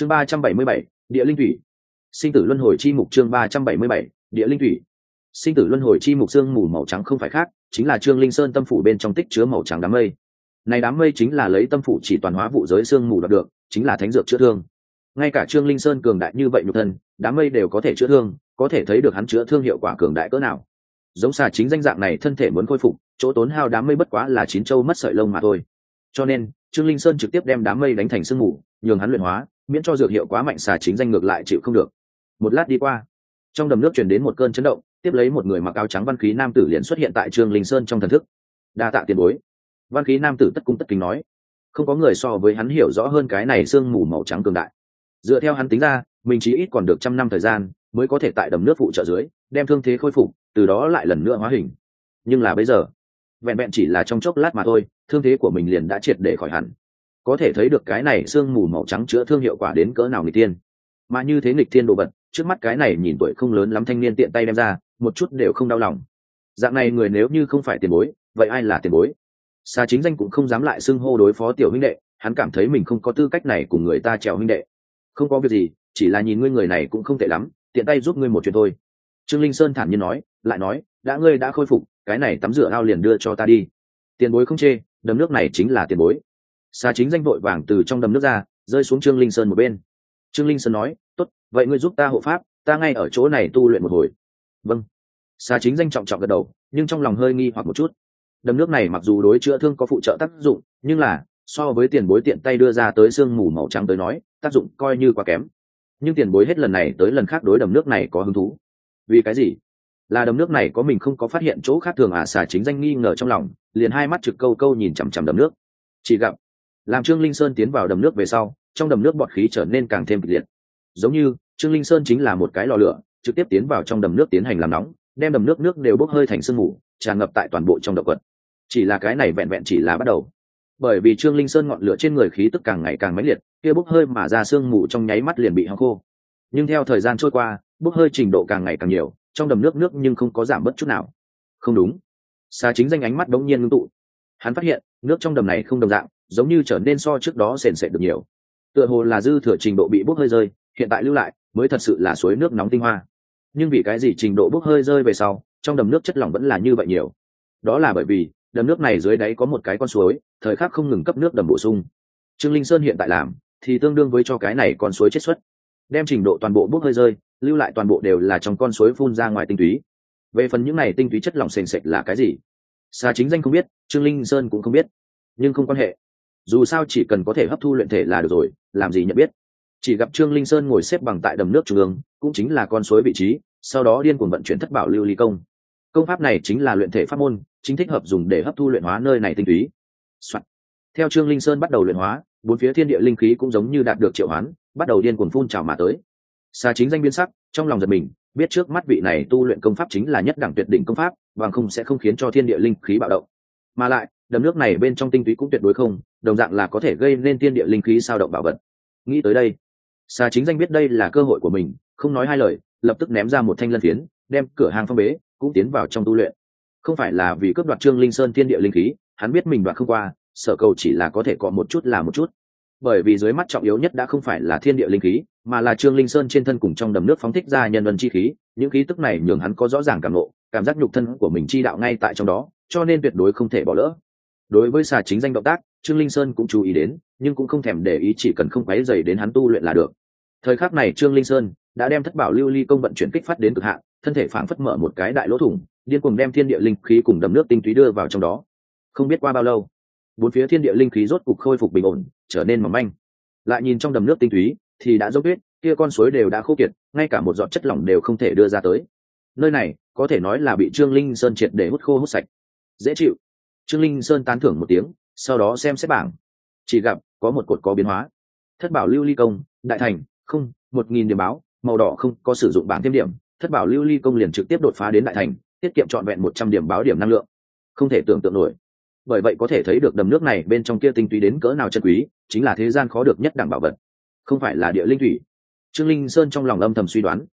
chương ba trăm bảy mươi bảy, địa linh thủy. Sinh tử luân hồi chi mục chương ba trăm bảy mươi bảy, địa linh thủy. Sinh tử luân hồi chi mục xương mù màu trắng không phải khác, chính là trương linh sơn tâm phủ bên trong tích chứa màu trắng đám mây. Này đám mây chính là lấy tâm phủ chỉ toàn hóa vụ giới xương mù đạt được, chính là thánh dược chữa thương. Ngay cả trương linh sơn cường đại như vậy nhục thân, đám mây đều có thể chữa thương, có thể thấy được hắn chữa thương hiệu quả cường đại cỡ nào. Giống xà chính danh dạng này thân thể muốn khôi phục, chỗ tốn hao đám mây bất quá là chín châu mất sợi lông mà thôi. Cho nên, trương linh sơn trực tiếp đem đám mây đánh thành sương mù, nhường hắn luyện hóa miễn cho dược hiệu quá mạnh xà chính danh ngược lại chịu không được. Một lát đi qua, trong đầm nước chuyển đến một cơn chấn động, tiếp lấy một người mặc áo trắng văn khí nam tử liền xuất hiện tại trương linh sơn trong thần thức. Đa tạ tiền bối. Văn khí nam tử tất cung tất kính nói. Không có người so với hắn hiểu rõ hơn cái này sương mù màu trắng cường đại. Dựa theo hắn tính ra, mình chỉ ít còn được trăm năm thời gian mới có thể tại đầm nước phụ trợ dưới, đem thương thế khôi phục, từ đó lại lần nữa hóa hình. Nhưng là bây giờ, vẹn vẹn chỉ là trong chốc lát mà thôi, thương thế của mình liền đã triệt để khỏi hẳn có thể thấy được cái này sương mù màu trắng chữa thương hiệu quả đến cỡ nào nghịch tiên mà như thế nghịch thiên đồ vật, trước mắt cái này nhìn tuổi không lớn lắm thanh niên tiện tay đem ra, một chút đều không đau lòng. Dạng này người nếu như không phải tiền bối, vậy ai là tiền bối? Xa chính danh cũng không dám lại xưng hô đối phó tiểu huynh đệ, hắn cảm thấy mình không có tư cách này cùng người ta trèo huynh đệ. Không có việc gì, chỉ là nhìn ngươi người này cũng không tệ lắm, tiện tay giúp ngươi một chuyện thôi. Trương linh sơn thản nhiên nói, lại nói, đã ngươi đã khôi phục, cái này tắm rửa ao liền đưa cho ta đi. Tiền bối không chê, đầm nước này chính là tiền bối xà chính danh vội vàng từ trong đầm nước ra, rơi xuống trương linh sơn một bên. Trương linh sơn nói, tốt, vậy ngươi giúp ta hộ pháp, ta ngay ở chỗ này tu luyện một hồi. Vâng. Xà chính danh trọng trọng gật đầu, nhưng trong lòng hơi nghi hoặc một chút. Đầm nước này mặc dù đối chữa thương có phụ trợ tác dụng, nhưng là, so với tiền bối tiện tay đưa ra tới sương mù màu trắng tới nói, tác dụng coi như quá kém. Nhưng tiền bối hết lần này tới lần khác đối đầm nước này có hứng thú. Vì cái gì? Là đầm nước này có mình không có phát hiện chỗ khác thường à? Xà chính danh nghi ngờ trong lòng, liền hai mắt trực câu câu nhìn chằm chằm đầm nước. Chỉ gặp làm trương linh sơn tiến vào đầm nước về sau, trong đầm nước bọt khí trở nên càng thêm kịch liệt. Giống như, trương linh sơn chính là một cái lò lửa, trực tiếp tiến vào trong đầm nước tiến hành làm nóng, đem đầm nước nước đều bốc hơi thành sương mù, tràn ngập tại toàn bộ trong động vật. Chỉ là cái này vẹn vẹn chỉ là bắt đầu. Bởi vì trương linh sơn ngọn lửa trên người khí tức càng ngày càng mãnh liệt, kia bốc hơi mà ra sương mù trong nháy mắt liền bị hăng khô. Nhưng theo thời gian trôi qua, bốc hơi trình độ càng ngày càng nhiều, trong đầm nước nước nhưng không có giảm bớt chút nào. Không đúng. Xa chính danh ánh mắt đống nhiên ngưng tụ. Hắn phát hiện nước trong đầm này không đồng dạng, giống như trở nên so trước đó sền sệt được nhiều. Tựa hồ là dư thừa trình độ bị bốc hơi rơi, hiện tại lưu lại mới thật sự là suối nước nóng tinh hoa. Nhưng vì cái gì trình độ bốc hơi rơi về sau, trong đầm nước chất lỏng vẫn là như vậy nhiều? Đó là bởi vì, đầm nước này dưới đáy có một cái con suối, thời khắc không ngừng cấp nước đầm bổ sung. Trương linh sơn hiện tại làm, thì tương đương với cho cái này con suối chết xuất. Đem trình độ toàn bộ bốc hơi rơi, lưu lại toàn bộ đều là trong con suối phun ra ngoài tinh túy. Về phần những này tinh túy chất lỏng sền sệt là cái gì? Xa chính danh không biết, trương linh sơn cũng không biết. Nhưng không quan hệ. Dù sao chỉ cần có thể hấp thu luyện thể là được rồi, làm gì nhận biết. Chỉ gặp trương linh sơn ngồi xếp bằng tại đầm nước trung ương, cũng chính là con suối vị trí, sau đó điên cuồng vận chuyển thất bảo lưu ly công. Công pháp này chính là luyện thể pháp môn, chính thích hợp dùng để hấp thu luyện hóa nơi này tinh túy、Soạn. theo trương linh sơn bắt đầu luyện hóa, bốn phía thiên địa linh khí cũng giống như đạt được triệu hoán, bắt đầu điên cuồng phun trào mà tới. Xa chính danh biên sắc, trong lòng giật mình biết trước mắt vị này tu luyện công pháp chính là nhất đẳng tuyệt đỉnh công pháp, bằng không sẽ không khiến cho thiên địa linh khí bạo động. Mà lại, đầm nước này bên trong tinh túy cũng tuyệt đối không, đồng dạng là có thể gây nên thiên địa linh khí sao động bảo vật. Nghĩ tới đây xa chính danh biết đây là cơ hội của mình, không nói hai lời, lập tức ném ra một thanh lân phiến, đem cửa hàng phong bế, cũng tiến vào trong tu luyện. Không phải là vì cướp đoạt trương linh sơn thiên địa linh khí, hắn biết mình đoạt không qua, sở cầu chỉ là có thể cọ một chút là một chút bởi vì dưới mắt trọng yếu nhất đã không phải là thiên địa linh khí, mà là trương linh sơn trên thân cùng trong đầm nước phóng thích ra nhân vân chi khí, những khí tức này nhường hắn có rõ ràng cảm ngộ, cảm giác nhục thân của mình chi đạo ngay tại trong đó, cho nên tuyệt đối không thể bỏ lỡ. Đối với xà chính danh động tác, trương linh sơn cũng chú ý đến, nhưng cũng không thèm để ý chỉ cần không quấy dày đến hắn tu luyện là được. Thời khắc này trương linh sơn đã đem thất bảo lưu ly công vận chuyển kích phát đến cực hạn, thân thể phảng phất mở một cái đại lỗ thủng, điên cuồng đem thiên địa linh khí cùng đầm nước tinh túy đưa vào trong đó. Không biết qua bao lâu bốn phía thiên địa linh khí rốt cục khôi phục bình ổn, trở nên mỏng manh. Lại nhìn trong đầm nước tinh túy, thì đã dốc tuyết kia con suối đều đã khô kiệt, ngay cả một giọt chất lỏng đều không thể đưa ra tới. Nơi này, có thể nói là bị trương linh sơn triệt để hút khô hút sạch. Dễ chịu. Trương linh sơn tán thưởng một tiếng, sau đó xem xét bảng. Chỉ gặp, có một cột có biến hóa. Thất bảo lưu ly công, đại thành, không, một nghìn điểm báo, màu đỏ không, có sử dụng bảng thêm điểm. Thất bảo lưu ly công liền trực tiếp đột phá đến đại thành, tiết kiệm trọn vẹn một trăm điểm báo điểm năng lượng. Không thể tưởng tượng nổi bởi vậy có thể thấy được đầm nước này bên trong kia tinh túy đến cỡ nào chân quý, chính là thế gian khó được nhất đẳng bảo vật, không phải là địa linh thủy. Trương linh sơn trong lòng âm thầm suy đoán.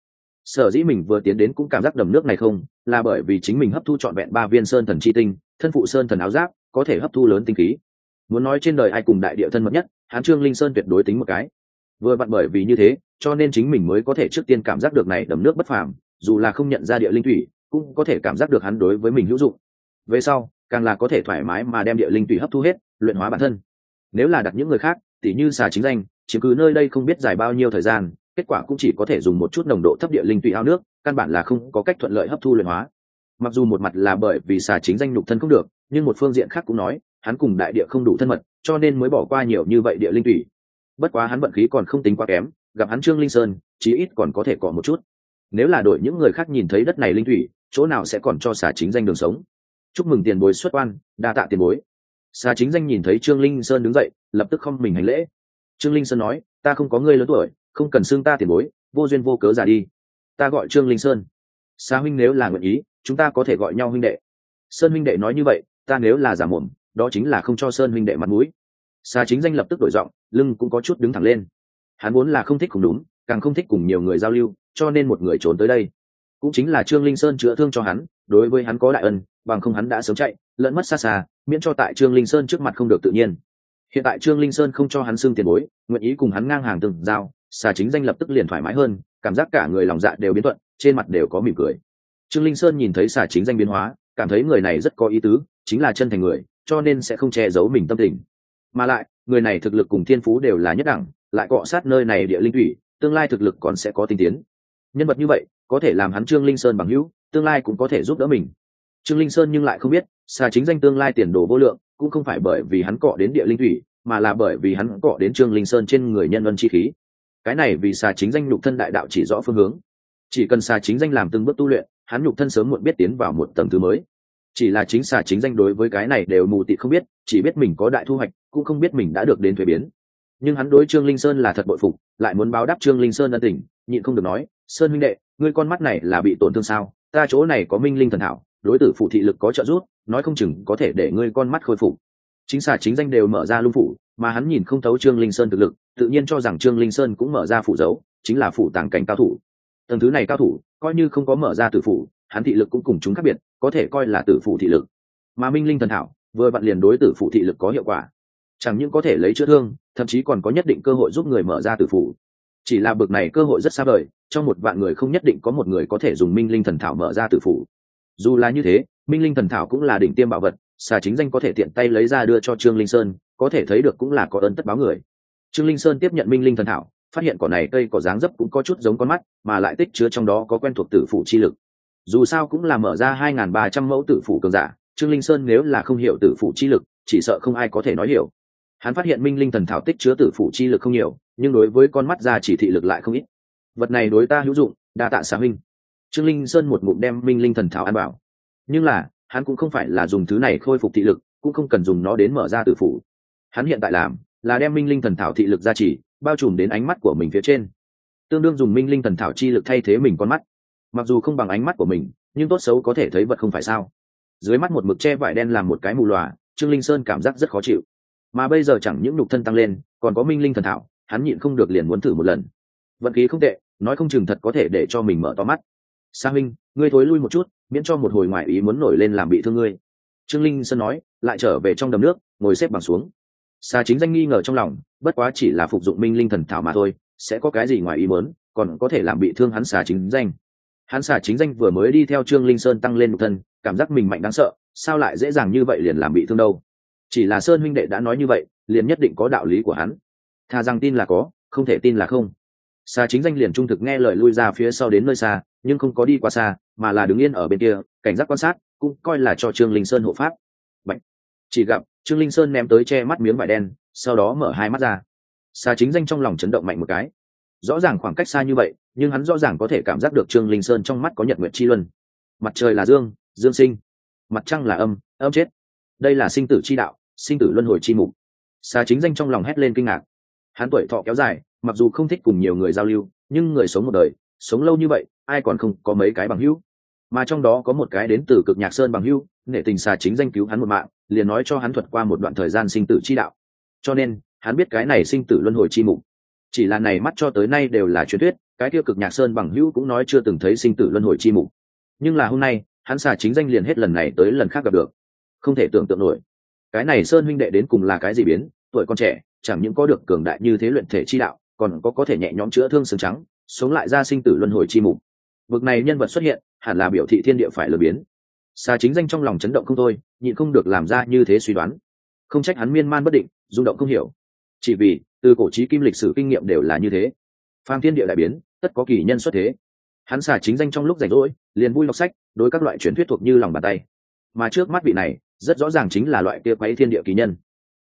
Sở dĩ mình vừa tiến đến cũng cảm giác đầm nước này không, là bởi vì chính mình hấp thu trọn vẹn ba viên sơn thần chi tinh, thân phụ sơn thần áo giáp, có thể hấp thu lớn tinh khí. Muốn nói trên đời ai cùng đại địa thân mật nhất hán trương linh sơn tuyệt đối tính một cái. Vừa vặn bởi vì như thế, cho nên chính mình mới có thể trước tiên cảm giác được này đầm nước bất phàm, dù là không nhận ra địa linh thủy, cũng có thể cảm giác được hắn đối với mình hữu dụng. Về sau càng là có thể thoải mái mà đem địa linh thủy hấp thu hết, luyện hóa bản thân. Nếu là đặt những người khác, tỉ như xà chính danh, chiếm cứ nơi đây không biết dài bao nhiêu thời gian, kết quả cũng chỉ có thể dùng một chút nồng độ thấp địa linh tùy ao nước, căn bản là không có cách thuận lợi hấp thu luyện hóa. Mặc dù một mặt là bởi vì xà chính danh nhục thân không được, nhưng một phương diện khác cũng nói, hắn cùng đại địa không đủ thân mật, cho nên mới bỏ qua nhiều như vậy địa linh tùy. Bất quá hắn vận khí còn không tính quá kém, gặp hắn trương linh sơn, chí ít còn có thể cọ một chút. Nếu là đổi những người khác nhìn thấy đất này linh thủy chỗ nào sẽ còn cho xà chính danh đường sống? Chúc mừng tiền bối xuất quan, đa tạ tiền bối. Xà chính danh nhìn thấy trương linh sơn đứng dậy, lập tức không mình hành lễ. Trương linh sơn nói, ta không có ngươi lớn tuổi, không cần xưng ta tiền bối, vô duyên vô cớ giả đi. Ta gọi trương linh sơn. Xà huynh nếu là nguyện ý, chúng ta có thể gọi nhau huynh đệ. Sơn huynh đệ nói như vậy, ta nếu là giả mồm, đó chính là không cho sơn huynh đệ mặt mũi. Xà chính danh lập tức đổi giọng, lưng cũng có chút đứng thẳng lên. Hắn muốn là không thích cùng đúng, càng không thích cùng nhiều người giao lưu, cho nên một người trốn tới đây. Cũng chính là trương linh sơn chữa thương cho hắn, đối với hắn có đại ân bằng không hắn đã sớm chạy, lẫn mất xa xa, miễn cho tại trương linh sơn trước mặt không được tự nhiên. Hiện tại trương linh sơn không cho hắn xưng tiền bối, nguyện ý cùng hắn ngang hàng từng giao, xà chính danh lập tức liền thoải mái hơn, cảm giác cả người lòng dạ đều biến thuận, trên mặt đều có mỉm cười. Trương linh sơn nhìn thấy xà chính danh biến hóa, cảm thấy người này rất có ý tứ, chính là chân thành người, cho nên sẽ không che giấu mình tâm tình. Mà lại, người này thực lực cùng thiên phú đều là nhất đẳng, lại cọ sát nơi này địa linh thủy, tương lai thực lực còn sẽ có tinh tiến. Nhân vật như vậy, có thể làm hắn trương linh sơn bằng hữu, tương lai cũng có thể giúp đỡ mình trương linh sơn nhưng lại không biết, xà chính danh tương lai tiền đồ vô lượng, cũng không phải bởi vì hắn cọ đến địa linh thủy, mà là bởi vì hắn cọ đến trương linh sơn trên người nhân ân chi khí. Cái này vì xà chính danh nhục thân đại đạo chỉ rõ phương hướng. Chỉ cần xà chính danh làm từng bước tu luyện, hắn nhục thân sớm muộn biết tiến vào một tầng thứ mới. Chỉ là chính xà chính danh đối với cái này đều mù tịt không biết, chỉ biết mình có đại thu hoạch, cũng không biết mình đã được đến thuế biến. Nhưng hắn đối trương linh sơn là thật bội phục, lại muốn báo đáp trương linh sơn ân tình, nhịn không được nói, sơn huynh đệ, ngươi con mắt này là bị tổn thương sao? Ta chỗ này có minh linh thần thảo đối tử phụ thị lực có trợ giúp, nói không chừng có thể để ngươi con mắt khôi phục. Chính xà chính danh đều mở ra lung phủ, mà hắn nhìn không thấu trương linh sơn thực lực, tự nhiên cho rằng trương linh sơn cũng mở ra phủ dấu, chính là phủ tàng cảnh cao thủ. Tầng thứ này cao thủ, coi như không có mở ra tử phủ hắn thị lực cũng cùng chúng khác biệt, có thể coi là tử phủ thị lực. Mà minh linh thần thảo, vừa vặn liền đối tử phủ thị lực có hiệu quả. Chẳng những có thể lấy chữa thương, thậm chí còn có nhất định cơ hội giúp người mở ra tử phủ chỉ là bực này cơ hội rất xa vời, trong một vạn người không nhất định có một người có thể dùng minh linh thần thảo mở ra tử phủ dù là như thế, minh linh thần thảo cũng là đỉnh tiêm bảo vật, xà chính danh có thể tiện tay lấy ra đưa cho trương linh sơn, có thể thấy được cũng là có ơn tất báo người. Trương linh sơn tiếp nhận minh linh thần thảo, phát hiện cỏ này cây có dáng dấp cũng có chút giống con mắt, mà lại tích chứa trong đó có quen thuộc tử phủ chi lực. Dù sao cũng là mở ra hai n ba trăm mẫu tử phủ cường giả, trương linh sơn nếu là không hiểu tử phủ chi lực, chỉ sợ không ai có thể nói hiểu. Hắn phát hiện minh linh thần thảo tích chứa tử phủ chi lực không nhiều, nhưng đối với con mắt ra chỉ thị lực lại không ít. Vật này đối ta hữu dụng, đa tạ xá minh trương linh sơn một ngụm đem minh linh thần thảo ăn bảo nhưng là, hắn cũng không phải là dùng thứ này khôi phục thị lực, cũng không cần dùng nó đến mở ra tử phủ. Hắn hiện tại làm, là đem minh linh thần thảo thị lực ra chỉ bao trùm đến ánh mắt của mình phía trên. Tương đương dùng minh linh thần thảo chi lực thay thế mình con mắt. Mặc dù không bằng ánh mắt của mình, nhưng tốt xấu có thể thấy vật không phải sao. Dưới mắt một mực che vải đen làm một cái mù lòa, trương linh sơn cảm giác rất khó chịu. Mà bây giờ chẳng những nhục thân tăng lên, còn có minh linh thần thảo, hắn nhịn không được liền muốn thử một lần. Vận khí không tệ, nói không chừng thật có thể để cho mình mở to mắt sa minh ngươi thối lui một chút, miễn cho một hồi ngoại ý muốn nổi lên làm bị thương ngươi. Trương linh sơn nói, lại trở về trong đầm nước, ngồi xếp bằng xuống. Sa chính danh nghi ngờ trong lòng, bất quá chỉ là phục dụng minh linh thần thảo mà thôi, sẽ có cái gì ngoài ý muốn, còn có thể làm bị thương hắn xà chính danh. Hắn xà chính danh vừa mới đi theo trương linh sơn tăng lên một thân, cảm giác mình mạnh đáng sợ, sao lại dễ dàng như vậy liền làm bị thương đâu? Chỉ là sơn huynh đệ đã nói như vậy, liền nhất định có đạo lý của hắn. Thà rằng tin là có, không thể tin là không xa chính danh liền trung thực nghe lời lui ra phía sau đến nơi xa, nhưng không có đi qua xa, mà là đứng yên ở bên kia, cảnh giác quan sát, cũng coi là cho trương linh sơn hộ pháp. Bạch. chỉ gặp, trương linh sơn ném tới che mắt miếng vải đen, sau đó mở hai mắt ra. Xa chính danh trong lòng chấn động mạnh một cái. Rõ ràng khoảng cách xa như vậy, nhưng hắn rõ ràng có thể cảm giác được trương linh sơn trong mắt có nhật nguyện chi luân. Mặt trời là dương dương sinh. Mặt trăng là âm âm chết. Đây là sinh tử chi đạo, sinh tử luân hồi chi mục. Xà chính danh trong lòng hét lên kinh ngạc. Hắn tuổi thọ kéo dài mặc dù không thích cùng nhiều người giao lưu, nhưng người sống một đời, sống lâu như vậy, ai còn không có mấy cái bằng hữu? Mà trong đó có một cái đến từ cực nhạc sơn bằng hữu, nể tình xà chính danh cứu hắn một mạng, liền nói cho hắn thuật qua một đoạn thời gian sinh tử chi đạo. Cho nên, hắn biết cái này sinh tử luân hồi chi mục. Chỉ là này mắt cho tới nay đều là truyền thuyết, cái tiêu cực nhạc sơn bằng hữu cũng nói chưa từng thấy sinh tử luân hồi chi mục. Nhưng là hôm nay, hắn xà chính danh liền hết lần này tới lần khác gặp được. Không thể tưởng tượng nổi. Cái này sơn huynh đệ đến cùng là cái gì biến, tuổi con trẻ, chẳng những có được cường đại như thế luyện thể chi đạo còn có có thể nhẹ nhõm chữa thương xương trắng, sống lại ra sinh tử luân hồi chi mục. Vực này nhân vật xuất hiện, hẳn là biểu thị thiên địa phải lừa biến. Xà chính danh trong lòng chấn động không thôi, nhịn không được làm ra như thế suy đoán. Không trách hắn miên man bất định, rung động không hiểu. Chỉ vì, từ cổ trí kim lịch sử kinh nghiệm đều là như thế. Phàm thiên địa đại biến, tất có kỳ nhân xuất thế. Hắn xà chính danh trong lúc rảnh rỗi, liền vui đọc sách, đối các loại truyền thuyết thuộc như lòng bàn tay. Mà trước mắt vị này, rất rõ ràng chính là loại kia quấy thiên địa kỳ nhân.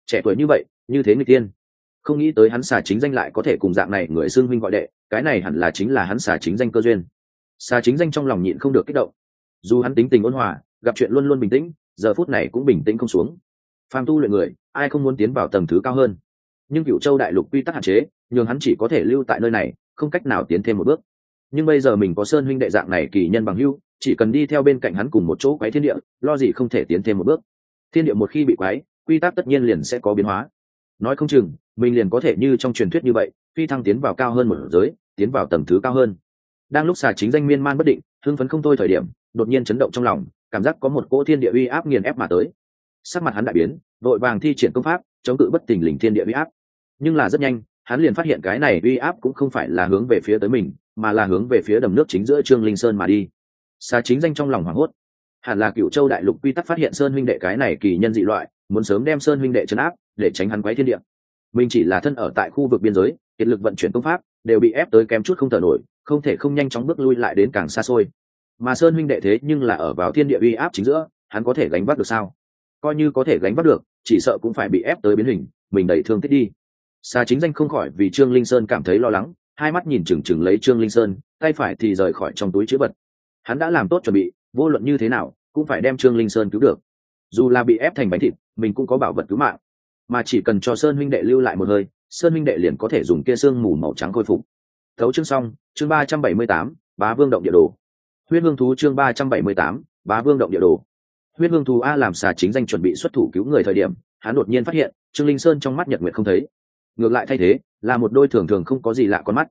Trẻ tuổi như vậy, như thế người tiên không nghĩ tới hắn xà chính danh lại có thể cùng dạng này người xưng huynh gọi đệ cái này hẳn là chính là hắn xà chính danh cơ duyên. Xà chính danh trong lòng nhịn không được kích động. Dù hắn tính tình ôn hòa gặp chuyện luôn luôn bình tĩnh giờ phút này cũng bình tĩnh không xuống. Phàm tu luyện người ai không muốn tiến vào tầng thứ cao hơn? Nhưng cựu châu đại lục quy tắc hạn chế nhường hắn chỉ có thể lưu tại nơi này không cách nào tiến thêm một bước. Nhưng bây giờ mình có sơn huynh đệ dạng này kỳ nhân bằng hưu chỉ cần đi theo bên cạnh hắn cùng một chỗ quái thiên địa lo gì không thể tiến thêm một bước. Thiên địa một khi bị quái, quy tắc tất nhiên liền sẽ có biến hóa. Nói không chừng mình liền có thể như trong truyền thuyết như vậy, phi thăng tiến vào cao hơn một giới, tiến vào tầm thứ cao hơn. Đang lúc xà chính danh miên man bất định, hưng phấn không thôi thời điểm, đột nhiên chấn động trong lòng, cảm giác có một cỗ thiên địa uy áp nghiền ép mà tới. Sắc mặt hắn đại biến, vội vàng thi triển công pháp, chống cự bất tình lình thiên địa uy áp. Nhưng là rất nhanh, hắn liền phát hiện cái này uy áp cũng không phải là hướng về phía tới mình, mà là hướng về phía đầm nước chính giữa trương linh sơn mà đi. Xà chính danh trong lòng hoảng hốt. Hẳn là cựu châu đại lục quy tắc phát hiện sơn huynh đệ cái này kỳ nhân dị loại, muốn sớm đem sơn huynh đệ chấn áp, để tránh hắn quấy thiên địa mình chỉ là thân ở tại khu vực biên giới, kiệt lực vận chuyển công pháp, đều bị ép tới kém chút không thở nổi, không thể không nhanh chóng bước lui lại đến càng xa xôi. Mà sơn huynh đệ thế nhưng là ở vào thiên địa uy áp chính giữa, hắn có thể gánh vác được sao? Coi như có thể gánh vác được, chỉ sợ cũng phải bị ép tới biến hình, mình đẩy thương tích đi. Xa chính danh không khỏi vì trương linh sơn cảm thấy lo lắng, hai mắt nhìn chừng chừng lấy trương linh sơn, tay phải thì rời khỏi trong túi chữ vật. Hắn đã làm tốt chuẩn bị, vô luận như thế nào, cũng phải đem trương linh sơn cứu được. Dù là bị ép thành bánh thịt, mình cũng có bảo vật cứu mạng mà chỉ cần cho sơn huynh đệ lưu lại một hơi, sơn huynh đệ liền có thể dùng kia xương mù màu trắng khôi phục. Thấu chương xong, chương ba trăm bảy mươi tám, bá vương động địa đồ. Huyết hương thú chương ba trăm bảy mươi tám, bá vương động địa đồ. Huyết hương thú a làm xà chính danh chuẩn bị xuất thủ cứu người thời điểm, hắn đột nhiên phát hiện, trương linh sơn trong mắt nhật nguyệt không thấy. Ngược lại thay thế, là một đôi thường thường không có gì lạ con mắt.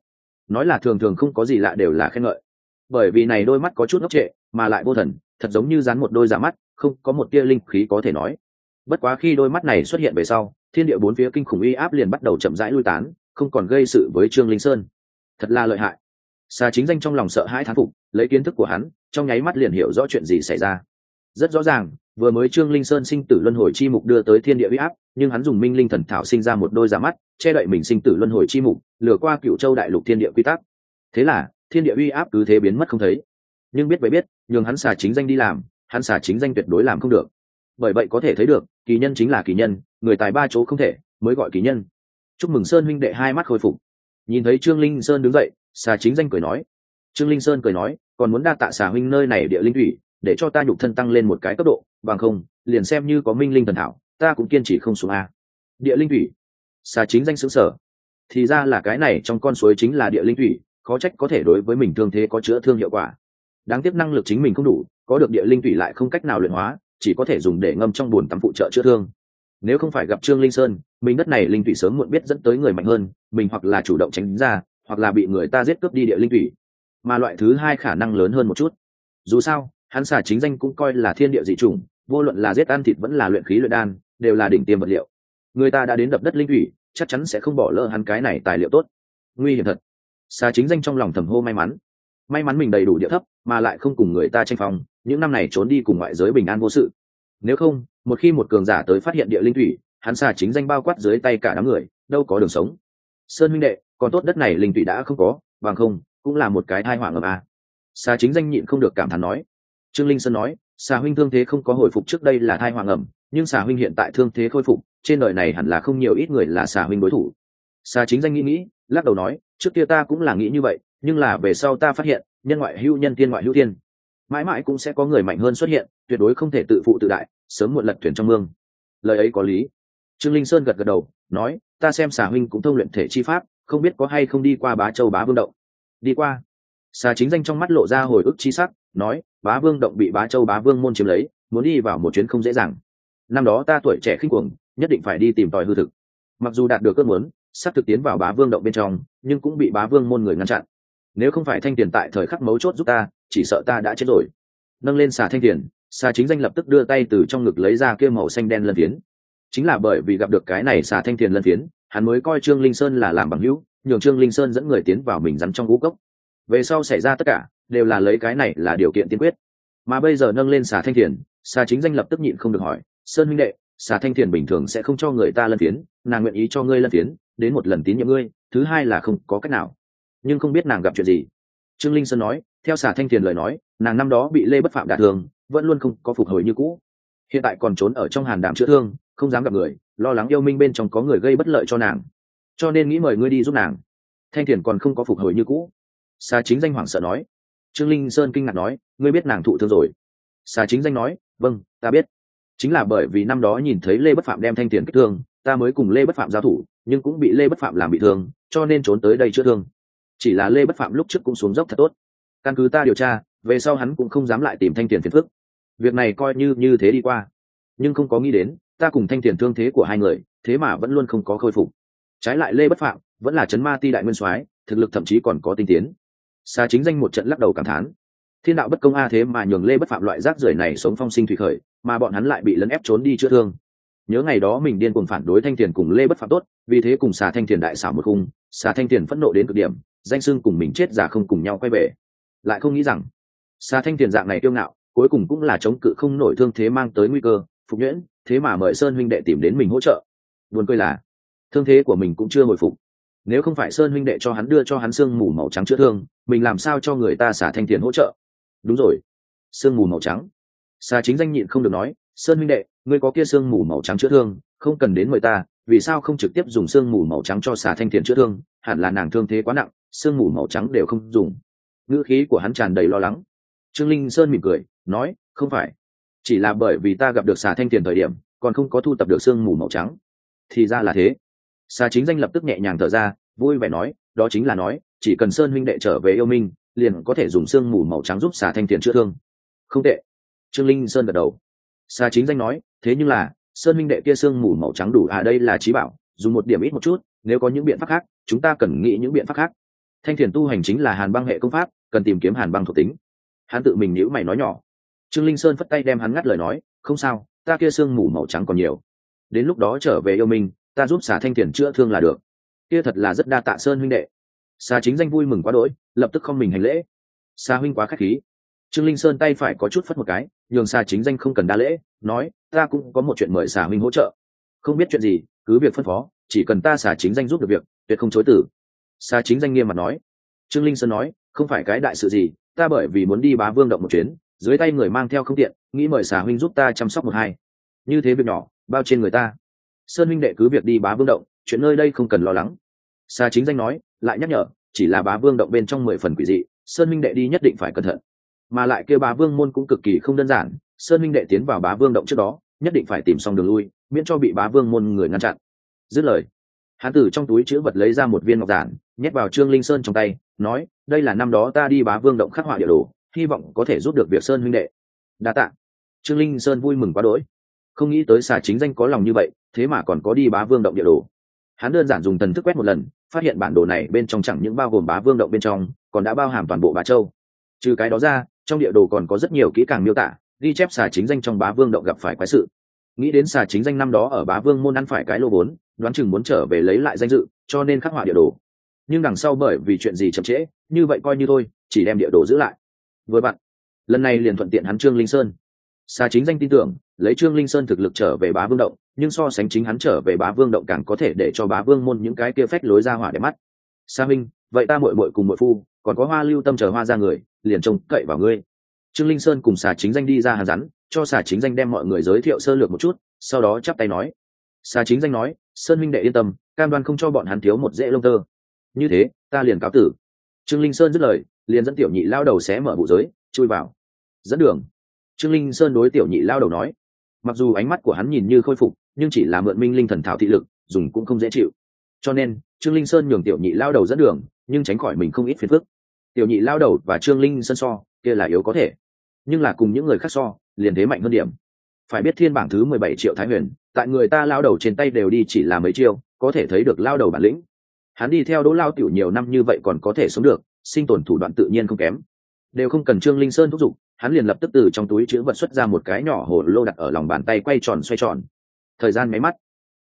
Nói là thường thường không có gì lạ đều là khen ngợi. Bởi vì này đôi mắt có chút ngốc trệ, mà lại vô thần, thật giống như dán một đôi giả mắt, không có một tia linh khí có thể nói bất quá khi đôi mắt này xuất hiện về sau, thiên địa bốn phía kinh khủng uy áp liền bắt đầu chậm rãi lui tán, không còn gây sự với trương linh sơn. Thật là lợi hại. Xà chính danh trong lòng sợ hãi thán phục, lấy kiến thức của hắn, trong nháy mắt liền hiểu rõ chuyện gì xảy ra. Rất rõ ràng, vừa mới trương linh sơn sinh tử luân hồi chi mục đưa tới thiên địa uy áp, nhưng hắn dùng minh linh thần thảo sinh ra một đôi giả mắt, che đậy mình sinh tử luân hồi chi mục, lừa qua cựu châu đại lục thiên địa quy tắc. Thế là, thiên địa uy áp cứ thế biến mất không thấy. Nhưng biết vậy biết, nhường hắn xà chính danh đi làm, hắn xà chính danh tuyệt đối làm không được bởi vậy có thể thấy được, kỳ nhân chính là kỳ nhân, người tài ba chỗ không thể, mới gọi kỳ nhân. Chúc mừng sơn huynh đệ hai mắt khôi phục. Nhìn thấy trương linh sơn đứng dậy, xà chính danh cười nói. Trương linh sơn cười nói, còn muốn đa tạ xà huynh nơi này địa linh thủy, để cho ta nhục thân tăng lên một cái cấp độ, bằng không, liền xem như có minh linh thần thảo, ta cũng kiên trì không xuống a. Địa linh thủy. Xà chính danh xứng sở thì ra là cái này trong con suối chính là địa linh thủy, khó trách có thể đối với mình thương thế có chữa thương hiệu quả. Đáng tiếc năng lực chính mình không đủ, có được địa linh thủy lại không cách nào luyện hóa chỉ có thể dùng để ngâm trong buồn tắm phụ trợ chữa thương. Nếu không phải gặp trương linh sơn, mình đất này linh thủy sớm muộn biết dẫn tới người mạnh hơn, mình hoặc là chủ động tránh ra, hoặc là bị người ta giết cướp đi địa linh thủy. Mà loại thứ hai khả năng lớn hơn một chút. Dù sao, hắn xà chính danh cũng coi là thiên địa dị chủng, vô luận là giết ăn thịt vẫn là luyện khí luyện đan, đều là đỉnh tiêm vật liệu. Người ta đã đến đập đất linh thủy, chắc chắn sẽ không bỏ lỡ hắn cái này tài liệu tốt. Nguy hiểm thật. Xà chính danh trong lòng thầm hô may mắn. May mắn mình đầy đủ địa thấp, mà lại không cùng người ta tranh phong những năm này trốn đi cùng ngoại giới bình an vô sự. Nếu không, một khi một cường giả tới phát hiện địa linh thủy, hắn xà chính danh bao quát dưới tay cả đám người, đâu có đường sống. Sơn minh đệ, còn tốt đất này linh thủy đã không có, bằng không, cũng là một cái thai họa ngầm a. À. xà chính danh nhịn không được cảm thán nói. Trương linh sơn nói, xà huynh thương thế không có hồi phục trước đây là thai họa ngầm, nhưng xà huynh hiện tại thương thế khôi phục, trên đời này hẳn là không nhiều ít người là xà huynh đối thủ. Xà chính danh nghĩ nghĩ, lắc đầu nói, trước kia ta cũng là nghĩ như vậy, nhưng là về sau ta phát hiện, nhân ngoại hữu nhân, tiên ngoại hữu tiên mãi mãi cũng sẽ có người mạnh hơn xuất hiện, tuyệt đối không thể tự phụ tự đại, sớm muộn lật thuyền trong mương. Lời ấy có lý. Trương linh sơn gật gật đầu, nói, ta xem xà huynh cũng thông luyện thể chi pháp, không biết có hay không đi qua bá châu bá vương động. Đi qua? Xà chính danh trong mắt lộ ra hồi ức chi sắc, nói, bá vương động bị bá châu bá vương môn chiếm lấy, muốn đi vào một chuyến không dễ dàng. Năm đó ta tuổi trẻ khinh cuồng, nhất định phải đi tìm tòi hư thực. Mặc dù đạt được cơn muốn, sắp thực tiến vào bá vương động bên trong, nhưng cũng bị bá vương môn người ngăn chặn. Nếu không phải thanh tiền tại thời khắc mấu chốt giúp ta chỉ sợ ta đã chết rồi. Nâng lên xà thanh tiền, xà chính danh lập tức đưa tay từ trong ngực lấy ra kia màu xanh đen lân phiến. Chính là bởi vì gặp được cái này xà thanh tiền lân phiến, hắn mới coi trương linh sơn là làm bằng hữu, nhường trương linh sơn dẫn người tiến vào mình rắn trong ngũ cốc. Về sau xảy ra tất cả, đều là lấy cái này là điều kiện tiên quyết. Mà bây giờ nâng lên xà thanh thiền xà chính danh lập tức nhịn không được hỏi, sơn minh đệ, xà thanh thiền bình thường sẽ không cho người ta lân phiến, nàng nguyện ý cho ngươi lân phiến, đến một lần tín nhiệm ngươi, thứ hai là không có cách nào. Nhưng không biết nàng gặp chuyện gì. Trương linh sơn nói theo xà thanh thiền lời nói nàng năm đó bị lê bất phạm đả thương, vẫn luôn không có phục hồi như cũ. Hiện tại còn trốn ở trong hàn đạm chữa thương không dám gặp người lo lắng yêu minh bên trong có người gây bất lợi cho nàng. Cho nên nghĩ mời ngươi đi giúp nàng. Thanh thiền còn không có phục hồi như cũ. Xà chính danh hoảng sợ nói. Trương linh sơn kinh ngạc nói ngươi biết nàng thụ thương rồi. Xà chính danh nói vâng ta biết. Chính là bởi vì năm đó nhìn thấy lê bất phạm đem thanh tiền kích thương ta mới cùng lê bất phạm giao thủ nhưng cũng bị lê bất phạm làm bị thương cho nên trốn tới đây chữa thương. Chỉ là lê bất phạm lúc trước cũng xuống dốc thật tốt căn cứ ta điều tra, về sau hắn cũng không dám lại tìm thanh tiền phiền phức. Việc này coi như như thế đi qua. Nhưng không có nghĩ đến, ta cùng thanh tiền thương thế của hai người, thế mà vẫn luôn không có khôi phục. Trái lại lê bất phạm vẫn là chấn ma ti đại nguyên soái, thực lực thậm chí còn có tinh tiến. Xa chính danh một trận lắc đầu cảm thán. Thiên đạo bất công a thế mà nhường lê bất phạm loại rác rưởi này sống phong sinh thủy khởi, mà bọn hắn lại bị lấn ép trốn đi chữa thương. Nhớ ngày đó mình điên cuồng phản đối thanh tiền cùng lê bất phạm tốt, vì thế cùng xà thanh tiền đại xảo một khung xà thanh tiền phẫn nộ đến cực điểm, danh xưng cùng mình chết giả không cùng nhau quay về lại không nghĩ rằng xà thanh tiền dạng này kiêu ngạo, cuối cùng cũng là chống cự không nổi thương thế mang tới nguy cơ. Phục nhuyễn, thế mà mời sơn huynh đệ tìm đến mình hỗ trợ. Buồn cười là, thương thế của mình cũng chưa hồi phục. Nếu không phải sơn huynh đệ cho hắn đưa cho hắn sương mù màu trắng chữa thương, mình làm sao cho người ta xả thanh tiền hỗ trợ? Đúng rồi sương mù màu trắng. Xà chính danh nhịn không được nói, sơn huynh đệ, ngươi có kia sương mù màu trắng chữa thương, không cần đến mời ta, vì sao không trực tiếp dùng sương mù màu trắng cho xà thanh tiền chữa thương? Hẳn là nàng thương thế quá nặng sương mù màu trắng đều không dùng ngữ khí của hắn tràn đầy lo lắng. Trương linh sơn mỉm cười, nói, không phải. Chỉ là bởi vì ta gặp được xà thanh tiền thời điểm, còn không có thu tập được sương mù màu trắng. Thì ra là thế. Xà chính danh lập tức nhẹ nhàng thở ra, vui vẻ nói, đó chính là nói, chỉ cần sơn huynh đệ trở về yêu minh, liền có thể dùng sương mù màu trắng giúp xà thanh tiền chữa thương. Không tệ. Trương linh sơn gật đầu. Xà chính danh nói, thế nhưng là, sơn huynh đệ kia sương mù màu trắng đủ à đây là trí bảo, dùng một điểm ít một chút, nếu có những biện pháp khác, chúng ta cần nghĩ những biện pháp khác. Thanh thiền tu hành chính là hàn băng hệ công pháp cần tìm kiếm hàn băng thuộc tính. Hắn tự mình nhữ mày nói nhỏ. Trương linh sơn phất tay đem hắn ngắt lời nói, không sao, ta kia sương mù màu trắng còn nhiều. Đến lúc đó trở về yêu minh ta giúp xà thanh thiền chữa thương là được. Kia thật là rất đa tạ sơn huynh đệ. Xà chính danh vui mừng quá đỗi, lập tức không mình hành lễ. Xà huynh quá k h á c h khí. Trương linh sơn tay phải có chút phất một cái, nhường xà chính danh không cần đa lễ, nói, ta cũng có một chuyện mời xà huynh hỗ trợ. Không biết chuyện gì, cứ việc phân phó, chỉ cần ta xà chính danh giúp được việc, tuyệt không chối tử xà chính danh nghiêm mặt nói. Trương linh sơn nói không phải cái đại sự gì, ta bởi vì muốn đi bá vương động một chuyến, dưới tay người mang theo không tiện, nghĩ mời xà huynh giúp ta chăm sóc một hai. Như thế việc nhỏ, bao trên người ta. Sơn huynh đệ cứ việc đi bá vương động, chuyện nơi đây không cần lo lắng. Xà chính danh nói, lại nhắc nhở, chỉ là bá vương động bên trong mười phần quỷ dị, sơn minh đệ đi nhất định phải cẩn thận. Mà lại kêu bá vương môn cũng cực kỳ không đơn giản, sơn minh đệ tiến vào bá vương động trước đó, nhất định phải tìm xong đường lui, miễn cho bị bá vương môn người ngăn chặn. Dứt lời, hán tử trong túi chữ vật lấy ra một viên ngọc giản, nhét vào trương linh sơn trong tay, nói đây là năm đó ta đi bá vương động khắc họa địa đồ, hy vọng có thể giúp được việc sơn huynh đệ. Đa tạ. Trương linh sơn vui mừng quá đỗi. Không nghĩ tới xà chính danh có lòng như vậy, thế mà còn có đi bá vương động địa đồ. Hắn đơn giản dùng thần thức quét một lần, phát hiện bản đồ này bên trong chẳng những bao gồm bá vương động bên trong, còn đã bao hàm toàn bộ bá châu. Trừ cái đó ra, trong địa đồ còn có rất nhiều kỹ càng miêu tả, ghi chép xà chính danh trong bá vương động gặp phải quái sự. Nghĩ đến xà chính danh năm đó ở bá vương môn ăn phải cái lô vốn, đoán chừng muốn trở về lấy lại danh dự, cho nên khắc họa địa đồ nhưng đằng sau bởi vì chuyện gì chậm trễ, như vậy coi như thôi, chỉ đem địa đồ giữ lại. Với bạn, lần này liền thuận tiện hắn trương linh sơn. Xà chính danh tin tưởng, lấy trương linh sơn thực lực trở về bá vương động, nhưng so sánh chính hắn trở về bá vương động càng có thể để cho bá vương môn những cái kia phách lối ra hỏa để mắt. Sa minh, vậy ta muội muội cùng muội phu, còn có hoa lưu tâm chờ hoa ra người, liền trông cậy vào ngươi. Trương linh sơn cùng xà chính danh đi ra hàn rắn, cho xà chính danh đem mọi người giới thiệu sơ lược một chút, sau đó chắp tay nói. Xà chính danh nói, sơn minh đệ yên tâm, cam đoan không cho bọn hắn thiếu một dễ lông tơ như thế, ta liền cáo tử. Trương linh sơn dứt lời, liền dẫn tiểu nhị lao đầu xé mở vụ giới, chui vào. Dẫn đường. Trương linh sơn đối tiểu nhị lao đầu nói. Mặc dù ánh mắt của hắn nhìn như khôi phục, nhưng chỉ là mượn minh linh thần thảo thị lực, dùng cũng không dễ chịu. Cho nên, trương linh sơn nhường tiểu nhị lao đầu dẫn đường, nhưng tránh khỏi mình không ít phiền phức. Tiểu nhị lao đầu và trương linh sơn so, kia là yếu có thể. Nhưng là cùng những người khác so, liền thế mạnh hơn điểm. Phải biết thiên bảng thứ mười bảy triệu thái huyền, tại người ta lao đầu trên tay đều đi chỉ là mấy chiêu, có thể thấy được lao đầu bản lĩnh hắn đi theo đỗ lao tiểu nhiều năm như vậy còn có thể sống được, sinh tồn thủ đoạn tự nhiên không kém. Đều không cần trương linh sơn thúc giục, hắn liền lập tức từ trong túi chữ vật xuất ra một cái nhỏ hồ lô đặt ở lòng bàn tay quay tròn xoay tròn. Thời gian máy mắt.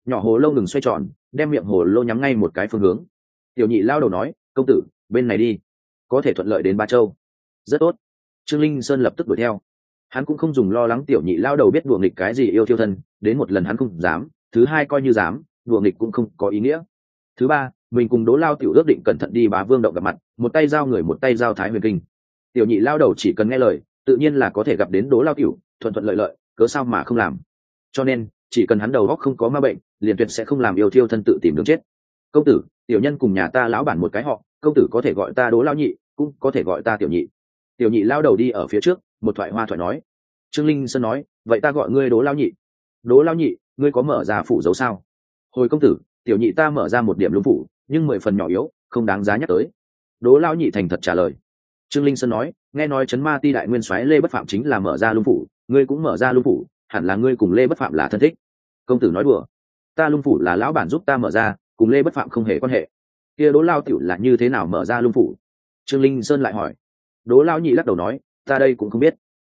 Nhỏ hồ lô ngừng xoay tròn, đem miệng hồ lô nhắm ngay một cái phương hướng. Tiểu nhị lao đầu nói, công tử, bên này đi. Có thể thuận lợi đến ba châu. Rất tốt. Trương linh sơn lập tức đuổi theo. Hắn cũng không dùng lo lắng tiểu nhị lao đầu biết đùa nghịch cái gì yêu thiêu thân, đến một lần hắn không dám, thứ hai coi như dám, đùa nghịch cũng không có ý nghĩa. Thứ ba mình cùng đố lao tiểu ước định cẩn thận đi bá vương động gặp mặt, một tay giao người, một tay giao thái huyền kinh. Tiểu nhị lao đầu chỉ cần nghe lời, tự nhiên là có thể gặp đến đố lao tiểu, thuận thuận lợi lợi, cớ sao mà không làm. Cho nên, chỉ cần hắn đầu góc không có ma bệnh, liền tuyệt sẽ không làm yêu thiêu thân tự tìm đường chết. Công tử, tiểu nhân cùng nhà ta lão bản một cái họ, công tử có thể gọi ta đố lao nhị, cũng có thể gọi ta tiểu nhị. Tiểu nhị lao đầu đi ở phía trước, một thoại hoa thoại nói. Trương linh sơn nói, vậy ta gọi ngươi đố lao nhị. Đố lao nhị, ngươi có mở ra phủ dấu sao? Hồi công tử, tiểu nhị ta mở ra một điểm lũng phủ nhưng mười phần nhỏ yếu, không đáng giá nhắc tới. Đố Lão nhị thành thật trả lời. Trương linh sơn nói, nghe nói chấn ma ti đại nguyên soái lê bất phạm chính là mở ra lung phủ, ngươi cũng mở ra lung phủ, hẳn là ngươi cùng lê bất phạm là thân thích. Công tử nói đùa, ta lung phủ là lão bản giúp ta mở ra, cùng lê bất phạm không hề quan hệ. Kia đố lao tiểu là như thế nào mở ra lung phủ? Trương linh sơn lại hỏi. Đố lao nhị lắc đầu nói, ta đây cũng không biết.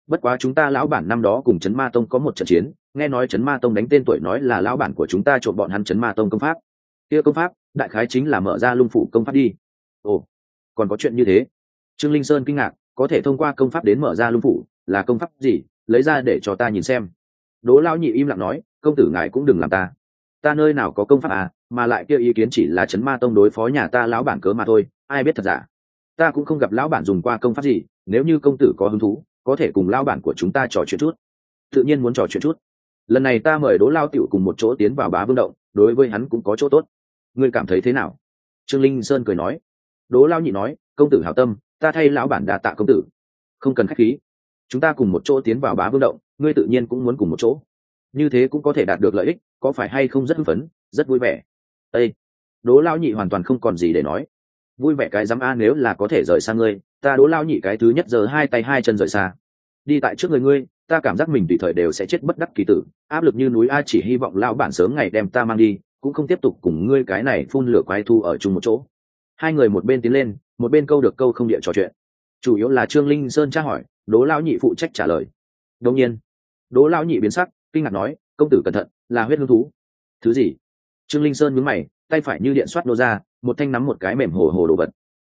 Bất quá chúng ta lão bản năm đó cùng chấn ma tông có một trận chiến, nghe nói chấn ma tông đánh tên tuổi nói là lão bản của chúng ta trộm bọn hắn chấn ma tông công pháp. Kia công pháp đại khái chính là mở ra lung phủ công pháp đi. Ồ, còn có chuyện như thế. Trương linh sơn kinh ngạc, có thể thông qua công pháp đến mở ra lung phủ, là công pháp gì? Lấy ra để cho ta nhìn xem. Đỗ lao nhị im lặng nói, công tử ngài cũng đừng làm ta. Ta nơi nào có công pháp à mà lại kia ý kiến chỉ là chấn ma tông đối phó nhà ta lão bản cớ mà thôi, ai biết thật giả? Ta cũng không gặp lão bản dùng qua công pháp gì, nếu như công tử có hứng thú, có thể cùng lão bản của chúng ta trò chuyện chút. Tự nhiên muốn trò chuyện chút. Lần này ta mời Đỗ lao tiểu cùng một chỗ tiến vào bá vương động, đối với hắn cũng có chỗ tốt ngươi cảm thấy thế nào? Trương linh sơn cười nói. Đỗ lao nhị nói, công tử hảo tâm, ta thay lão bản đà tạ công tử. Không cần khách khí. Chúng ta cùng một chỗ tiến vào bá vương động, ngươi tự nhiên cũng muốn cùng một chỗ. Như thế cũng có thể đạt được lợi ích, có phải hay không rất hưng phấn, rất vui vẻ. Ây Đỗ lao nhị hoàn toàn không còn gì để nói. Vui vẻ cái dám a, nếu là có thể rời xa ngươi, ta Đỗ lao nhị cái thứ nhất giờ hai tay hai chân rời xa. Đi tại trước người ngươi, ta cảm giác mình tùy thời đều sẽ chết bất đắc kỳ tử. Áp lực như núi a chỉ hy vọng lao bản sớm ngày đem ta mang đi cũng không tiếp tục cùng ngươi cái này phun lửa quái thu ở chung một chỗ. Hai người một bên tiến lên, một bên câu được câu không địa trò chuyện. Chủ yếu là trương linh sơn tra hỏi đố Lão nhị phụ trách trả lời. Đông nhiên đố Lão nhị biến sắc, kinh ngạc nói, công tử cẩn thận, là huyết hương thú. Thứ gì? Trương linh sơn nhướng mày, tay phải như điện soát nô ra, một thanh nắm một cái mềm hồ hồ đồ vật.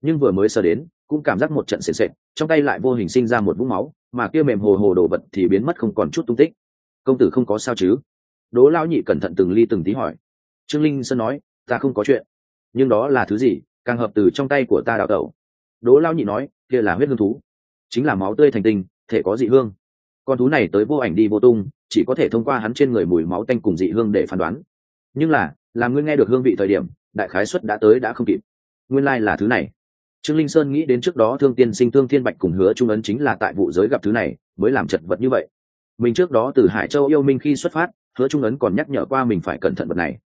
Nhưng vừa mới sờ đến, cũng cảm giác một trận sền sệt, trong tay lại vô hình sinh ra một vũng máu, mà kia mềm hồ hồ đồ vật thì biến mất không còn chút tung tích. Công tử không có sao chứ? Đố Lão nhị cẩn thận từng ly từng tí hỏi trương linh sơn nói, ta không có chuyện. Nhưng đó là thứ gì, càng hợp từ trong tay của ta đào tẩu. Đỗ lao nhị nói, kia là huyết hương thú. Chính là máu tươi thành tinh, thể có dị hương. Con thú này tới vô ảnh đi vô tung, chỉ có thể thông qua hắn trên người mùi máu tanh cùng dị hương để phán đoán. Nhưng là, làm ngươi nghe được hương vị thời điểm, đại khái xuất đã tới đã không kịp. Nguyên lai、like、là thứ này. Trương linh sơn nghĩ đến trước đó thương tiên sinh, thương thiên bạch cùng hứa trung ấn chính là tại vụ giới gặp thứ này, mới làm chật vật như vậy. Mình trước đó từ hải châu yêu minh khi xuất phát, hứa trung ấn còn nhắc nhở qua mình phải cẩn thận vật này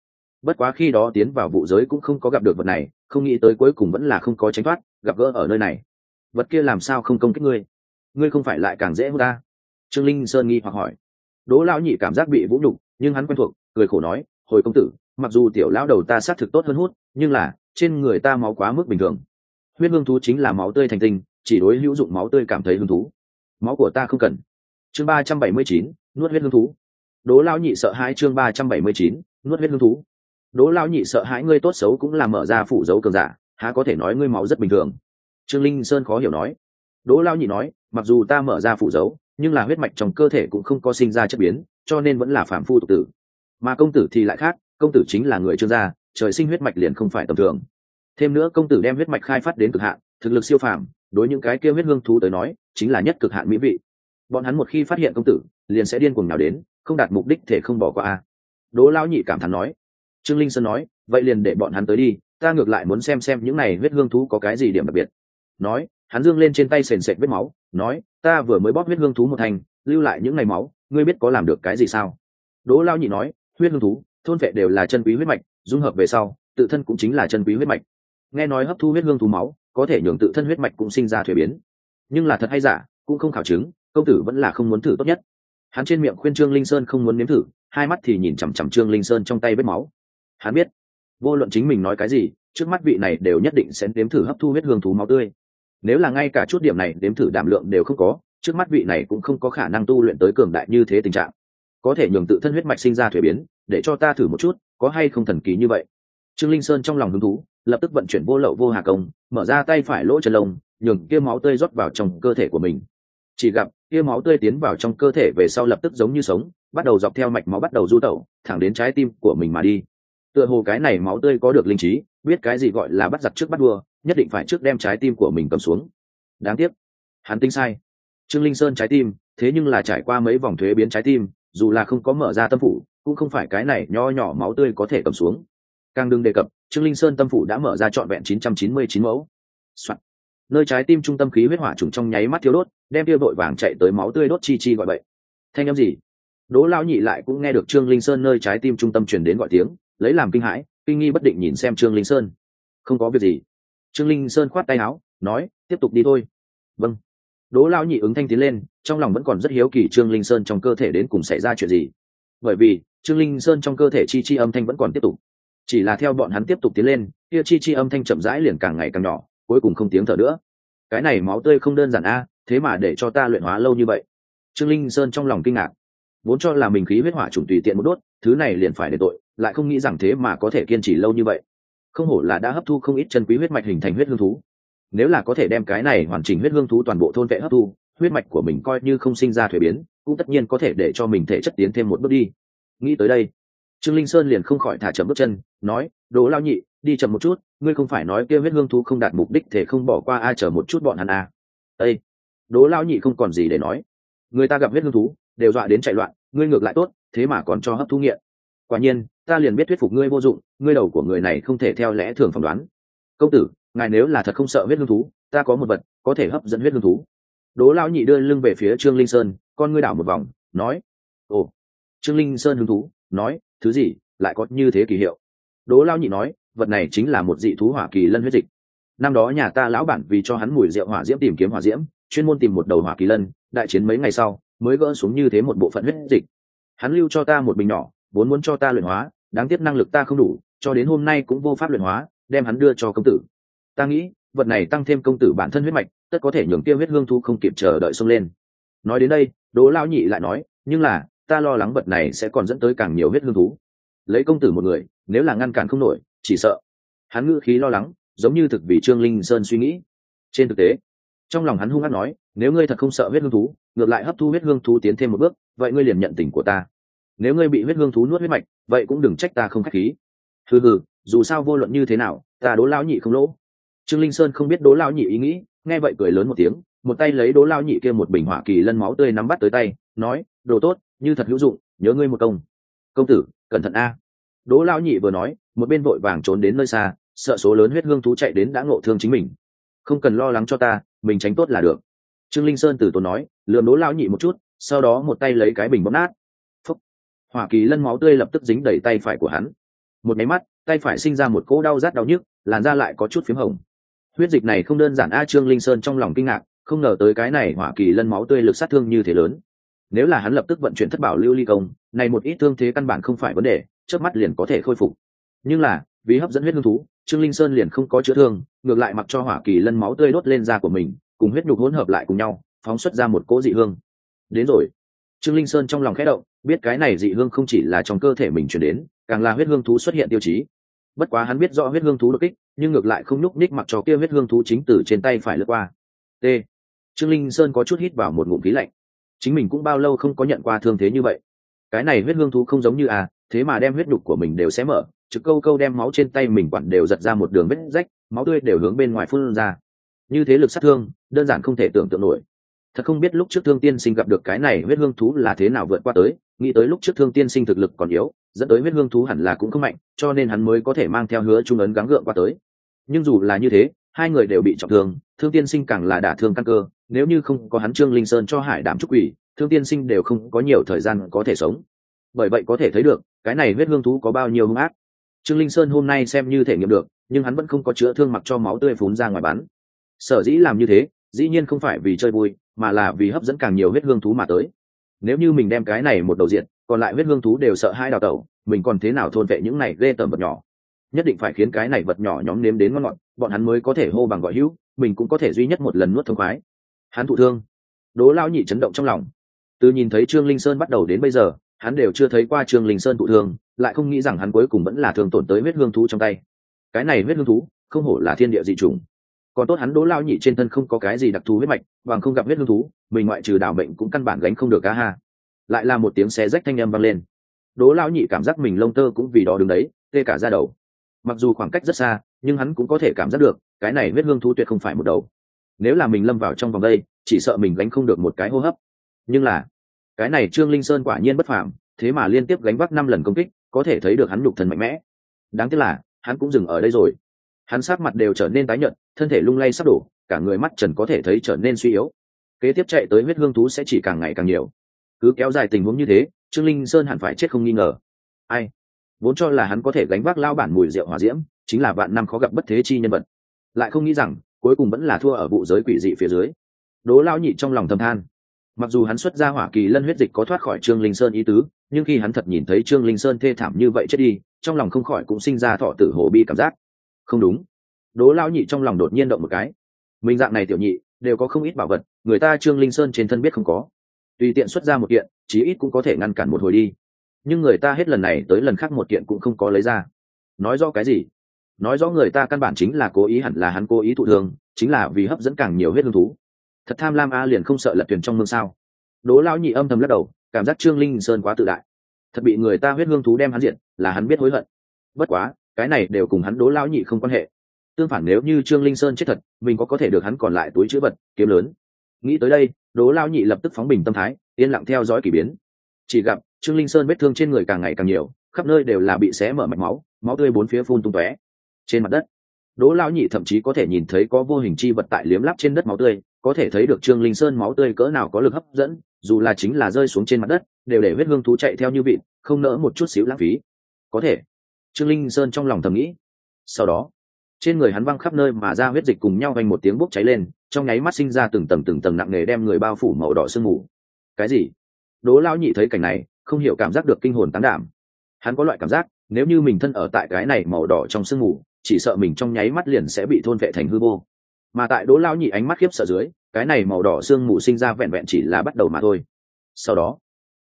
bất quá khi đó tiến vào vụ giới cũng không có gặp được vật này, không nghĩ tới cuối cùng vẫn là không có tránh thoát, gặp gỡ ở nơi này. Vật kia làm sao không công kích ngươi? Ngươi không phải lại càng dễ hơn ta? Trương linh sơn nghi hoặc hỏi. Đỗ lão nhị cảm giác bị vũ nhục, nhưng hắn quen thuộc, cười khổ nói, hồi công tử, mặc dù tiểu lão đầu ta xác thực tốt hơn hút, nhưng là, trên người ta máu quá mức bình thường. Huyết hương thú chính là máu tươi thành tinh, chỉ đối hữu dụng máu tươi cảm thấy hứng thú. Máu của ta không cần. Chương ba trăm bảy mươi chín, nuốt huyết hương thú. Đỗ lão nhị sợ hai chương ba trăm bảy mươi chín, nuốt huyết hương thú đỗ lão nhị sợ hãi ngươi tốt xấu cũng là mở ra phủ dấu cường giả, há có thể nói ngươi máu rất bình thường. Trương linh sơn khó hiểu nói. Đỗ lão nhị nói, mặc dù ta mở ra phủ dấu, nhưng là huyết mạch trong cơ thể cũng không có sinh ra chất biến, cho nên vẫn là phạm phu tục tử. Mà công tử thì lại khác, công tử chính là người trương gia, trời sinh huyết mạch liền không phải tầm thường. Thêm nữa công tử đem huyết mạch khai phát đến cực hạn, thực lực siêu phàm, đối những cái kia huyết hương thú tới nói, chính là nhất cực hạn mỹ vị. Bọn hắn một khi phát hiện công tử, liền sẽ điên cuồng nào đến, không đạt mục đích thể không bỏ qua a. Đỗ lão nhị cảm thán nói trương linh sơn nói, vậy liền để bọn hắn tới đi, ta ngược lại muốn xem xem những này huyết hương thú có cái gì điểm đặc biệt. Nói, hắn dương lên trên tay sền sệt vết máu, nói, ta vừa mới bóp huyết hương thú một thành, lưu lại những ngày máu, ngươi biết có làm được cái gì sao? Đỗ lao nhị nói, huyết hương thú, thôn vệ đều là chân quý huyết mạch, dung hợp về sau, tự thân cũng chính là chân quý huyết mạch. Nghe nói hấp thu huyết hương thú máu, có thể nhường tự thân huyết mạch cũng sinh ra thuế biến. Nhưng là thật hay giả, cũng không khảo chứng, công tử vẫn là không muốn thử tốt nhất. Hắn trên miệng khuyên trương linh sơn không muốn nếm thử, hai mắt thì nhìn chằm chằm trương linh sơn trong tay vết máu hắn biết. Vô luận chính mình nói cái gì, trước mắt vị này đều nhất định sẽ nếm thử hấp thu huyết hương thú máu tươi. Nếu là ngay cả chút điểm này nếm thử đảm lượng đều không có, trước mắt vị này cũng không có khả năng tu luyện tới cường đại như thế tình trạng. Có thể nhường tự thân huyết mạch sinh ra thuế biến, để cho ta thử một chút, có hay không thần kỳ như vậy? Trương linh sơn trong lòng hứng thú, lập tức vận chuyển vô lậu vô hà công, mở ra tay phải lỗ chân lông, nhường kia máu tươi rót vào trong cơ thể của mình. Chỉ gặp, kia máu tươi tiến vào trong cơ thể về sau lập tức giống như sống, bắt đầu dọc theo mạch máu bắt đầu du tẩu, thẳng đến trái tim của mình mà đi tựa hồ cái này máu tươi có được linh trí, biết cái gì gọi là bắt giặc trước bắt đua nhất định phải trước đem trái tim của mình cầm xuống. Đáng tiếc, hắn tính sai. Trương linh sơn trái tim, thế nhưng là trải qua mấy vòng thuế biến trái tim, dù là không có mở ra tâm phủ, cũng không phải cái này nho nhỏ máu tươi có thể cầm xuống. Càng đừng đề cập, trương linh sơn tâm phủ đã mở ra trọn vẹn 999 mẫu、Soạn. nơi trái tim trung tâm khí huyết hỏa trùng trong nháy mắt thiếu đốt, đem tiêu đội vàng chạy tới máu tươi đốt chi chi gọi bậy. thanh em gì? Đỗ lão nhị lại cũng nghe được trương linh sơn nơi trái tim trung tâm truyền đến gọi tiếng lấy làm kinh hãi, kinh nghi bất định nhìn xem trương linh sơn. Không có việc gì. Trương linh sơn khoát tay áo, nói, tiếp tục đi thôi. Vâng. Đỗ lao nhị ứng thanh tiến lên, trong lòng vẫn còn rất hiếu kỳ trương linh sơn trong cơ thể đến cùng xảy ra chuyện gì. Bởi vì, trương linh sơn trong cơ thể chi chi âm thanh vẫn còn tiếp tục. Chỉ là theo bọn hắn tiếp tục tiến lên, kia chi chi âm thanh chậm rãi liền càng ngày càng nhỏ, cuối cùng không tiếng thở nữa. Cái này máu tươi không đơn giản a, thế mà để cho ta luyện hóa lâu như vậy. Trương linh sơn trong lòng kinh ngạc, vốn cho là mình khí huyết hỏa trùng tùy tiện một đốt thứ này liền phải để tội, lại không nghĩ rằng thế mà có thể kiên trì lâu như vậy. Không hổ là đã hấp thu không ít chân quý huyết mạch hình thành huyết hương thú. Nếu là có thể đem cái này hoàn chỉnh huyết hương thú toàn bộ thôn vệ hấp thu, huyết mạch của mình coi như không sinh ra thuế biến, cũng tất nhiên có thể để cho mình thể chất tiến thêm một bước đi. Nghĩ tới đây, trương linh sơn liền không khỏi thả chậm bước chân, nói, đỗ lao nhị, đi chậm một chút, ngươi không phải nói kêu huyết hương thú không đạt mục đích thể không bỏ qua ai chờ một chút bọn hắn à. ây đỗ lao nhị không còn gì để nói. Người ta gặp huyết hương thú, đều dọa đến chạy loạn, ngươi ngược lại tốt thế mà còn cho hấp thu nghiện. Quả nhiên, ta liền biết thuyết phục ngươi vô dụng, ngươi đầu của người này không thể theo lẽ thường phỏng đoán. Công tử, ngài nếu là thật không sợ huyết hương thú, ta có một vật, có thể hấp dẫn huyết hương thú. Đỗ lão nhị đưa lưng về phía trương linh sơn, con ngươi đảo một vòng, nói, ồ, trương linh sơn hứng thú, nói, thứ gì, lại có như thế kỳ hiệu? Đỗ lão nhị nói, vật này chính là một dị thú hỏa kỳ lân huyết dịch. Năm đó nhà ta lão bản vì cho hắn mùi rượu hỏa diễm tìm kiếm hỏa diễm, chuyên môn tìm một đầu hỏa kỳ lân, đại chiến mấy ngày sau, mới gỡ xuống như thế một bộ phận huyết dịch hắn lưu cho ta một bình nhỏ, vốn muốn cho ta luyện hóa, đáng tiếc năng lực ta không đủ, cho đến hôm nay cũng vô pháp luyện hóa, đem hắn đưa cho công tử. Ta nghĩ, vật này tăng thêm công tử bản thân huyết mạch, tất có thể nhường tiêu huyết hương thu không kịp chờ đợi xông lên. Nói đến đây, đỗ lao nhị lại nói, nhưng là, ta lo lắng vật này sẽ còn dẫn tới càng nhiều huyết hương thú. Lấy công tử một người, nếu là ngăn cản không nổi, chỉ sợ. Hắn ngữ khí lo lắng, giống như thực vì trương linh sơn suy nghĩ. Trên thực tế, trong lòng hắn hung hát nói, nếu ngươi thật không sợ huyết hương thú, ngược lại hấp thu huyết hương thú tiến thêm một bước, vậy ngươi liền nhận tình của ta nếu ngươi bị huyết hương thú nuốt huyết mạch, vậy cũng đừng trách ta không k h á c h khí. Hừ hừ, dù sao vô luận như thế nào, ta đố lao nhị không lỗ. Trương linh sơn không biết đố lao nhị ý nghĩ, nghe vậy cười lớn một tiếng, một tay lấy đố lao nhị kia một bình hỏa kỳ lân máu tươi nắm bắt tới tay, nói, đồ tốt, như thật hữu dụng, nhớ ngươi một công. Công tử, cẩn thận a. Đố lao nhị vừa nói, một bên vội vàng trốn đến nơi xa, sợ số lớn huyết hương thú chạy đến đã ngộ thương chính mình. Không cần lo lắng cho ta, mình tránh tốt là được. Trương linh sơn từ tốn nói lượm đố lao nhị một chút, sau đó một tay lấy cái bình bóp nát hỏa kỳ lân máu tươi lập tức dính đầy tay phải của hắn. Một máy mắt, tay phải sinh ra một cỗ đau rát đau nhức, làn da lại có chút p h í m hồng. Huyết dịch này không đơn giản a trương linh sơn trong lòng kinh ngạc, không ngờ tới cái này hỏa kỳ lân máu tươi lực sát thương như thế lớn. Nếu là hắn lập tức vận chuyển thất bảo lưu ly công, này một ít thương thế căn bản không phải vấn đề trước mắt liền có thể khôi phục. Nhưng là, vì hấp dẫn huyết hương thú, trương linh sơn liền không có chữa thương, ngược lại mặc cho hỏa kỳ lân máu tươi đốt lên da của mình, cùng huyết nhục hỗn hợp lại cùng nhau, phóng xuất ra một cỗ dị hương. Đến rồi. Trương linh sơn trong lòng khẽ động biết cái này dị hương không chỉ là trong cơ thể mình chuyển đến, càng là huyết hương thú xuất hiện tiêu chí. Bất quá hắn biết rõ huyết hương thú đột kích, nhưng ngược lại không nhúc ních mặc cho kia huyết hương thú chính từ trên tay phải lướt qua. T. Trương linh sơn có chút hít vào một ngụm khí lạnh. Chính mình cũng bao lâu không có nhận qua thương thế như vậy. Cái này huyết hương thú không giống như à thế mà đem huyết đục của mình đều xé mở, trực câu câu đem máu trên tay mình quặn đều giật ra một đường vết rách, máu tươi đều hướng bên ngoài phun ra. Như thế lực sát thương, đơn giản không thể tưởng tượng nổi. Thật không biết lúc trước thương tiên sinh gặp được cái này huyết hương thú là thế nào vượt qua tới nghĩ tới lúc trước thương tiên sinh thực lực còn yếu, dẫn tới huyết hương thú hẳn là cũng không mạnh, cho nên hắn mới có thể mang theo hứa trung ấn gắng gượng qua tới. Nhưng dù là như thế, hai người đều bị trọng thương thương tiên sinh càng là đả thương căn cơ, nếu như không có hắn trương linh sơn cho hải đảm trúc quỷ, thương tiên sinh đều không có nhiều thời gian có thể sống. Bởi vậy có thể thấy được, cái này huyết hương thú có bao nhiêu hung ác. Trương linh sơn hôm nay xem như thể nghiệm được, nhưng hắn vẫn không có chữa thương mặc cho máu tươi phún ra ngoài bắn. Sở dĩ làm như thế, dĩ nhiên không phải vì chơi vui, mà là vì hấp dẫn càng nhiều huyết hương thú mà tới nếu như mình đem cái này một đầu diện, còn lại huyết hương thú đều sợ hai đào tẩu, mình còn thế nào thôn vệ những này ghê tởm vật nhỏ? Nhất định phải khiến cái này vật nhỏ nhóm nếm đến ngon ngọt, bọn hắn mới có thể hô bằng gọi hữu, mình cũng có thể duy nhất một lần nuốt thông khoái. Hắn thụ thương. Đố lao nhị chấn động trong lòng. Từ nhìn thấy trương linh sơn bắt đầu đến bây giờ, hắn đều chưa thấy qua trương linh sơn thụ thương, lại không nghĩ rằng hắn cuối cùng vẫn là thường tổn tới huyết hương thú trong tay. Cái này huyết hương thú, không hổ là thiên địa dị trùng còn tốt hắn đỗ lao nhị trên thân không có cái gì đặc thù huyết mạch, bằng không gặp huyết hương thú, mình ngoại trừ đảo bệnh cũng căn bản gánh không được cá ha. Lại là một tiếng xé rách thanh âm vang lên. Đỗ lao nhị cảm giác mình lông tơ cũng vì đó đứng đấy, tê cả ra đầu. Mặc dù khoảng cách rất xa, nhưng hắn cũng có thể cảm giác được, cái này huyết hương thú tuyệt không phải một đầu. Nếu là mình lâm vào trong vòng đây, chỉ sợ mình gánh không được một cái hô hấp. Nhưng là, cái này trương linh sơn quả nhiên bất phàm, thế mà liên tiếp gánh vác năm lần công kích, có thể thấy được hắn nhục thần mạnh mẽ. Đáng tiếc là, hắn cũng dừng ở đây rồi hắn sát mặt đều trở nên tái nhợt, thân thể lung lay sắp đổ, cả người mắt trần có thể thấy trở nên suy yếu. Kế tiếp chạy tới huyết hương thú sẽ chỉ càng ngày càng nhiều. Cứ kéo dài tình huống như thế, trương linh sơn hẳn phải chết không nghi ngờ. Ai? Vốn cho là hắn có thể gánh vác lao bản mùi rượu hòa diễm, chính là vạn năm khó gặp bất thế chi nhân vật. Lại không nghĩ rằng, cuối cùng vẫn là thua ở vụ giới quỷ dị phía dưới. Đố lao nhị trong lòng thầm than. Mặc dù hắn xuất ra hỏa kỳ lân huyết dịch có thoát khỏi trương linh sơn ý tứ, nhưng khi hắn thật nhìn thấy trương linh sơn thê thảm như vậy chết đi, trong lòng không khỏi cũng sinh ra thọ tử hồ bi cảm giác không đúng. Đố lão nhị trong lòng đột nhiên động một cái. Mình dạng này tiểu nhị, đều có không ít bảo vật, người ta trương linh sơn trên thân biết không có. Tùy tiện xuất ra một kiện, chí ít cũng có thể ngăn cản một hồi đi. Nhưng người ta hết lần này tới lần khác một kiện cũng không có lấy ra. Nói rõ cái gì? Nói rõ người ta căn bản chính là cố ý hẳn là hắn cố ý thụ thường, chính là vì hấp dẫn càng nhiều huyết hương thú. Thật tham lam a liền không sợ lật thuyền trong mương sao. Đố lão nhị âm thầm lắc đầu, cảm giác trương linh sơn quá tự đại. Thật bị người ta huyết hương thú đem hắn diện là hắn biết hối hận. Bất quá cái này đều cùng hắn đố lão nhị không quan hệ. Tương phản nếu như trương linh sơn chết thật, mình có có thể được hắn còn lại túi chữ vật, kiếm lớn. Nghĩ tới đây, đố lão nhị lập tức phóng bình tâm thái, yên lặng theo dõi k ỳ biến. Chỉ gặp, trương linh sơn vết thương trên người càng ngày càng nhiều, khắp nơi đều là bị xé mở mạch máu máu tươi bốn phía phun tung tóe. Trên mặt đất, đố lão nhị thậm chí có thể nhìn thấy có vô hình chi vật tại liếm lắp trên đất máu tươi, có thể thấy được trương linh sơn máu tươi cỡ nào có lực hấp dẫn, dù là chính là rơi xuống trên mặt đất, đều để huyết hương thú chạy theo như vịn, không nỡ một chút xíu lãng phí. Có thể trương linh sơn trong lòng thầm nghĩ. Sau đó, trên người hắn văng khắp nơi mà ra huyết dịch cùng nhau vành một tiếng bốc cháy lên, trong nháy mắt sinh ra từng tầng từng tầng nặng nề đem người bao phủ màu đỏ sương mù. Cái gì? Đố lão nhị thấy cảnh này, không hiểu cảm giác được kinh hồn tán đảm. Hắn có loại cảm giác, nếu như mình thân ở tại cái này màu đỏ trong sương mù, chỉ sợ mình trong nháy mắt liền sẽ bị thôn vệ thành hư vô. Mà tại Đố lão nhị ánh mắt khiếp sợ dưới, cái này màu đỏ sương mù sinh ra vẹn vẹn chỉ là bắt đầu mà thôi. Sau đó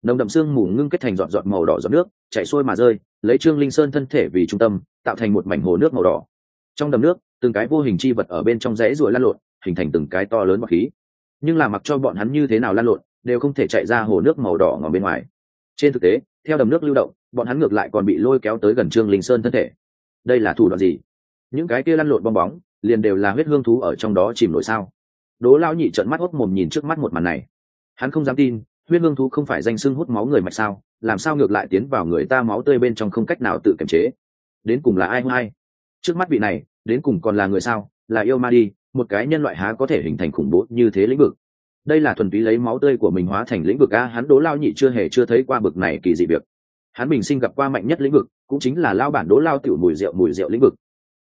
nồng đậm sương mù ngưng kết thành giọt giọt màu đỏ giọt nước, chảy xuôi mà rơi, lấy trương linh sơn thân thể vì trung tâm, tạo thành một mảnh hồ nước màu đỏ. Trong đầm nước, từng cái vô hình chi vật ở bên trong rẽ ruồi lan lộn, hình thành từng cái to lớn bọc khí. Nhưng là mặc cho bọn hắn như thế nào lan lộn, đều không thể chạy ra hồ nước màu đỏ ngỏ bên ngoài. Trên thực tế, theo đầm nước lưu động, bọn hắn ngược lại còn bị lôi kéo tới gần trương linh sơn thân thể. Đây là thủ đoạn gì? Những cái kia lăn lộn bong bóng, liền đều là huyết hương thú ở trong đó chìm nổi sao? Đố lao nhị trợn mắt hốc mồm nhìn trước mắt một màn này. Hắn không dám tin huyết hương thú không phải danh xưng hút máu người mạch sao? Làm sao ngược lại tiến vào người ta máu tươi bên trong không cách nào tự kiềm chế? Đến cùng là ai hư hay? Trước mắt vị này, đến cùng còn là người sao? Là yêu ma đi, một cái nhân loại há có thể hình thành khủng bố như thế lĩnh vực? Đây là thuần túy lấy máu tươi của mình hóa thành lĩnh vực a, hắn đố lao nhị chưa hề chưa thấy qua bực này kỳ dị việc. Hắn bình sinh gặp qua mạnh nhất lĩnh vực, cũng chính là lao bản đố lao tiểu mùi rượu mùi rượu lĩnh vực.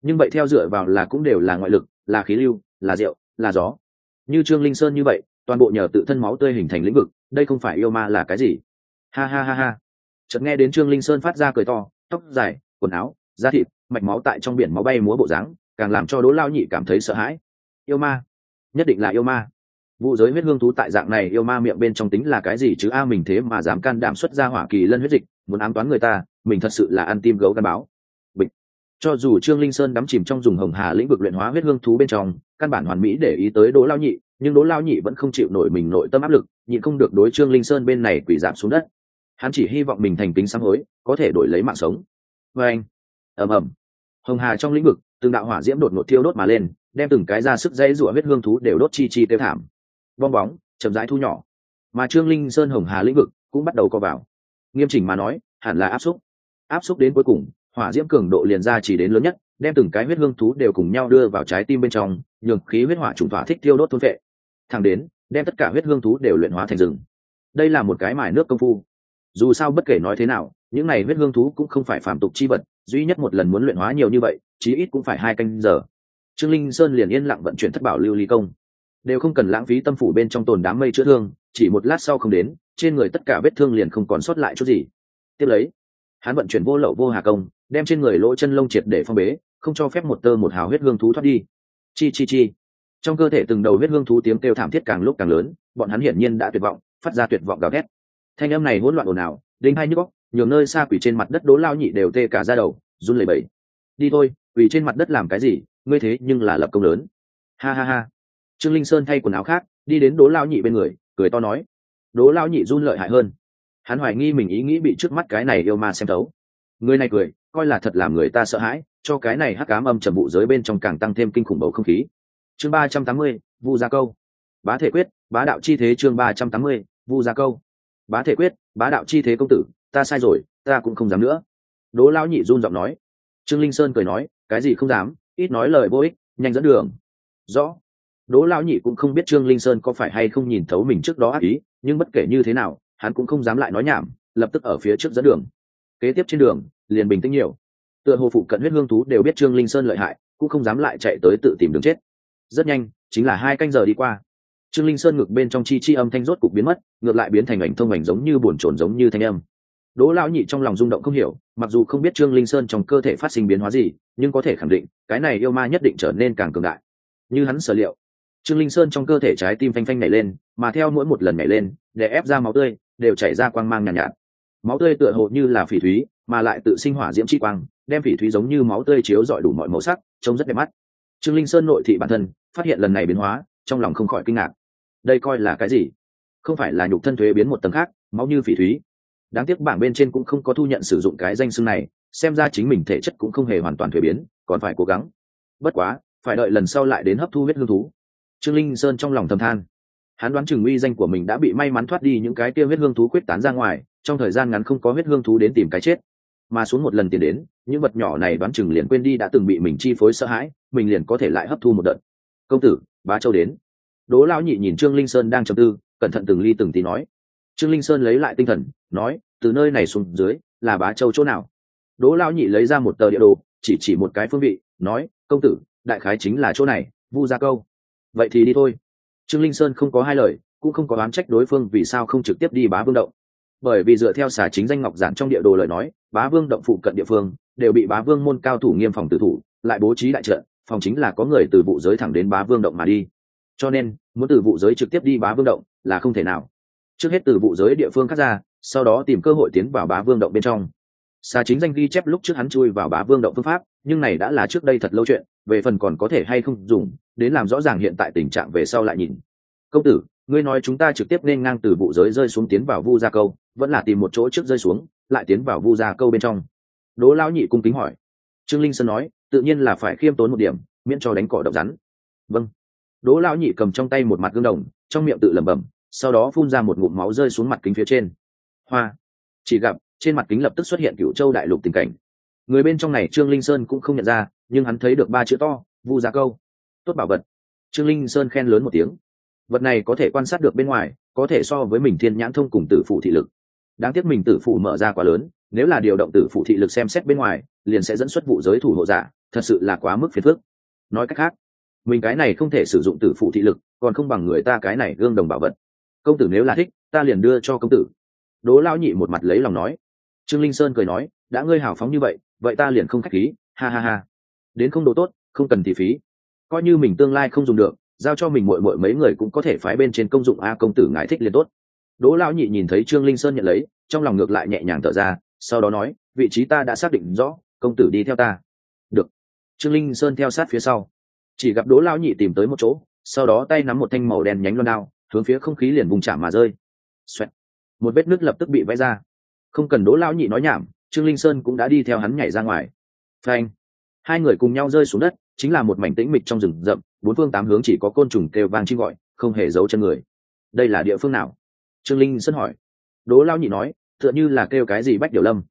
Nhưng vậy theo dựa vào là cũng đều là ngoại lực, là khí lưu, là rượu, là gió. Như trương linh sơn như vậy, toàn bộ nhờ tự thân máu tươi hình thành lĩnh vực đây không phải yêu ma là cái gì? Ha ha ha ha. Chợt nghe đến trương linh sơn phát ra cười to, tóc dài, quần áo, da thịt, mạch máu tại trong biển máu bay múa bộ dáng, càng làm cho đỗ lao nhị cảm thấy sợ hãi. Yêu ma? Nhất định là yêu ma. Vụ giới huyết hương thú tại dạng này, yêu ma miệng bên trong tính là cái gì chứ? A, mình thế mà dám can đảm xuất ra hỏa kỳ lân huyết dịch, muốn ám toán người ta, mình thật sự là ăn tim gấu gắn báo. Bịch. Cho dù trương linh sơn đắm chìm trong dùng hồng hà lĩnh vực luyện hóa huyết hương thú bên trong, căn bản hoàn mỹ để ý tới đỗ lao nhị nhưng đỗ lao nhị vẫn không chịu nổi mình nội tâm áp lực, nhịn không được đối trương linh sơn bên này quỷ giảm xuống đất. Hắn chỉ hy vọng mình thành kính sáng hối, có thể đổi lấy mạng sống. Vê anh, ầm ầm. Hồng hà trong lĩnh vực, từng đạo hỏa diễm đột ngột thiêu đốt mà lên, đem từng cái ra sức dây rủa huyết hương thú đều đốt chi chi tiêu thảm. Bong bóng, chậm rãi thu nhỏ. Mà trương linh sơn hồng hà lĩnh vực cũng bắt đầu co vào. Nghiêm chỉnh mà nói, hẳn là áp xúc. Áp xúc đến cuối cùng, hỏa diễm cường độ liền ra chỉ đến lớn nhất, đem từng cái huyết hương thú đều cùng nhau đưa vào trái tim bên trong, nhường khí huyết hỏa trùng thỏa thích tiêu đốt thôn vệ thẳng đến, đem tất cả huyết hương thú đều luyện hóa thành rừng. Đây là một cái mài nước công phu. Dù sao bất kể nói thế nào, những này huyết hương thú cũng không phải phạm tục chi vật, duy nhất một lần muốn luyện hóa nhiều như vậy, chí ít cũng phải hai canh giờ. Trương linh sơn liền yên lặng vận chuyển thất bảo lưu ly công. Đều không cần lãng phí tâm phủ bên trong tồn đám mây chữa thương, chỉ một lát sau không đến, trên người tất cả vết thương liền không còn sót lại chút gì. Tiếp lấy, hắn vận chuyển vô lậu vô hà công, đem trên người lỗ chân lông triệt để phong bế, không cho phép một tơ một hào huyết hương thú thoát đi. Chi chi chi trong cơ thể từng đầu huyết hương thú tiếng kêu thảm thiết càng lúc càng lớn, bọn hắn hiển nhiên đã tuyệt vọng, phát ra tuyệt vọng gào thét. Thanh âm này hỗn loạn ồn ào, đinh hai nhức góc nhiều nơi xa quỷ trên mặt đất đố lao nhị đều tê cả ra đầu, run lẩy bẩy. Đi thôi, quỷ trên mặt đất làm cái gì, ngươi thế nhưng là lập công lớn. Ha ha ha. Trương linh sơn thay quần áo khác, đi đến đố lao nhị bên người, cười to nói. Đố lao nhị run lợi hại hơn. Hắn hoài nghi mình ý nghĩ bị trước mắt cái này yêu ma xem thấu. Người này cười, coi là thật làm người ta sợ hãi, cho cái này hắc cám âm trầm vụ giới bên trong càng tăng thêm kinh khủng bầu không khí chương ba trăm tám mươi, vu gia câu. Bá thể quyết, bá đạo chi thế chương ba trăm tám mươi, vu gia câu. Bá thể quyết, bá đạo chi thế công tử, ta sai rồi, ta cũng không dám nữa. Đỗ lão nhị run giọng nói. Trương linh sơn cười nói, cái gì không dám, ít nói lời vô ích, nhanh dẫn đường. Rõ. Đỗ lão nhị cũng không biết trương linh sơn có phải hay không nhìn thấu mình trước đó ác ý, nhưng bất kể như thế nào, hắn cũng không dám lại nói nhảm, lập tức ở phía trước dẫn đường. Kế tiếp trên đường, liền bình tĩnh nhiều. Tựa hồ phụ cận huyết hương thú đều biết trương linh sơn lợi hại, cũng không dám lại chạy tới tự tìm đường chết rất nhanh chính là hai canh giờ đi qua. Trương linh sơn ngực bên trong chi chi âm thanh rốt cục biến mất ngược lại biến thành ảnh thông ảnh giống như buồn trồn giống như thanh âm. Đỗ lão nhị trong lòng rung động không hiểu mặc dù không biết trương linh sơn trong cơ thể phát sinh biến hóa gì nhưng có thể khẳng định cái này yêu ma nhất định trở nên càng cường đại. Như hắn sở liệu trương linh sơn trong cơ thể trái tim phanh phanh nhảy lên mà theo mỗi một lần nhảy lên để ép ra máu tươi đều chảy ra quang mang nhàn nhạt, nhạt. Máu tươi tựa hồ như là phỉ thúy mà lại tự sinh hỏa diễm chi quang đem phỉ thúy giống như máu tươi chiếu rọi đủ mọi màu sắc trông rất đẹp mắt trương linh sơn nội thị bản thân phát hiện lần này biến hóa, trong lòng không khỏi kinh ngạc. Đây coi là cái gì? Không phải là nhục thân thuế biến một tầng khác, máu như phỉ thúy. Đáng tiếc bảng bên trên cũng không có thu nhận sử dụng cái danh xưng này, xem ra chính mình thể chất cũng không hề hoàn toàn thuế biến, còn phải cố gắng. Bất quá, phải đợi lần sau lại đến hấp thu huyết hương thú. Trương linh sơn trong lòng thầm than. Hắn đoán chừng uy danh của mình đã bị may mắn thoát đi những cái kia huyết hương thú quyết tán ra ngoài, trong thời gian ngắn không có huyết hương thú đến tìm cái chết. Mà xuống một lần tiền đến, những vật nhỏ này đoán chừng liền quên đi đã từng bị mình chi phối sợ hãi mình liền có thể lại hấp thu một đợt. Công tử, bá châu đến. Đố lão nhị nhìn trương linh sơn đang trầm tư, cẩn thận từng ly từng tí nói. Trương linh sơn lấy lại tinh thần, nói, từ nơi này xuống dưới, là bá châu chỗ nào? Đố lão nhị lấy ra một tờ địa đồ, chỉ chỉ một cái phương vị, nói, công tử, đại khái chính là chỗ này, vu gia câu. Vậy thì đi thôi. Trương linh sơn không có hai lời, cũng không có oán trách đối phương vì sao không trực tiếp đi bá vương động. Bởi vì dựa theo xả chính danh ngọc giản trong địa đồ lời nói, bá vương động phụ cận địa phương, đều bị bá vương môn cao thủ nghiêm phòng tử thủ, lại bố trí đại trận phòng chính là có người từ vụ giới thẳng đến bá vương động mà đi. Cho nên, muốn từ vụ giới trực tiếp đi bá vương động là không thể nào. Trước hết từ vụ giới địa phương khác ra, sau đó tìm cơ hội tiến vào bá vương động bên trong. Xa chính danh ghi chép lúc trước hắn chui vào bá vương động phương pháp, nhưng này đã là trước đây thật lâu chuyện, về phần còn có thể hay không dùng, đến làm rõ ràng hiện tại tình trạng về sau lại nhìn. Công tử, ngươi nói chúng ta trực tiếp nên ngang từ vụ giới rơi xuống tiến vào vu gia câu, vẫn là tìm một chỗ trước rơi xuống, lại tiến vào vu gia câu bên trong. Đỗ lão nhị cung kính hỏi. Trương linh sơn nói tự nhiên là phải khiêm tốn một điểm, miễn cho đánh cỏ độc rắn. Vâng. Đỗ lão nhị cầm trong tay một mặt gương đồng, trong miệng tự lẩm bẩm, sau đó phun ra một ngụm máu rơi xuống mặt kính phía trên. Hoa. Chỉ gặp, trên mặt kính lập tức xuất hiện cựu châu đại lục tình cảnh. Người bên trong này trương linh sơn cũng không nhận ra, nhưng hắn thấy được ba chữ to, vu gia câu. Tốt bảo vật. Trương linh sơn khen lớn một tiếng. Vật này có thể quan sát được bên ngoài, có thể so với mình thiên nhãn thông cùng tử phụ thị lực đáng tiếc mình tử phụ mở ra quá lớn, nếu là điều động tử phụ thị lực xem xét bên ngoài, liền sẽ dẫn xuất vụ giới thủ hộ giả, thật sự là quá mức phiền phức. Nói cách khác, mình cái này không thể sử dụng tử phụ thị lực, còn không bằng người ta cái này gương đồng bảo vật. Công tử nếu là thích, ta liền đưa cho công tử. Đố Lão nhị một mặt lấy lòng nói. Trương linh sơn cười nói, đã ngươi hào phóng như vậy vậy ta liền không k h á c h khí, ha ha ha. Đến không đồ tốt, không cần thì phí. Coi như mình tương lai không dùng được, giao cho mình mội mội mấy người cũng có thể phái bên trên công dụng a, công tử ngài thích liền tốt đỗ lão nhị nhìn thấy trương linh sơn nhận lấy, trong lòng ngược lại nhẹ nhàng thở ra, sau đó nói, vị trí ta đã xác định rõ, công tử đi theo ta. Được. Trương linh sơn theo sát phía sau. Chỉ gặp đỗ lão nhị tìm tới một chỗ, sau đó tay nắm một thanh màu đen nhánh loan đao, hướng phía không khí liền vùng chạm mà rơi. Xoẹt. một vết nước lập tức bị vẽ ra. Không cần đỗ lão nhị nói nhảm, trương linh sơn cũng đã đi theo hắn nhảy ra ngoài. Phanh. Hai người cùng nhau rơi xuống đất, chính là một mảnh tĩnh mịch trong rừng rậm, bốn phương tám hướng chỉ có côn trùng kêu vang chim gọi, không hề giấu chân người. Đây là địa phương nào? Trương linh sơn hỏi. Đỗ lao nhị nói, tựa như là kêu cái gì bách điều lâm.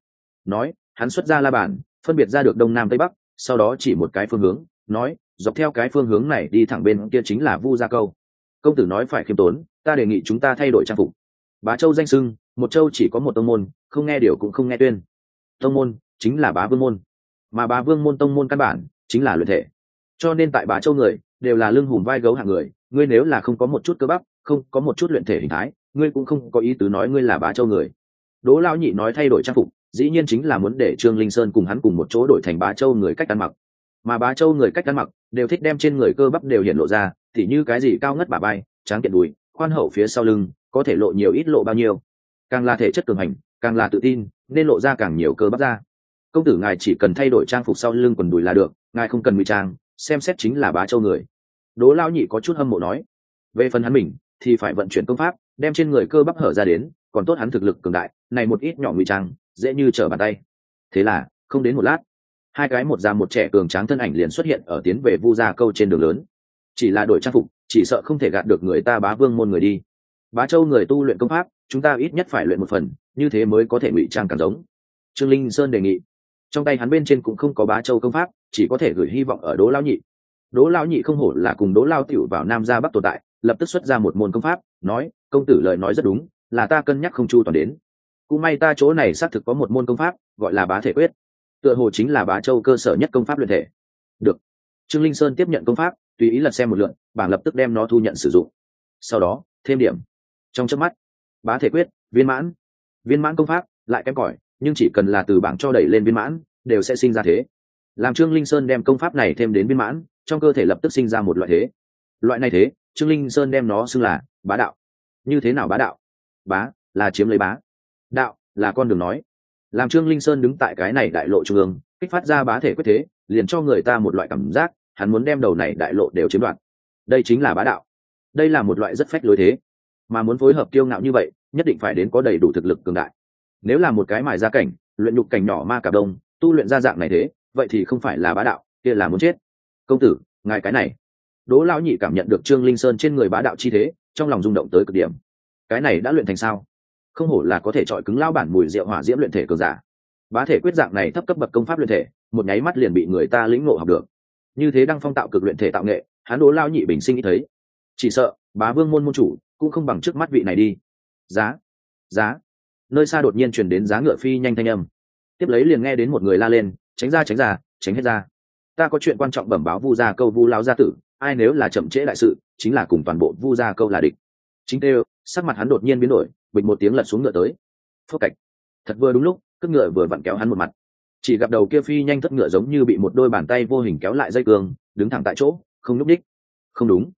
Nói, hắn xuất ra la bàn phân biệt ra được đông nam tây bắc, sau đó chỉ một cái phương hướng, nói, dọc theo cái phương hướng này đi thẳng bên kia chính là vu gia câu. Công tử nói phải khiêm tốn, ta đề nghị chúng ta thay đổi trang phục. Bá châu danh sưng một châu chỉ có một tông môn, không nghe điều cũng không nghe tuyên. Tông môn chính là bá vương môn. Mà bá vương môn tông môn căn bản chính là luyện thể. Cho nên tại bá châu người đều là lưng hùm vai gấu hạng người, ngươi nếu là không có một chút cơ bắp, không có một chút luyện thể hình thái ngươi cũng không có ý tứ nói ngươi là bá châu người. Đỗ Lão nhị nói thay đổi trang phục, dĩ nhiên chính là muốn để trương linh sơn cùng hắn cùng một chỗ đổi thành bá châu người cách ăn mặc. Mà bá châu người cách ăn mặc, đều thích đem trên người cơ bắp đều hiện lộ ra thì như cái gì cao ngất bà bay tráng kiện đùi, khoan hậu phía sau lưng, có thể lộ nhiều ít lộ bao nhiêu. Càng là thể chất cường hành, càng là tự tin, nên lộ ra càng nhiều cơ bắp ra. Công tử ngài chỉ cần thay đổi trang phục sau lưng quần đùi là được, ngài không cần ngụy trang, xem xét chính là bá châu người. Đố lao nhị có chút hâm mộ nói, về phần hắn mình, thì phải vận chuyển công pháp đem trên người cơ bắp hở ra đến, còn tốt hắn thực lực cường đại, này một ít nhỏ ngụy trang, dễ như trở bàn tay. Thế là, không đến một lát, hai cái một già một trẻ cường tráng thân ảnh liền xuất hiện ở tiến về vu gia câu trên đường lớn. Chỉ là đổi trang phục, chỉ sợ không thể gạt được người ta bá vương môn người đi. Bá châu người tu luyện công pháp, chúng ta ít nhất phải luyện một phần, như thế mới có thể ngụy trang càng giống. Trương linh sơn đề nghị. Trong tay hắn bên trên cũng không có bá châu công pháp, chỉ có thể gửi hy vọng ở Đỗ Lão nhị. Đỗ Lão nhị không hổ là cùng Đỗ lao tiểu vào nam gia bắc tồn tại lập tức xuất ra một môn công pháp, nói, công tử lời nói rất đúng, là ta cân nhắc không chu toàn đến. Cũng may ta chỗ này xác thực có một môn công pháp, gọi là bá thể quyết. Tựa hồ chính là bá châu cơ sở nhất công pháp luyện thể. Được. Trương linh sơn tiếp nhận công pháp, tùy ý lật xem một lượn bảng lập tức đem nó thu nhận sử dụng. Sau đó, thêm điểm. Trong chớp mắt, bá thể quyết, viên mãn. Viên mãn công pháp, lại kém cỏi, nhưng chỉ cần là từ bảng cho đẩy lên viên mãn, đều sẽ sinh ra thế. Làm trương linh sơn đem công pháp này thêm đến viên mãn, trong cơ thể lập tức sinh ra một loại thế. Loại này thế trương linh sơn đem nó xưng là bá đạo. Như thế nào bá đạo? Bá là chiếm lấy bá. Đạo là con đường nói. Làm trương linh sơn đứng tại cái này đại lộ trung ương, kích phát ra bá thể quyết thế, liền cho người ta một loại cảm giác, hắn muốn đem đầu này đại lộ đều chiếm đoạt. Đây chính là bá đạo. Đây là một loại rất phách lối thế. Mà muốn phối hợp kiêu ngạo như vậy, nhất định phải đến có đầy đủ thực lực cường đại. Nếu là một cái mài gia cảnh, luyện nhục cảnh nhỏ ma cả đông, tu luyện ra dạng này thế, vậy thì không phải là bá đạo, kia là muốn chết. Công tử, ngài cái này đỗ lão nhị cảm nhận được trương linh sơn trên người bá đạo chi thế, trong lòng rung động tới cực điểm. Cái này đã luyện thành sao? Không hổ là có thể chọi cứng lao bản mùi rượu hỏa diễm luyện thể cường giả. Bá thể quyết dạng này thấp cấp bậc công pháp luyện thể, một nháy mắt liền bị người ta lĩnh ngộ học được. Như thế đang phong tạo cực luyện thể tạo nghệ, hắn đố lao nhị bình sinh nghĩ thấy. Chỉ sợ, bá vương môn môn chủ cũng không bằng trước mắt vị này đi. Giá giá. Nơi xa đột nhiên chuyển đến giá ngựa phi nhanh thanh âm. Tiếp lấy liền nghe đến một người la lên, tránh ra tránh ra, tránh hết ra. Ta có chuyện quan trọng bẩm báo vu gia câu vu lao gia tử ai nếu là chậm trễ đại sự, chính là cùng toàn bộ vu gia câu là địch. Chính tê sắc mặt hắn đột nhiên biến đổi bịch một tiếng lật xuống ngựa tới. Phước cạch. Thật vừa đúng lúc cất ngựa vừa vặn kéo hắn một mặt. Chỉ gặp đầu kia phi nhanh thất ngựa giống như bị một đôi bàn tay vô hình kéo lại dây cường đứng thẳng tại chỗ, không nhúc đích không đúng.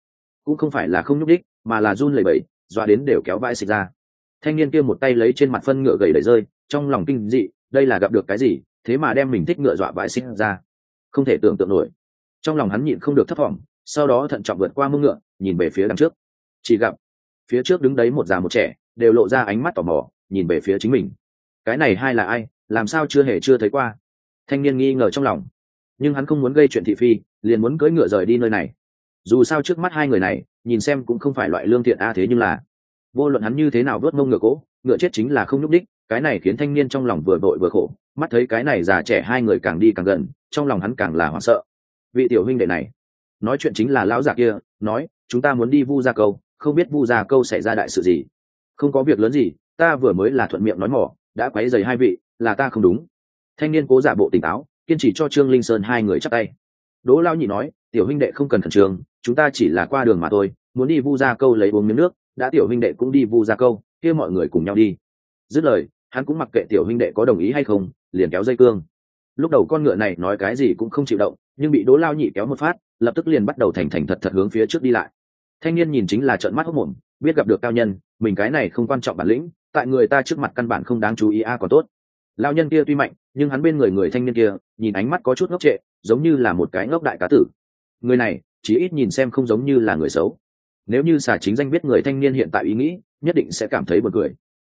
Cũng không phải là không nhúc đích mà là run lẩy bẩy, dọa đến đều kéo vai xịt ra. Thanh niên kia một tay lấy trên mặt phân ngựa gầy đẩy rơi, trong lòng kinh dị, đây là gặp được cái gì, thế mà đem mình thích ngựa dọa vãi xịt ra. Không thể tưởng tượng nổi. Trong lòng hắn nhịn không được thất vọng sau đó thận trọng vượt qua mương ngựa, nhìn về phía đằng trước. Chỉ gặp, phía trước đứng đấy một già một trẻ, đều lộ ra ánh mắt tò mò, nhìn về phía chính mình. Cái này hai là ai, làm sao chưa hề chưa thấy qua? Thanh niên nghi ngờ trong lòng. Nhưng hắn không muốn gây chuyện thị phi, liền muốn cưỡi ngựa rời đi nơi này. Dù sao trước mắt hai người này, nhìn xem cũng không phải loại lương thiện a thế nhưng là, vô luận hắn như thế nào vớt mông ngựa cỗ ngựa chết chính là không nhúc đích, cái này khiến thanh niên trong lòng vừa vội vừa khổ, mắt thấy cái này già trẻ hai người càng đi càng gần, trong lòng hắn càng là hoảng sợ. Vị tiểu huynh đệ này nói chuyện chính là lão già kia, nói, chúng ta muốn đi vu gia câu, không biết vu gia câu xảy ra đại sự gì. Không có việc lớn gì, ta vừa mới là thuận miệng nói mỏ, đã quấy dày hai vị, là ta không đúng. Thanh niên cố giả bộ tỉnh táo, kiên trì cho trương linh sơn hai người chắp tay. Đỗ lao nhị nói, tiểu huynh đệ không cần khẩn trương, chúng ta chỉ là qua đường mà thôi, muốn đi vu gia câu lấy uống miếng nước, đã tiểu huynh đệ cũng đi vu gia câu, kia mọi người cùng nhau đi. Dứt lời, hắn cũng mặc kệ tiểu huynh đệ có đồng ý hay không, liền kéo dây cương. Lúc đầu con ngựa này nói cái gì cũng không chịu động, nhưng bị đỗ lao nhị kéo một phát lập tức liền bắt đầu thành thành thật thật hướng phía trước đi lại. Thanh niên nhìn chính là trợn mắt hốc mồm, biết gặp được cao nhân, mình cái này không quan trọng bản lĩnh, tại người ta trước mặt căn bản không đáng chú ý a à còn tốt. Lao nhân kia tuy mạnh, nhưng hắn bên người người thanh niên kia, nhìn ánh mắt có chút ngốc trệ, giống như là một cái ngốc đại cá tử. Người này chỉ ít nhìn xem không giống như là người xấu. Nếu như xà chính danh biết người thanh niên hiện tại ý nghĩ, nhất định sẽ cảm thấy buồn cười.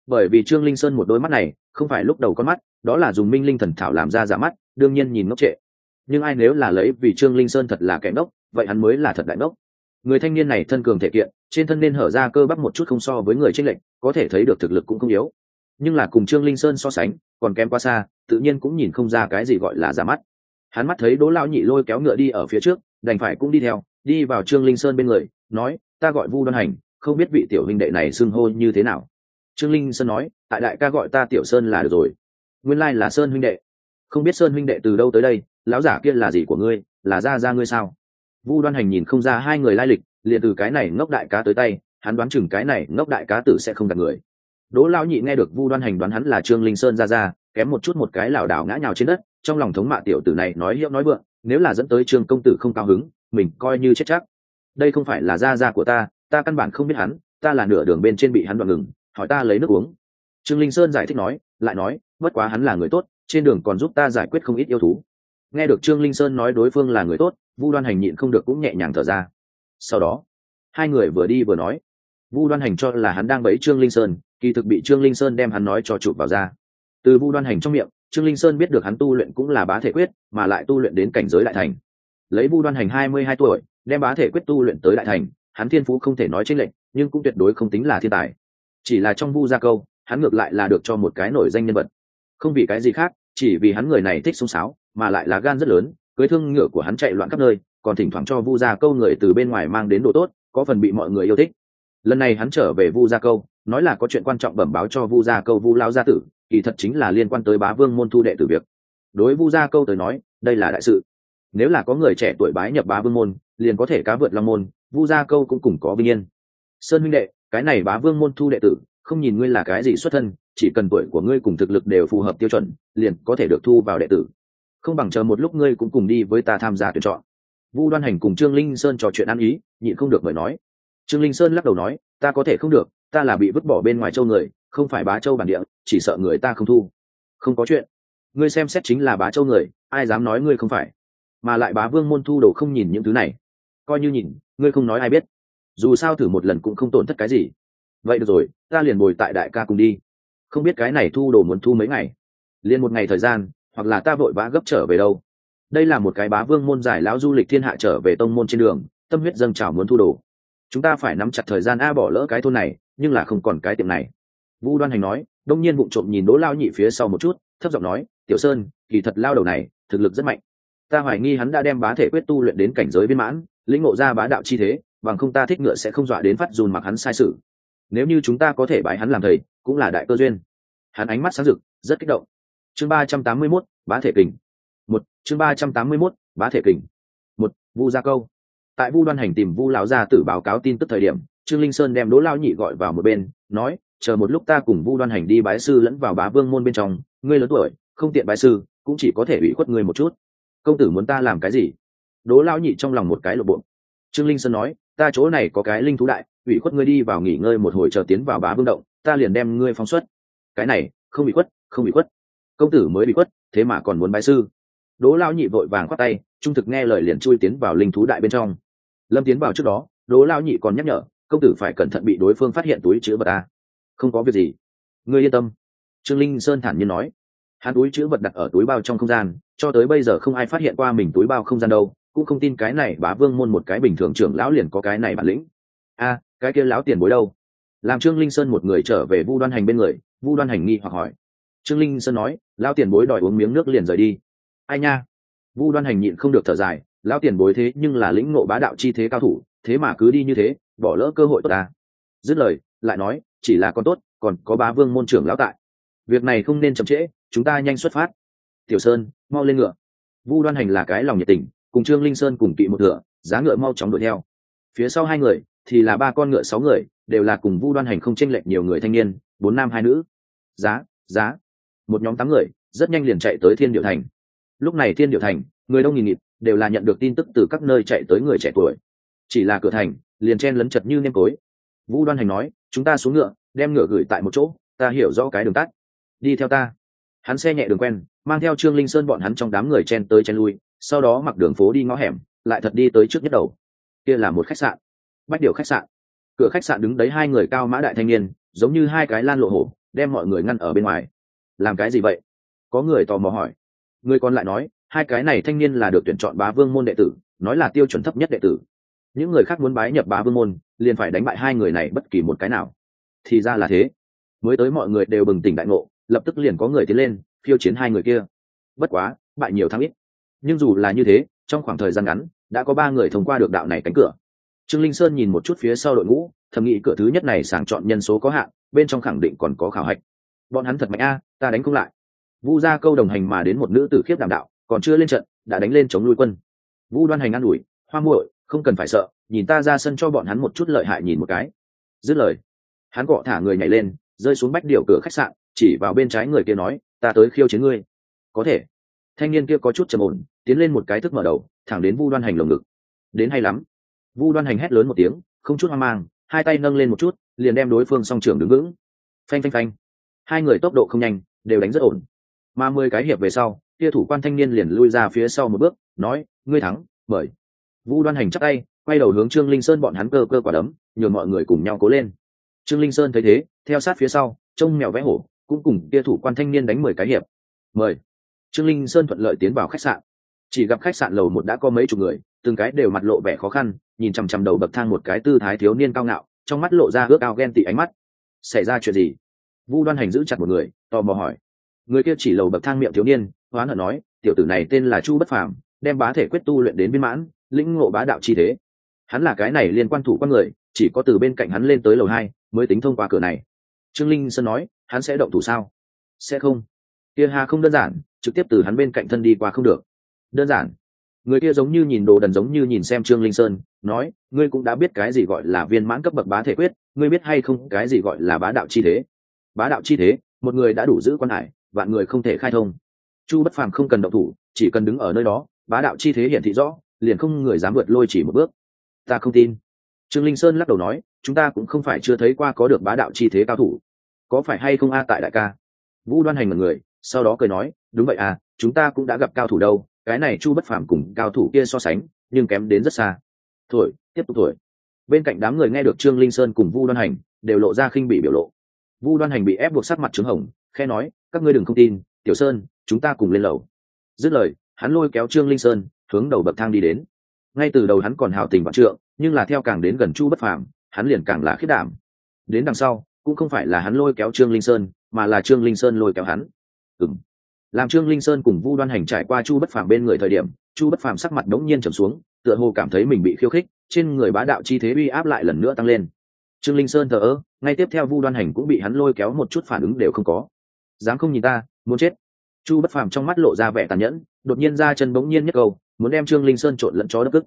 Bởi vì trương linh sơn một đôi mắt này, không phải lúc đầu con mắt, đó là dùng minh linh thần thảo làm ra giả mắt, đương nhiên nhìn ngốc trệ nhưng ai nếu là lấy vì trương linh sơn thật là kẻ ngốc, vậy hắn mới là thật đại ngốc. Người thanh niên này thân cường thể kiện, trên thân nên hở ra cơ bắp một chút không so với người tranh lệch, có thể thấy được thực lực cũng không yếu. Nhưng là cùng trương linh sơn so sánh, còn kém quá xa, tự nhiên cũng nhìn không ra cái gì gọi là giả mắt. Hắn mắt thấy đỗ lão nhị lôi kéo ngựa đi ở phía trước, đành phải cũng đi theo, đi vào trương linh sơn bên người, nói, ta gọi vu đoan hành, không biết vị tiểu huynh đệ này xưng hô như thế nào. Trương linh sơn nói, tại đại ca gọi ta tiểu sơn là được rồi. Nguyên lai là sơn huynh đệ. Không biết sơn huynh đệ từ đâu tới đây? Lão giả kia là gì của ngươi? Là ra ra ngươi sao? Vu đoan hành nhìn không ra hai người lai lịch, liền từ cái này ngốc đại cá tới tay, hắn đoán chừng cái này ngốc đại cá tử sẽ không gặp người. Đỗ lão nhị nghe được vu đoan hành đoán hắn là trương linh sơn ra ra, kém một chút một cái lảo đảo ngã nhào trên đất, trong lòng thống mạ tiểu tử này nói hiệu nói vượng, nếu là dẫn tới trương công tử không cao hứng, mình coi như chết chắc. Đây không phải là gia gia của ta ta căn bản không biết hắn, ta là nửa đường bên trên bị hắn đoạn ngừng, hỏi ta lấy nước uống. Trương linh sơn giải thích nói, lại nói, bất quá hắn là người tốt, trên đường còn giúp ta giải quyết không ít yêu thú nghe được trương linh sơn nói đối phương là người tốt, vu đoan hành nhịn không được cũng nhẹ nhàng thở ra. Sau đó, hai người vừa đi vừa nói, vu đoan hành cho là hắn đang bẫy trương linh sơn, kỳ thực bị trương linh sơn đem hắn nói cho chụp vào ra. Từ vu đoan hành trong miệng, trương linh sơn biết được hắn tu luyện cũng là bá thể quyết, mà lại tu luyện đến cảnh giới đại thành. Lấy vu đoan hành hai mươi hai tuổi, đem bá thể quyết tu luyện tới đại thành, hắn thiên phú không thể nói chênh lệnh nhưng cũng tuyệt đối không tính là thiên tài. Chỉ là trong vu gia câu, hắn ngược lại là được cho một cái nổi danh nhân vật. Không vì cái gì khác, chỉ vì hắn người này thích sung sáo mà lại là gan rất lớn, cưới thương ngựa của hắn chạy loạn khắp nơi, còn thỉnh thoảng cho vu gia câu người từ bên ngoài mang đến đồ tốt, có phần bị mọi người yêu thích. Lần này hắn trở về vu gia câu, nói là có chuyện quan trọng bẩm báo cho vu gia câu vu lao gia tử, kỳ thật chính là liên quan tới bá vương môn thu đệ tử việc. Đối vu gia câu tới nói, đây là đại sự. Nếu là có người trẻ tuổi bái nhập bá vương môn, liền có thể cá vượt long môn, vu gia câu cũng cùng có vinh yên. Sơn huynh đệ, cái này bá vương môn thu đệ tử, không nhìn ngươi là cái gì xuất thân, chỉ cần tuổi của ngươi cùng thực lực đều phù hợp tiêu chuẩn, liền có thể được thu vào đệ tử không bằng chờ một lúc ngươi cũng cùng đi với ta tham gia tuyển chọn. Vu đoan hành cùng trương linh sơn trò chuyện ăn ý, nhịn không được mời nói. Trương linh sơn lắc đầu nói, ta có thể không được, ta là bị vứt bỏ bên ngoài châu người, không phải bá châu bản địa, chỉ sợ người ta không thu. Không có chuyện. Ngươi xem xét chính là bá châu người, ai dám nói ngươi không phải? Mà lại bá vương môn thu đồ không nhìn những thứ này. Coi như nhìn, ngươi không nói ai biết. Dù sao thử một lần cũng không tổn thất cái gì. Vậy được rồi, ta liền bồi tại đại ca cùng đi. Không biết cái này thu đồ muốn thu mấy ngày. Liền một ngày thời gian hoặc là ta vội vã gấp trở về đâu. Đây là một cái bá vương môn giải lão du lịch thiên hạ trở về tông môn trên đường, tâm huyết dâng trào muốn thu đồ. Chúng ta phải nắm chặt thời gian a bỏ lỡ cái thôn này, nhưng là không còn cái tiệm này. Vu đoan hành nói, đông nhiên bụng trộm nhìn đỗ lao nhị phía sau một chút, thấp giọng nói, tiểu sơn, kỳ thật lao đầu này, thực lực rất mạnh. Ta hoài nghi hắn đã đem bá thể quyết tu luyện đến cảnh giới viên mãn, lĩnh ngộ ra bá đạo chi thế, bằng không ta thích ngựa sẽ không dọa đến phát dùn mặc hắn sai sự. Nếu như chúng ta có thể bãi hắn làm thầy, cũng là đại cơ duyên. Hắn ánh mắt sáng rực, rất kích động chương ba trăm tám mươi mốt, bá thể kình. Một, chương ba trăm tám mươi mốt, bá thể kình. Một, vu gia câu. Tại vu đoan hành tìm vu lão gia tử báo cáo tin tức thời điểm, trương linh sơn đem đỗ lao nhị gọi vào một bên, nói, chờ một lúc ta cùng vu đoan hành đi bái sư lẫn vào bá vương môn bên trong, ngươi lớn tuổi, không tiện bái sư, cũng chỉ có thể ủy khuất ngươi một chút. Công tử muốn ta làm cái gì? Đỗ lao nhị trong lòng một cái lộ bộ. Trương linh sơn nói, ta chỗ này có cái linh thú đại, ủy khuất ngươi đi vào nghỉ ngơi một hồi chờ tiến vào bá vương động, ta liền đem ngươi phóng xuất. Cái này, không bị khuất, không bị khuất công tử mới bị quất, thế mà còn muốn bái sư. Đỗ lao nhị vội vàng khoát tay trung thực nghe lời liền chui tiến vào linh thú đại bên trong. Lâm tiến vào trước đó đỗ lao nhị còn nhắc nhở công tử phải cẩn thận bị đối phương phát hiện túi chữ vật ta không có việc gì. Ngươi yên tâm. Trương linh sơn thản nhiên nói. Hắn túi chữ vật đặt ở túi bao trong không gian cho tới bây giờ không ai phát hiện qua mình túi bao không gian đâu cũng không tin cái này bá vương môn một cái bình thường trưởng lão liền có cái này bản lĩnh. A cái kia lão tiền bối đâu? Làm trương linh sơn một người trở về vu đoan hành bên người vu đoan hành nghi hoặc hỏi trương linh sơn nói, lão tiền bối đòi uống miếng nước liền rời đi. Ai nha? Vu đoan hành nhịn không được thở dài, lão tiền bối thế nhưng là lĩnh ngộ bá đạo chi thế cao thủ, thế mà cứ đi như thế, bỏ lỡ cơ hội tốt ta dứt lời, lại nói, chỉ là con tốt, còn có bá vương môn trưởng lão tại. Việc này không nên chậm trễ, chúng ta nhanh xuất phát. Tiểu sơn, mau lên ngựa. Vu đoan hành là cái lòng nhiệt tình, cùng trương linh sơn cùng kỵ một ngựa giá ngựa mau chóng đuổi theo. Phía sau hai người, thì là ba con ngựa sáu người, đều là cùng vu đoan hành không chênh lệch nhiều người thanh niên, bốn nam hai nữ. Giá giá một nhóm tám người, rất nhanh liền chạy tới thiên điệu thành. Lúc này thiên điệu thành, người đông nghìn nghịt, đều là nhận được tin tức từ các nơi chạy tới người trẻ tuổi. Chỉ là cửa thành, liền chen lấn chật như nêm cối vũ đoan hành nói, chúng ta xuống ngựa, đem ngựa gửi tại một chỗ, ta hiểu rõ cái đường tắt. Đi theo ta. Hắn xe nhẹ đường quen, mang theo trương linh sơn bọn hắn trong đám người chen tới chen lui, sau đó mặc đường phố đi ngõ hẻm, lại thật đi tới trước nhất đầu. Kia là một khách sạn. Bách điều khách sạn. Cửa khách sạn đứng đấy hai người cao mã đại thanh niên, giống như hai cái lan lộ hổ, đem mọi người ngăn ở bên ngoài làm cái gì vậy? Có người tò mò hỏi. Người còn lại nói, hai cái này thanh niên là được tuyển chọn bá vương môn đệ tử, nói là tiêu chuẩn thấp nhất đệ tử. Những người khác muốn bái nhập bá vương môn, liền phải đánh bại hai người này bất kỳ một cái nào. Thì ra là thế. Mới tới mọi người đều bừng tỉnh đại ngộ, lập tức liền có người tiến lên phiêu chiến hai người kia. Bất quá, bại nhiều thắng ít. Nhưng dù là như thế, trong khoảng thời gian ngắn, đã có ba người thông qua được đạo này cánh cửa. Trương linh sơn nhìn một chút phía sau đội ngũ, thầm nghĩ cửa thứ nhất này sàng chọn nhân số có hạn, bên trong khẳng định còn có khảo hạch bọn hắn thật mạnh a, ta đánh không lại. Vu ra câu đồng hành mà đến một nữ tử khiếp đảm đạo, còn chưa lên trận, đã đánh lên chống lui quân. Vu đoan hành an ủi, hoa muội, không cần phải sợ, nhìn ta ra sân cho bọn hắn một chút lợi hại nhìn một cái. Dứt lời, hắn gọ thả người nhảy lên, rơi xuống bách điệu cửa khách sạn, chỉ vào bên trái người kia nói, ta tới khiêu chiến ngươi. Có thể. Thanh niên kia có chút trầm ổn, tiến lên một cái thức mở đầu, thẳng đến vu đoan hành lồng ngực. Đến hay lắm. Vu đoan hành hét lớn một tiếng, không chút hoang mang, hai tay nâng lên một chút, liền đem đối phương song trưởng đứng vững. Phanh phanh phanh hai người tốc độ không nhanh, đều đánh rất ổn. Mà mười cái hiệp về sau, kia thủ quan thanh niên liền lui ra phía sau một bước, nói, ngươi thắng bởi. vũ đoan hành chắc tay, quay đầu hướng trương linh sơn bọn hắn cơ cơ quả đấm, nhường mọi người cùng nhau cố lên. Trương linh sơn thấy thế, theo sát phía sau, trông mèo vẽ hổ, cũng cùng kia thủ quan thanh niên đánh mười cái hiệp. Mời. Trương linh sơn thuận lợi tiến vào khách sạn. Chỉ gặp khách sạn lầu một đã có mấy chục người, từng cái đều mặt lộ vẻ khó khăn, nhìn chằm chằm đầu bậc thang một cái tư thái thiếu niên cao ngạo, trong mắt lộ ra ước ao ghen tị ánh mắt. Xảy ra chuyện gì? Vu đoan hành giữ chặt một người, tò mò hỏi. Người kia chỉ lầu bậc thang miệng thiếu niên, hoán hận nói, tiểu tử này tên là chu bất phàm, đem bá thể quyết tu luyện đến viên mãn, lĩnh ngộ bá đạo chi thế. Hắn là cái này liên quan thủ quan người, chỉ có từ bên cạnh hắn lên tới lầu hai mới tính thông qua cửa này. Trương linh sơn nói, hắn sẽ động thủ sao? Sẽ không. Kia hà không đơn giản, trực tiếp từ hắn bên cạnh thân đi qua không được. Đơn giản. Người kia giống như nhìn đồ đần giống như nhìn xem trương linh sơn, nói, ngươi cũng đã biết cái gì gọi là viên mãn cấp bậc bá thể quyết, ngươi biết hay không cái gì gọi là bá đạo chi thế? Bá đạo chi thế, một người đã đủ giữ quan hải, vạn người không thể khai thông. Chu bất phàm không cần động thủ, chỉ cần đứng ở nơi đó, bá đạo chi thế hiển thị rõ, liền không người dám vượt lôi chỉ một bước. Ta không tin. Trương linh sơn lắc đầu nói, chúng ta cũng không phải chưa thấy qua có được bá đạo chi thế cao thủ. Có phải hay không a tại đại ca? Vũ đoan hành một người, sau đó cười nói, đúng vậy à chúng ta cũng đã gặp cao thủ đâu, cái này chu bất phàm cùng cao thủ kia so sánh, nhưng kém đến rất xa. Thổi tiếp tục thổi bên cạnh đám người nghe được trương linh sơn cùng vu đoan hành, đều lộ ra khinh bị biểu lộ vu đoan hành bị ép buộc sắc mặt trứng hồng khe nói, các ngươi đừng không tin, tiểu sơn, chúng ta cùng lên lầu. Dứt lời, hắn lôi kéo trương linh sơn, hướng đầu bậc thang đi đến. Ngay từ đầu hắn còn hào tình vạn trượng, nhưng là theo càng đến gần chu bất phàm, hắn liền càng là khiết đảm. Đến đằng sau, cũng không phải là hắn lôi kéo trương linh sơn, mà là trương linh sơn lôi kéo hắn. Ừng làm trương linh sơn cùng vu đoan hành trải qua chu bất phàm bên người thời điểm, chu bất phàm sắc mặt đống nhiên trầm xuống, tựa hồ cảm thấy mình bị khiêu khích, trên người bá đạo chi thế uy áp lại lần nữa tăng lên trương linh sơn thờ ơ, ngay tiếp theo vu đoan hành cũng bị hắn lôi kéo một chút phản ứng đều không có. Dám không nhìn ta, muốn chết. Chu bất phàm trong mắt lộ ra vẻ tàn nhẫn, đột nhiên ra chân bỗng nhiên nhất cầu muốn đem trương linh sơn trộn lẫn chó đất cức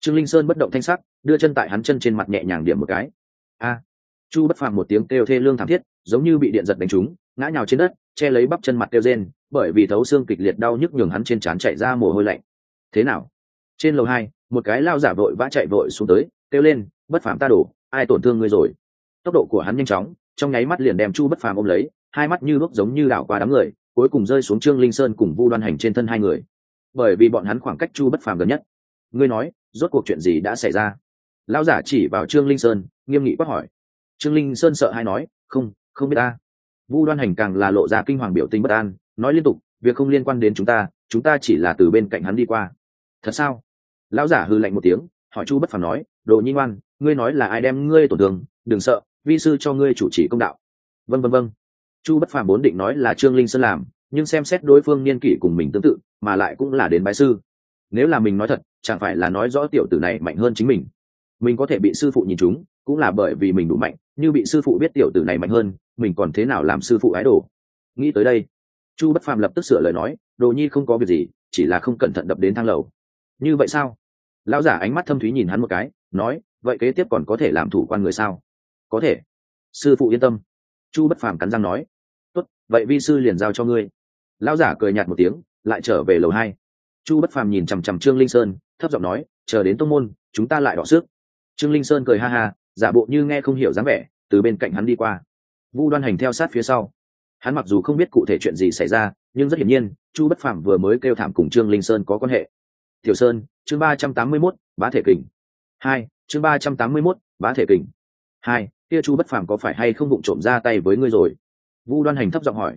trương linh sơn bất động thanh sắc, đưa chân tại hắn chân trên mặt nhẹ nhàng điểm một cái. A! Chu bất phàm một tiếng kêu thê lương thảm thiết, giống như bị điện giật đánh trúng, ngã nhào trên đất, che lấy bắp chân mặt kêu rên, bởi vì thấu xương kịch liệt đau nhức nhường hắn trên trán chạy ra mồ hôi lạnh. Thế nào? Trên lầu hai, một cái lao giả vội vã chạy vội xuống tới, kêu lên, bất phàm ta đổ ai tổn thương ngươi rồi? Tốc độ của hắn nhanh chóng, trong nháy mắt liền đem chu bất phàm ôm lấy, hai mắt như đuốc giống như đảo qua đám người, cuối cùng rơi xuống trương linh sơn cùng vu đoan hành trên thân hai người. Bởi vì bọn hắn khoảng cách chu bất phàm gần nhất. Ngươi nói, rốt cuộc chuyện gì đã xảy ra? Lão giả chỉ vào trương linh sơn, nghiêm nghị quát hỏi. Trương linh sơn sợ hay nói, không không biết ta. Vu đoan hành càng là lộ ra kinh hoàng biểu tình bất an, nói liên tục, việc không liên quan đến chúng ta chúng ta chỉ là từ bên cạnh hắn đi qua. Thật sao? Lão giả hư lạnh một tiếng, hỏi chu bất phàm nói, đồ nhi ngoan ngươi nói là ai đem ngươi tổn thương, đừng sợ, vi sư cho ngươi chủ trì công đạo. Vân vân vân chu bất phàm bốn định nói là trương linh sơn làm, nhưng xem xét đối phương niên kỷ cùng mình tương tự, mà lại cũng là đến bái sư. Nếu là mình nói thật, chẳng phải là nói rõ tiểu tử này mạnh hơn chính mình. Mình có thể bị sư phụ nhìn chúng cũng là bởi vì mình đủ mạnh, như bị sư phụ biết tiểu tử này mạnh hơn, mình còn thế nào làm sư phụ ái đồ? Nghĩ tới đây, chu bất phàm lập tức sửa lời nói, đồ nhi không có việc gì, chỉ là không cẩn thận đập đến thang lầu. Như vậy sao? Lão giả ánh mắt thâm thúy nhìn hắn một cái, nói vậy kế tiếp còn có thể làm thủ quan người sao? Có thể. Sư phụ yên tâm. Chu bất phàm cắn răng nói. Tốt, vậy vi sư liền giao cho ngươi. Lão giả cười nhạt một tiếng, lại trở về lầu hai. Chu bất phàm nhìn chằm chằm trương linh sơn, thấp giọng nói, chờ đến tông môn, chúng ta lại đọ sức. Trương linh sơn cười ha ha, giả bộ như nghe không hiểu dáng vẻ, từ bên cạnh hắn đi qua. Vu đoan hành theo sát phía sau. Hắn mặc dù không biết cụ thể chuyện gì xảy ra, nhưng rất hiển nhiên, chu bất phàm vừa mới kêu thảm cùng trương linh sơn có quan hệ. Tiểu sơn, chương ba trăm tám mươi mốt, bá thể kình. Hai chương ba trăm tám mươi mốt, bá thể kình. Hai, kia chu bất phàm có phải hay không bụng trộm ra tay với ngươi rồi? Vu đoan hành thấp giọng hỏi.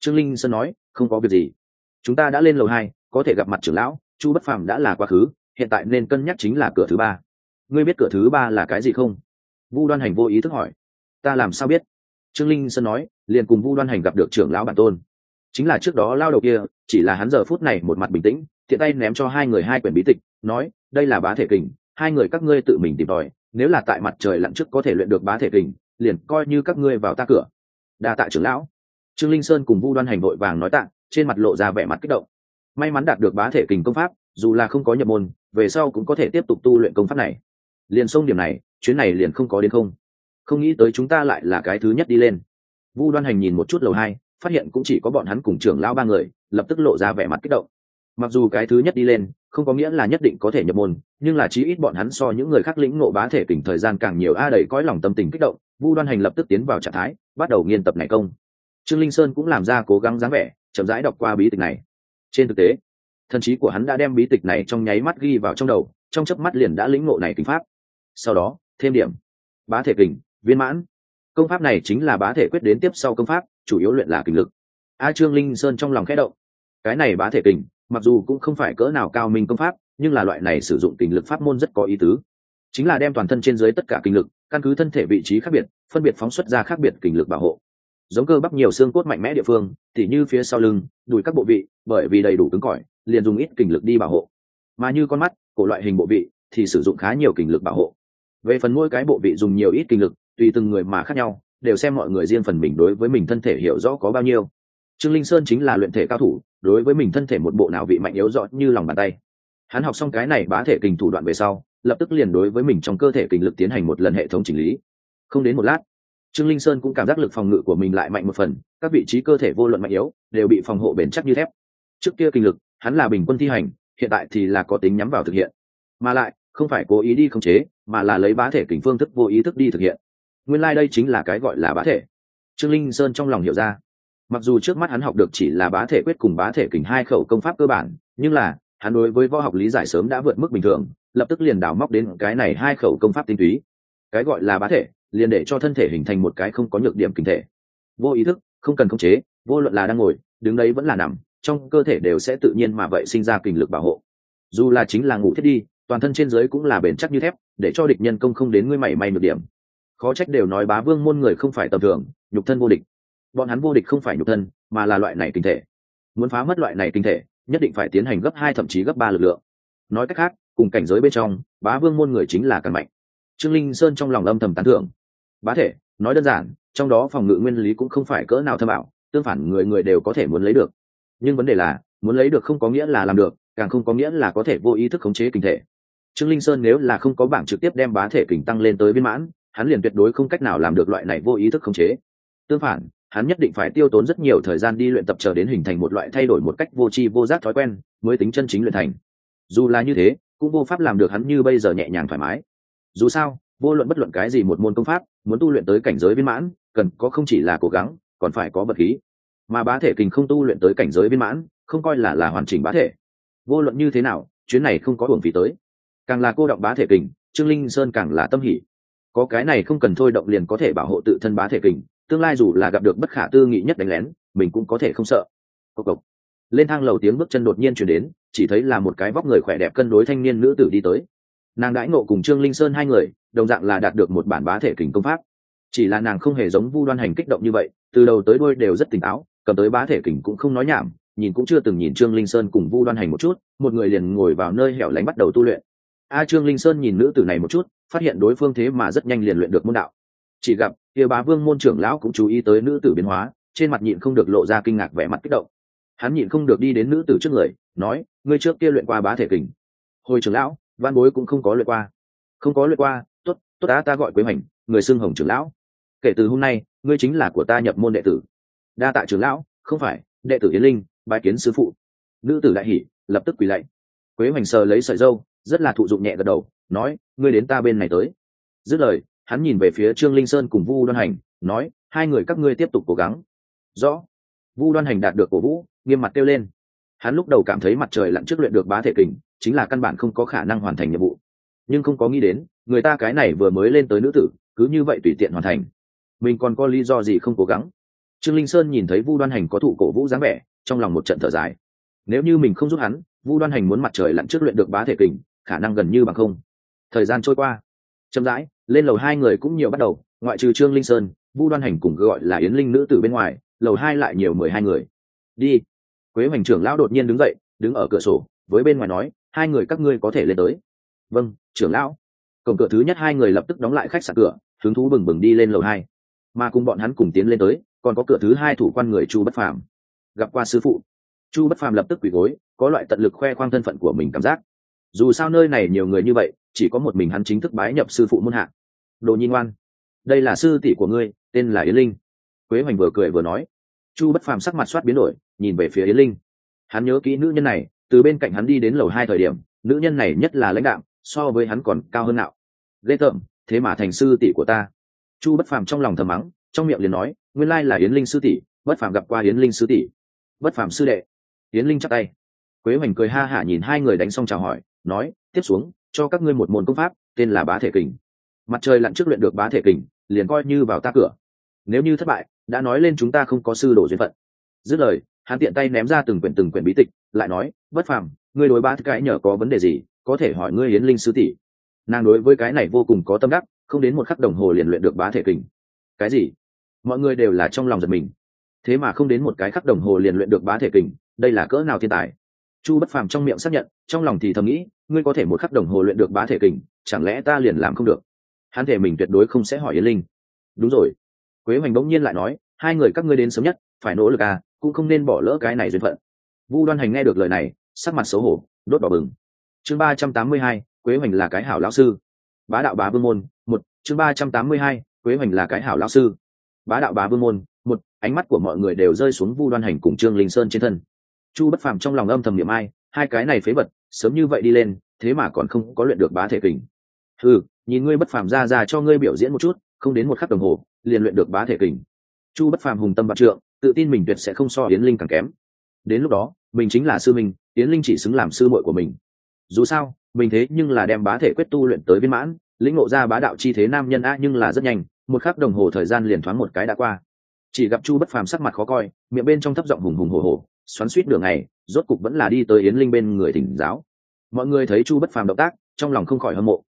Trương linh sơn nói, không có việc gì. Chúng ta đã lên lầu hai, có thể gặp mặt trưởng lão, chu bất phàm đã là quá khứ, hiện tại nên cân nhắc chính là cửa thứ ba. Ngươi biết cửa thứ ba là cái gì không? Vu đoan hành vô ý thức hỏi. Ta làm sao biết? Trương linh sơn nói, liền cùng vu đoan hành gặp được trưởng lão bản tôn. Chính là trước đó lao đầu kia, chỉ là hắn giờ phút này một mặt bình tĩnh thiện tay ném cho hai người hai quyển bí tịch, nói, đây là bá thể kình hai người các ngươi tự mình tìm tòi, nếu là tại mặt trời lặn trước có thể luyện được bá thể kình, liền coi như các ngươi vào ta cửa. Đa tạ trưởng lão. Trương linh sơn cùng vu đoan hành vội vàng nói tạ, trên mặt lộ ra vẻ mặt kích động. May mắn đạt được bá thể kình công pháp, dù là không có nhập môn, về sau cũng có thể tiếp tục tu luyện công pháp này. Liền xông điểm này, chuyến này liền không có đến không. Không nghĩ tới chúng ta lại là cái thứ nhất đi lên. Vu đoan hành nhìn một chút lầu hai, phát hiện cũng chỉ có bọn hắn cùng trưởng lão ba người, lập tức lộ ra vẻ mặt kích động mặc dù cái thứ nhất đi lên, không có nghĩa là nhất định có thể nhập môn, nhưng là chí ít bọn hắn so những người khác lĩnh ngộ bá thể tỉnh thời gian càng nhiều, a đầy cõi lòng tâm tình kích động, vu đoan hành lập tức tiến vào trạng thái, bắt đầu nghiên tập này công. Trương linh sơn cũng làm ra cố gắng dáng vẻ, chậm rãi đọc qua bí tịch này. Trên thực tế, thần trí của hắn đã đem bí tịch này trong nháy mắt ghi vào trong đầu, trong chớp mắt liền đã lĩnh ngộ này kinh pháp. Sau đó, thêm điểm. Bá thể kình, viên mãn. Công pháp này chính là bá thể quyết đến tiếp sau công pháp, chủ yếu luyện là kình lực. A trương linh sơn trong lòng khẽ động. Cái này bá thể kình mặc dù cũng không phải cỡ nào cao minh công pháp, nhưng là loại này sử dụng kinh lực pháp môn rất có ý tứ. Chính là đem toàn thân trên dưới tất cả kinh lực, căn cứ thân thể vị trí khác biệt, phân biệt phóng xuất ra khác biệt kinh lực bảo hộ. Giống cơ bắp nhiều xương cốt mạnh mẽ địa phương thì như phía sau lưng, đùi các bộ vị, bởi vì đầy đủ cứng cỏi, liền dùng ít kinh lực đi bảo hộ. Mà như con mắt, cổ loại hình bộ vị, thì sử dụng khá nhiều kinh lực bảo hộ. Về phần mỗi cái bộ vị dùng nhiều ít kinh lực, tùy từng người mà khác nhau, đều xem mọi người riêng phần mình đối với mình thân thể hiểu rõ có bao nhiêu. Trương linh sơn chính là luyện thể cao thủ đối với mình thân thể một bộ nào vị mạnh yếu rõ như lòng bàn tay. Hắn học xong cái này bá thể kình thủ đoạn về sau, lập tức liền đối với mình trong cơ thể kình lực tiến hành một lần hệ thống chỉnh lý. Không đến một lát, trương linh sơn cũng cảm giác lực phòng ngự của mình lại mạnh một phần, các vị trí cơ thể vô luận mạnh yếu, đều bị phòng hộ bền chắc như thép. Trước kia kinh lực, hắn là bình quân thi hành, hiện tại thì là có tính nhắm vào thực hiện. Mà lại, không phải cố ý đi khống chế, mà là lấy bá thể kình phương thức vô ý thức đi thực hiện. Nguyên lai、like、đây chính là cái gọi là bá thể. Trương linh sơn trong lòng hiểu ra mặc dù trước mắt hắn học được chỉ là bá thể quyết cùng bá thể kình hai khẩu công pháp cơ bản, nhưng là, hắn đối với võ học lý giải sớm đã vượt mức bình thường, lập tức liền đào móc đến cái này hai khẩu công pháp tinh túy. Cái gọi là bá thể, liền để cho thân thể hình thành một cái không có nhược điểm kinh thể. Vô ý thức, không cần khống chế, vô luận là đang ngồi, đứng đấy vẫn là nằm, trong cơ thể đều sẽ tự nhiên mà vậy sinh ra kình lực bảo hộ. Dù là chính là ngủ thiết đi, toàn thân trên dưới cũng là bền chắc như thép, để cho địch nhân công không đến ngươi mảy may nhược điểm. Khó trách đều nói bá vương môn người không phải tầm thường, nhục thân vô địch bọn hắn vô địch không phải nhục thân, mà là loại này kinh thể. Muốn phá mất loại này kinh thể, nhất định phải tiến hành gấp hai thậm chí gấp ba lực lượng. Nói cách khác, cùng cảnh giới bên trong, bá vương môn người chính là căn mạnh. Trương linh sơn trong lòng âm thầm tán thưởng. Bá thể, nói đơn giản, trong đó phòng ngự nguyên lý cũng không phải cỡ nào thâm ảo, tương phản người người đều có thể muốn lấy được. Nhưng vấn đề là, muốn lấy được không có nghĩa là làm được, càng không có nghĩa là có thể vô ý thức khống chế kinh thể. Trương linh sơn nếu là không có bảng trực tiếp đem bá thể kình tăng lên tới viên mãn, hắn liền tuyệt đối không cách nào làm được loại này vô ý thức khống chế. Tương phản hắn nhất định phải tiêu tốn rất nhiều thời gian đi luyện tập chờ đến hình thành một loại thay đổi một cách vô tri vô giác thói quen, mới tính chân chính luyện thành. Dù là như thế, cũng vô pháp làm được hắn như bây giờ nhẹ nhàng thoải mái. Dù sao, vô luận bất luận cái gì một môn công pháp, muốn tu luyện tới cảnh giới viên mãn, cần có không chỉ là cố gắng, còn phải có vật khí. Mà bá thể kình không tu luyện tới cảnh giới viên mãn, không coi là là hoàn chỉnh bá thể. Vô luận như thế nào, chuyến này không có hưởng phí tới. Càng là cô động bá thể kình, trương linh sơn càng là tâm hỉ. Có cái này không cần thôi động liền có thể bảo hộ tự thân bá thể kình tương lai dù là gặp được bất khả tư nghị nhất đánh lén, mình cũng có thể không sợ. Cộc cộc. Lên thang lầu tiếng bước chân đột nhiên chuyển đến, chỉ thấy là một cái vóc người khỏe đẹp cân đối thanh niên nữ tử đi tới. Nàng đãi ngộ cùng trương linh sơn hai người, đồng dạng là đạt được một bản bá thể kình công pháp. Chỉ là nàng không hề giống vu đoan hành kích động như vậy, từ đầu tới đôi đều rất tỉnh táo, cầm tới bá thể kình cũng không nói nhảm, nhìn cũng chưa từng nhìn trương linh sơn cùng vu đoan hành một chút, một người liền ngồi vào nơi hẻo lánh bắt đầu tu luyện. A trương linh sơn nhìn nữ tử này một chút, phát hiện đối phương thế mà rất nhanh liền luyện được môn đạo chỉ gặp kia bá vương môn trưởng lão cũng chú ý tới nữ tử biến hóa, trên mặt nhịn không được lộ ra kinh ngạc vẻ mặt kích động. Hắn nhịn không được đi đến nữ tử trước người, nói, ngươi trước kia luyện qua bá thể kình. Hồi trưởng lão, văn bối cũng không có luyện qua. Không có luyện qua, tốt tốt đã, ta gọi quế hoành, người xưng hồng trưởng lão. Kể từ hôm nay, ngươi chính là của ta nhập môn đệ tử. Đa tạ trưởng lão, không phải, đệ tử yến linh bài kiến sư phụ. Nữ tử đại hỉ, lập tức quỳ lạy. Quế hoành sờ lấy sợi dâu, rất là thụ dụng nhẹ gật đầu, nói, ngươi đến ta bên này tới. Dứt lời hắn nhìn về phía trương linh sơn cùng vu đoan hành, nói, hai người các ngươi tiếp tục cố gắng. Rõ. Vu đoan hành đạt được cổ vũ, nghiêm mặt kêu lên. Hắn lúc đầu cảm thấy mặt trời lặn trước luyện được bá thể kình, chính là căn bản không có khả năng hoàn thành nhiệm vụ. Nhưng không có nghĩ đến, người ta cái này vừa mới lên tới nữ tử, cứ như vậy tùy tiện hoàn thành. Mình còn có lý do gì không cố gắng? Trương linh sơn nhìn thấy vu đoan hành có thụ cổ vũ dáng vẻ, trong lòng một trận thở dài. Nếu như mình không giúp hắn, vu đoan hành muốn mặt trời lặn trước luyện được bá thể kình, khả năng gần như bằng không. Thời gian trôi qua. Chậm rãi lên lầu hai người cũng nhiều bắt đầu, ngoại trừ trương linh sơn, vu đoan hành cùng gọi là yến linh nữ tử bên ngoài, lầu hai lại nhiều mười hai người. Đi. Quế hoành trưởng lão đột nhiên đứng dậy, đứng ở cửa sổ, với bên ngoài nói, hai người các ngươi có thể lên tới. Vâng trưởng lão. Cổng cửa thứ nhất hai người lập tức đóng lại khách sạn cửa, hứng thú bừng bừng đi lên lầu hai. Mà cùng bọn hắn cùng tiến lên tới, còn có cửa thứ hai thủ quan người chu bất phàm. Gặp qua sư phụ. Chu bất phàm lập tức quỳ gối, có loại tận lực khoe khoang thân phận của mình cảm giác. Dù sao nơi này nhiều người như vậy chỉ có một mình hắn chính thức bái nhập sư phụ môn hạ. Đồ nhi ngoan, đây là sư tỷ của ngươi, tên là yến linh. Quế hoành vừa cười vừa nói. Chu bất phàm sắc mặt soát biến đổi, nhìn về phía yến linh. Hắn nhớ kỹ nữ nhân này, từ bên cạnh hắn đi đến lầu hai thời điểm, nữ nhân này nhất là lãnh đạo so với hắn còn cao hơn nào ghê tởm, thế mà thành sư tỷ của ta. Chu bất phàm trong lòng thầm mắng, trong miệng liền nói, nguyên lai là yến linh sư tỷ, bất phàm gặp qua yến linh sư tỷ. Bất phàm sư đệ. Yến linh chắp tay. Quế hoành cười ha hả nhìn hai người đánh xong chào hỏi, nói, tiếp xuống cho các ngươi một môn công pháp, tên là bá thể kình. Mặt trời lặn trước luyện được bá thể kình, liền coi như vào ta cửa. Nếu như thất bại, đã nói lên chúng ta không có sư đồ duyên phận. Dứt lời, hắn tiện tay ném ra từng quyển từng quyển bí tịch, lại nói, bất phàm, ngươi đối bá cái nhờ có vấn đề gì, có thể hỏi ngươi yến linh sứ tỷ. Nàng đối với cái này vô cùng có tâm đắc, không đến một khắc đồng hồ liền luyện được bá thể kình. Cái gì? Mọi người đều là trong lòng giật mình. Thế mà không đến một cái khắc đồng hồ liền luyện được bá thể kình, đây là cỡ nào thiên tài? Chu bất phàm trong miệng xác nhận, trong lòng thì thầm nghĩ ngươi có thể một khắc đồng hồ luyện được bá thể kình, chẳng lẽ ta liền làm không được? Hắn thể mình tuyệt đối không sẽ hỏi yến linh. Đúng rồi. Quế hoành bỗng nhiên lại nói, hai người các ngươi đến sớm nhất, phải nỗ lực à cũng không nên bỏ lỡ cái này duyên phận. Vu đoan hành nghe được lời này, sắc mặt xấu hổ, đốt đỏ bừng. Chương ba trăm tám mươi hai, quế hoành là cái hảo lão sư. Bá đạo bá vương môn, một, chương ba trăm tám mươi hai, quế hoành là cái hảo lão sư. Bá đạo bá vương môn, một, ánh mắt của mọi người đều rơi xuống vu đoan hành cùng trương linh sơn trên thân. Chu bất phàm trong lòng âm thầm niệm ai, hai cái này phế vật sớm như vậy đi lên, thế mà còn không có luyện được bá thể kình. Ừ nhìn ngươi bất phàm ra ra cho ngươi biểu diễn một chút, không đến một khắc đồng hồ, liền luyện được bá thể kình. Chu bất phàm hùng tâm bạc trượng, tự tin mình tuyệt sẽ không so yến linh càng kém. Đến lúc đó, mình chính là sư mình yến linh chỉ xứng làm sư muội của mình. Dù sao, mình thế nhưng là đem bá thể quyết tu luyện tới viên mãn, lĩnh ngộ ra bá đạo chi thế nam nhân a nhưng là rất nhanh, một khắc đồng hồ thời gian liền thoáng một cái đã qua. Chỉ gặp chu bất phàm sắc mặt khó coi, miệng bên trong thấp giọng hùng hùng hồ hồ xoắn suýt đường ngày rốt cục vẫn là đi tới yến linh bên người thỉnh giáo. Mọi người thấy chu bất phàm động tác, trong lòng không khỏi hâm mộ.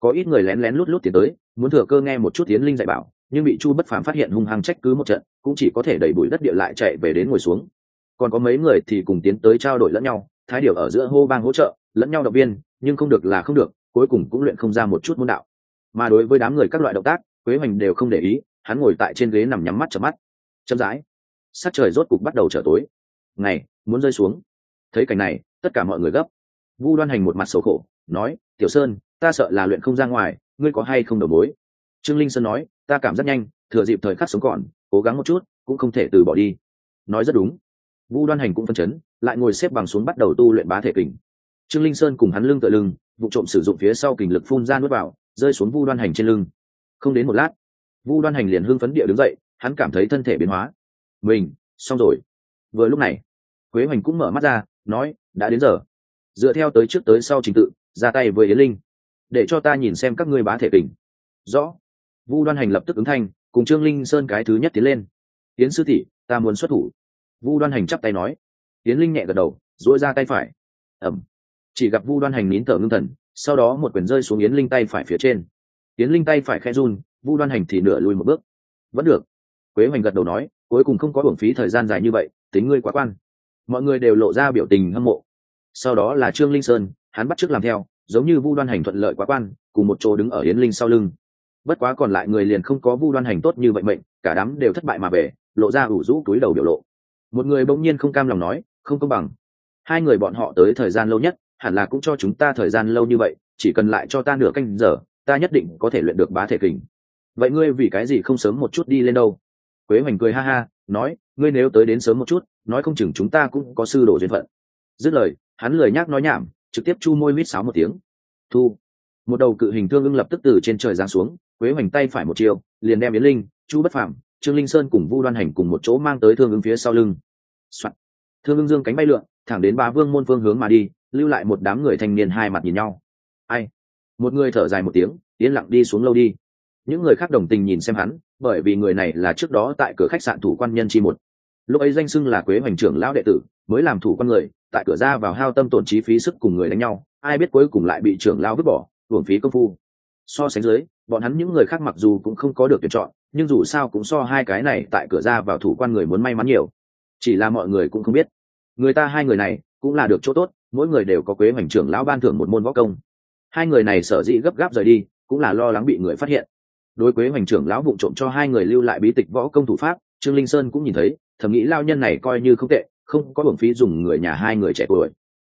Có ít người lén lén lút lút tiến tới, muốn thừa cơ nghe một chút yến linh dạy bảo, nhưng bị chu bất phàm phát hiện hung hăng trách cứ một trận, cũng chỉ có thể đẩy bụi đất địa lại chạy về đến ngồi xuống. Còn có mấy người thì cùng tiến tới trao đổi lẫn nhau, thái điều ở giữa hô bang hỗ trợ, lẫn nhau động viên, nhưng không được là không được, cuối cùng cũng luyện không ra một chút môn đạo. Mà đối với đám người các loại động tác, quế hoành đều không để ý, hắn ngồi tại trên ghế nằm nhắm mắt chợp mắt. Chậm rãi sát trời rốt cục bắt đầu trở tối ngày muốn rơi xuống. Thấy cảnh này, tất cả mọi người gấp. Vu đoan hành một mặt xấu khổ, nói, tiểu sơn, ta sợ là luyện không ra ngoài, ngươi có hay không đầu mối? Trương linh sơn nói, ta cảm giác nhanh, thừa dịp thời khắc sống còn, cố gắng một chút, cũng không thể từ bỏ đi. Nói rất đúng. Vu đoan hành cũng phân chấn, lại ngồi xếp bằng xuống bắt đầu tu luyện bá thể kình. Trương linh sơn cùng hắn lưng tựa lưng, vụ trộm sử dụng phía sau kình lực phun ra nuốt vào, rơi xuống vu đoan hành trên lưng. Không đến một lát, vu đoan hành liền hưng phấn địa đứng dậy, hắn cảm thấy thân thể biến hóa. Mình, xong rồi. Vừa lúc này quế hoành cũng mở mắt ra, nói, đã đến giờ. Dựa theo tới trước tới sau trình tự, ra tay với yến linh. Để cho ta nhìn xem các ngươi bá thể kình. Rõ. Vu đoan hành lập tức ứng thanh, cùng trương linh sơn cái thứ nhất tiến lên. Tiến sư tỷ, ta muốn xuất thủ. Vu đoan hành chắp tay nói. Tiến linh nhẹ gật đầu dỗi ra tay phải. Ẩm. Chỉ gặp vu đoan hành nín thở ngưng thần, sau đó một quyền rơi xuống yến linh tay phải phía trên. Yến linh tay phải khe run, vu đoan hành thì nửa lùi một bước. Vẫn được. Quế hoành gật đầu nói, cuối cùng không có hưởng phí thời gian dài như vậy, tính ngươi quá quan mọi người đều lộ ra biểu tình hâm mộ. Sau đó là trương linh sơn, hắn bắt t r ư ớ c làm theo, giống như vu đoan hành thuận lợi quá quan, cùng một chỗ đứng ở yến linh sau lưng. Bất quá còn lại người liền không có vu đoan hành tốt như vậy mệnh, cả đám đều thất bại mà về, lộ ra ủ rũ túi đầu biểu lộ. Một người bỗng nhiên không cam lòng nói, không công bằng. Hai người bọn họ tới thời gian lâu nhất, hẳn là cũng cho chúng ta thời gian lâu như vậy, chỉ cần lại cho ta nửa canh giờ, ta nhất định có thể luyện được bá thể kình. Vậy ngươi vì cái gì không sớm một chút đi lên đâu? Quế hoành cười ha ha nói, ngươi nếu tới đến sớm một chút, nói không chừng chúng ta cũng có sư đồ duyên phận. Dứt lời, hắn lời nhắc nói nhảm, trực tiếp chu môi huýt sáo một tiếng. Thu. Một đầu cự hình thương ưng lập tức từ trên trời giáng xuống, quế hoành tay phải một chiều liền đem yến linh, chu bất phạm trương linh sơn cùng vu đoan hành cùng một chỗ mang tới thương ưng phía sau lưng、Soạn. thương ưng dương cánh bay lượn, thẳng đến ba vương môn phương hướng mà đi, lưu lại một đám người thanh niên hai mặt nhìn nhau. Ai? Một người thở dài một tiếng, yên lặng đi xuống lâu đi. Những người khác đồng tình nhìn xem hắn bởi vì người này là trước đó tại cửa khách sạn thủ quan nhân chi một. Lúc ấy danh xưng là quế hoành trưởng lão đệ tử, mới làm thủ quan người, tại cửa ra vào hao tâm tổn trí phí sức cùng người đánh nhau, ai biết cuối cùng lại bị trưởng lão vứt bỏ, hưởng phí công phu. So sánh dưới, bọn hắn những người khác mặc dù cũng không có được tuyển chọn, nhưng dù sao cũng so hai cái này tại cửa ra vào thủ quan người muốn may mắn nhiều. Chỉ là mọi người cũng không biết. Người ta hai người này cũng là được chỗ tốt, mỗi người đều có quế hoành trưởng lão ban thưởng một môn võ công. Hai người này sở dĩ gấp gáp rời đi, cũng là lo lắng bị người phát hiện đối quế hoành trưởng lão vụng trộm cho hai người lưu lại bí tịch võ công thủ pháp, trương linh sơn cũng nhìn thấy, thầm nghĩ lao nhân này coi như không tệ, không có hưởng phí dùng người nhà hai người trẻ tuổi.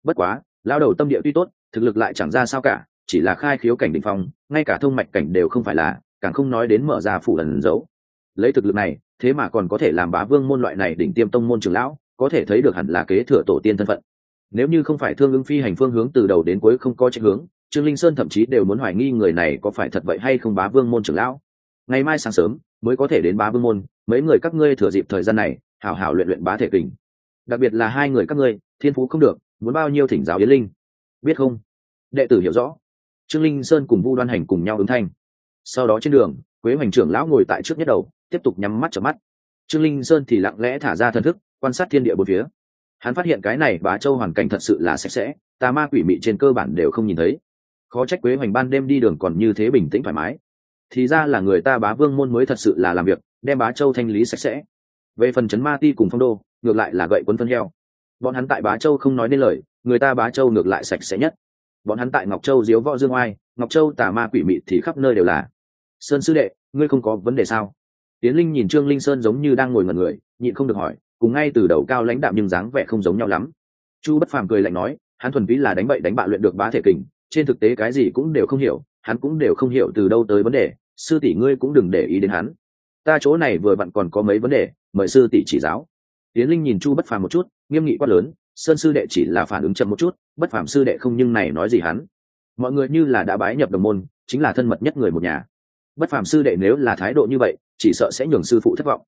Bất quá, lao đầu tâm địa tuy tốt, thực lực lại chẳng ra sao cả, chỉ là khai khiếu cảnh đ ỉ n h phong, ngay cả thông mạch cảnh đều không phải là, càng không nói đến mở ra phủ lần giấu lấy thực lực này, thế mà còn có thể làm bá vương môn loại này đỉnh tiêm tông môn trường lão, có thể thấy được hẳn là kế thừa tổ tiên thân phận. Nếu như không phải thương ứng phi hành phương hướng từ đầu đến cuối không có trách hướng trương linh sơn thậm chí đều muốn hoài nghi người này có phải thật vậy hay không bá vương môn trưởng lão. Ngày mai sáng sớm, mới có thể đến bá vương môn, mấy người các ngươi thừa dịp thời gian này, hảo hảo luyện luyện bá thể kình. Đặc biệt là hai người các ngươi, thiên phú không được, muốn bao nhiêu thỉnh giáo yến linh. Biết không? Đệ tử hiểu rõ. Trương linh sơn cùng vu đoan hành cùng nhau ứng thanh. Sau đó trên đường, quế hoành trưởng lão ngồi tại trước nhất đầu, tiếp tục nhắm mắt chợp mắt. Trương linh sơn thì lặng lẽ thả ra thần thức, quan sát thiên địa bốn phía. Hắn phát hiện cái này bá châu hoàn cảnh thật sự là sạch sẽ, tà ma quỷ mị trên cơ bản đều không nhìn thấy khó trách quế hoành ban đêm đi đường còn như thế bình tĩnh thoải mái. Thì ra là người ta bá vương môn mới thật sự là làm việc, đem bá châu thanh lý sạch sẽ. Về phần chấn ma ti cùng phong đô, ngược lại là gậy quấn phân heo. Bọn hắn tại bá châu không nói nên lời, người ta bá châu ngược lại sạch sẽ nhất. Bọn hắn tại ngọc châu diếu võ dương oai, ngọc châu tà ma quỷ mị thì khắp nơi đều là. Sơn sư đệ, ngươi không có vấn đề sao? Tiến linh nhìn trương linh sơn giống như đang ngồi ngần người, nhịn không được hỏi, cùng ngay từ đầu cao lãnh đạm nhưng dáng vẻ không giống nhau lắm. Chu bất phàm cười lạnh nói, hắn thuần túy là đánh bậy đánh bạ luyện được bá thể kình trên thực tế cái gì cũng đều không hiểu, hắn cũng đều không hiểu từ đâu tới vấn đề, sư tỷ ngươi cũng đừng để ý đến hắn. Ta chỗ này vừa vặn còn có mấy vấn đề, mời sư tỷ chỉ giáo. Tiến linh nhìn chu bất phàm một chút, nghiêm nghị quát lớn, sơn sư đệ chỉ là phản ứng chậm một chút, bất phàm sư đệ không nhưng này nói gì hắn. Mọi người như là đã bái nhập đồng môn, chính là thân mật nhất người một nhà. Bất phàm sư đệ nếu là thái độ như vậy, chỉ sợ sẽ nhường sư phụ thất vọng.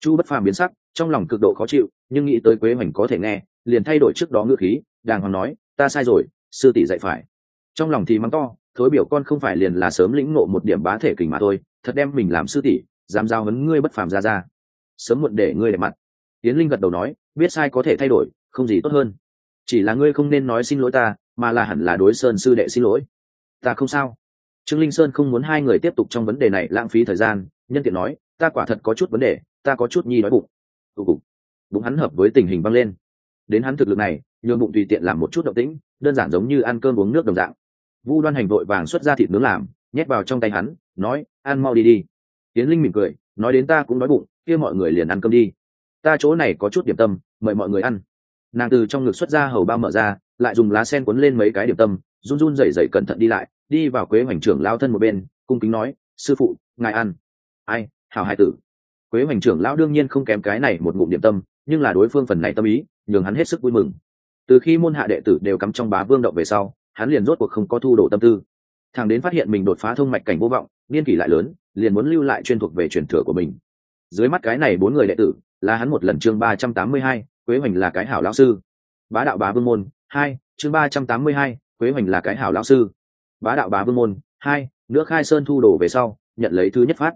Chu bất phàm biến sắc, trong lòng cực độ khó chịu, nhưng nghĩ tới quế hoành có thể nghe, liền thay đổi trước đó ngữ khí, đàng hoàng nói, ta sai rồi, sư tỷ dạy phải trong lòng thì mắng to, thối biểu con không phải liền là sớm lĩnh ngộ một điểm bá thể kình mà thôi, thật đem mình làm sư tỷ, dám giao hấn ngươi bất phàm ra ra. Sớm muộn để ngươi đẹp mặt. Tiến linh gật đầu nói, biết sai có thể thay đổi, không gì tốt hơn. Chỉ là ngươi không nên nói xin lỗi ta, mà là hẳn là đối sơn sư đệ xin lỗi. Ta không sao. Trương linh sơn không muốn hai người tiếp tục trong vấn đề này lãng phí thời gian, nhân tiện nói, ta quả thật có chút vấn đề, ta có chút nhi nói bụng. Tụ bụng bụng hắn hợp với tình hình băng lên. Đến hắn thực lực này, nhường bụng tùy tiện làm một chút động tĩnh, đơn giản giống như ăn cơm uống nước đồng dạng vu đoan hành vội vàng xuất ra thịt nướng làm, nhét vào trong tay hắn, nói, ăn mau đi đi. Tiến linh mỉm cười, nói đến ta cũng đói bụng, kia mọi người liền ăn cơm đi. Ta chỗ này có chút điểm tâm, mời mọi người ăn. Nàng từ trong ngực xuất ra hầu bao mở ra, lại dùng lá sen cuốn lên mấy cái điểm tâm, run run rẩy rẩy cẩn thận đi lại, đi vào quế hoành trưởng lao thân một bên, cung kính nói, sư phụ, ngài ăn. Ai hào hai tử. Quế hoành trưởng lão đương nhiên không kém cái này một ngụm điểm tâm, nhưng là đối phương phần này tâm ý, nhường hắn hết sức vui mừng. Từ khi môn hạ đệ tử đều cắm trong bá vương động về sau hắn liền rốt cuộc không có thu đổ tâm tư. Thằng đến phát hiện mình đột phá thông mạch cảnh vô vọng niên kỷ lại lớn, liền muốn lưu lại chuyên thuộc về truyền thừa của mình. Dưới mắt cái này bốn người đệ tử, là hắn một lần chương ba trăm tám mươi hai, quế hoành là cái hảo lão sư. Bá đạo bá vương môn, hai, chương ba trăm tám mươi hai, quế hoành là cái hảo lão sư. Bá đạo bá vương môn, hai nữa khai sơn thu đồ về sau, nhận lấy thứ nhất phát.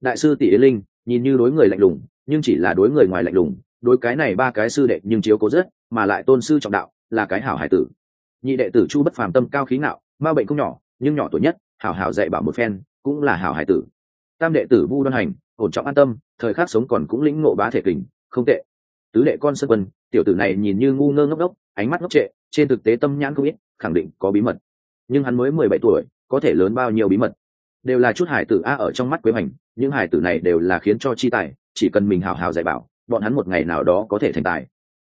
Đại sư tỷ yến linh, nhìn như đối người lạnh lùng, nhưng chỉ là đối người ngoài lạnh lùng, đối cái này ba cái sư đệ nhưng chiếu cố rất, mà lại tôn sư trọng đạo, là cái hảo hải tử nhị đệ tử chu bất phàm tâm cao khí ngạo, ma bệnh không nhỏ, nhưng nhỏ tuổi nhất, hảo hảo dạy bảo một phen, cũng là hảo hải tử. Tam đệ tử vu đoan hành, ổn trọng an tâm, thời khắc sống còn cũng lĩnh ngộ bá thể kình, không tệ. Tứ đệ con sơn quân, tiểu tử này nhìn như ngu ngơ ngốc đốc, ánh mắt ngốc trệ, trên thực tế tâm nhãn không ít, khẳng định có bí mật. Nhưng hắn mới mười bảy tuổi, có thể lớn bao nhiêu bí mật? Đều là chút hải tử a ở trong mắt quế hoành, những hải tử này đều là khiến cho chi tài, chỉ cần mình hào hào dạy bảo, bọn hắn một ngày nào đó có thể thành tài.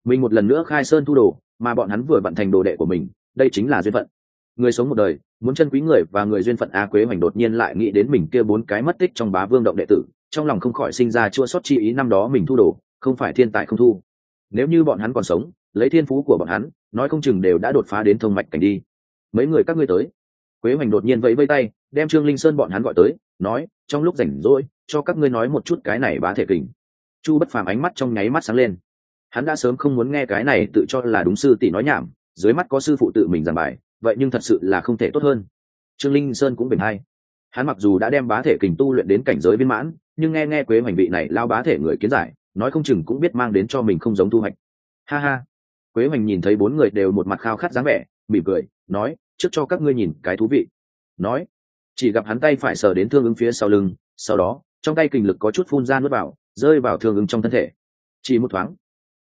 Mình một lần nữa khai sơn thu đồ, mà bọn hắn vừa vận thành đồ đệ của mình đây chính là duyên phận. Người sống một đời, muốn chân quý người và người duyên phận a quế hoành đột nhiên lại nghĩ đến mình kia bốn cái mất tích trong bá vương động đệ tử, trong lòng không khỏi sinh ra chua sót chi ý năm đó mình thu đồ, không phải thiên tài không thu. Nếu như bọn hắn còn sống, lấy thiên phú của bọn hắn, nói không chừng đều đã đột phá đến thông mạch cảnh đi. Mấy người các ngươi tới. Quế hoành đột nhiên vẫy vây tay, đem trương linh sơn bọn hắn gọi tới, nói, trong lúc rảnh rỗi, cho các ngươi nói một chút cái này bá thể kình. Chu bất phàm ánh mắt trong nháy mắt sáng lên. Hắn đã sớm không muốn nghe cái này tự cho là đúng sư tỷ nói nhảm dưới mắt có sư phụ tự mình giảng bài, vậy nhưng thật sự là không thể tốt hơn. Trương linh sơn cũng bình hay hắn mặc dù đã đem bá thể kình tu luyện đến cảnh giới viên mãn, nhưng nghe nghe quế hoành vị này lao bá thể người kiến giải, nói không chừng cũng biết mang đến cho mình không giống thu hoạch. Ha ha. Quế hoành nhìn thấy bốn người đều một mặt khao khát dáng vẻ, mỉm cười, nói, trước cho các ngươi nhìn cái thú vị. Nói, chỉ gặp hắn tay phải sờ đến thương ứng phía sau lưng, sau đó, trong tay kình lực có chút phun ra nuốt vào, rơi vào thương ứng trong thân thể. Chỉ một thoáng,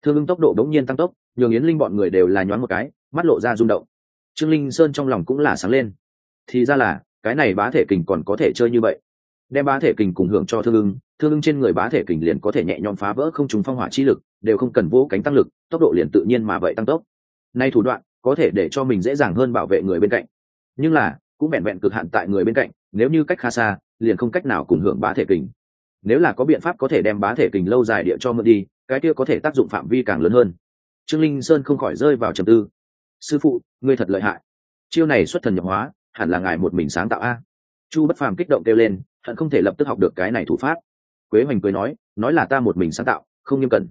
thương ứng tốc độ đống nhiên tăng tốc, nhường yến linh bọn người đều là nhoáng một cái mắt lộ ra rung động. Trương linh sơn trong lòng cũng là sáng lên. Thì ra là, cái này bá thể kình còn có thể chơi như vậy. Đem bá thể kình cùng hưởng cho thương ưng thương ưng trên người bá thể kình liền có thể nhẹ nhõm phá vỡ không trùng phong hỏa chi lực, đều không cần vỗ cánh tăng lực, tốc độ liền tự nhiên mà vậy tăng tốc. Nay thủ đoạn, có thể để cho mình dễ dàng hơn bảo vệ người bên cạnh. Nhưng là, cũng vẹn vẹn cực hạn tại người bên cạnh, nếu như cách khá xa, liền không cách nào cùng hưởng bá thể kình. Nếu là có biện pháp có thể đem bá thể kình lâu dài địa cho mượn đi, cái kia có thể tác dụng phạm vi càng lớn hơn. Trương linh sơn không khỏi rơi vào trầm tư sư phụ, ngươi thật lợi hại. Chiêu này xuất thần nhập hóa, hẳn là ngài một mình sáng tạo a. Chu bất phàm kích động kêu lên, hận không thể lập tức học được cái này thủ pháp. Quế hoành cười nói nói là ta một mình sáng tạo, không nghiêm cẩn.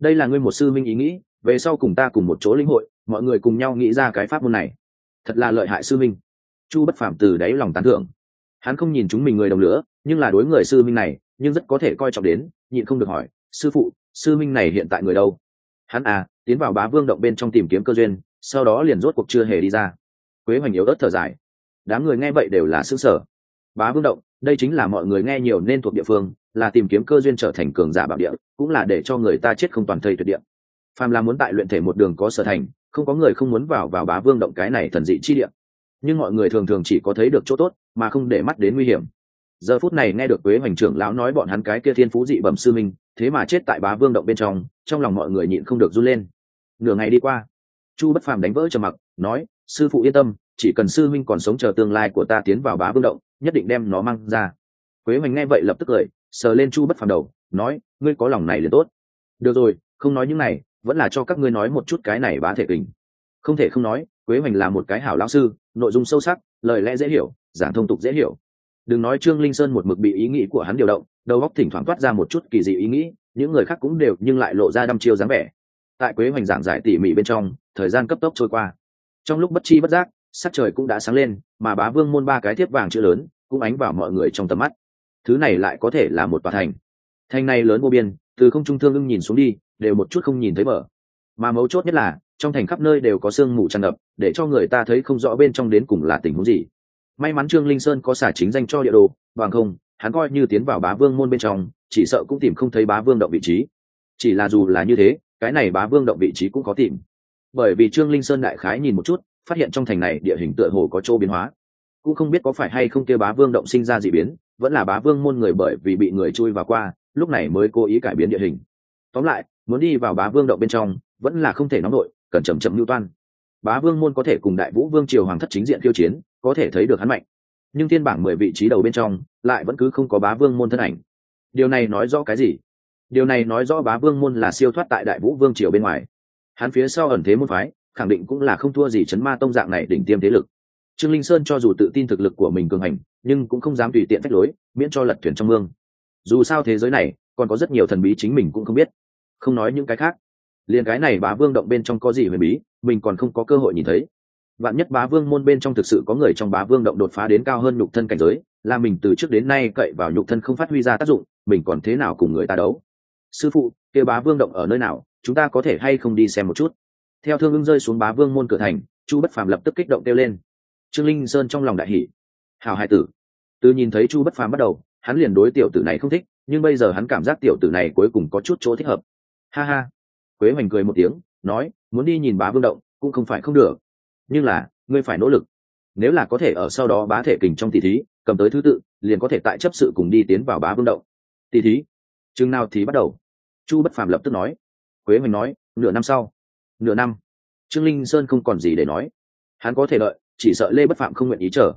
Đây là ngươi một sư minh ý nghĩ, về sau cùng ta cùng một chỗ lĩnh hội, mọi người cùng nhau nghĩ ra cái pháp môn này. Thật là lợi hại sư minh. Chu bất phàm từ đáy lòng tán thưởng. Hắn không nhìn chúng mình người đồng lửa, nhưng là đối người sư minh này, nhưng rất có thể coi trọng đến, nhịn không được hỏi, sư phụ, sư minh này hiện tại người đâu? Hắn à tiến vào bá vương động bên trong tìm kiếm cơ duyên sau đó liền rốt cuộc chưa hề đi ra. Quế hoành yếu ớt thở dài. Đám người nghe vậy đều là xứ sở bá vương động, đây chính là mọi người nghe nhiều nên thuộc địa phương, là tìm kiếm cơ duyên trở thành cường giả bảo địa, cũng là để cho người ta chết không toàn thây tuyệt địa. Phàm là muốn tại luyện thể một đường có sở thành, không có người không muốn vào vào bá vương động cái này thần dị chi địa. Nhưng mọi người thường thường chỉ có thấy được chỗ tốt, mà không để mắt đến nguy hiểm. Giờ phút này nghe được quế hoành trưởng lão nói bọn hắn cái kia thiên phú dị bẩm sư minh, thế mà chết tại bá vương động bên trong trong lòng mọi người nhịn không được run lên. Nửa ngày đi qua chu bất phàm đánh vỡ trầm mặc, nói, sư phụ yên tâm, chỉ cần sư minh còn sống chờ tương lai của ta tiến vào bá vương động, nhất định đem nó mang ra. Quế hoành nghe vậy lập tức cười, sờ lên chu bất phàm đầu, nói, ngươi có lòng này liền tốt. Được rồi, không nói những này, vẫn là cho các ngươi nói một chút cái này bá thể kình. Không thể không nói, quế hoành là một cái hảo lão sư, nội dung sâu sắc, lời lẽ dễ hiểu, giảng thông tục dễ hiểu. Đừng nói trương linh sơn một mực bị ý nghĩ của hắn điều động, đầu óc thỉnh thoảng toát ra một chút kỳ dị ý nghĩ, những người khác cũng đều nhưng lại lộ ra đăm chiêu dáng vẻ. Tại quế hoành giảng giải tỉ mỉ bên trong thời gian cấp tốc trôi qua. Trong lúc bất chi bất giác, sắc trời cũng đã sáng lên, mà bá vương môn ba cái thiếp vàng chữ lớn cũng ánh vào mọi người trong tầm mắt. Thứ này lại có thể là một tòa thành. Thành này lớn vô biên, từ không trung thương ưng nhìn xuống đi, đều một chút không nhìn thấy bờ. Mà mấu chốt nhất là, trong thành khắp nơi đều có sương mù tràn ngập, để cho người ta thấy không rõ bên trong đến cùng là tình huống gì. May mắn trương linh sơn có xả chính danh cho địa đồ, bằng không, hắn coi như tiến vào bá vương môn bên trong, chỉ sợ cũng tìm không thấy bá vương động vị trí. Chỉ là dù là như thế, cái này bá vương động vị trí cũng có tìm bởi vì trương linh sơn đại khái nhìn một chút, phát hiện trong thành này địa hình tựa hồ có chỗ biến hóa. Cũng không biết có phải hay không kêu bá vương động sinh ra d ị biến, vẫn là bá vương môn người bởi vì bị người chui vào qua, lúc này mới cố ý cải biến địa hình. Tóm lại, muốn đi vào bá vương động bên trong, vẫn là không thể nóng nổi cần chậm chậm lưu toan. Bá vương môn có thể cùng đại vũ vương triều hoàng thất chính diện khiêu chiến, có thể thấy được hắn mạnh. Nhưng thiên bảng mười vị trí đầu bên trong, lại vẫn cứ không có bá vương môn thân ảnh. Điều này nói rõ cái gì? Điều này nói rõ bá vương môn là siêu thoát tại đại vũ vương triều bên ngoài hắn phía sau ẩn thế môn phái, khẳng định cũng là không thua gì chấn ma tông dạng này đỉnh tiêm thế lực. Trương linh sơn cho dù tự tin thực lực của mình cường hành, nhưng cũng không dám tùy tiện phách lối, miễn cho lật thuyền trong mương. Dù sao thế giới này, còn có rất nhiều thần bí chính mình cũng không biết. Không nói những cái khác. Liền cái này bá vương động bên trong có gì huyền bí, mình còn không có cơ hội nhìn thấy. Vạn nhất bá vương môn bên trong thực sự có người trong bá vương động đột phá đến cao hơn nhục thân cảnh giới, là mình từ trước đến nay cậy vào nhục thân không phát huy ra tác dụng, mình còn thế nào cùng người ta đấu? Sư phụ kêu bá vương động ở nơi nào? Chúng ta có thể hay không đi xem một chút. Theo thương ưng rơi xuống bá vương môn cửa thành, chu bất phàm lập tức kích động kêu lên. Trương linh sơn trong lòng đại hỷ hào hai tử. Từ nhìn thấy chu bất phàm bắt đầu, hắn liền đối tiểu tử này không thích, nhưng bây giờ hắn cảm giác tiểu tử này cuối cùng có chút chỗ thích hợp. Ha ha. Quế hoành cười một tiếng, nói, muốn đi nhìn bá vương động, cũng không phải không được. Nhưng là, ngươi phải nỗ lực. Nếu là có thể ở sau đó bá thể kình trong tỷ thí, cầm tới thứ tự, liền có thể tại chấp sự cùng đi tiến vào bá vương động. Tỷ thí. Chừng nào thì bắt đầu? Chu bất phàm lập tức nói quế hoành nói, nửa năm sau. Nửa năm? Trương linh sơn không còn gì để nói. Hắn có thể đợi, chỉ sợ lê bất phạm không nguyện ý chờ.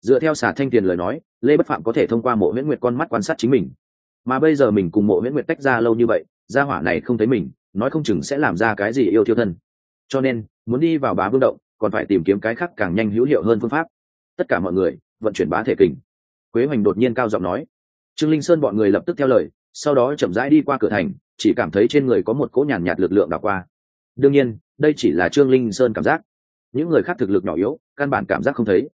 Dựa theo xà thanh tiền lời nói, lê bất phạm có thể thông qua mộ nguyễn nguyệt con mắt quan sát chính mình. Mà bây giờ mình cùng mộ nguyễn nguyệt tách ra lâu như vậy, gia hỏa này không thấy mình, nói không chừng sẽ làm ra cái gì yêu thiêu thân. Cho nên, muốn đi vào bá vương động, còn phải tìm kiếm cái khác càng nhanh hữu hiệu hơn phương pháp. Tất cả mọi người, vận chuyển bá thể kình. Quế hoành đột nhiên cao giọng nói. Trương linh sơn bọn người lập tức theo lời, sau đó chậm rãi đi qua cửa thành chỉ cảm thấy trên người có một cỗ nhàn nhạt lực lượng đảo qua. Đương nhiên, đây chỉ là trương linh sơn cảm giác. Những người khác thực lực nhỏ yếu, căn bản cảm giác không thấy.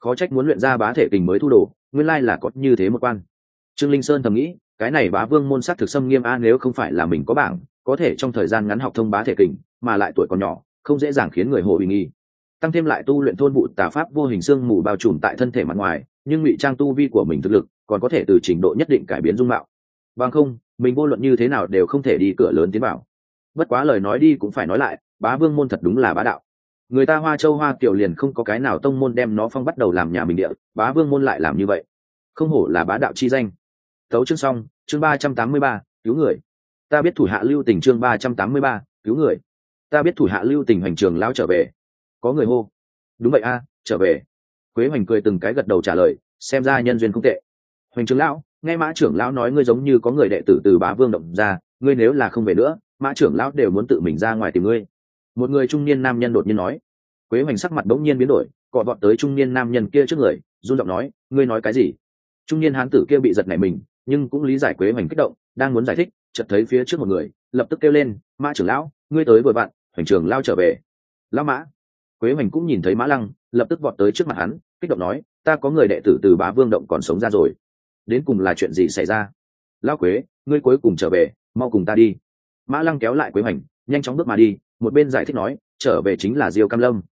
Khó trách muốn luyện ra bá thể kình mới thu đồ, nguyên lai là có như thế một quan. Trương linh sơn thầm nghĩ, cái này bá vương môn sắc thực xâm nghiêm a, nếu không phải là mình có bảng, có thể trong thời gian ngắn học thông bá thể kình, mà lại tuổi còn nhỏ, không dễ dàng khiến người hồ bình nghi. Tăng thêm lại tu luyện thôn vụ tà pháp vô hình xương mù bao trùm tại thân thể mặt ngoài, nhưng ngụy trang tu vi của mình thực lực, còn có thể từ trình độ nhất định cải biến dung mạo. Bằng không mình vô luận như thế nào đều không thể đi cửa lớn tiến vào. Bất quá lời nói đi cũng phải nói lại, bá vương môn thật đúng là bá đạo. Người ta hoa châu hoa kiểu liền không có cái nào tông môn đem nó phong bắt đầu làm nhà mình địa, bá vương môn lại làm như vậy. Không hổ là bá đạo chi danh. Tấu chương xong, chương ba trăm tám mươi ba, cứu người. Ta biết thủ hạ lưu tình chương ba trăm tám mươi ba, cứu người. Ta biết thủ hạ lưu tình hoành trường lao trở về. Có người hô. Đúng vậy a, trở về. Quế hoành cười từng cái gật đầu trả lời, xem ra nhân duyên không tệ. Hoành trường lão nghe mã trưởng lão nói ngươi giống như có người đệ tử từ bá vương động ra, ngươi nếu là không về nữa, mã trưởng lão đều muốn tự mình ra ngoài tìm ngươi. Một người trung niên nam nhân đột nhiên nói. Quế hoành sắc mặt bỗng nhiên biến đổi, cọ vọt tới trung niên nam nhân kia trước người, run giọng nói, ngươi nói cái gì? Trung niên hán tử kia bị giật nảy mình, nhưng cũng lý giải quế hoành kích động, đang muốn giải thích, chợt thấy phía trước một người, lập tức kêu lên, mã trưởng lão, ngươi tới vừa vặn, hoành trường lao trở về. Lao mã. Quế hoành cũng nhìn thấy mã lăng, lập tức vọt tới trước mặt hắn, kích động nói, ta có người đệ tử từ bá vương động còn sống ra rồi đến cùng là chuyện gì xảy ra? Lao quế, ngươi cuối cùng trở về, mau cùng ta đi. Mã lăng kéo lại quế hoành, nhanh chóng bước mà đi, một bên giải thích nói, trở về chính là diêu cam lâm.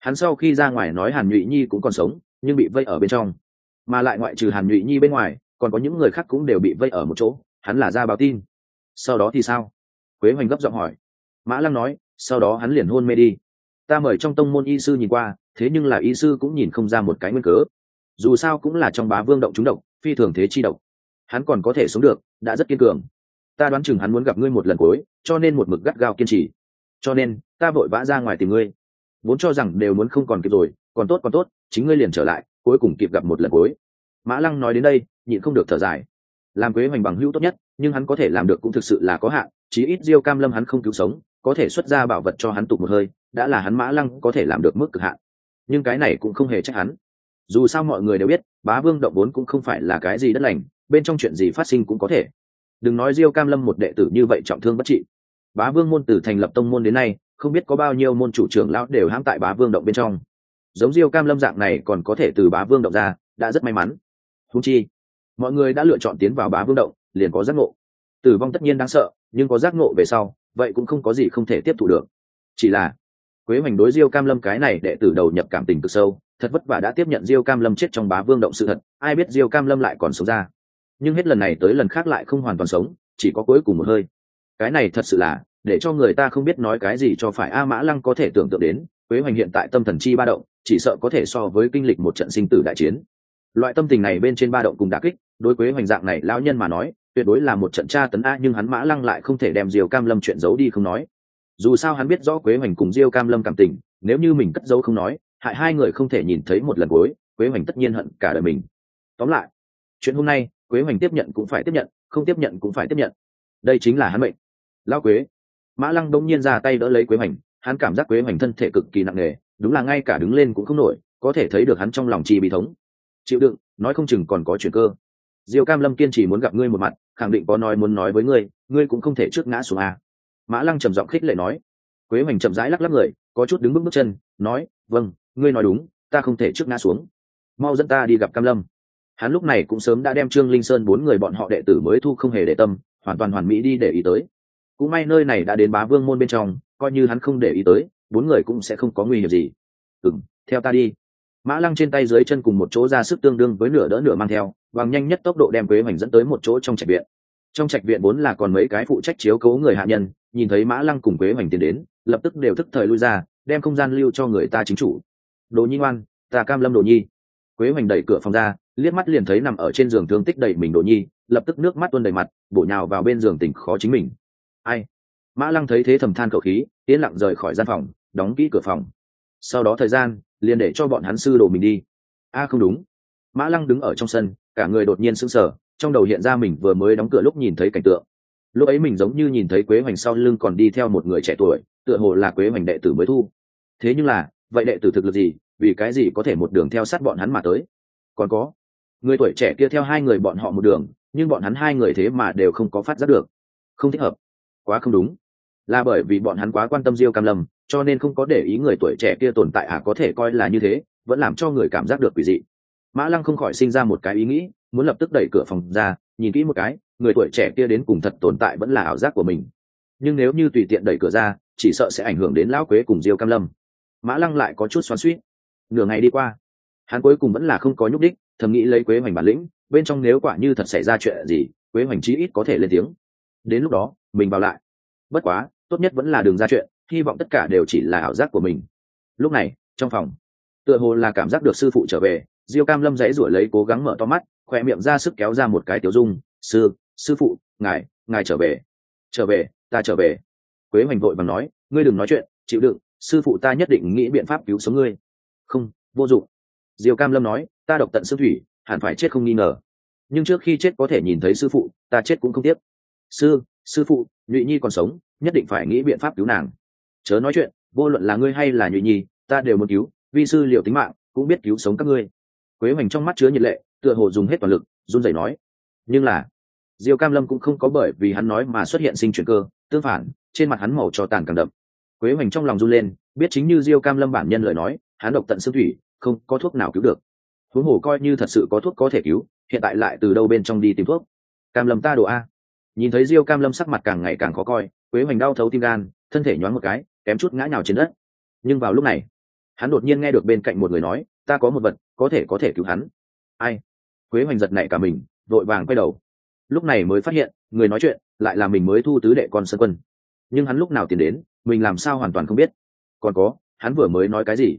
Hắn sau khi ra ngoài nói hàn nhụy nhi cũng còn sống, nhưng bị vây ở bên trong. Mà lại ngoại trừ hàn nhụy nhi bên ngoài, còn có những người khác cũng đều bị vây ở một chỗ, hắn là ra báo tin. Sau đó thì sao? Quế hoành gấp giọng hỏi. Mã lăng nói, sau đó hắn liền hôn mê đi. Ta mời trong tông môn y sư nhìn qua, thế nhưng là y sư cũng nhìn không ra một cái nguyên cớ. Dù sao cũng là trong bá vương động trúng độc phi thường thế chi độc. Hắn còn có thể sống được, đã rất kiên cường. Ta đoán chừng hắn muốn gặp ngươi một lần cuối, cho nên một mực gắt gao kiên trì. Cho nên, ta vội vã ra ngoài tìm ngươi. Vốn cho rằng đều muốn không còn kịp rồi, còn tốt còn tốt, chính ngươi liền trở lại, cuối cùng kịp gặp một lần cuối. Mã lăng nói đến đây, nhịn không được thở dài. Làm quế hoành bằng hữu tốt nhất, nhưng hắn có thể làm được cũng thực sự là có hạn, chí ít diêu cam lâm hắn không cứu sống, có thể xuất ra bảo vật cho hắn tụ một hơi, đã là hắn mã lăng có thể làm được mức cực hạn. Nhưng cái này cũng không hề trách hắn dù sao mọi người đều biết, bá vương động vốn cũng không phải là cái gì đất lành, bên trong chuyện gì phát sinh cũng có thể. Đừng nói diêu cam lâm một đệ tử như vậy trọng thương bất trị. Bá vương môn từ thành lập tông môn đến nay, không biết có bao nhiêu môn chủ trưởng lão đều hãm tại bá vương động bên trong. Giống diêu cam lâm dạng này còn có thể từ bá vương động ra, đã rất may mắn. Húng chi, mọi người đã lựa chọn tiến vào bá vương động, liền có giác ngộ. Tử vong tất nhiên đáng sợ, nhưng có giác ngộ về sau, vậy cũng không có gì không thể tiếp thu được. Chỉ là, quế hoành đối diêu cam lâm cái này đệ tử đầu nhập cảm tình cực sâu thật vất vả đã tiếp nhận diêu cam lâm chết trong bá vương động sự thật, ai biết diêu cam lâm lại còn sống ra. Nhưng hết lần này tới lần khác lại không hoàn toàn sống, chỉ có cuối cùng một hơi. Cái này thật sự là, để cho người ta không biết nói cái gì cho phải a mã lăng có thể tưởng tượng đến, quế hoành hiện tại tâm thần chi ba động, chỉ sợ có thể so với kinh lịch một trận sinh tử đại chiến. Loại tâm tình này bên trên ba động cùng đà kích, đối quế hoành dạng này lão nhân mà nói, tuyệt đối là một trận tra tấn a, nhưng hắn mã lăng lại không thể đem diều cam lâm chuyện giấu đi không nói. Dù sao hắn biết rõ quế hoành cùng diêu cam lâm cảm tình, nếu như mình cất giấu không nói hại hai người không thể nhìn thấy một lần cuối, quế hoành tất nhiên hận cả đời mình. Tóm lại, chuyện hôm nay, quế hoành tiếp nhận cũng phải tiếp nhận, không tiếp nhận cũng phải tiếp nhận. Đây chính là hắn mệnh. Lao quế. Mã lăng đông nhiên ra tay đỡ lấy quế hoành, hắn cảm giác quế hoành thân thể cực kỳ nặng nề, đúng là ngay cả đứng lên cũng không nổi, có thể thấy được hắn trong lòng chi bị thống. Chịu đựng, nói không chừng còn có chuyện cơ. Diêu cam lâm kiên trì muốn gặp ngươi một mặt, khẳng định có nói muốn nói với ngươi ngươi cũng không thể trước ngã xuống à? mã lăng trầm giọng khích lệ nói. Quế hoành chậm rãi lắc lắc người, có chút đứng bước bước chân, nói vâng ngươi nói đúng, ta không thể trước ngã xuống. Mau dẫn ta đi gặp cam lâm. Hắn lúc này cũng sớm đã đem trương linh sơn bốn người bọn họ đệ tử mới thu không hề để tâm, hoàn toàn hoàn mỹ đi để ý tới. Cũng may nơi này đã đến bá vương môn bên trong, coi như hắn không để ý tới, bốn người cũng sẽ không có nguy hiểm gì. Ừ theo ta đi. Mã lăng trên tay dưới chân cùng một chỗ ra sức tương đương với nửa đỡ nửa mang theo, bằng nhanh nhất tốc độ đem quế hoành dẫn tới một chỗ trong trạch viện. Trong trạch viện vốn là còn mấy cái phụ trách chiếu cố người hạ nhân, nhìn thấy mã lăng cùng quế hoành tiến đến, lập tức đều thức thời lui ra, đem không gian lưu cho người ta chính chủ đồ nhi ngoan, ta cam lâm đồ nhi. Quế hoành đẩy cửa phòng ra, liếc mắt liền thấy nằm ở trên giường thương tích đầy mình đồ nhi, lập tức nước mắt tuôn đầy mặt, bổ nhào vào bên giường tỉnh khó chính mình. Ai? Mã lăng thấy thế thầm than cậu khí, yên lặng rời khỏi gian phòng, đóng kỹ cửa phòng. Sau đó thời gian, liền để cho bọn hắn sư đồ mình đi. A, không đúng. Mã lăng đứng ở trong sân, cả người đột nhiên sững sờ, trong đầu hiện ra mình vừa mới đóng cửa lúc nhìn thấy cảnh tượng. Lúc ấy mình giống như nhìn thấy quế hoành sau lưng còn đi theo một người trẻ tuổi, tựa hồ là quế hoành đệ tử mới thu. Thế nhưng là vậy đệ tử thực lực gì? Vì cái gì có thể một đường theo sát bọn hắn mà tới? Còn có, người tuổi trẻ kia theo hai người bọn họ một đường, nhưng bọn hắn hai người thế mà đều không có phát giác được. Không thích hợp. Quá không đúng. Là bởi vì bọn hắn quá quan tâm diêu cam lâm, cho nên không có để ý người tuổi trẻ kia tồn tại à có thể coi là như thế, vẫn làm cho người cảm giác được quỷ dị. Mã lăng không khỏi sinh ra một cái ý nghĩ, muốn lập tức đẩy cửa phòng ra, nhìn kỹ một cái, người tuổi trẻ kia đến cùng thật tồn tại vẫn là ảo giác của mình. Nhưng nếu như tùy tiện đẩy cửa ra, chỉ sợ sẽ ảnh hưởng đến lão quế cùng diêu cam lâm mã lăng lại có chút xoắn suýt. Nửa ngày đi qua, hắn cuối cùng vẫn là không có nhúc đích thầm nghĩ lấy quế hoành bản lĩnh, bên trong nếu quả như thật xảy ra chuyện gì, quế hoành chí ít có thể lên tiếng. Đến lúc đó, mình vào lại. Bất quá, tốt nhất vẫn là đường ra chuyện, hy vọng tất cả đều chỉ là ảo giác của mình. Lúc này, trong phòng, tựa hồ là cảm giác được sư phụ trở về, diêu cam lâm dãy rủi lấy cố gắng mở to mắt khoe miệng ra sức kéo ra một cái tiểu dung, sư sư phụ, ngài ngài trở về. Trở về, ta trở về. Quế hoành vội và nói, ngươi đừng nói chuyện, chịu đựng sư phụ ta nhất định nghĩ biện pháp cứu sống ngươi. Không, vô dụng. Diêu cam lâm nói, ta độc tận xương thủy, hẳn phải chết không nghi ngờ. Nhưng trước khi chết có thể nhìn thấy sư phụ, ta chết cũng không tiếc. Sư sư phụ, nhụy nhi còn sống, nhất định phải nghĩ biện pháp cứu nàng. Chớ nói chuyện, vô luận là ngươi hay là nhụy nhi, ta đều muốn cứu vi sư liệu tính mạng, cũng biết cứu sống các ngươi. Quế hoành trong mắt chứa nhiệt lệ, tựa hồ dùng hết toàn lực, run rẩy nói. Nhưng là, diêu cam lâm cũng không có bởi vì hắn nói mà xuất hiện sinh chuyển cơ, tương phản, trên mặt hắn màu cho tàn càng đậm quế hoành trong lòng run lên, biết chính như diêu cam lâm bản nhân lời nói, hắn độc tận xương thủy, không có thuốc nào cứu được. Huống hồ coi như thật sự có thuốc có thể cứu, hiện tại lại từ đâu bên trong đi tìm thuốc? Cam lâm ta đồ a. Nhìn thấy diêu cam lâm sắc mặt càng ngày càng khó coi, quế hoành đau thấu tim gan, thân thể nhoáng một cái, kém chút ngã nhào trên đất. Nhưng vào lúc này, hắn đột nhiên nghe được bên cạnh một người nói, ta có một vật, có thể có thể cứu hắn. Ai? Quế hoành giật nảy cả mình, vội vàng quay đầu. Lúc này mới phát hiện, người nói chuyện, lại là mình mới thu tứ đệ con Sơn quân. Nhưng hắn lúc nào tiến đến mình làm sao hoàn toàn không biết. Còn có, hắn vừa mới nói cái gì?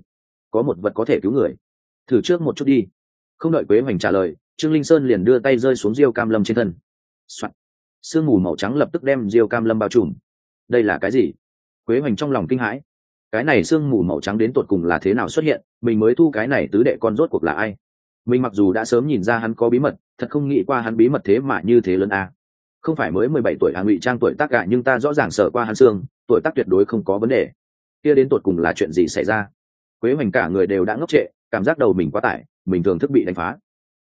Có một vật có thể cứu người. Thử trước một chút đi. Không đợi quế hoành trả lời, trương linh sơn liền đưa tay rơi xuống diêu cam lâm trên thân、Soạn. sương mù màu trắng lập tức đem diêu cam lâm bao trùm. Đây là cái gì? Quế hoành trong lòng kinh hãi. Cái này sương mù màu trắng đến tột cùng là thế nào xuất hiện? Mình mới thu cái này tứ đệ con rốt cuộc là ai? Mình mặc dù đã sớm nhìn ra hắn có bí mật, thật không nghĩ qua hắn bí mật thế mà như thế lớn à không phải mới mười bảy tuổi à ngụy trang tuổi tác cả nhưng ta rõ ràng sợ qua hắn xương tuổi tác tuyệt đối không có vấn đề. Kia đến tột cùng là chuyện gì xảy ra? Quế hoành cả người đều đã ngốc trệ, cảm giác đầu mình quá tải, mình thường thức bị đánh phá.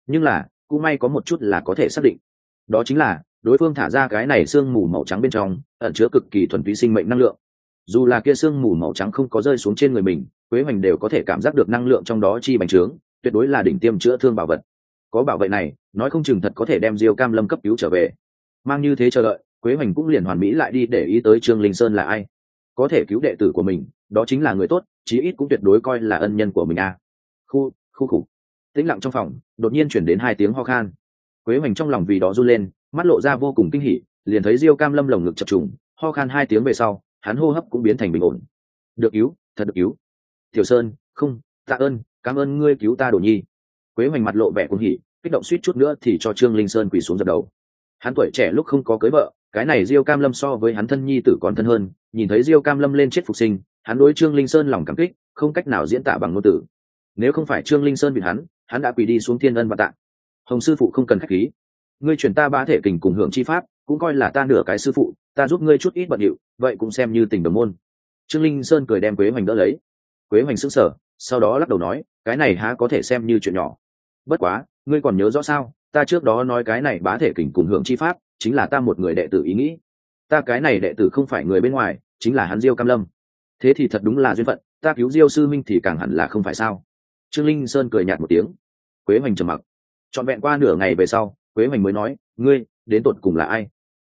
Nhưng là, cũng may có một chút là có thể xác định. Đó chính là, đối phương thả ra cái này sương mù màu trắng bên trong, ẩn chứa cực kỳ thuần túy sinh mệnh năng lượng. Dù là kia sương mù màu trắng không có rơi xuống trên người mình, quế hoành đều có thể cảm giác được năng lượng trong đó chi bành trướng, tuyệt đối là đỉnh tiêm chữa thương bảo vật. Có bảo vệ này, nói không chừng thật có thể đem diêu cam lâm cấp cứu trở về mang như thế chờ đợi, quế hoành cũng liền hoàn mỹ lại đi để ý tới trương linh sơn là ai. Có thể cứu đệ tử của mình, đó chính là người tốt, chí ít cũng tuyệt đối coi là ân nhân của mình a à. khu khu khủ. Tĩnh lặng trong phòng, đột nhiên chuyển đến hai tiếng ho khan. Quế hoành trong lòng vì đó run lên, mắt lộ ra vô cùng kinh hỉ, liền thấy diêu cam lâm lồng ngực chập trùng, ho khan hai tiếng về sau, hắn hô hấp cũng biến thành bình ổn. Được cứu, thật được cứu. Tiểu sơn, không, tạ ơn, cảm ơn ngươi cứu ta đồ nhi. Quế hoành mặt lộ vẻ cuồng hỉ, kích động suýt chút nữa thì cho trương linh sơn quỳ xuống dập đầu hắn tuổi trẻ lúc không có cưới vợ, cái này diêu cam lâm so với hắn thân nhi tử còn thân hơn, nhìn thấy diêu cam lâm lên chết phục sinh, hắn đối trương linh sơn lòng cảm kích, không cách nào diễn tả bằng ngôn từ. nếu không phải trương linh sơn bị hắn hắn đã quỳ đi xuống thiên ân và tạng hồng sư phụ không cần khách khí. Ngươi chuyển ta ba thể kình cùng hưởng chi pháp, cũng coi là ta nửa cái sư phụ, ta giúp ngươi chút ít bận điệu, vậy cũng xem như tình đồng môn. Trương linh sơn cười đem quế hoành đỡ lấy. Quế hoành sững sờ, sau đó lắc đầu nói, cái này há có thể xem như chuyện nhỏ. Bất quá, ngươi còn nhớ rõ sao? Ta trước đó nói cái này bá thể kình cùng hưởng chi pháp, chính là ta một người đệ tử ý nghĩ. Ta cái này đệ tử không phải người bên ngoài, chính là hắn diêu cam lâm. Thế thì thật đúng là duyên phận, ta cứu diêu sư minh thì càng hẳn là không phải sao? Trương linh sơn cười nhạt một tiếng. Quế hoành trầm mặc. Trọn vẹn qua nửa ngày về sau, quế hoành mới nói, ngươi, đến tột cùng là ai?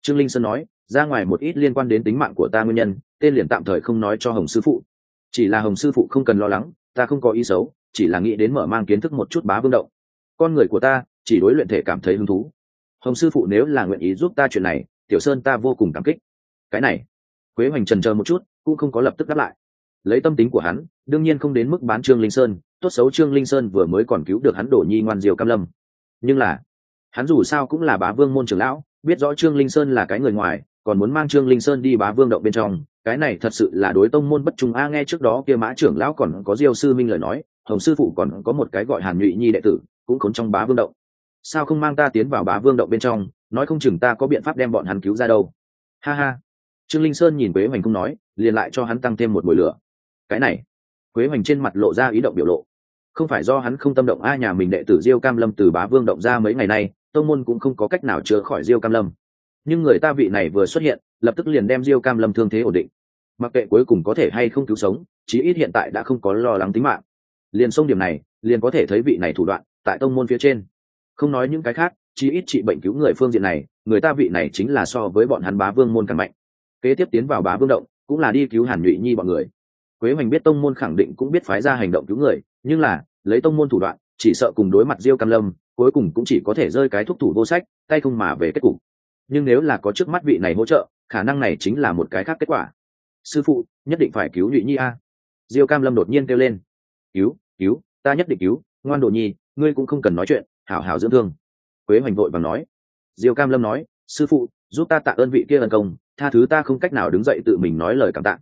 Trương linh sơn nói, ra ngoài một ít liên quan đến tính mạng của ta nguyên nhân, tên liền tạm thời không nói cho hồng sư phụ. Chỉ là hồng sư phụ không cần lo lắng, ta không có ý xấu, chỉ là nghĩ đến mở mang kiến thức một chút bá vương động. Con người của ta chỉ đối luyện thể cảm thấy hứng thú. Hồng sư phụ nếu là nguyện ý giúp ta chuyện này, tiểu sơn ta vô cùng cảm kích. Cái này, quế hoành trần chờ một chút, cũng không có lập tức đáp lại. Lấy tâm tính của hắn, đương nhiên không đến mức bán trương linh sơn, tốt xấu trương linh sơn vừa mới còn cứu được hắn đổ nhi ngoan diều cam lâm. Nhưng là, hắn dù sao cũng là bá vương môn trưởng lão, biết rõ trương linh sơn là cái người ngoài, còn muốn mang trương linh sơn đi bá vương động bên trong, cái này thật sự là đối tông môn bất trung. A, nghe trước đó kia mã trưởng lão còn có diêu sư minh lời nói, hồng sư phụ còn có một cái gọi hàn nhụy nhi đệ tử, cũng khốn trong bá vương động sao không mang ta tiến vào bá vương động bên trong, nói không chừng ta có biện pháp đem bọn hắn cứu ra đâu. Ha ha. Trương linh sơn nhìn quế hoành không nói, liền lại cho hắn tăng thêm một mùi lửa. Cái này. Quế hoành trên mặt lộ ra ý động biểu lộ. Không phải do hắn không tâm động, a, nhà mình đệ tử diêu cam lâm từ bá vương động ra mấy ngày nay, tông môn cũng không có cách nào chữa khỏi diêu cam lâm. Nhưng người ta vị này vừa xuất hiện, lập tức liền đem diêu cam lâm thương thế ổn định. Mặc kệ cuối cùng có thể hay không cứu sống, chí ít hiện tại đã không có lo lắng tính mạng. Liền sông điểm này, liền có thể thấy vị này thủ đoạn tại tông môn phía trên không nói những cái khác, chí ít trị bệnh cứu người phương diện này, người ta vị này chính là so với bọn hắn bá vương môn càng mạnh. Kế tiếp tiến vào bá vương động, cũng là đi cứu hàn nhụy nhi bọn người. Quế hoành biết tông môn khẳng định cũng biết phái ra hành động cứu người, nhưng là, lấy tông môn thủ đoạn, chỉ sợ cùng đối mặt diêu cam lâm, cuối cùng cũng chỉ có thể rơi cái thúc thủ vô sách, tay không mà về kết cục. Nhưng nếu là có trước mắt vị này hỗ trợ, khả năng này chính là một cái khác kết quả. Sư phụ, nhất định phải cứu nhụy nhi a. Diêu cam lâm đột nhiên kêu lên. Cứu cứu, ta nhất định cứu, ngoan đồ nhi, ngươi cũng không cần nói chuyện hảo hảo dưỡng thương. Quế hoành vội và nói. Diêu cam lâm nói, sư phụ, giúp ta tạ ơn vị kia ân công, tha thứ ta không cách nào đứng dậy tự mình nói lời cảm tạ.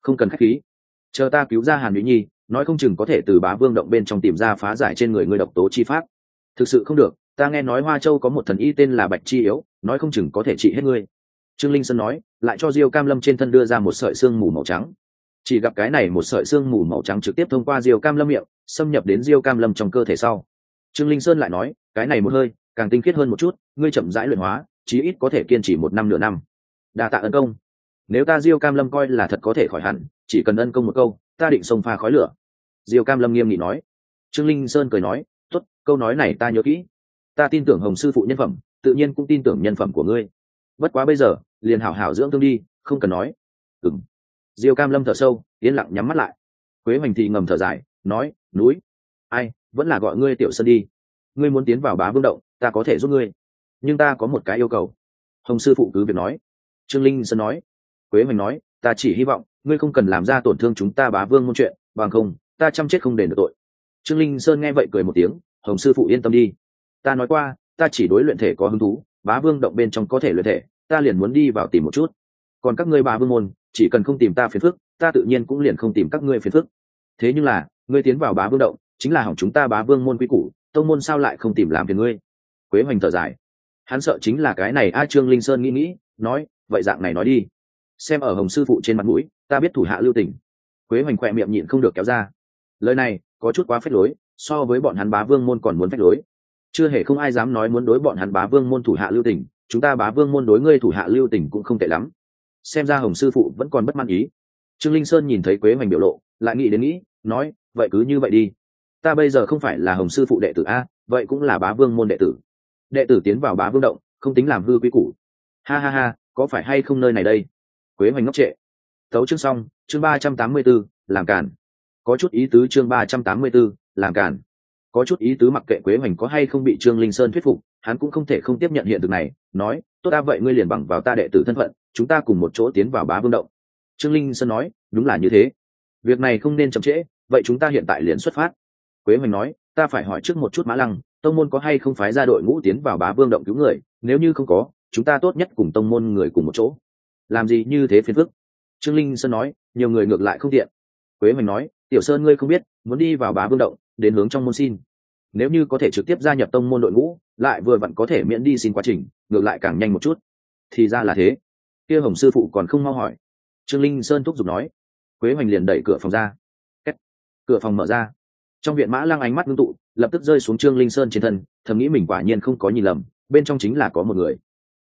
Không cần k h á c h khí. Chờ ta cứu ra hàn mỹ nhi, nói không chừng có thể từ bá vương động bên trong tìm ra phá giải trên người ngươi độc tố chi pháp. Thực sự không được, ta nghe nói hoa châu có một thần y tên là bạch chi yếu, nói không chừng có thể trị hết ngươi. Trương linh sơn nói, lại cho diêu cam lâm trên thân đưa ra một sợi xương mù màu trắng. Chỉ gặp cái này một sợi xương mù màu trắng trực tiếp thông qua diêu cam lâm miệng, xâm nhập đến diêu cam lâm trong cơ thể sau trương linh sơn lại nói, cái này một hơi, càng tinh khiết hơn một chút, ngươi chậm rãi luyện hóa, chí ít có thể kiên trì một năm nửa năm. Đa tạ ân công. Nếu ta diêu cam lâm coi là thật có thể khỏi hẳn, chỉ cần ân công một câu, ta định xông pha khói lửa. Diêu cam lâm nghiêm nghị nói. Trương linh sơn cười nói t ố t câu nói này ta nhớ kỹ. Ta tin tưởng hồng sư phụ nhân phẩm, tự nhiên cũng tin tưởng nhân phẩm của ngươi. Bất quá bây giờ, liền hảo hảo dưỡng thương đi, không cần nói. Ừng diêu cam lâm thở sâu, yên lặng nhắm mắt lại. Quế hoành thì ngầm thở dài, nói, núi, ai vẫn là gọi ngươi tiểu sơn đi. Ngươi muốn tiến vào bá vương động, ta có thể giúp ngươi. Nhưng ta có một cái yêu cầu. Hồng sư phụ cứ việc nói. Trương linh sơn nói. Quế hoành nói, ta chỉ hy vọng, ngươi không cần làm ra tổn thương chúng ta bá vương môn chuyện, bằng không, ta chăm chết không đền được tội. Trương linh sơn nghe vậy cười một tiếng, hồng sư phụ yên tâm đi. Ta nói qua, ta chỉ đối luyện thể có hứng thú, bá vương động bên trong có thể luyện thể, ta liền muốn đi vào tìm một chút. Còn các ngươi bá vương môn, chỉ cần không tìm ta phiền phức, ta tự nhiên cũng liền không tìm các ngươi phiền phức. Thế nhưng là, ngươi tiến vào bá vương động chính là hỏng chúng ta bá vương môn quy củ, tông môn sao lại không tìm làm phiền ngươi? Quế hoành thở dài. Hắn sợ chính là cái này a trương linh sơn nghĩ nghĩ, nói, vậy dạng này nói đi. Xem ở hồng sư phụ trên mặt mũi, ta biết thủ hạ lưu tình. Quế hoành khỏe miệng nhịn không được kéo ra. Lời này, có chút quá phép lối, so với bọn hắn bá vương môn còn muốn phép lối. Chưa hề không ai dám nói muốn đối bọn hắn bá vương môn thủ hạ lưu tình, chúng ta bá vương môn đối ngươi thủ hạ lưu tình cũng không tệ lắm. Xem ra hồng sư phụ vẫn còn bất mãn ý. Trương linh sơn nhìn thấy quế hoành biểu lộ, lại nghĩ đến nghĩ, nói, vậy cứ như vậy đi ta bây giờ không phải là hồng sư phụ đệ tử a, vậy cũng là bá vương môn đệ tử. Đệ tử tiến vào bá vương động, không tính làm hư quy củ. Ha ha ha, có phải hay không nơi này đây? Quế hoành ngốc trệ. Tấu chương xong, chương ba trăm tám mươi b ố làm cản có chút ý tứ chương ba trăm tám mươi b ố làm cản có chút ý tứ mặc kệ quế hoành có hay không bị trương linh sơn thuyết phục, hắn cũng không thể không tiếp nhận hiện thực này, nói, tốt ta, vậy ngươi liền bằng vào ta đệ tử thân phận, chúng ta cùng một chỗ tiến vào bá vương động. Trương linh sơn nói, đúng là như thế. Việc này không nên chậm trễ, vậy chúng ta hiện tại liền xuất phát quế hoành nói, ta phải hỏi trước một chút mã lăng, tông môn có hay không phái ra đội ngũ tiến vào bá vương động cứu người? Nếu như không có, chúng ta tốt nhất cùng tông môn người cùng một chỗ. Làm gì như thế phiền phức? Trương linh sơn nói, nhiều người ngược lại không tiện. Quế hoành nói, tiểu sơn ngươi không biết, muốn đi vào bá vương động, đến hướng trong môn xin. Nếu như có thể trực tiếp gia nhập tông môn đội ngũ, lại vừa vặn có thể miễn đi xin quá trình, ngược lại càng nhanh một chút. Thì ra là thế. Kia hồng sư phụ còn không mau hỏi. Trương linh sơn thúc giục nói. Quế hoành liền đẩy cửa phòng ra. Cửa phòng mở ra trong viện mã lăng ánh mắt ngưng tụ, lập tức rơi xuống trương linh sơn trên thân, thầm nghĩ mình quả nhiên không có nhìn lầm, bên trong chính là có một người.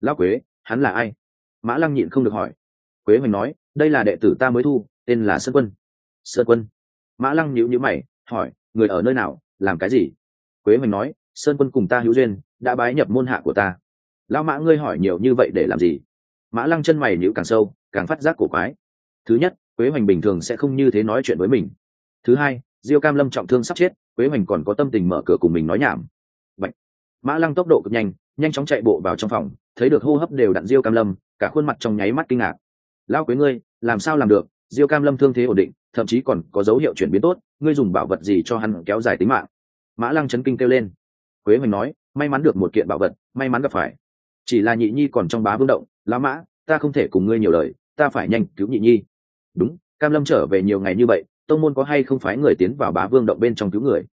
Lão quế, hắn là ai? Mã lăng nhịn không được hỏi. Quế hoành nói, đây là đệ tử ta mới thu, tên là sơn quân. Sơn quân? Mã lăng nhíu nhíu mày, hỏi, người ở nơi nào, làm cái gì? Quế hoành nói, sơn quân cùng ta hữu duyên, đã bái nhập môn hạ của ta. Lão mã, ngươi hỏi nhiều như vậy để làm gì? Mã lăng chân mày nhíu càng sâu, càng phát giác cổ quái. Thứ nhất, quế hoành bình thường sẽ không như thế nói chuyện với mình. Thứ hai diêu cam lâm trọng thương sắp chết, quế hoành còn có tâm tình mở cửa cùng mình nói nhảm. Bạch. mã lăng tốc độ cực nhanh nhanh chóng chạy bộ vào trong phòng, thấy được hô hấp đều đặn diêu cam lâm, cả khuôn mặt trong nháy mắt kinh ngạc. Lao quế ngươi, làm sao làm được? Diêu cam lâm thương thế ổn định, thậm chí còn có dấu hiệu chuyển biến tốt, ngươi dùng bảo vật gì cho hắn kéo dài tính mạng? Mã lăng chấn kinh kêu lên. Quế hoành nói, may mắn được một kiện bảo vật, may mắn gặp phải. Chỉ là nhị nhi còn trong bá vương động lá mã, ta không thể cùng ngươi nhiều lời, ta phải nhanh cứu nhị nhi. Đúng, cam lâm trở về nhiều ngày như vậy tông môn có hay không phái người tiến vào bá vương động bên trong cứu người?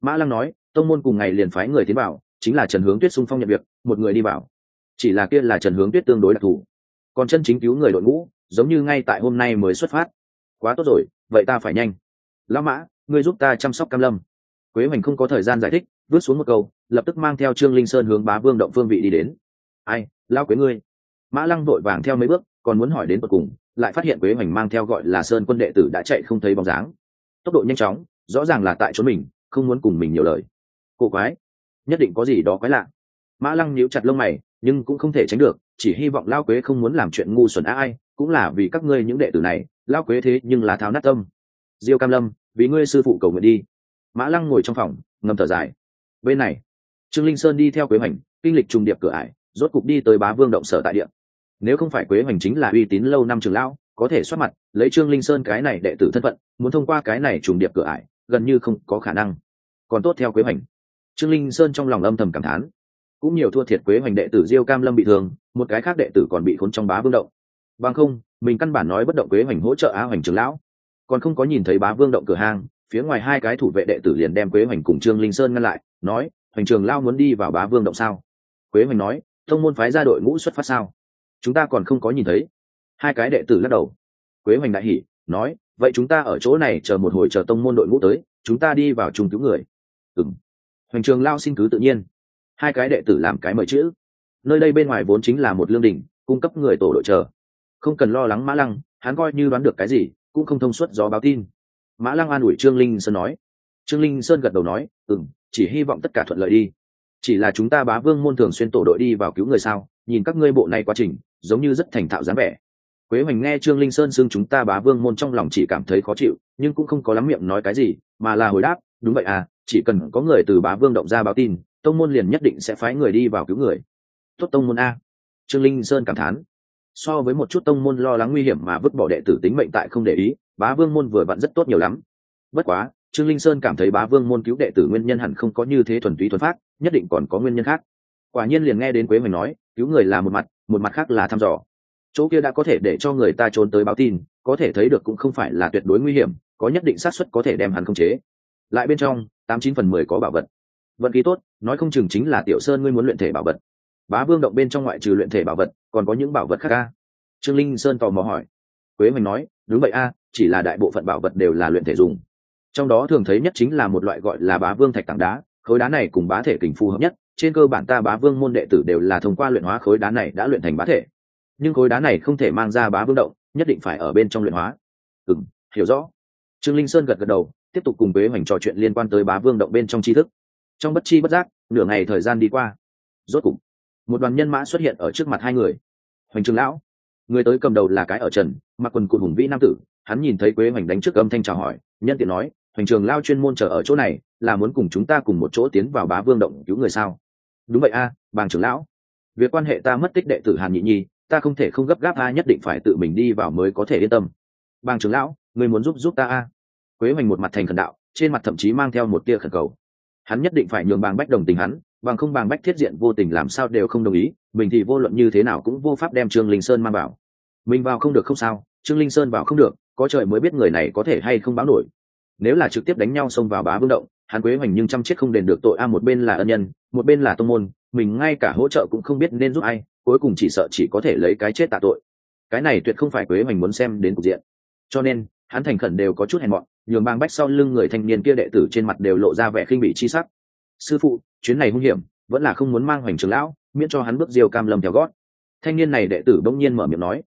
Mã lăng nói, tông môn cùng ngày liền phái người tiến vào, chính là trần hướng tuyết xung phong nhận việc, một người đi vào. Chỉ là kia là trần hướng tuyết tương đối đặc thù. Còn chân chính cứu người đội ngũ, giống như ngay tại hôm nay mới xuất phát. Quá tốt rồi, vậy ta phải nhanh. Lão mã, ngươi giúp ta chăm sóc cam lâm. Quế hoành không có thời gian giải thích, vứt xuống một câu, lập tức mang theo trương linh sơn hướng bá vương động phương vị đi đến. Ai lao quế ngươi? Mã lăng vội vàng theo mấy bước còn muốn hỏi đến tận cùng, lại phát hiện quế hoành mang theo gọi là sơn quân đệ tử đã chạy không thấy bóng dáng. Tốc độ nhanh chóng, rõ ràng là tại chỗ mình, không muốn cùng mình nhiều lời. Cổ quái, nhất định có gì đó quái lạ. Mã lăng nhíu chặt lông mày, nhưng cũng không thể tránh được, chỉ hy vọng lao quế không muốn làm chuyện ngu xuẩn á ai, cũng là vì các ngươi những đệ tử này, lao quế thế nhưng là tháo nát tâm. Diêu cam lâm, vì ngươi sư phụ cầu nguyện đi. Mã lăng ngồi trong phòng, ngầm thở dài. Bên này, trương linh sơn đi theo quế hoành, kinh lịch trùng điệp cửa ải, rốt cục đi tới bá vương động sở tại địa nếu không phải quế hoành chính là uy tín lâu năm trường lão, có thể xuất mặt, lấy trương linh sơn cái này đệ tử thân phận, muốn thông qua cái này trùng điệp cửa ải, gần như không có khả năng. Còn tốt theo quế hoành. Trương linh sơn trong lòng âm thầm cảm thán. Cũng nhiều thua thiệt quế hoành đệ tử diêu cam lâm bị thương, một cái khác đệ tử còn bị khốn trong bá vương động. Bằng không, mình căn bản nói bất động quế hoành hỗ trợ á hoành trường lão. Còn không có nhìn thấy bá vương động cửa hang, phía ngoài hai cái thủ vệ đệ tử liền đem quế hoành cùng trương linh sơn ngăn lại, nói, hoành trường lao muốn đi vào bá vương động sao? Quế hoành nói thông môn phái ra đội ngũ xuất phát sao? Chúng ta còn không có nhìn thấy. Hai cái đệ tử lắc đầu. Quế hoành đại hỉ, nói, vậy chúng ta ở chỗ này chờ một hồi chờ tông môn đội ngũ tới, chúng ta đi vào chung cứu người. Ừng hoành trường lao xin cứ tự nhiên. Hai cái đệ tử làm cái mời chữ. Nơi đây bên ngoài vốn chính là một lương đình cung cấp người tổ đội chờ. Không cần lo lắng mã lăng, hắn coi như đoán được cái gì, cũng không thông suốt gió báo tin. Mã lăng an ủi trương linh sơn nói. Trương linh sơn gật đầu nói ừ chỉ hy vọng tất cả thuận lợi đi. Chỉ là chúng ta bá vương môn thường xuyên tổ đội đi vào cứu người sao, nhìn các ngươi bộ này quá trình giống như rất thành thạo dáng vẻ. Quế hoành nghe trương linh sơn xưng chúng ta bá vương môn trong lòng chỉ cảm thấy khó chịu, nhưng cũng không có lắm miệng nói cái gì, mà là hồi đáp, đúng vậy à chỉ cần có người từ bá vương động ra báo tin, tông môn liền nhất định sẽ phái người đi vào cứu người. Tốt tông môn a. Trương linh sơn cảm thán. So với một chút tông môn lo lắng nguy hiểm mà vứt bỏ đệ tử tính mệnh tại không để ý, bá vương môn vừa vặn rất tốt nhiều lắm. Bất quá, trương linh sơn cảm thấy bá vương môn cứu đệ tử nguyên nhân hẳn không có như thế thuần túy thuần phát nhất định còn có nguyên nhân khác. Quả nhiên liền nghe đến quế hoành nói, cứu người là một mặt một mặt khác là thăm dò. Chỗ kia đã có thể để cho người ta trốn tới báo tin, có thể thấy được cũng không phải là tuyệt đối nguy hiểm, có nhất định xác suất có thể đem hắn khống chế. Lại bên trong, tám chín phần mười có bảo vật. Vận khí tốt, nói không chừng chính là tiểu sơn ngươi muốn luyện thể bảo vật. Bá vương động bên trong ngoại trừ luyện thể bảo vật, còn có những bảo vật khác ca trương linh sơn tò mò hỏi. Quế hoành nói, đúng vậy a, chỉ là đại bộ phận bảo vật đều là luyện thể dùng. Trong đó thường thấy nhất chính là một loại gọi là bá vương thạch tảng đá, khối đá này cùng bá thể kình phù hợp nhất trên cơ bản ta bá vương môn đệ tử đều là thông qua luyện hóa khối đá này đã luyện thành bá thể. Nhưng khối đá này không thể mang ra bá vương động, nhất định phải ở bên trong luyện hóa. Ừ m hiểu rõ. Trương linh sơn gật gật đầu, tiếp tục cùng bế hoành trò chuyện liên quan tới bá vương động bên trong tri thức. Trong bất chi bất giác, nửa ngày thời gian đi qua. Rốt cục, một đoàn nhân mã xuất hiện ở trước mặt hai người. Hoành trường lão, người tới cầm đầu là cái ở trần, mặc quần cụt hùng vĩ nam tử. Hắn nhìn thấy quế hoành đánh trước âm thanh chào hỏi, nhân tiện nói, hoành trường lao chuyên môn chờ ở chỗ này, là muốn cùng chúng ta cùng một chỗ tiến vào bá vương động cứu người sao? Đúng vậy a à, bàng trưởng lão. Việc quan hệ ta mất tích đệ tử hàn nhị nhi ta không thể không gấp gáp a nhất định phải tự mình đi vào mới có thể yên tâm. Bàng trưởng lão người muốn giúp giúp ta a. Quế hoành một mặt thành khẩn đạo trên mặt thậm chí mang theo một tia khẩn cầu. Hắn nhất định phải nhường bàng bách đồng tình hắn bằng không bàng bách thiết diện vô tình làm sao đều không đồng ý mình thì vô luận như thế nào cũng vô pháp đem trương linh sơn mang vào. Mình vào không được không sao trương linh sơn vào không được có trời mới biết người này có thể hay không báo nổi. Nếu là trực tiếp đánh nhau xông vào bá vương động hắn quế hoành nhưng chăm chết không đền được tội a, một bên là ân nhân, một bên là tông môn, mình ngay cả hỗ trợ cũng không biết nên giúp ai, cuối cùng chỉ sợ chỉ có thể lấy cái chết tạ tội. Cái này tuyệt không phải quế hoành muốn xem đến cục diện. Cho nên, hắn thành khẩn đều có chút hèn mọn, nhường bang bách sau lưng người thanh niên kia đệ tử trên mặt đều lộ ra vẻ khinh bị chi sắc. Sư phụ, chuyến này hung hiểm, vẫn là không muốn mang hoành trường lão, miễn cho hắn bước diều cam lâm theo gót. Thanh niên này đệ tử bỗng nhiên mở miệng nói.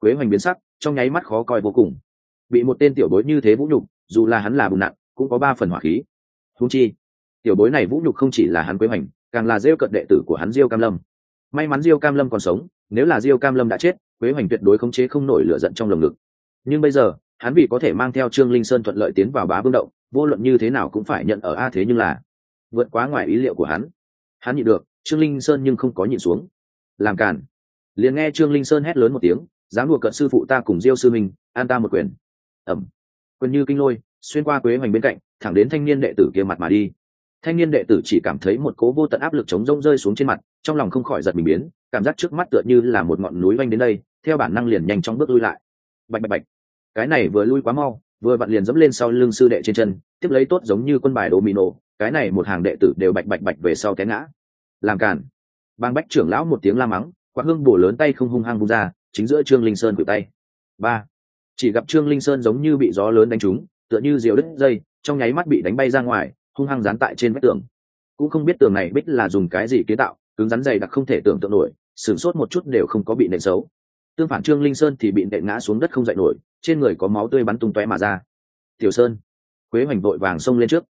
Quế hoành biến sắc, trong nháy mắt khó coi vô cùng. Bị một tên tiểu bối như thế vũ nhục, dù là hắn là bùn nặng, cũng có ba phần hỏa khí húng chi, tiểu bối này vũ nhục không chỉ là hắn quế hoành, càng là rêu cận đệ tử của hắn diêu cam lâm. May mắn diêu cam lâm còn sống, nếu là diêu cam lâm đã chết, quế hoành tuyệt đối khống chế không nổi lửa giận trong lồng ngực. Nhưng bây giờ, hắn vì có thể mang theo trương linh sơn thuận lợi tiến vào bá vương động, vô luận như thế nào cũng phải nhận ở a thế nhưng là vượt quá ngoài ý liệu của hắn. Hắn nhịn được, trương linh sơn nhưng không có nhịn xuống. Làm cản liền nghe trương linh sơn hét lớn một tiếng dám đùa cận sư phụ ta cùng diêu sư mình an ta một quyền. Ẩm quyền như kinh lôi xuyên qua quế hoành bên cạnh, thẳng đến thanh niên đệ tử kia mặt mà đi. Thanh niên đệ tử chỉ cảm thấy một cố vô tận áp lực chống rông rơi xuống trên mặt, trong lòng không khỏi giật mình biến, cảm giác trước mắt tựa như là một ngọn núi vanh đến đây, theo bản năng liền nhanh chóng bước lui lại. Bạch bạch bạch. Cái này vừa lui quá mau, vừa vặn liền dẫm lên sau lưng sư đệ trên chân, tiếp lấy tốt giống như quân bài đồ mì nổ cái này một hàng đệ tử đều bạch bạch bạch về sau té ngã. Làm cản bang bách trưởng lão một tiếng la mắng, quạt hương bổ lớn tay không hung hăng vung ra, chính giữa trương linh sơn cử tay. Ba. Chỉ gặp trương linh sơn giống như bị gió lớn đánh trúng tựa như diều đứt dây, trong nháy mắt bị đánh bay ra ngoài, hung hăng dán tại trên vách tường. Cũng không biết tường này bích là dùng cái gì kiến tạo, cứng rắn dày đặc không thể tưởng tượng nổi, sửng sốt một chút đều không có bị nện xấu. Tương phản trương linh sơn thì bị nện ngã xuống đất không dậy nổi, trên người có máu tươi bắn tung tóe mà ra. Tiểu sơn, quế hoành vội vàng xông lên trước.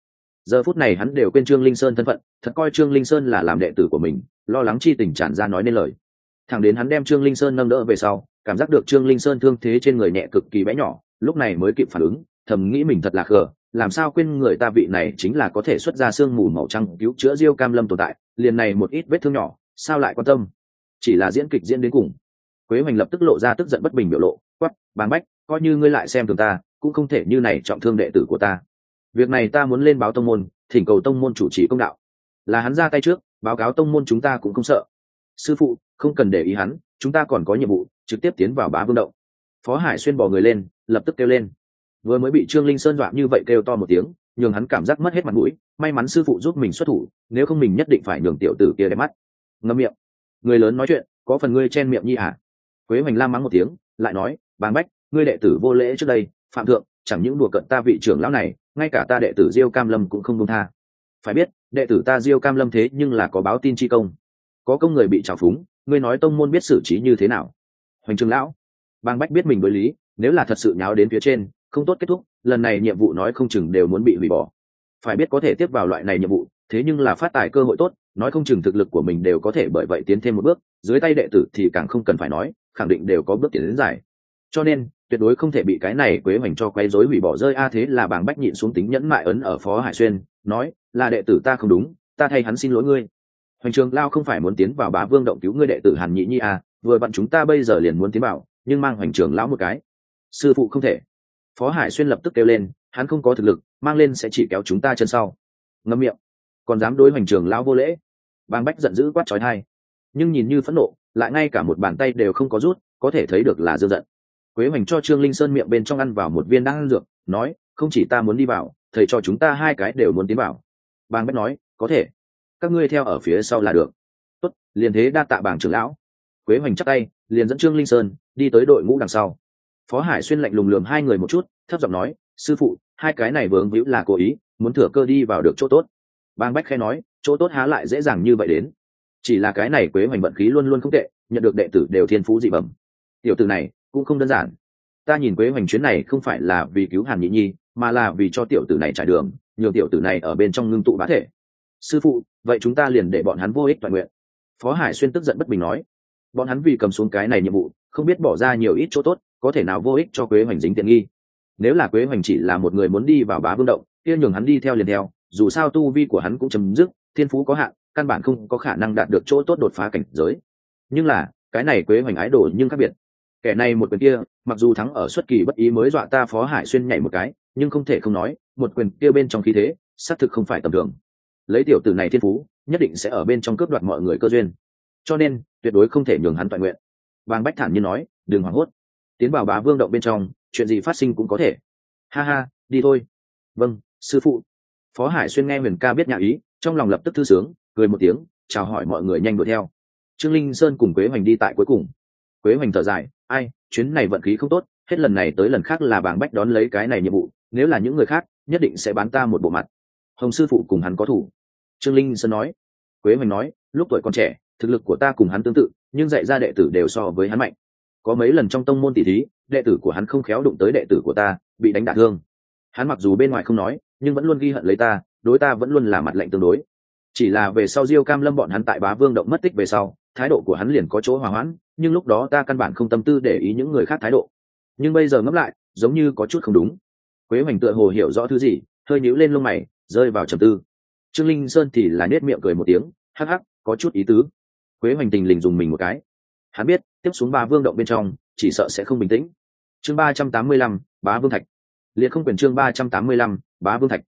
Giờ phút này hắn đều quên trương linh sơn thân phận, thật coi trương linh sơn là làm đệ tử của mình, lo lắng chi tình tràn ra nói nên lời. Thẳng đến hắn đem trương linh sơn nâng đỡ về sau, cảm giác được trương linh sơn thương thế trên người nhẹ cực kỳ bé nhỏ, lúc này mới kịp phản ứng thầm nghĩ mình thật là khờ, làm sao quên người ta vị này chính là có thể xuất ra sương mù màu trắng cứu chữa diêu cam lâm tồn tại, liền này một ít vết thương nhỏ, sao lại quan tâm? Chỉ là diễn kịch diễn đến cùng. Quế hoành lập tức lộ ra tức giận bất bình biểu lộ quắp bán bách, coi như ngươi lại xem thường ta, cũng không thể như này trọng thương đệ tử của ta. Việc này ta muốn lên báo tông môn, thỉnh cầu tông môn chủ trì công đạo. Là hắn ra tay trước, báo cáo tông môn chúng ta cũng không sợ. Sư phụ, không cần để ý hắn, chúng ta còn có nhiệm vụ, trực tiếp tiến vào bá vương động. Phó hải xuyên bỏ người lên, lập tức kêu lên vừa mới bị trương linh sơn dọa như vậy kêu to một tiếng, nhường hắn cảm giác mất hết mặt mũi, may mắn sư phụ giúp mình xuất thủ, nếu không mình nhất định phải nhường tiểu tử kia đẹp mắt. Ngâm miệng. Người lớn nói chuyện, có phần ngươi chen miệng nhi à? Quế hoành lam mắng một tiếng, lại nói, bàng bách, ngươi đệ tử vô lễ trước đây, phạm thượng, chẳng những đùa cận ta vị trưởng lão này, ngay cả ta đệ tử diêu cam lâm cũng không công tha. Phải biết, đệ tử ta diêu cam lâm thế nhưng là có báo tin chi công. Có công người bị trào phúng, ngươi nói tông môn biết xử trí như thế nào? Hoành trường lão. Bang bách biết mình đối lý, nếu là thật sự nháo đến phía trên không tốt kết thúc, lần này nhiệm vụ nói không chừng đều muốn bị hủy bỏ. Phải biết có thể tiếp vào loại này nhiệm vụ, thế nhưng là phát tài cơ hội tốt, nói không chừng thực lực của mình đều có thể bởi vậy tiến thêm một bước, dưới tay đệ tử thì càng không cần phải nói, khẳng định đều có bước tiến đến giải. Cho nên, tuyệt đối không thể bị cái này quế hoành cho quấy rối hủy bỏ rơi a thế là bàng bách nhịn xuống tính nhẫn mại ấn ở phó hải xuyên, nói, là đệ tử ta không đúng, ta thay hắn xin lỗi ngươi. Hoành trường lao không phải muốn tiến vào bá vương động cứu ngươi đệ tử hàn nhị nhi à vừa vặn chúng ta bây giờ liền muốn tiến vào, nhưng mang hoành trường lão một cái. Sư phụ không thể phó hải xuyên lập tức kêu lên, hắn không có thực lực, mang lên sẽ chỉ kéo chúng ta chân sau. Ngâm miệng. Còn dám đối hoành trường lão vô lễ. Bang bách giận dữ quát trói thai. Nhưng nhìn như phẫn nộ, lại ngay cả một bàn tay đều không có rút, có thể thấy được là dương giận. Quế hoành cho trương linh sơn miệng bên trong ăn vào một viên đang ăn dược, nói, không chỉ ta muốn đi vào, thầy cho chúng ta hai cái đều muốn tiến vào. Bang bách nói, có thể. Các ngươi theo ở phía sau là được. Tốt, liền thế đa tạ bảng trưởng lão. Quế hoành chắc tay, liền dẫn trương linh sơn đi tới đội ngũ đằng sau phó hải xuyên lạnh lùng lườm hai người một chút, thấp giọng nói, sư phụ, hai cái này vướng víu là cố ý, muốn thừa cơ đi vào được chỗ tốt. Bang bách khe nói, chỗ tốt há lại dễ dàng như vậy đến. Chỉ là cái này quế hoành vận khí luôn luôn không tệ, nhận được đệ tử đều thiên phú dị bẩm. Tiểu tử này cũng không đơn giản. Ta nhìn quế hoành chuyến này không phải là vì cứu hàn nhị nhi, mà là vì cho tiểu tử này trải đường nhiều tiểu tử này ở bên trong ngưng tụ bá thể. Sư phụ, vậy chúng ta liền để bọn hắn vô ích toàn nguyện. Phó hải xuyên tức giận bất bình nói. Bọn hắn vì cầm xuống cái này nhiệm vụ, không biết bỏ ra nhiều ít chỗ tốt có thể nào vô ích cho quế hoành dính tiện nghi? Nếu là quế hoành chỉ là một người muốn đi vào bá vương động, kia nhường hắn đi theo liền theo, dù sao tu vi của hắn cũng chấm dứt, thiên phú có hạn, căn bản không có khả năng đạt được chỗ tốt đột phá cảnh giới. Nhưng là, cái này quế hoành ái đồ nhưng khác biệt. Kẻ này một quyền kia, mặc dù thắng ở xuất kỳ bất ý mới dọa ta phó hải xuyên nhảy một cái, nhưng không thể không nói, một quyền kia bên trong khí thế, xác thực không phải tầm thường. Lấy tiểu tử này thiên phú, nhất định sẽ ở bên trong cướp đoạt mọi người cơ duyên. Cho nên, tuyệt đối không thể nhường hắn toàn nguyện. Vàng bách thản như nói, đừng hoảng hốt tiến vào bá vương động bên trong, chuyện gì phát sinh cũng có thể. Ha ha, đi thôi. Vâng sư phụ. Phó hải xuyên nghe huyền ca biết nhà ý, trong lòng lập tức thư sướng, cười một tiếng, chào hỏi mọi người nhanh đuổi theo. Trương linh sơn cùng quế hoành đi tại cuối cùng. Quế hoành thở dài, ai, chuyến này vận khí không tốt, hết lần này tới lần khác là bảng bách đón lấy cái này nhiệm vụ, nếu là những người khác, nhất định sẽ bán ta một bộ mặt. Hồng sư phụ cùng hắn có thủ. Trương linh sơn nói. Quế hoành nói, lúc tuổi còn trẻ, thực lực của ta cùng hắn tương tự, nhưng dạy ra đệ tử đều so với hắn mạnh có mấy lần trong tông môn tỷ thí, đệ tử của hắn không khéo đụng tới đệ tử của ta, bị đánh đả thương. Hắn mặc dù bên ngoài không nói, nhưng vẫn luôn ghi hận lấy ta, đối ta vẫn luôn là mặt lạnh tương đối. Chỉ là về sau diêu cam lâm bọn hắn tại bá vương động mất tích về sau, thái độ của hắn liền có chỗ hòa hoãn, nhưng lúc đó ta căn bản không tâm tư để ý những người khác thái độ. Nhưng bây giờ ngẫm lại, giống như có chút không đúng. Quế hoành tựa hồ hiểu rõ thứ gì, hơi nhíu lên lông mày, rơi vào trầm tư. Trương linh sơn thì là nết miệng cười một tiếng, hắc hắc, có chút ý tứ. Quế hoành tình lình dùng mình một cái hắn biết, tiếp xuống ba vương động bên trong, chỉ sợ sẽ không bình tĩnh. Chương ba trăm tám mươi lăm, bá vương thạch. Liệt không quyền chương ba trăm tám mươi lăm, bá vương thạch.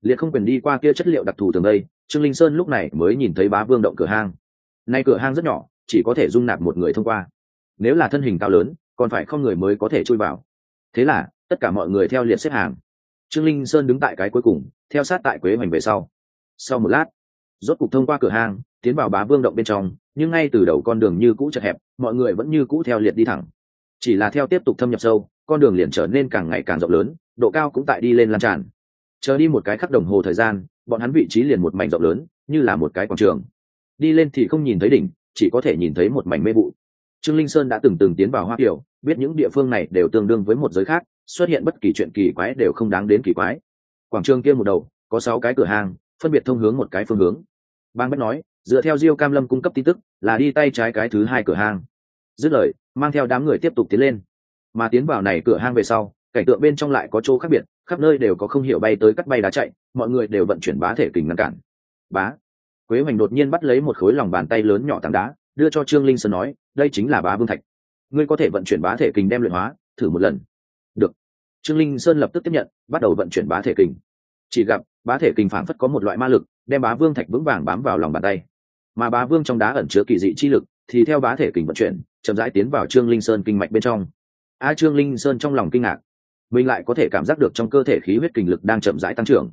Liệt không quyền đi qua kia chất liệu đặc thù thường đây, trương linh sơn lúc này mới nhìn thấy bá vương động cửa hang. Nay cửa hang rất nhỏ, chỉ có thể dung nạp một người thông qua. Nếu là thân hình cao lớn, còn phải không người mới có thể chui vào. Thế là, tất cả mọi người theo liệt xếp hàng. Trương linh sơn đứng tại cái cuối cùng, theo sát tại quế hoành về sau. Sau một lát, rốt cục thông qua cửa hang tiến vào bá vương động bên trong, nhưng ngay từ đầu con đường như cũ chật hẹp, mọi người vẫn như cũ theo liệt đi thẳng. Chỉ là theo tiếp tục thâm nhập sâu, con đường liền trở nên càng ngày càng rộng lớn, độ cao cũng tại đi lên lan tràn. Chờ đi một cái khắc đồng hồ thời gian, bọn hắn vị trí liền một mảnh rộng lớn, như là một cái quảng trường. Đi lên thì không nhìn thấy đỉnh, chỉ có thể nhìn thấy một mảnh mê vụ. Trương linh sơn đã từng từng tiến vào hoa kiều, biết những địa phương này đều tương đương với một giới khác, xuất hiện bất kỳ chuyện kỳ quái đều không đáng đến kỳ quái. Quảng trường kia một đầu, có sáu cái cửa hàng, phân biệt thông hướng một cái phương hướng. Bang bách nói dựa theo diêu cam lâm cung cấp tin tức, là đi tay trái cái thứ hai cửa hang. Dứt lời, mang theo đám người tiếp tục tiến lên. Mà tiến vào này cửa hang về sau, cảnh tượng bên trong lại có chỗ khác biệt, khắp nơi đều có không hiểu bay tới cắt bay đá chạy, mọi người đều vận chuyển bá thể kình ngăn cản. Bá. Quế hoành đột nhiên bắt lấy một khối lòng bàn tay lớn nhỏ tảng đá, đưa cho trương linh sơn nói, đây chính là bá vương thạch. Ngươi có thể vận chuyển bá thể kình đem luyện hóa, thử một lần. Được. Trương linh sơn lập tức tiếp nhận, bắt đầu vận chuyển bá thể kình. Chỉ gặp, bá thể kình phản phất có một loại ma lực, đem bá vương thạch vững vàng bám vào lòng bàn tay mà bá vương trong đá ẩn chứa kỳ dị chi lực, thì theo bá thể kình vận chuyển, chậm rãi tiến vào trương linh sơn kinh mạch bên trong. A, trương linh sơn trong lòng kinh ngạc. Mình lại có thể cảm giác được trong cơ thể khí huyết kình lực đang chậm rãi tăng trưởng.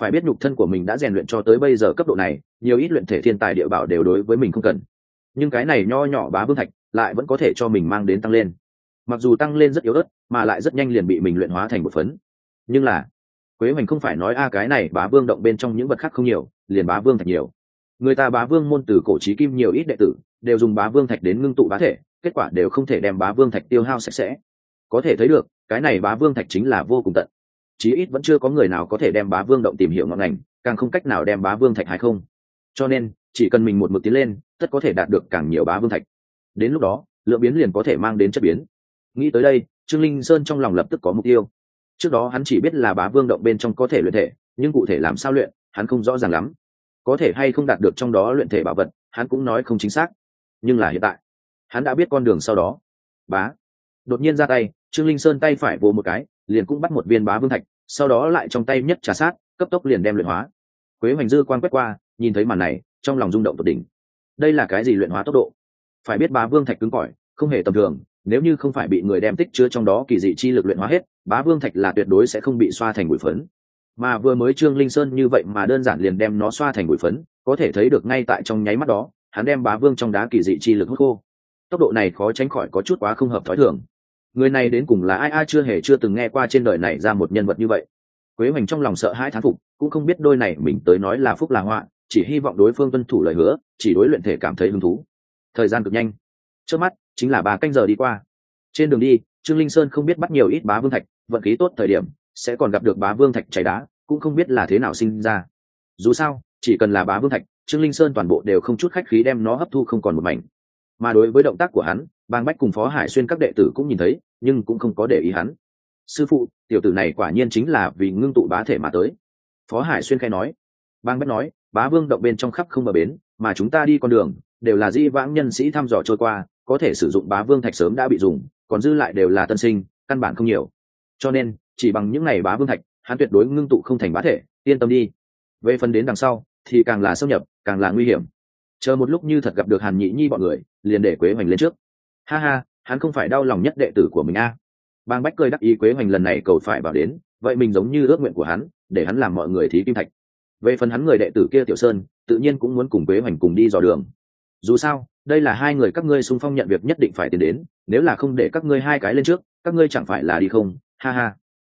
Phải biết nhục thân của mình đã rèn luyện cho tới bây giờ cấp độ này, nhiều ít luyện thể thiên tài địa bảo đều đối với mình không cần. Nhưng cái này nho nhỏ bá vương thạch lại vẫn có thể cho mình mang đến tăng lên. Mặc dù tăng lên rất yếu ớt, mà lại rất nhanh liền bị mình luyện hóa thành một phấn. Nhưng là, quế hoành không phải nói, a, cái này bá vương động bên trong những vật khác không nhiều, liền bá vương thạch nhiều người ta bá vương môn từ cổ trí kim nhiều ít đệ tử, đều dùng bá vương thạch đến ngưng tụ bá thể, kết quả đều không thể đem bá vương thạch tiêu hao sạch sẽ. Có thể thấy được, cái này bá vương thạch chính là vô cùng tận. Chí ít vẫn chưa có người nào có thể đem bá vương động tìm hiểu ngọn ngành, càng không cách nào đem bá vương thạch hay không. Cho nên, chỉ cần mình một mực tiến lên, tất có thể đạt được càng nhiều bá vương thạch. Đến lúc đó, lượng biến liền có thể mang đến chất biến. Nghĩ tới đây, trương linh sơn trong lòng lập tức có mục tiêu. Trước đó hắn chỉ biết là bá vương động bên trong có thể luyện thể, nhưng cụ thể làm sao luyện, hắn không rõ ràng lắm có thể hay không đạt được trong đó luyện thể bảo vật, hắn cũng nói không chính xác. Nhưng là hiện tại, hắn đã biết con đường sau đó. Bá. Đột nhiên ra tay, trương linh sơn tay phải vồ một cái, liền cũng bắt một viên bá vương thạch, sau đó lại trong tay nhất trà sát, cấp tốc liền đem luyện hóa. Quế hoành dư quan quét qua, nhìn thấy màn này, trong lòng rung động tột đỉnh. Đây là cái gì luyện hóa tốc độ? Phải biết bá vương thạch cứng cỏi, không hề tầm thường, nếu như không phải bị người đem tích chứa trong đó kỳ dị chi lực luyện hóa hết, bá vương thạch là tuyệt đối sẽ không bị xoa thành bụi phấn mà vừa mới trương linh sơn như vậy mà đơn giản liền đem nó xoa thành bụi phấn, có thể thấy được ngay tại trong nháy mắt đó, hắn đem bá vương trong đá kỳ dị chi lực hút khô. Tốc độ này khó tránh khỏi có chút quá không hợp thói thường. Người này đến cùng là ai? Ai chưa hề chưa từng nghe qua trên đời này ra một nhân vật như vậy. Quế hoành trong lòng sợ hãi thán phục, cũng không biết đôi này mình tới nói là phúc là họa, chỉ hy vọng đối phương tuân thủ lời hứa, chỉ đối luyện thể cảm thấy hứng thú. Thời gian cực nhanh. Trước mắt, chính là ba canh giờ đi qua. Trên đường đi, trương linh sơn không biết bắt nhiều ít bá vương thạch, vận khí tốt thời điểm sẽ còn gặp được bá vương thạch chảy đá, cũng không biết là thế nào sinh ra. Dù sao, chỉ cần là bá vương thạch, trương linh sơn toàn bộ đều không chút khách khí đem nó hấp thu không còn một mảnh. Mà đối với động tác của hắn bang bách cùng phó hải xuyên các đệ tử cũng nhìn thấy, nhưng cũng không có để ý hắn. Sư phụ, tiểu tử này quả nhiên chính là vì ngưng tụ bá thể mà tới. Phó hải xuyên khai nói. Bang bách nói, bá vương động bên trong khắp không bờ bến, mà chúng ta đi con đường, đều là di vãng nhân sĩ thăm dò trôi qua, có thể sử dụng bá vương thạch sớm đã bị dùng, còn dư lại đều là tân sinh, căn bản không nhiều. Cho nên chỉ bằng những ngày bá vương thạch, hắn tuyệt đối ngưng tụ không thành bá thể, yên tâm đi. Về phần đến đằng sau, thì càng là xâm nhập, càng là nguy hiểm. Chờ một lúc như thật gặp được hàn nhị nhi bọn người, liền để quế hoành lên trước. Ha ha, hắn không phải đau lòng nhất đệ tử của mình a. À. bang bách cười đắc ý quế hoành lần này cầu phải vào đến, vậy mình giống như ước nguyện của hắn, để hắn làm mọi người thí kim thạch. Về phần hắn người đệ tử kia tiểu sơn, tự nhiên cũng muốn cùng quế hoành cùng đi dò đường. Dù sao, đây là hai người các ngươi xung phong nhận việc nhất định phải tiến đến, nếu là không để các ngươi hai cái lên trước, các ngươi chẳng phải là đi không? Ha ha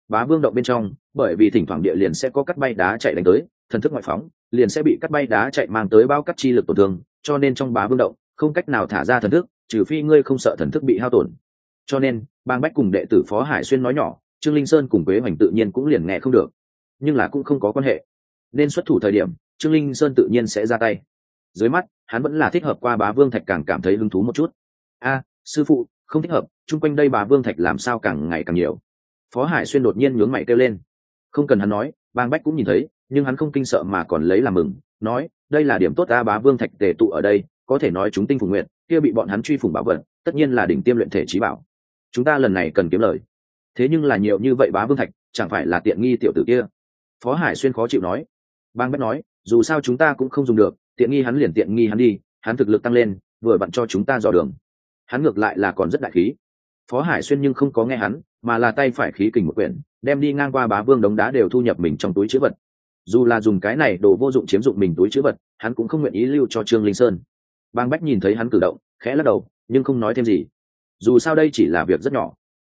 bá vương động bên trong, bởi vì thỉnh thoảng địa liền sẽ có cắt bay đá chạy đánh tới, thần thức ngoại phóng, liền sẽ bị cắt bay đá chạy mang tới bao cắt chi lực tổn thương, cho nên trong bá vương động, không cách nào thả ra thần thức, trừ phi ngươi không sợ thần thức bị hao tổn. Cho nên, bang bách cùng đệ tử phó hải xuyên nói nhỏ, trương linh sơn cùng quế hoành tự nhiên cũng liền nghe không được. Nhưng là cũng không có quan hệ. Nên xuất thủ thời điểm, trương linh sơn tự nhiên sẽ ra tay. Dưới mắt, hắn vẫn là thích hợp qua bá vương thạch càng cảm thấy hứng thú một chút. A, sư phụ, không thích hợp, chung quanh đây Bá vương thạch làm sao càng ngày càng nhiều phó hải xuyên đột nhiên nhướng mày kêu lên. Không cần hắn nói, bang bách cũng nhìn thấy, nhưng hắn không kinh sợ mà còn lấy làm mừng, nói, đây là điểm tốt ta bá vương thạch tề tụ ở đây, có thể nói chúng tinh phùng nguyện kia bị bọn hắn truy phùng bảo vật, tất nhiên là đỉnh tiêm luyện thể trí bảo. Chúng ta lần này cần kiếm lời. Thế nhưng là nhiều như vậy bá vương thạch, chẳng phải là tiện nghi tiểu tử kia? Phó hải xuyên khó chịu nói. Bang bách nói, dù sao chúng ta cũng không dùng được, tiện nghi hắn liền tiện nghi hắn đi, hắn thực lực tăng lên, vừa vặn cho chúng ta dò đường. Hắn ngược lại là còn rất đại khí phó hải xuyên nhưng không có nghe hắn, mà là tay phải khí kình một quyển, đem đi ngang qua bá vương đống đá đều thu nhập mình trong túi chữ vật. Dù là dùng cái này đồ vô dụng chiếm dụng mình túi chữ vật, hắn cũng không nguyện ý lưu cho trương linh sơn. Bang bách nhìn thấy hắn cử động, khẽ lắc đầu, nhưng không nói thêm gì. Dù sao đây chỉ là việc rất nhỏ.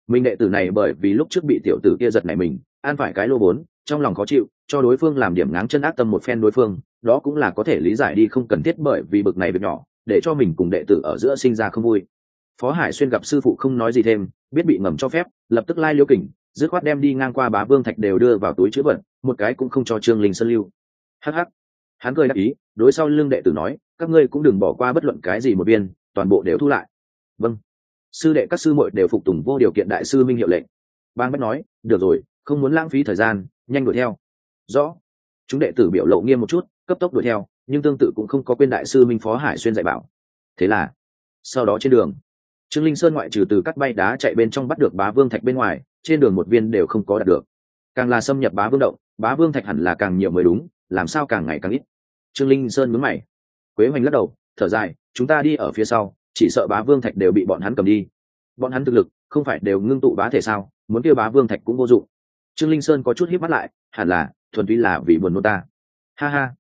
Mình đệ tử này bởi vì lúc trước bị tiểu tử kia giật này mình, an phải cái lô vốn, trong lòng khó chịu, cho đối phương làm điểm ngáng chân ác tâm một phen đối phương, đó cũng là có thể lý giải đi không cần thiết bởi vì bực này việc nhỏ, để cho mình cùng đệ tử ở giữa sinh ra không vui phó hải xuyên gặp sư phụ không nói gì thêm, biết bị ngầm cho phép, lập tức lai liêu kỉnh dứt khoát đem đi ngang qua bá vương thạch đều đưa vào túi chữ vật, một cái cũng không cho trương linh sơn lưu. Hh hắn cười đáp ý, đối sau lưng đệ tử nói, các ngươi cũng đừng bỏ qua bất luận cái gì một viên, toàn bộ đều thu lại. Vâng. Sư đệ các sư muội đều phục tùng vô điều kiện đại sư minh hiệu lệnh. Bang bách nói, được rồi, không muốn lãng phí thời gian, nhanh đuổi theo. Rõ. Chúng đệ tử biểu lộ nghiêm một chút, cấp tốc đuổi theo, nhưng tương tự cũng không có quên đại sư minh phó hải xuyên dạy bảo. Thế là, sau đó trên đường trương linh sơn ngoại trừ từ các bay đá chạy bên trong bắt được bá vương thạch bên ngoài, trên đường một viên đều không có đạt được. Càng là xâm nhập bá vương động, bá vương thạch hẳn là càng nhiều mới đúng, làm sao càng ngày càng ít. Trương linh sơn mướn mày. Quế hoành lắc đầu, thở dài, chúng ta đi ở phía sau, chỉ sợ bá vương thạch đều bị bọn hắn cầm đi. Bọn hắn thực lực, không phải đều ngưng tụ bá thể sao, muốn kêu bá vương thạch cũng vô dụng. Trương linh sơn có chút hít mắt lại, hẳn là, thuần túy là vì buồn nô ta. Ha ha.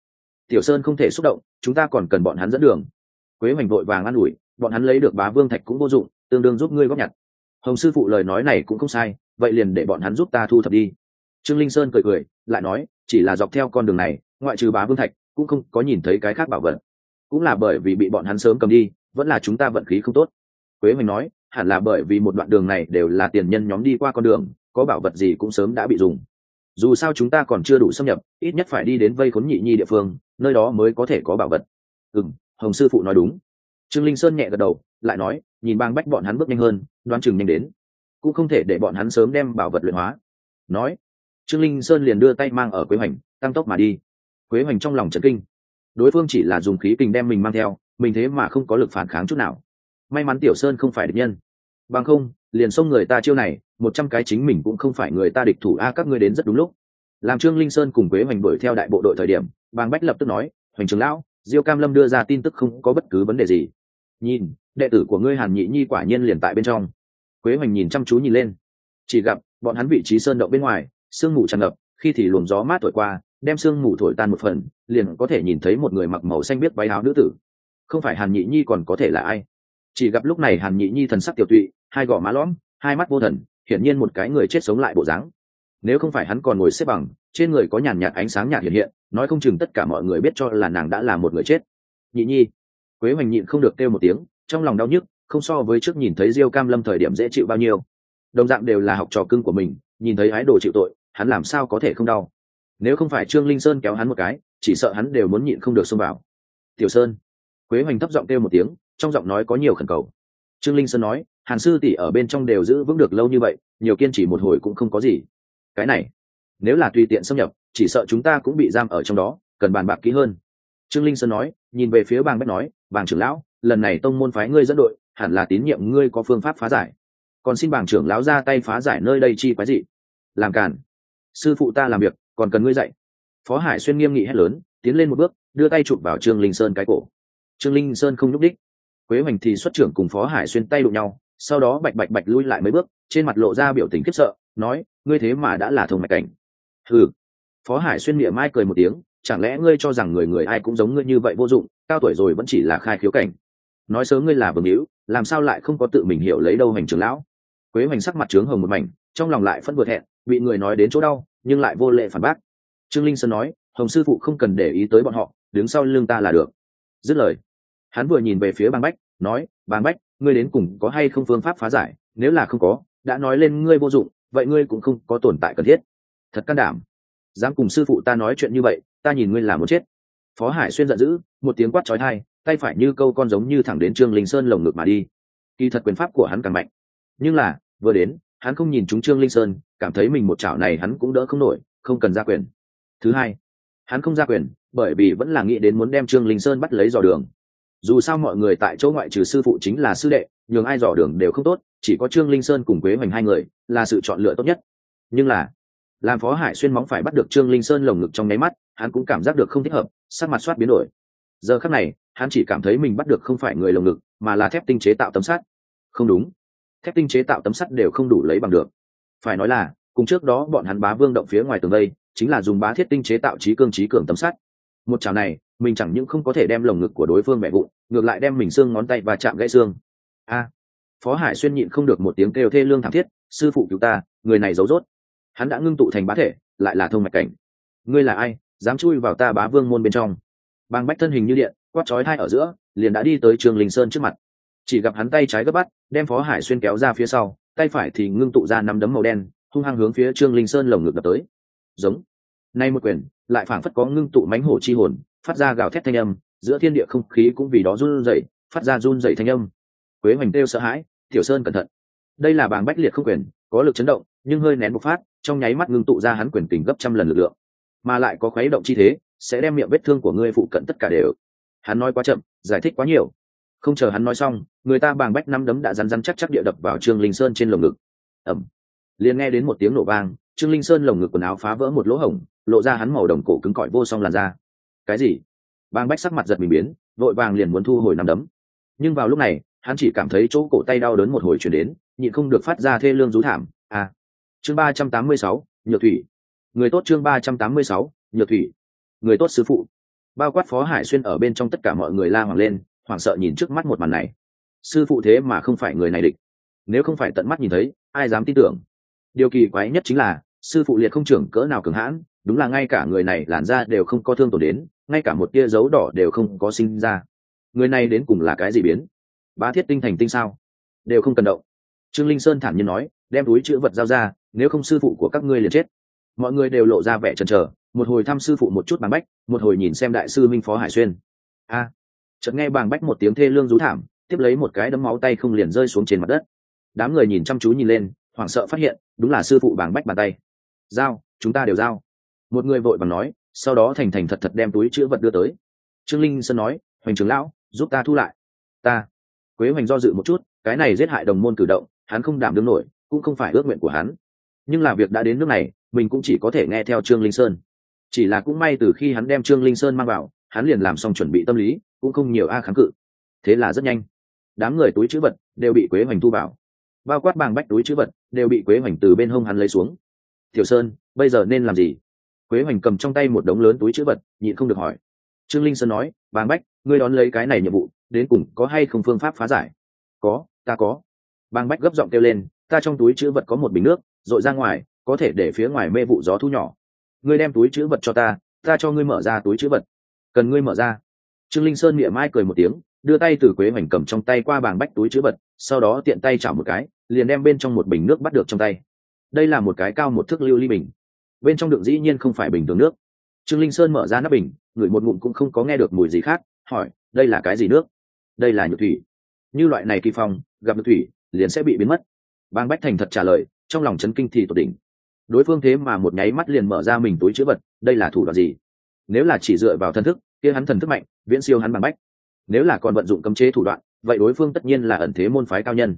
Tiểu sơn không thể xúc động, chúng ta còn cần bọn hắn dẫn đường. Quế hoành vội vàng an ủi bọn hắn lấy được bá vương thạch cũng vô dụng, tương đương giúp ngươi góp nhặt. Hồng sư phụ lời nói này cũng không sai, vậy liền để bọn hắn giúp ta thu thập đi. Trương linh sơn cười cười, lại nói, chỉ là dọc theo con đường này, ngoại trừ bá vương thạch, cũng không có nhìn thấy cái khác bảo vật. Cũng là bởi vì bị bọn hắn sớm cầm đi, vẫn là chúng ta vận khí không tốt. Quế hoành nói, hẳn là bởi vì một đoạn đường này đều là tiền nhân nhóm đi qua con đường, có bảo vật gì cũng sớm đã bị dùng. Dù sao chúng ta còn chưa đủ xâm nhập, ít nhất phải đi đến vây khốn nhị nhi địa phương, nơi đó mới có thể có bảo vật. Ừ hồng sư phụ nói đúng trương linh sơn nhẹ gật đầu, lại nói, nhìn bang bách bọn hắn bước nhanh hơn, đoán chừng nhanh đến. Cũng không thể để bọn hắn sớm đem bảo vật luyện hóa. Nói, trương linh sơn liền đưa tay mang ở quế hoành, tăng tốc mà đi. Quế hoành trong lòng trấn kinh. Đối phương chỉ là dùng khí kình đem mình mang theo, mình thế mà không có lực phản kháng chút nào. May mắn tiểu sơn không phải địch nhân. Bằng không, liền xông người ta chiêu này, một trăm cái chính mình cũng không phải người ta địch thủ a, các ngươi đến rất đúng lúc. Làm trương linh sơn cùng quế hoành đuổi theo đại bộ đội thời điểm bàng bách lập tức nói, hoành trường lão diêu cam lâm đưa ra tin tức không có bất cứ vấn đề gì. Nhìn, đệ tử của ngươi hàn nhị nhi quả nhiên liền tại bên trong. Quế hoành nhìn chăm chú nhìn lên. Chỉ gặp, bọn hắn vị trí sơn động bên ngoài, sương mù tràn ngập, khi thì luồng gió mát thổi qua, đem sương mù thổi tan một phần, liền có thể nhìn thấy một người mặc màu xanh biết váy áo nữ tử. Không phải hàn nhị nhi còn có thể là ai? Chỉ gặp lúc này hàn nhị nhi thần sắc tiểu tụy, hai gò má lõm, hai mắt vô thần, hiển nhiên một cái người chết sống lại bộ dáng. Nếu không phải hắn còn ngồi xếp bằng, trên người có nhàn nhạt ánh sáng nhạt hiện hiện nói không chừng tất cả mọi người biết cho là nàng đã là một người chết. Nhị nhi, quế hoành nhịn không được kêu một tiếng, trong lòng đau nhức, không so với trước nhìn thấy diêu cam lâm thời điểm dễ chịu bao nhiêu. Đồng dạng đều là học trò cưng của mình, nhìn thấy ái đồ chịu tội, hắn làm sao có thể không đau? Nếu không phải trương linh sơn kéo hắn một cái, chỉ sợ hắn đều muốn nhịn không được xông vào. Tiểu sơn, quế hoành thấp giọng kêu một tiếng, trong giọng nói có nhiều khẩn cầu. Trương linh sơn nói, hàn sư tỷ ở bên trong đều giữ vững được lâu như vậy, nhiều kiên trì một hồi cũng không có gì. Cái này nếu là tùy tiện xâm nhập, chỉ sợ chúng ta cũng bị giam ở trong đó, cần bàn bạc kỹ hơn. Trương linh sơn nói, nhìn về phía bàng bách nói, bàng trưởng lão, lần này tông môn phái ngươi dẫn đội, hẳn là tín nhiệm ngươi có phương pháp phá giải. Còn xin bàng trưởng lão ra tay phá giải nơi đây chi quái dị. Làm cản sư phụ ta làm việc, còn cần ngươi dạy. Phó hải xuyên nghiêm nghị hét lớn, tiến lên một bước, đưa tay chụp vào trương linh sơn cái cổ. Trương linh sơn không nhúc đích quế hoành thì xuất trưởng cùng phó hải xuyên tay đụng nhau, sau đó bạch bạch bạch lui lại mấy bước, trên mặt lộ ra biểu tình khiếp sợ, nói, ngươi thế mà đã là thông mạch cảnh ừ phó hải xuyên miệng mai cười một tiếng, chẳng lẽ ngươi cho rằng người người ai cũng giống ngươi như vậy vô dụng, cao tuổi rồi vẫn chỉ là khai khiếu cảnh. Nói sớm ngươi là vương hữu làm sao lại không có tự mình hiểu lấy đâu hành trưởng lão. Quế hoành sắc mặt trướng hồng một mảnh, trong lòng lại phân vượt hẹn bị người nói đến chỗ đau, nhưng lại vô lệ phản bác. Trương linh sơn nói, hồng sư phụ không cần để ý tới bọn họ, đứng sau lưng ta là được. Dứt lời, hắn vừa nhìn về phía bàng bách, nói, bàng bách, ngươi đến cùng có hay không phương pháp phá giải? Nếu là không có, đã nói lên ngươi vô dụng, vậy ngươi cũng không có tồn tại cần thiết thật can đảm. Dám cùng sư phụ ta nói chuyện như vậy, ta nhìn ngươi là muốn chết. Phó hải xuyên giận dữ, một tiếng quát trói thai tay phải như câu con giống như thẳng đến trương linh sơn lồng ngực mà đi. Kỳ thật quyền pháp của hắn càng mạnh. Nhưng là, vừa đến, hắn không nhìn chúng trương linh sơn, cảm thấy mình một chảo này hắn cũng đỡ không nổi, không cần ra quyền. Thứ hai, hắn không ra quyền, bởi vì vẫn là nghĩ đến muốn đem trương linh sơn bắt lấy dò đường. Dù sao mọi người tại chỗ ngoại trừ sư phụ chính là sư đệ, nhường ai dò đường đều không tốt, chỉ có trương linh sơn cùng quế hoành hai người là sự chọn lựa tốt nhất. Nhưng là làm phó hải xuyên móng phải bắt được trương linh sơn lồng ngực trong nháy mắt, hắn cũng cảm giác được không thích hợp, sắc mặt soát biến đổi. Giờ khắc này, hắn chỉ cảm thấy mình bắt được không phải người lồng ngực, mà là thép tinh chế tạo tấm sắt. Không đúng. Thép tinh chế tạo tấm sắt đều không đủ lấy bằng được. Phải nói là, cùng trước đó bọn hắn bá vương động phía ngoài tường đây, chính là dùng bá thiết tinh chế tạo trí cương trí cường tấm sắt. Một chảo này, mình chẳng những không có thể đem lồng ngực của đối phương mẹ vụn, ngược lại đem mình xương ngón tay và chạm gãy xương. A. Phó hải xuyên nhịn không được một tiếng kêu thê lương thảm thiết, sư phụ cứu ta, người này giấu rốt hắn đã ngưng tụ thành bá thể, lại là thông mạch cảnh. Ngươi là ai, dám chui vào ta bá vương môn bên trong? Bang bách thân hình như điện, quát chói thai ở giữa, liền đã đi tới trường linh sơn trước mặt. Chỉ gặp hắn tay trái gấp bắt, đem phó hải xuyên kéo ra phía sau, tay phải thì ngưng tụ ra năm đấm màu đen, hung hăng hướng phía trương linh sơn lồng ngực đập tới. Giống. Nay một quyền, lại phảng phất có ngưng tụ mánh hổ chi hồn, phát ra gào thét thanh âm, giữa thiên địa không khí cũng vì đó run rẩy, phát ra run rẩy thanh âm. Quế hoành têu sợ hãi, tiểu sơn cẩn thận. Đây là bảng bách liệt không quyền, có lực chấn động, nhưng hơi nén bộc phát trong nháy mắt ngưng tụ ra hắn quyền tình gấp trăm lần lực lượng. Mà lại có khuấy động chi thế, sẽ đem miệng vết thương của ngươi phụ cận tất cả đều. Hắn nói quá chậm, giải thích quá nhiều. Không chờ hắn nói xong, người ta bàng bách năm đấm đã rắn rắn chắc chắc địa đập vào trương linh sơn trên lồng ngực. Ẩm liền nghe đến một tiếng nổ vang, trương linh sơn lồng ngực quần áo phá vỡ một lỗ hổng, lộ ra hắn màu đồng cổ cứng cỏi vô song làn da. Cái gì? Bàng bách sắc mặt giật mình biến, vội vàng liền muốn thu hồi năm đấm. Nhưng vào lúc này, hắn chỉ cảm thấy chỗ cổ tay đau đớn một hồi chuyển đến, nhịn không được phát ra thê lương rú thảm. À chương ba trăm tám mươi sáu nhược thủy. Người tốt chương ba trăm tám mươi sáu nhược thủy. Người tốt sứ phụ. Bao quát phó hải xuyên ở bên trong tất cả mọi người la hoàng lên, hoảng sợ nhìn trước mắt một màn này. Sư phụ thế mà không phải người này địch. Nếu không phải tận mắt nhìn thấy, ai dám tin tưởng? Điều kỳ quái nhất chính là, sư phụ liệt không trưởng cỡ nào cường hãn, đúng là ngay cả người này làn ra đều không có thương tổn đến, ngay cả một tia dấu đỏ đều không có sinh ra. Người này đến cùng là cái gì biến? Bá thiết tinh thành tinh sao? Đều không cần động. Trương linh sơn thản nhiên nói đem túi chữ vật giao ra, nếu không sư phụ của các ngươi liền chết. Mọi người đều lộ ra vẻ chần chờ, một hồi thăm sư phụ một chút bằng bách, một hồi nhìn xem đại sư minh phó hải xuyên. A, chợt nghe bàng bách một tiếng thê lương rú thảm, tiếp lấy một cái đấm máu tay không liền rơi xuống trên mặt đất. Đám người nhìn chăm chú nhìn lên, hoảng sợ phát hiện, đúng là sư phụ bàng bách bàn tay. Giao, chúng ta đều giao. Một người vội bằng nói, sau đó thành thành thật thật đem túi chữ vật đưa tới. Trương linh sơn nói, hoành trưởng lão, giúp ta thu lại. Ta. Quế hoành do dự một chút, cái này giết hại đồng môn cử động, hắn không đảm đương nổi cũng không phải ước nguyện của hắn. Nhưng là việc đã đến nước này, mình cũng chỉ có thể nghe theo trương linh sơn. Chỉ là cũng may từ khi hắn đem trương linh sơn mang vào, hắn liền làm xong chuẩn bị tâm lý, cũng không nhiều a kháng cự. Thế là rất nhanh. Đám người túi chữ vật đều bị quế hoành thu vào. Bao quát bàng bách túi chữ vật đều bị quế hoành từ bên hông hắn lấy xuống. Tiểu sơn, bây giờ nên làm gì? Quế hoành cầm trong tay một đống lớn túi chữ vật, nhịn không được hỏi. Trương linh sơn nói, bàng bách, ngươi đón lấy cái này nhiệm vụ, đến cùng có hay không phương pháp phá giải? Có, ta có. Bàng bách gấp giọng kêu lên ta trong túi chữ vật có một bình nước r ộ i ra ngoài, có thể để phía ngoài mê vụ gió thu nhỏ. Ngươi đem túi chữ vật cho ta ta cho ngươi mở ra túi chữ vật. Cần ngươi mở ra. Trương linh sơn miệng mai cười một tiếng, đưa tay từ quế hoành cầm trong tay qua bàng bách túi chữ vật, sau đó tiện tay chảo một cái, liền đem bên trong một bình nước bắt được trong tay. Đây là một cái cao một thước lưu ly bình. Bên trong đựng dĩ nhiên không phải bình thường nước. Trương linh sơn mở ra nắp bình, ngửi một ngụm cũng không có nghe được mùi gì khác, hỏi, đây là cái gì nước? Đây là nhược thủy. Như loại này kỳ phong, gặp nhược thủy, liền sẽ bị biến mất bang bách thành thật trả lời, trong lòng chấn kinh thì tột đỉnh. Đối phương thế mà một nháy mắt liền mở ra mình túi chữ vật, đây là thủ đoạn gì? Nếu là chỉ dựa vào thân thức, kia hắn thần thức mạnh, viễn siêu hắn bằng bách. Nếu là còn vận dụng cấm chế thủ đoạn, vậy đối phương tất nhiên là ẩn thế môn phái cao nhân.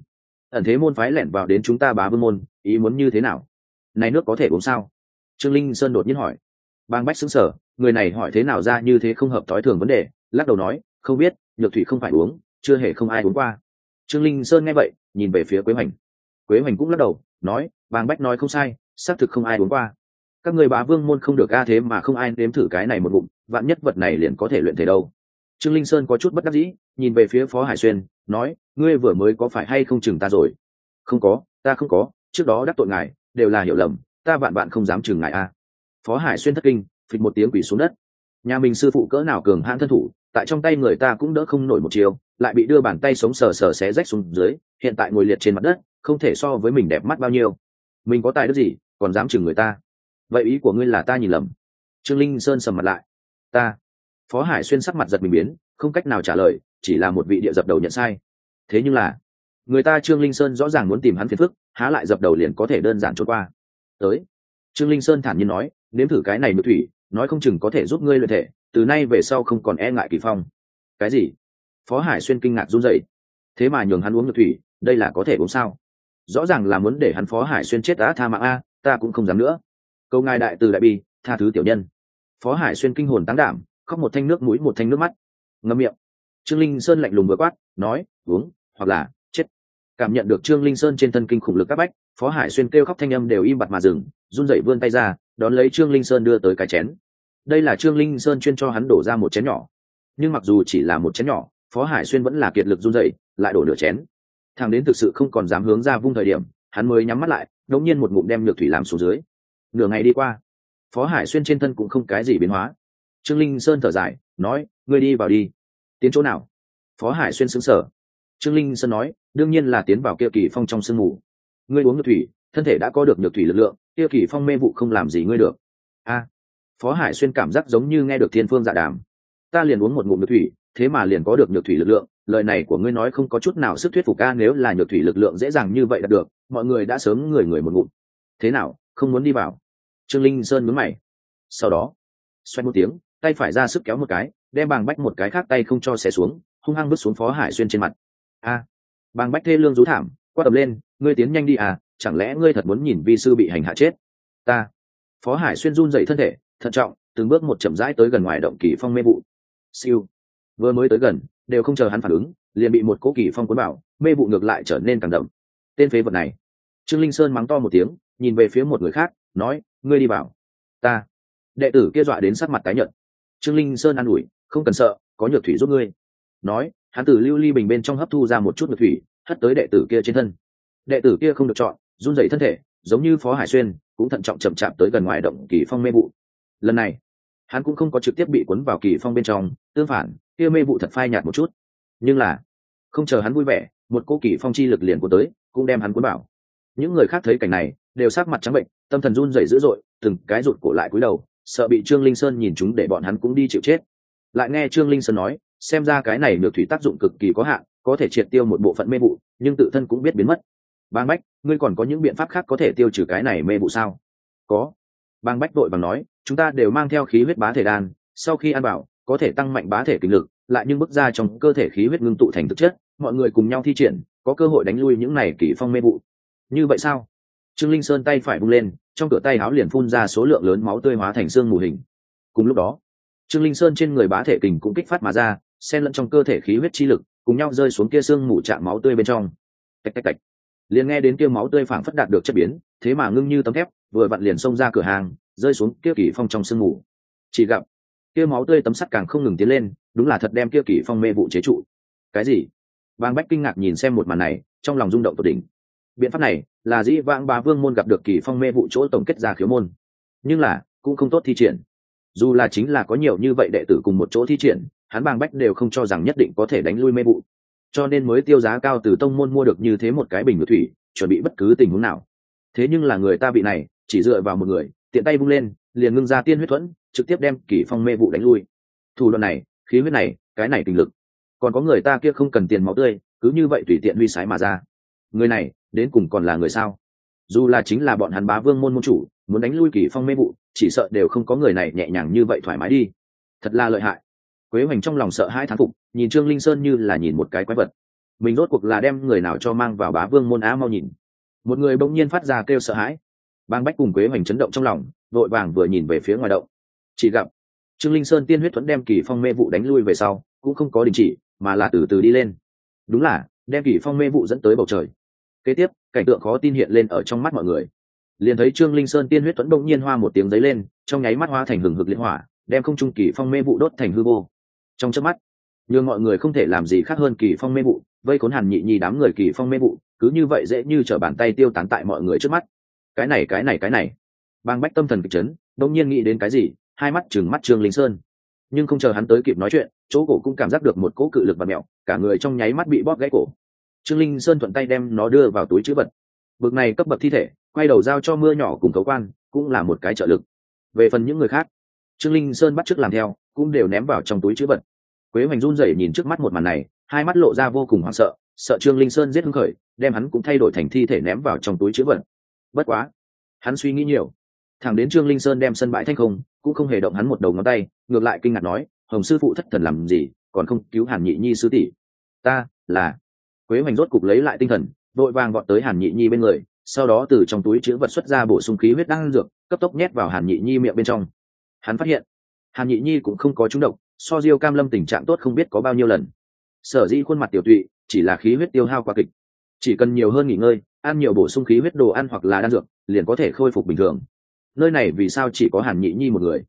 Ẩn thế môn phái lẻn vào đến chúng ta bá vương môn, ý muốn như thế nào? Này nước có thể uống sao? Trương linh sơn đột nhiên hỏi. Bang bách xứng sở người này hỏi thế nào ra như thế không hợp thói thường vấn đề, lắc đầu nói, không biết, nhược thủy không phải uống, chưa hề không ai uống qua. Trương linh sơn nghe vậy, nhìn về phía quế hoành quế hoành cũng lắc đầu, nói, Bàng bách nói không sai, xác thực không ai uống qua. Các người bá vương môn không được a thế mà không ai nếm thử cái này một bụng vạn nhất vật này liền có thể luyện thể đâu. Trương linh sơn có chút bất đắc dĩ, nhìn về phía phó hải xuyên, nói, ngươi vừa mới có phải hay không chừng ta rồi? Không có, ta không có, trước đó đắc tội ngài, đều là hiểu lầm, ta vạn bạn không dám chừng ngài a. Phó hải xuyên thất kinh, phịch một tiếng quỷ xuống đất. Nhà mình sư phụ cỡ nào cường hãn thân thủ, tại trong tay người ta cũng đỡ không nổi một chiều, lại bị đưa bàn tay sống sờ sờ xé rách xuống dưới, hiện tại ngồi liệt trên mặt đất không thể so với mình đẹp mắt bao nhiêu. Mình có tài đức gì, còn dám chừng người ta? Vậy ý của ngươi là ta nhìn lầm. Trương linh sơn sầm mặt lại. Ta. Phó hải xuyên sắc mặt giật mình biến, không cách nào trả lời, chỉ là một vị địa dập đầu nhận sai. Thế nhưng là, người ta trương linh sơn rõ ràng muốn tìm hắn phiền phức, há lại dập đầu liền có thể đơn giản trốn qua. Tới. Trương linh sơn thản nhiên nói, nếm thử cái này nhược thủy, nói không chừng có thể giúp ngươi luyện thể, từ nay về sau không còn e ngại kỳ phong. Cái gì? Phó hải xuyên kinh ngạc run rẩy. Thế mà nhường hắn uống nhược thủy, đây là có thể uống sao? Rõ ràng là muốn để hắn phó hải xuyên chết đã tha mạng a, ta cũng không dám nữa. Câu ngài đại từ đại bi, tha thứ tiểu nhân. Phó hải xuyên kinh hồn tán đảm, khóc một thanh nước mũi một thanh nước mắt. Ngâm miệng. Trương linh sơn lạnh lùng vừa quát, nói, uống, hoặc là, chết. Cảm nhận được trương linh sơn trên thân kinh khủng lực các bách, phó hải xuyên kêu khóc thanh âm đều im bặt mà dừng, run rẩy vươn tay ra, đón lấy trương linh sơn đưa tới cái chén. Đây là trương linh sơn chuyên cho hắn đổ ra một chén nhỏ. Nhưng mặc dù chỉ là một chén nhỏ, phó hải xuyên vẫn là kiệt lực run rẩy, lại đổ nửa chén thằng đến thực sự không còn dám hướng ra vung thời điểm, hắn mới nhắm mắt lại đống nhiên một ngụm đem nhược thủy làm xuống dưới. Nửa ngày đi qua, phó hải xuyên trên thân cũng không cái gì biến hóa. Trương linh sơn thở dài, nói, ngươi đi vào đi. Tiến chỗ nào? Phó hải xuyên xứng sở trương linh sơn nói, đương nhiên là tiến vào kia kỳ phong trong sương mù. Ngươi uống nhược thủy, thân thể đã có được nhược thủy lực lượng, kia kỳ phong mê vụ không làm gì ngươi được. A. Phó hải xuyên cảm giác giống như nghe được thiên phương dạ đàm. Ta liền uống một ngụm nhược thủy, thế mà liền có được nhược thủy lực lượng lời này của ngươi nói không có chút nào sức thuyết phục ca nếu là nhược thủy lực lượng dễ dàng như vậy đạt được, mọi người đã sớm người người một ngụm. Thế nào, không muốn đi vào? Trương linh sơn mướn mày. Sau đó, xoay một tiếng, tay phải ra sức kéo một cái, đem bàng bách một cái khác tay không cho xé xuống, hung hăng vứt xuống phó hải xuyên trên mặt. A, bàng bách thê lương rú thảm, quát tập lên, ngươi tiến nhanh đi à chẳng lẽ ngươi thật muốn nhìn vi sư bị hành hạ chết? Ta, phó hải xuyên run dậy thân thể, thận trọng, từng bước một chậm rãi tới gần ngoài động kỳ phong mê vụ. Siêu, vừa mới tới gần đều không chờ hắn phản ứng, liền bị một cố kỳ phong cuốn bảo mê vụ ngược lại trở nên càng đậm. Tên phế vật này. Trương linh sơn mắng to một tiếng, nhìn về phía một người khác, nói, ngươi đi vào. Ta. Đệ tử kia dọa đến sắc mặt tái nhợt. Trương linh sơn an ủi, không cần sợ, có nhược thủy giúp ngươi. Nói, hắn từ lưu ly bình bên trong hấp thu ra một chút nhược thủy, hất tới đệ tử kia trên thân. Đệ tử kia không được chọn, run rẩy thân thể, giống như phó hải xuyên, cũng thận trọng chậm chạp tới gần ngoài động kỳ phong mê vụ. Lần này, hắn cũng không có trực tiếp bị cuốn vào kỳ phong bên trong, tương phản kia mê vụ thật phai nhạt một chút. Nhưng là, không chờ hắn vui vẻ, một cô kỳ phong chi lực liền của tới, cũng đem hắn cuốn bảo những người khác thấy cảnh này, đều sắc mặt trắng bệnh, tâm thần run rẩy dữ dội, từng cái rụt cổ lại cúi đầu, sợ bị trương linh sơn nhìn chúng để bọn hắn cũng đi chịu chết. Lại nghe trương linh sơn nói, xem ra cái này được thủy tác dụng cực kỳ có hạn, có thể triệt tiêu một bộ phận mê vụ, nhưng tự thân cũng biết biến mất. Bang bách, ngươi còn có những biện pháp khác có thể tiêu trừ cái này mê vụ sao? Có. Bang bách đội bằng nói, chúng ta đều mang theo khí huyết bá thể đan, sau khi ăn bảo có thể tăng mạnh bá thể kinh lực, lại nhưng bước ra trong cơ thể khí huyết ngưng tụ thành thực chất, mọi người cùng nhau thi triển, có cơ hội đánh lui những này kỷ phong mê vụ. Như vậy sao? Trương linh sơn tay phải bung lên, trong cửa tay áo liền phun ra số lượng lớn máu tươi hóa thành xương mù hình. Cùng lúc đó, trương linh sơn trên người bá thể kình cũng kích phát mà ra, xen lẫn trong cơ thể khí huyết chi lực, cùng nhau rơi xuống kia xương mù chạm máu tươi bên trong. Tạch tạch tạch. Liền nghe đến kia máu tươi phảng phất đạt được chất biến, thế mà ngưng như tấm thép, vừa vặn liền xông ra cửa hàng, rơi xuống kia kỷ phong trong sương mù. Chỉ gặp kia máu tươi tấm sắt càng không ngừng tiến lên, đúng là thật đem kia kỷ phong mê vụ chế trụ. Cái gì? Bang bách kinh ngạc nhìn xem một màn này, trong lòng rung động tột đỉnh. Biện pháp này là dĩ vãng bá vương môn gặp được kỳ phong mê vụ chỗ tổng kết ra khiếu môn. Nhưng là, cũng không tốt thi triển. Dù là chính là có nhiều như vậy đệ tử cùng một chỗ thi triển, hắn bang bách đều không cho rằng nhất định có thể đánh lui mê vụ. Cho nên mới tiêu giá cao từ tông môn mua được như thế một cái bình ngự thủy, chuẩn bị bất cứ tình huống nào. Thế nhưng là người ta bị này, chỉ dựa vào một người, tiện tay bung lên, liền ngưng ra tiên huyết thuẫn trực tiếp đem kỳ phong mê vụ đánh lui. Thủ đoạn này, khí huyết này, cái này tình lực. Còn có người ta kia không cần tiền máu tươi, cứ như vậy tùy tiện huy sái mà ra. Người này, đến cùng còn là người sao? Dù là chính là bọn hắn bá vương môn môn chủ, muốn đánh lui kỳ phong mê vụ, chỉ sợ đều không có người này nhẹ nhàng như vậy thoải mái đi. Thật là lợi hại. Quế hoành trong lòng sợ hai thán phục, nhìn trương linh sơn như là nhìn một cái quái vật. Mình rốt cuộc là đem người nào cho mang vào bá vương môn á mau nhìn. Một người bỗng nhiên phát ra kêu sợ hãi. Bang bách cùng quế hoành chấn động trong lòng, vội vàng vừa nhìn về phía ngoài động chỉ gặp trương linh sơn tiên huyết thuẫn đem kỳ phong mê vụ đánh lui về sau, cũng không có đình chỉ, mà là từ từ đi lên. Đúng là, đem kỳ phong mê vụ dẫn tới bầu trời. Kế tiếp, cảnh tượng khó tin hiện lên ở trong mắt mọi người. Liền thấy trương linh sơn tiên huyết thuẫn bỗng nhiên hoa một tiếng giấy lên, trong nháy mắt hoa thành hừng hực liên hỏa, đem không trung kỳ phong mê vụ đốt thành hư vô. Trong chớp mắt nhưng mọi người không thể làm gì khác hơn kỳ phong mê vụ, vây khốn hàn nhị nhì đám người kỳ phong mê vụ, cứ như vậy dễ như trở bàn tay tiêu tán tại mọi người trước mắt. Cái này cái này cái này. Bang bách tâm thần kịch chấn đông nhiên nghĩ đến cái gì? Hai mắt chừng mắt trương linh sơn. Nhưng không chờ hắn tới kịp nói chuyện, chỗ cổ cũng cảm giác được một cỗ cự lực và mẹo, cả người trong nháy mắt bị bóp gãy cổ. Trương linh sơn thuận tay đem nó đưa vào túi chữ vật. Bực này cấp bậc thi thể, quay đầu giao cho mưa nhỏ cùng cấu quan, cũng là một cái trợ lực. Về phần những người khác, trương linh sơn bắt t r ư ớ c làm theo, cũng đều ném vào trong túi chữ vật. Quế hoành run rẩy nhìn trước mắt một màn này, hai mắt lộ ra vô cùng hoảng sợ sợ trương linh sơn giết hưng khởi, đem hắn cũng thay đổi thành thi thể ném vào trong túi chữ vật. Bất quá, hắn suy nghĩ nhiều. Thẳng đến trương linh sơn đem sân bãi thanh không cũng không hề động hắn một đầu ngón tay, ngược lại kinh ngạc nói, hồng sư phụ thất thần làm gì, còn không cứu hàn nhị nhi sư tỷ? Ta, là. Quế hoành rốt cục lấy lại tinh thần, vội vàng gọn tới hàn nhị nhi bên người, sau đó từ trong túi chữ vật xuất ra bổ sung khí huyết đan dược, cấp tốc nhét vào hàn nhị nhi miệng bên trong. Hắn phát hiện, hàn nhị nhi cũng không có trúng độc, so diêu cam lâm tình trạng tốt không biết có bao nhiêu lần. Sở dĩ khuôn mặt tiểu tụy, chỉ là khí huyết tiêu hao quá kịch. Chỉ cần nhiều hơn nghỉ ngơi, ăn nhiều bổ sung khí huyết đồ ăn hoặc là đan dược, liền có thể khôi phục bình thường nơi này vì sao chỉ có hàn nhị nhi một người?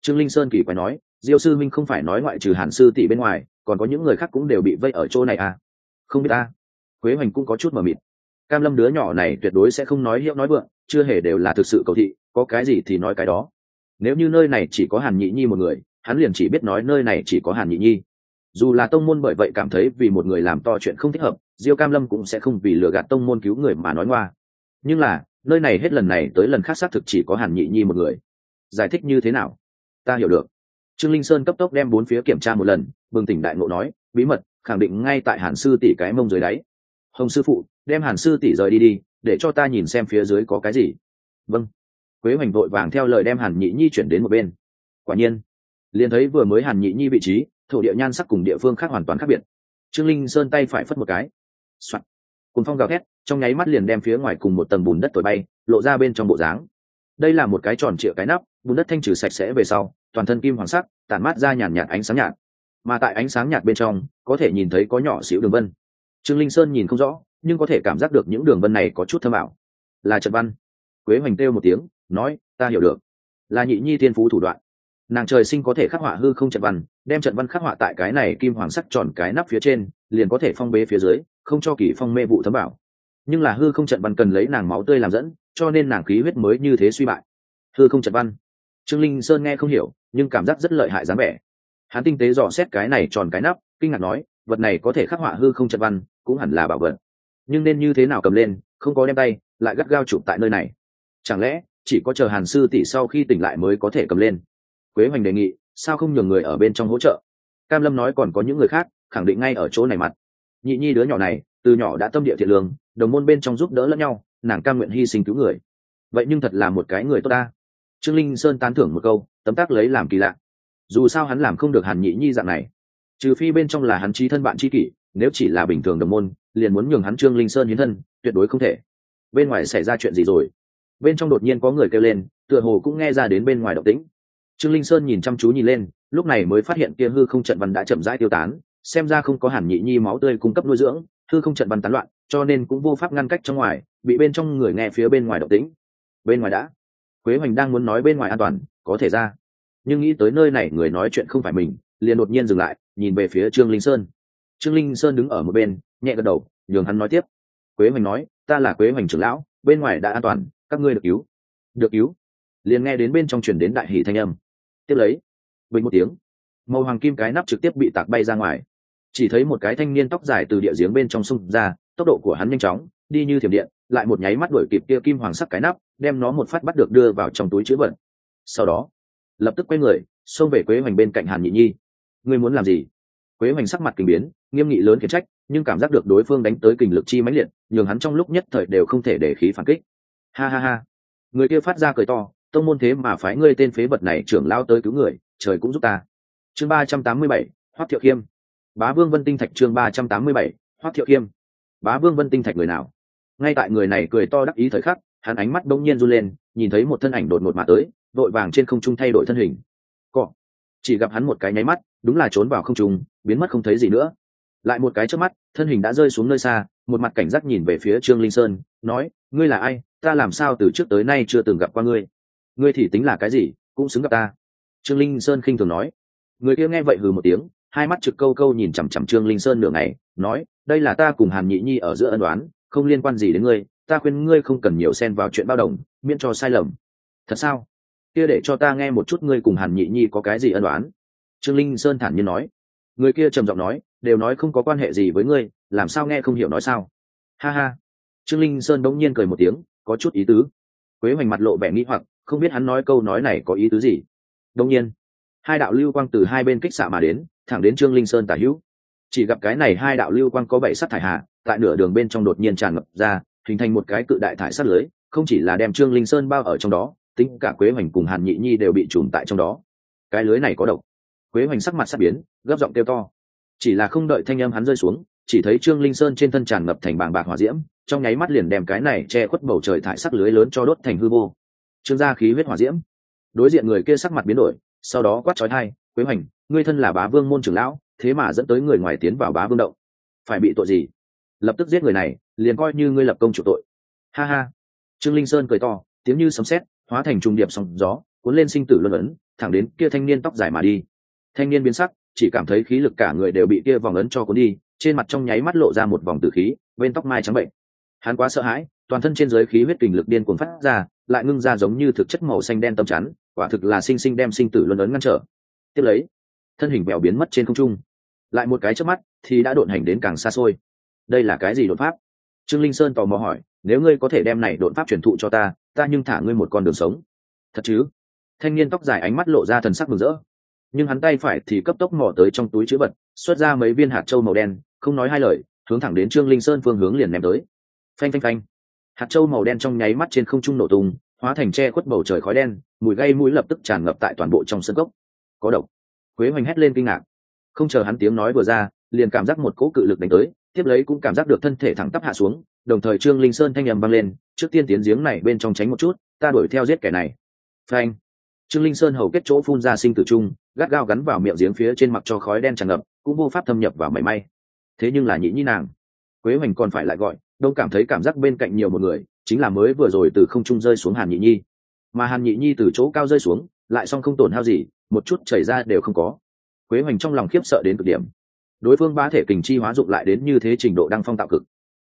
Trương linh sơn kỳ quái nói, diêu sư minh không phải nói ngoại trừ hàn sư tỷ bên ngoài, còn có những người khác cũng đều bị vây ở chỗ này à? Không biết ta. Quế hoành cũng có chút mờ mịt. Cam lâm đứa nhỏ này tuyệt đối sẽ không nói hiệu nói vượng, chưa hề đều là thực sự cầu thị, có cái gì thì nói cái đó. Nếu như nơi này chỉ có hàn nhị nhi một người, hắn liền chỉ biết nói nơi này chỉ có hàn nhị nhi. Dù là tông môn bởi vậy cảm thấy vì một người làm to chuyện không thích hợp, diêu cam lâm cũng sẽ không vì lừa gạt tông môn cứu người mà nói ngoa. Nhưng là nơi này hết lần này tới lần khác xác thực chỉ có hàn nhị nhi một người. Giải thích như thế nào? Ta hiểu được. Trương linh sơn cấp tốc đem bốn phía kiểm tra một lần, bừng tỉnh đại ngộ nói, bí mật, khẳng định ngay tại hàn sư tỷ cái mông dưới đáy. Hồng sư phụ, đem hàn sư tỷ rời đi đi, để cho ta nhìn xem phía dưới có cái gì. Vâng. Quế hoành vội vàng theo lời đem hàn nhị nhi chuyển đến một bên. Quả nhiên. Liền thấy vừa mới hàn nhị nhi vị trí, thổ địa nhan sắc cùng địa phương khác hoàn toàn khác biệt. Trương linh sơn tay phải phất một cái. Soạn. Cùng phong gào thét trong nháy mắt liền đem phía ngoài cùng một tầng bùn đất thổi bay, lộ ra bên trong bộ dáng. Đây là một cái tròn trịa cái nắp, bùn đất thanh trừ sạch sẽ về sau, toàn thân kim hoàng sắc, tản mát ra nhàn nhạt ánh sáng nhạt. Mà tại ánh sáng nhạt bên trong, có thể nhìn thấy có nhỏ xíu đường vân. Trương linh sơn nhìn không rõ, nhưng có thể cảm giác được những đường vân này có chút thâm ảo. Là trận văn. Quế hoành kêu một tiếng, nói, ta hiểu được. Là nhị nhi thiên phú thủ đoạn. Nàng trời sinh có thể khắc họa hư không trận văn, đem trận văn khắc họa tại cái này kim hoàng sắc tròn cái nắp phía trên, liền có thể phong bế phía dưới, không cho kỳ phong mê vụ thấm bảo nhưng là hư không trận văn cần lấy nàng máu tươi làm dẫn, cho nên nàng khí huyết mới như thế suy bại. Hư không trận văn. Trương linh sơn nghe không hiểu, nhưng cảm giác rất lợi hại dáng vẻ. Hắn tinh tế dò xét cái này tròn cái nắp, kinh ngạc nói, vật này có thể khắc họa hư không trận văn, cũng hẳn là bảo vật. Nhưng nên như thế nào cầm lên, không có đem tay, lại gắt gao chụp tại nơi này. Chẳng lẽ, chỉ có chờ hàn sư tỷ sau khi tỉnh lại mới có thể cầm lên? Quế hoành đề nghị, sao không nhường người ở bên trong hỗ trợ? Cam lâm nói còn có những người khác, khẳng định ngay ở chỗ này mặt. Nhị nhi đứa nhỏ này, từ nhỏ đã tâm địa thiện lương đồng môn bên trong giúp đỡ lẫn nhau, nàng cam nguyện hy sinh cứu người. Vậy nhưng thật là một cái người tốt ta. Trương linh sơn tán thưởng một câu, tấm tác lấy làm kỳ lạ. Dù sao hắn làm không được hàn nhị nhi dạng này. Trừ phi bên trong là hắn trí thân bạn tri kỷ, nếu chỉ là bình thường đồng môn, liền muốn nhường hắn trương linh sơn hiến thân, tuyệt đối không thể. Bên ngoài xảy ra chuyện gì rồi? Bên trong đột nhiên có người kêu lên, tựa hồ cũng nghe ra đến bên ngoài động tĩnh. Trương linh sơn nhìn chăm chú nhìn lên, lúc này mới phát hiện kia hư không trận văn đã chậm rãi tiêu tán, xem ra không có hàn nhị nhi máu tươi cung cấp nuôi dưỡng thư không trận bắn tán loạn, cho nên cũng vô pháp ngăn cách trong ngoài, bị bên trong người nghe phía bên ngoài động tĩnh. Bên ngoài đã. Quế hoành đang muốn nói bên ngoài an toàn, có thể ra. Nhưng nghĩ tới nơi này người nói chuyện không phải mình, liền đột nhiên dừng lại, nhìn về phía trương linh sơn. Trương linh sơn đứng ở một bên, nhẹ gật đầu, nhường hắn nói tiếp. Quế hoành nói, ta là quế hoành trưởng lão, bên ngoài đã an toàn, các ngươi được cứu. Được cứu? liền nghe đến bên trong chuyển đến đại hỷ thanh âm. Tiếp lấy, bình một tiếng, màu hoàng kim cái nắp trực tiếp bị tạc bay ra ngoài chỉ thấy một cái thanh niên tóc dài từ địa giếng bên trong sông ra, tốc độ của hắn nhanh chóng, đi như thiểm điện, lại một nháy mắt đuổi kịp kia kim hoàng sắc cái nắp, đem nó một phát bắt được đưa vào trong túi chữ vật. Sau đó, lập tức quay người, xông về quế hoành bên cạnh hàn nhị nhi. Ngươi muốn làm gì? Quế hoành sắc mặt kinh biến, nghiêm nghị lớn khiển trách, nhưng cảm giác được đối phương đánh tới kình lực chi mãnh liệt, nhường hắn trong lúc nhất thời đều không thể để khí phản kích. Ha ha ha. Người kia phát ra cười to, tông môn thế mà phái ngươi tên phế vật này trưởng lao tới cứu người, trời cũng giúp ta. Chương ba trăm tám mươi bảy, hoắc thiệu khiêm bá vương vân tinh thạch chương ba trăm tám mươi bảy, hoắc thiệu khiêm. Bá vương vân tinh thạch người nào? Ngay tại người này cười to đắc ý thời khắc, hắn ánh mắt bỗng nhiên run lên, nhìn thấy một thân ảnh đột ngột mà tới vội vàng trên không trung thay đổi thân hình. Cọ. Chỉ gặp hắn một cái nháy mắt, đúng là trốn vào không trung, biến mất không thấy gì nữa. Lại một cái trước mắt, thân hình đã rơi xuống nơi xa, một mặt cảnh giác nhìn về phía trương linh sơn, nói, ngươi là ai? Ta làm sao từ trước tới nay chưa từng gặp qua ngươi? Ngươi thì tính là cái gì? Cũng xứng gặp ta. Trương linh sơn khinh thường nói. Người kia nghe vậy hừ một tiếng hai mắt trực câu câu nhìn chằm chằm trương linh sơn nửa ngày, nói, đây là ta cùng hàn nhị nhi ở giữa ân đoán không liên quan gì đến ngươi, ta khuyên ngươi không cần nhiều xen vào chuyện bao đồng, miễn cho sai lầm. Thật sao? Kia để cho ta nghe một chút ngươi cùng hàn nhị nhi có cái gì ân đoán trương linh sơn thản nhiên nói. Người kia trầm giọng nói, đều nói không có quan hệ gì với ngươi, làm sao nghe không hiểu nói sao? Ha ha. Trương linh sơn bỗng nhiên cười một tiếng, có chút ý tứ. Quế hoành mặt lộ vẻ nghĩ hoặc, không biết hắn nói câu nói này có ý tứ gì. Đông nhiên, hai đạo lưu quang từ hai bên kích xạ mà đến thẳng đến trương linh sơn tả hữu. Chỉ gặp cái này hai đạo lưu quang có bảy sắt thải hạ tại nửa đường bên trong đột nhiên tràn ngập ra, hình thành một cái cự đại thải sắt lưới, không chỉ là đem trương linh sơn bao ở trong đó, tính cả quế hoành cùng hàn nhị nhi đều bị trùm tại trong đó. Cái lưới này có độc. Quế hoành sắc mặt sắp biến, gấp giọng kêu to. Chỉ là không đợi thanh âm hắn rơi xuống, chỉ thấy trương linh sơn trên thân tràn ngập thành bàng bạc hỏa diễm, trong nháy mắt liền đem cái này che khuất bầu trời thải sắc lưới lớn cho đốt thành hư vô. Trương gia khí huyết hỏa diễm. Đối diện người kia sắc mặt biến đổi, sau đó quát trói thai, quế hoành ngươi thân là bá vương môn trưởng lão, thế mà dẫn tới người ngoài tiến vào bá vương động. Phải bị tội gì? Lập tức giết người này, liền coi như ngươi lập công chủ tội. Ha ha. Trương linh sơn cười to, tiếng như sấm sét, hóa thành trung điệp sóng gió, cuốn lên sinh tử luân ấn, thẳng đến kia thanh niên tóc dài mà đi. Thanh niên biến sắc, chỉ cảm thấy khí lực cả người đều bị kia vòng ấn cho cuốn đi, trên mặt trong nháy mắt lộ ra một vòng tử khí, bên tóc mai trắng bệnh. Hắn quá sợ hãi, toàn thân trên giới khí huyết kình lực điên cuồng phát ra, lại ngưng ra giống như thực chất màu xanh đen tâm chắn, quả thực là sinh sinh đem sinh tử luân ấn ngăn trở. Tiếp lấy thân hình bèo biến mất trên không trung. Lại một cái trước mắt, thì đã độn hành đến càng xa xôi. Đây là cái gì đột pháp? Trương linh sơn tò mò hỏi, nếu ngươi có thể đem này đột pháp truyền thụ cho ta ta nhưng thả ngươi một con đường sống. Thật chứ? Thanh niên tóc dài ánh mắt lộ ra thần sắc mừng rỡ. Nhưng hắn tay phải thì cấp tốc mò tới trong túi chữ vật, xuất ra mấy viên hạt trâu màu đen, không nói hai lời, hướng thẳng đến trương linh sơn phương hướng liền ném tới. Phanh phanh phanh. Hạt trâu màu đen trong nháy mắt trên không trung nổ tung, hóa thành che khuất bầu trời khói đen, mùi gây mũi lập tức tràn ngập tại toàn bộ trong sân gốc có độc quế hoành hét lên kinh ngạc. Không chờ hắn tiếng nói vừa ra, liền cảm giác một cỗ cự lực đánh tới, tiếp lấy cũng cảm giác được thân thể thẳng tắp hạ xuống, đồng thời trương linh sơn thanh â m vang lên, trước tiên tiến giếng này bên trong tránh một chút, ta đuổi theo giết kẻ này. Phanh. Trương linh sơn hầu kết chỗ phun ra sinh tử trung gắt gao gắn vào miệng giếng phía trên mặt cho khói đen tràn ngập, cũng vô pháp thâm nhập vào mảy may. Thế nhưng là nhĩ nhĩ nàng. Quế hoành còn phải lại gọi đâu cảm thấy cảm giác bên cạnh nhiều một người, chính là mới vừa rồi từ không trung rơi xuống hàn nhị nhi. Mà hàn nhị nhi từ chỗ cao rơi xuống, lại song không tổn hao gì một chút chảy ra đều không có. Quế hoành trong lòng khiếp sợ đến cực điểm. Đối phương bá thể kình chi hóa dụng lại đến như thế trình độ đăng phong tạo cực.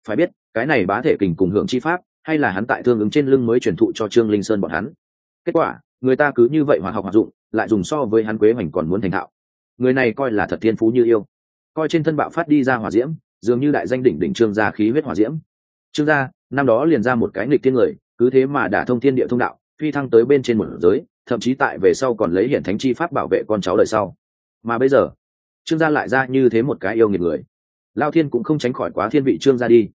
Phải biết, cái này bá thể kình cùng hưởng chi pháp, hay là hắn tại thương ứng trên lưng mới truyền thụ cho trương linh sơn bọn hắn. Kết quả, người ta cứ như vậy hòa học hoạt dụng, lại dùng so với hắn quế hoành còn muốn thành thạo. Người này coi là thật thiên phú như yêu. Coi trên thân bạo phát đi ra hỏa diễm, dường như đại danh đỉnh đỉnh trương gia khí huyết hỏa diễm. Trương gia, năm đó liền ra một cái nghịch thiên người, cứ thế mà đả thông thiên địa thông đạo, phi thăng tới bên trên một giới thậm chí tại về sau còn lấy hiển thánh chi pháp bảo vệ con cháu đời sau. Mà bây giờ, trương gia lại ra như thế một cái yêu nghiệt người. Lao thiên cũng không tránh khỏi quá thiên vị trương gia đi.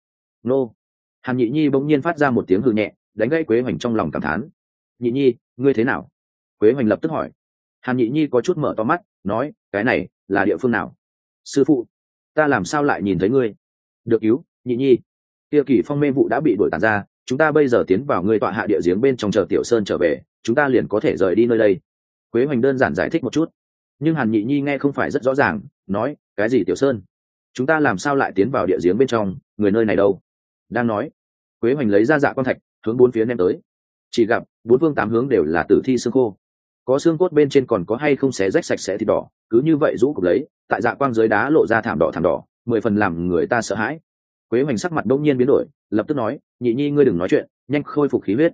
Nô. Hàn nhị nhi bỗng nhiên phát ra một tiếng hư nhẹ, đánh gãy quế hoành trong lòng cảm thán. Nhị nhi, ngươi thế nào? Quế hoành lập tức hỏi. Hàn nhị nhi có chút mở to mắt, nói, cái này là địa phương nào? Sư phụ, ta làm sao lại nhìn thấy ngươi? Được cứu, nhị nhi. Tiêu kỷ phong mê vụ đã bị đuổi tàn ra, chúng ta bây giờ tiến vào ngươi tọa hạ địa giếng bên trong chờ tiểu sơn trở về chúng ta liền có thể rời đi nơi đây. Quế hoành đơn giản giải thích một chút. Nhưng hàn nhị nhi nghe không phải rất rõ ràng, nói, cái gì, tiểu sơn? Chúng ta làm sao lại tiến vào địa giếng bên trong? Người nơi này đâu? Đang nói, quế hoành lấy ra dạ quan thạch, hướng bốn phía ném tới. Chỉ gặp, bốn phương tám hướng đều là tử thi xương khô. Có xương cốt bên trên còn có hay không xé rách sạch sẽ thịt đỏ, cứ như vậy rũ cục lấy, tại dạ quang dưới đá lộ ra thảm đỏ thảm đỏ, mười phần làm người ta sợ hãi. Quế hoành sắc mặt đông nhiên biến đổi, lập tức nói, nhị nhi ngươi đừng nói chuyện, nhanh khôi phục khí huyết.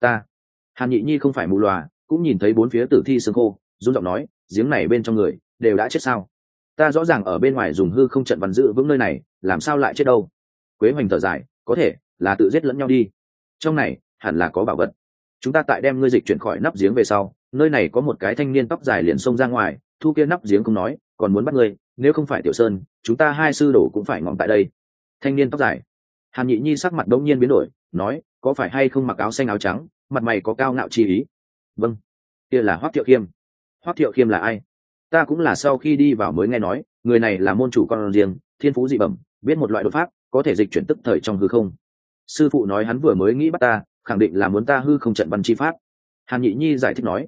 Ta hàn nhị nhi không phải mù loà, cũng nhìn thấy bốn phía tử thi xương khô, run giọng nói, giếng này bên trong người, đều đã chết sao? Ta rõ ràng ở bên ngoài dùng hư không trận văn giữ vững nơi này, làm sao lại chết đâu? Quế hoành thở dài, có thể, là tự giết lẫn nhau đi. Trong này, hẳn là có bảo vật. Chúng ta tại đem ngươi dịch chuyển khỏi nắp giếng về sau, nơi này có một cái thanh niên tóc dài liền xông ra ngoài, thu kia nắp giếng không nói, còn muốn bắt ngươi, nếu không phải tiểu sơn, chúng ta hai sư đổ cũng phải ngọn tại đây. Thanh niên tóc dài. Hàn nhị nhi sắc mặt đông nhiên biến đổi, nói, có phải hay không mặc áo xanh áo trắng? Mặt mày có cao ngạo chi ý. Vâng. Kia là hoác thiệu khiêm. Hoác thiệu khiêm là ai? Ta cũng là sau khi đi vào mới nghe nói, người này là môn chủ con riêng, thiên phú dị bẩm, biết một loại đột pháp, có thể dịch chuyển tức thời trong hư không. Sư phụ nói hắn vừa mới nghĩ bắt ta, khẳng định là muốn ta hư không trận văn chi pháp. Hàn nhị nhi giải thích nói.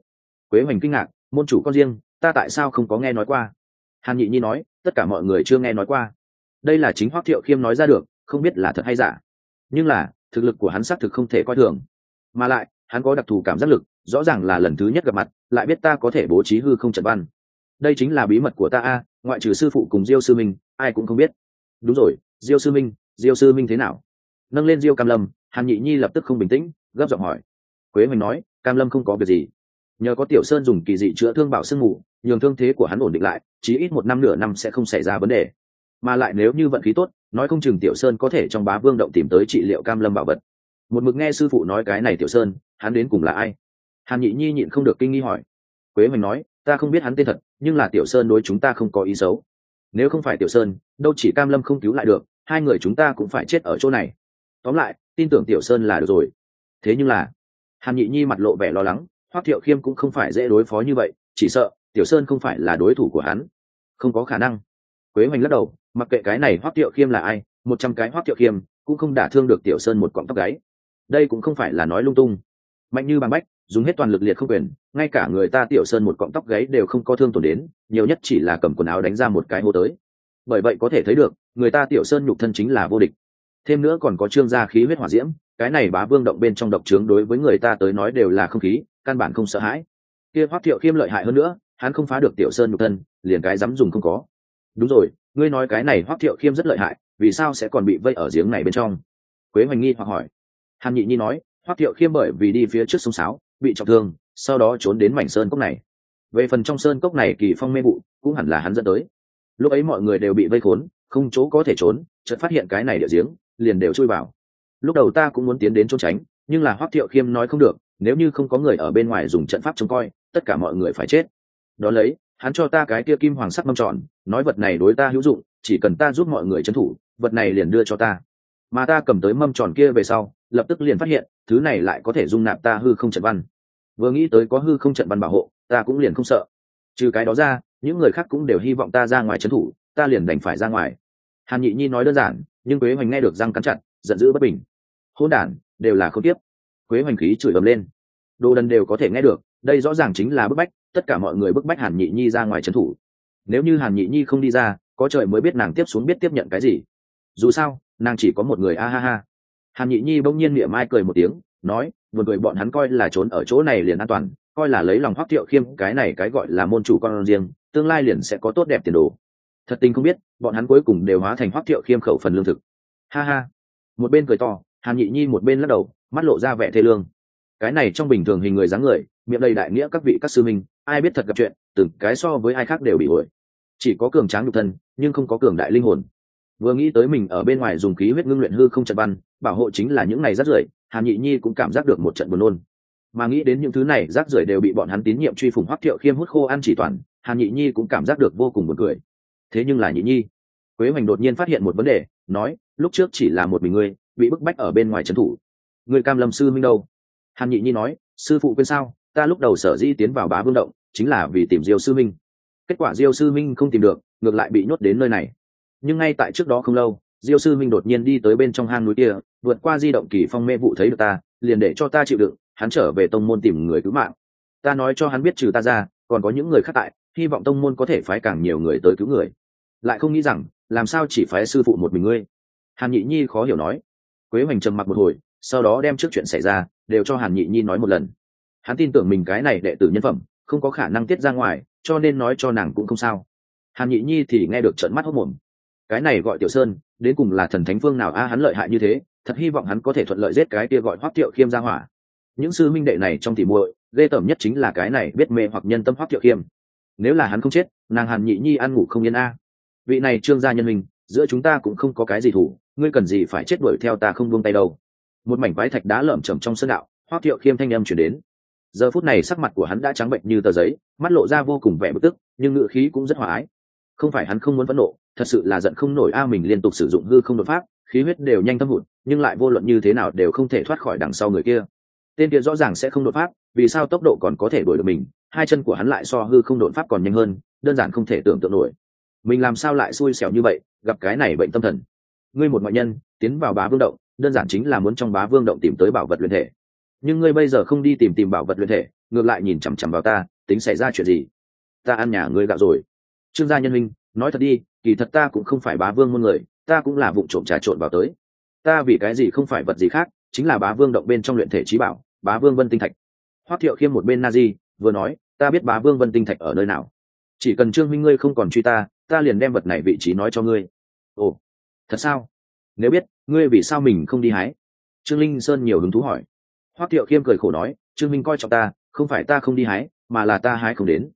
Quế hoành kinh ngạc, môn chủ con riêng, ta tại sao không có nghe nói qua? Hàn nhị nhi nói, tất cả mọi người chưa nghe nói qua. Đây là chính hoác thiệu khiêm nói ra được, không biết là thật hay giả. Nhưng là, thực lực của hắn xác thực không thể coi thường mà lại, hắn có đặc thù cảm giác lực, rõ ràng là lần thứ nhất gặp mặt, lại biết ta có thể bố trí hư không trận văn. Đây chính là bí mật của ta a, ngoại trừ sư phụ cùng diêu sư minh, ai cũng không biết. Đúng rồi, diêu sư minh, diêu sư minh thế nào? Nâng lên diêu cam lâm, hàn nhị nhi lập tức không bình tĩnh, gấp giọng hỏi. Quế hoành nói, cam lâm không có việc gì. Nhờ có tiểu sơn dùng kỳ dị chữa thương bảo sương mù, nhường thương thế của hắn ổn định lại, chí ít một năm nửa năm sẽ không xảy ra vấn đề. Mà lại nếu như vận khí tốt, nói không chừng tiểu sơn có thể trong bá vương động tìm tới trị liệu cam lâm bảo vật một mực nghe sư phụ nói cái này tiểu sơn, hắn đến cùng là ai? Hàn nhị nhi nhịn không được kinh nghi hỏi. Quế hoành nói, ta không biết hắn tên thật, nhưng là tiểu sơn đối chúng ta không có ý xấu. Nếu không phải tiểu sơn, đâu chỉ cam lâm không cứu lại được, hai người chúng ta cũng phải chết ở chỗ này. Tóm lại, tin tưởng tiểu sơn là được rồi. Thế nhưng là, hàn nhị nhi mặt lộ vẻ lo lắng, hoắc thiệu khiêm cũng không phải dễ đối phó như vậy, chỉ sợ tiểu sơn không phải là đối thủ của hắn. Không có khả năng. Quế hoành lắc đầu, mặc kệ cái này hoắc thiệu khiêm là ai, một trăm cái hoắc thiệu khiêm cũng không đả thương được tiểu sơn một cọng tóc gáy đây cũng không phải là nói lung tung. Mạnh như bằng bách, dùng hết toàn lực liệt không quyền, ngay cả người ta tiểu sơn một cọng tóc gáy đều không có thương tổn đến, nhiều nhất chỉ là cầm quần áo đánh ra một cái hô tới. Bởi vậy có thể thấy được, người ta tiểu sơn nhục thân chính là vô địch. Thêm nữa còn có trương gia khí huyết hỏa diễm, cái này bá vương động bên trong độc trướng đối với người ta tới nói đều là không khí, căn bản không sợ hãi. Kia hoắc thiệu khiêm lợi hại hơn nữa, hắn không phá được tiểu sơn nhục thân, liền cái dám dùng không có. Đúng rồi, ngươi nói cái này hoắc thiệu khiêm rất lợi hại, vì sao sẽ còn bị vây ở giếng này bên trong? Quế hoành nghi hoặc hỏi hàn nhị nhi nói, hoắc thiệu khiêm bởi vì đi phía trước sông sáo, bị trọng thương, sau đó trốn đến mảnh sơn cốc này. Về phần trong sơn cốc này kỳ phong mê vụ, cũng hẳn là hắn dẫn tới. Lúc ấy mọi người đều bị vây khốn, không chỗ có thể trốn, chợt phát hiện cái này địa giếng, liền đều chui vào. Lúc đầu ta cũng muốn tiến đến trốn tránh, nhưng là hoắc thiệu khiêm nói không được, nếu như không có người ở bên ngoài dùng trận pháp trông coi, tất cả mọi người phải chết. Đó lấy, hắn cho ta cái kia kim hoàng sắc mâm tròn, nói vật này đối ta hữu dụng, chỉ cần ta giúp mọi người trấn thủ, vật này liền đưa cho ta mà ta cầm tới mâm tròn kia về sau, lập tức liền phát hiện, thứ này lại có thể dung nạp ta hư không trận văn. Vừa nghĩ tới có hư không trận văn bảo hộ, ta cũng liền không sợ. Trừ cái đó ra, những người khác cũng đều hy vọng ta ra ngoài trấn thủ, ta liền đành phải ra ngoài. Hàn nhị nhi nói đơn giản, nhưng quế hoành nghe được răng cắn chặt, giận dữ bất bình. Hôn đản, đều là không tiếp. Quế hoành khí chửi ầm lên. Đồ đần đều có thể nghe được, đây rõ ràng chính là bức bách, tất cả mọi người bức bách hàn nhị nhi ra ngoài trấn thủ. Nếu như hàn nhị nhi không đi ra, có trời mới biết nàng tiếp xuống biết tiếp nhận cái gì. Dù sao nàng chỉ có một người, a ha ha. Hàn nhị nhi bỗng nhiên miệng mai cười một tiếng, nói một người bọn hắn coi là trốn ở chỗ này liền an toàn, coi là lấy lòng hoác thiệu khiêm, cái này cái gọi là môn chủ con riêng, tương lai liền sẽ có tốt đẹp tiền đồ. Thật tình không biết, bọn hắn cuối cùng đều hóa thành hoác thiệu khiêm khẩu phần lương thực. Ha ha. Một bên cười to, hàn nhị nhi một bên lắc đầu, mắt lộ ra vẻ thê lương. Cái này trong bình thường hình người dáng người, miệng đầy đại nghĩa các vị các sư minh, ai biết thật gặp chuyện, từng cái so với ai khác đều bị ổi chỉ có cường tráng nhục thân, nhưng không có cường đại linh hồn vừa nghĩ tới mình ở bên ngoài dùng khí huyết ngưng luyện hư không trận văn, bảo hộ chính là những này rác rưởi, hàn nhị nhi cũng cảm giác được một trận buồn nôn. Mà nghĩ đến những thứ này, rác rưởi đều bị bọn hắn tín nhiệm truy phủng hoắc thiệu khiêm hút khô ăn chỉ toàn, hàn nhị nhi cũng cảm giác được vô cùng buồn cười. Thế nhưng là nhị nhi, quế hoành đột nhiên phát hiện một vấn đề, nói, lúc trước chỉ là một mình ngươi, bị bức bách ở bên ngoài trấn thủ. Người cam lâm sư minh đâu? Hàn nhị nhi nói, sư phụ quên sao? Ta lúc đầu sở dĩ tiến vào bá vương động, chính là vì tìm diêu sư minh. Kết quả diêu sư minh không tìm được, ngược lại bị nhốt đến nơi này nhưng ngay tại trước đó không lâu, diêu sư minh đột nhiên đi tới bên trong hang núi kia, vượt qua di động kỳ phong mê vụ thấy được ta, liền để cho ta chịu đựng, hắn trở về tông môn tìm người cứu mạng. Ta nói cho hắn biết trừ ta ra, còn có những người khác tại, hy vọng tông môn có thể phái càng nhiều người tới cứu người. Lại không nghĩ rằng, làm sao chỉ phái sư phụ một mình ngươi? Hàn nhị nhi khó hiểu nói. Quế hoành trầm mặc một hồi, sau đó đem trước chuyện xảy ra, đều cho hàn nhị nhi nói một lần. Hắn tin tưởng mình cái này đệ tử nhân phẩm, không có khả năng tiết ra ngoài, cho nên nói cho nàng cũng không sao. Hàn nhị nhi thì nghe được trận mắt hốc mồm cái này gọi tiểu sơn, đến cùng là thần thánh phương nào a, hắn lợi hại như thế, thật hy vọng hắn có thể thuận lợi giết cái kia gọi hoắc thiệu khiêm ra hỏa. Những sư minh đệ này trong tỉ muội, ghê tởm nhất chính là cái này biết mê hoặc nhân tâm hoắc thiệu khiêm. Nếu là hắn không chết, nàng hàn nhị nhi ăn ngủ không yên a. Vị này trương gia nhân mình giữa chúng ta cũng không có cái gì thủ, ngươi cần gì phải chết đuổi theo ta không buông tay đâu. Một mảnh quái thạch đá lởm chởm trong sân đạo, hoắc thiệu khiêm thanh âm chuyển đến. Giờ phút này sắc mặt của hắn đã trắng bệnh như tờ giấy, mắt lộ ra vô cùng vẻ bực tức, nhưng ngựa khí cũng rất hòa ái. Không phải hắn không muốn phẫn nộ thật sự là giận không nổi a, mình liên tục sử dụng hư không đột pháp, khí huyết đều nhanh thâm hụt, nhưng lại vô luận như thế nào đều không thể thoát khỏi đằng sau người kia. Tên kia rõ ràng sẽ không đột pháp, vì sao tốc độ còn có thể đuổi được mình, hai chân của hắn lại so hư không đột pháp còn nhanh hơn, đơn giản không thể tưởng tượng nổi. Mình làm sao lại xui xẻo như vậy, gặp cái này bệnh tâm thần. Ngươi một ngoại nhân, tiến vào bá vương động, đơn giản chính là muốn trong bá vương động tìm tới bảo vật luyện thể. Nhưng ngươi bây giờ không đi tìm tìm bảo vật luyện thể, ngược lại nhìn chằm chằm vào ta, tính xảy ra chuyện gì? Ta ăn nhà ngươi gạo rồi. Trương gia nhân minh nói thật đi kỳ thật ta cũng không phải bá vương môn người, ta cũng là vụ trộm trà trộn vào tới. Ta vì cái gì không phải vật gì khác, chính là bá vương động bên trong luyện thể trí bảo, bá vương vân tinh thạch. Hoắc thiệu khiêm một bên na di, vừa nói, ta biết bá vương vân tinh thạch ở nơi nào. Chỉ cần trương minh ngươi không còn truy ta ta liền đem vật này vị trí nói cho ngươi. Ồ, thật sao? Nếu biết, ngươi vì sao mình không đi hái? Trương linh sơn nhiều hứng thú hỏi. Hoắc thiệu khiêm cười khổ nói, trương minh coi trọng ta, không phải ta không đi hái, mà là ta hái không đến.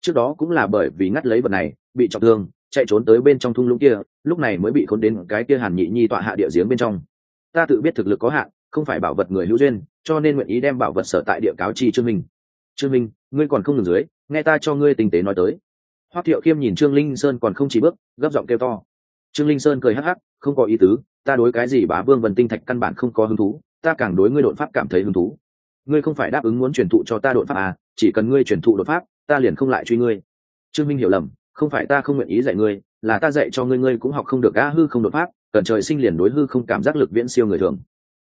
Trước đó cũng là bởi vì ngắt lấy vật này, bị trọng thương chạy trốn tới bên trong thung lũng kia, lúc này mới bị khốn đến cái kia hàn nhị nhi tọa hạ địa giếng bên trong. Ta tự biết thực lực có hạn, không phải bảo vật người hữu duyên, cho nên nguyện ý đem bảo vật sở tại địa cáo chi trương minh. Trương minh, ngươi còn không ngừng dưới, nghe ta cho ngươi tình tế nói tới. Hoắc thiệu khiêm nhìn trương linh sơn còn không chỉ bước, gấp giọng kêu to. Trương linh sơn cười hắc hắc, không có ý tứ, ta đối cái gì bá vương vần tinh thạch căn bản không có hứng thú, ta càng đối ngươi đột pháp cảm thấy hứng thú. Ngươi không phải đáp ứng muốn truyền thụ cho ta đột pháp à chỉ cần ngươi truyền thụ đột pháp, ta liền không lại truy ngươi. Trương minh hiểu lầm không phải ta không nguyện ý dạy ngươi, là ta dạy cho ngươi ngươi cũng học không được a hư không đột pháp cần trời sinh liền đối hư không cảm giác lực viễn siêu người thường.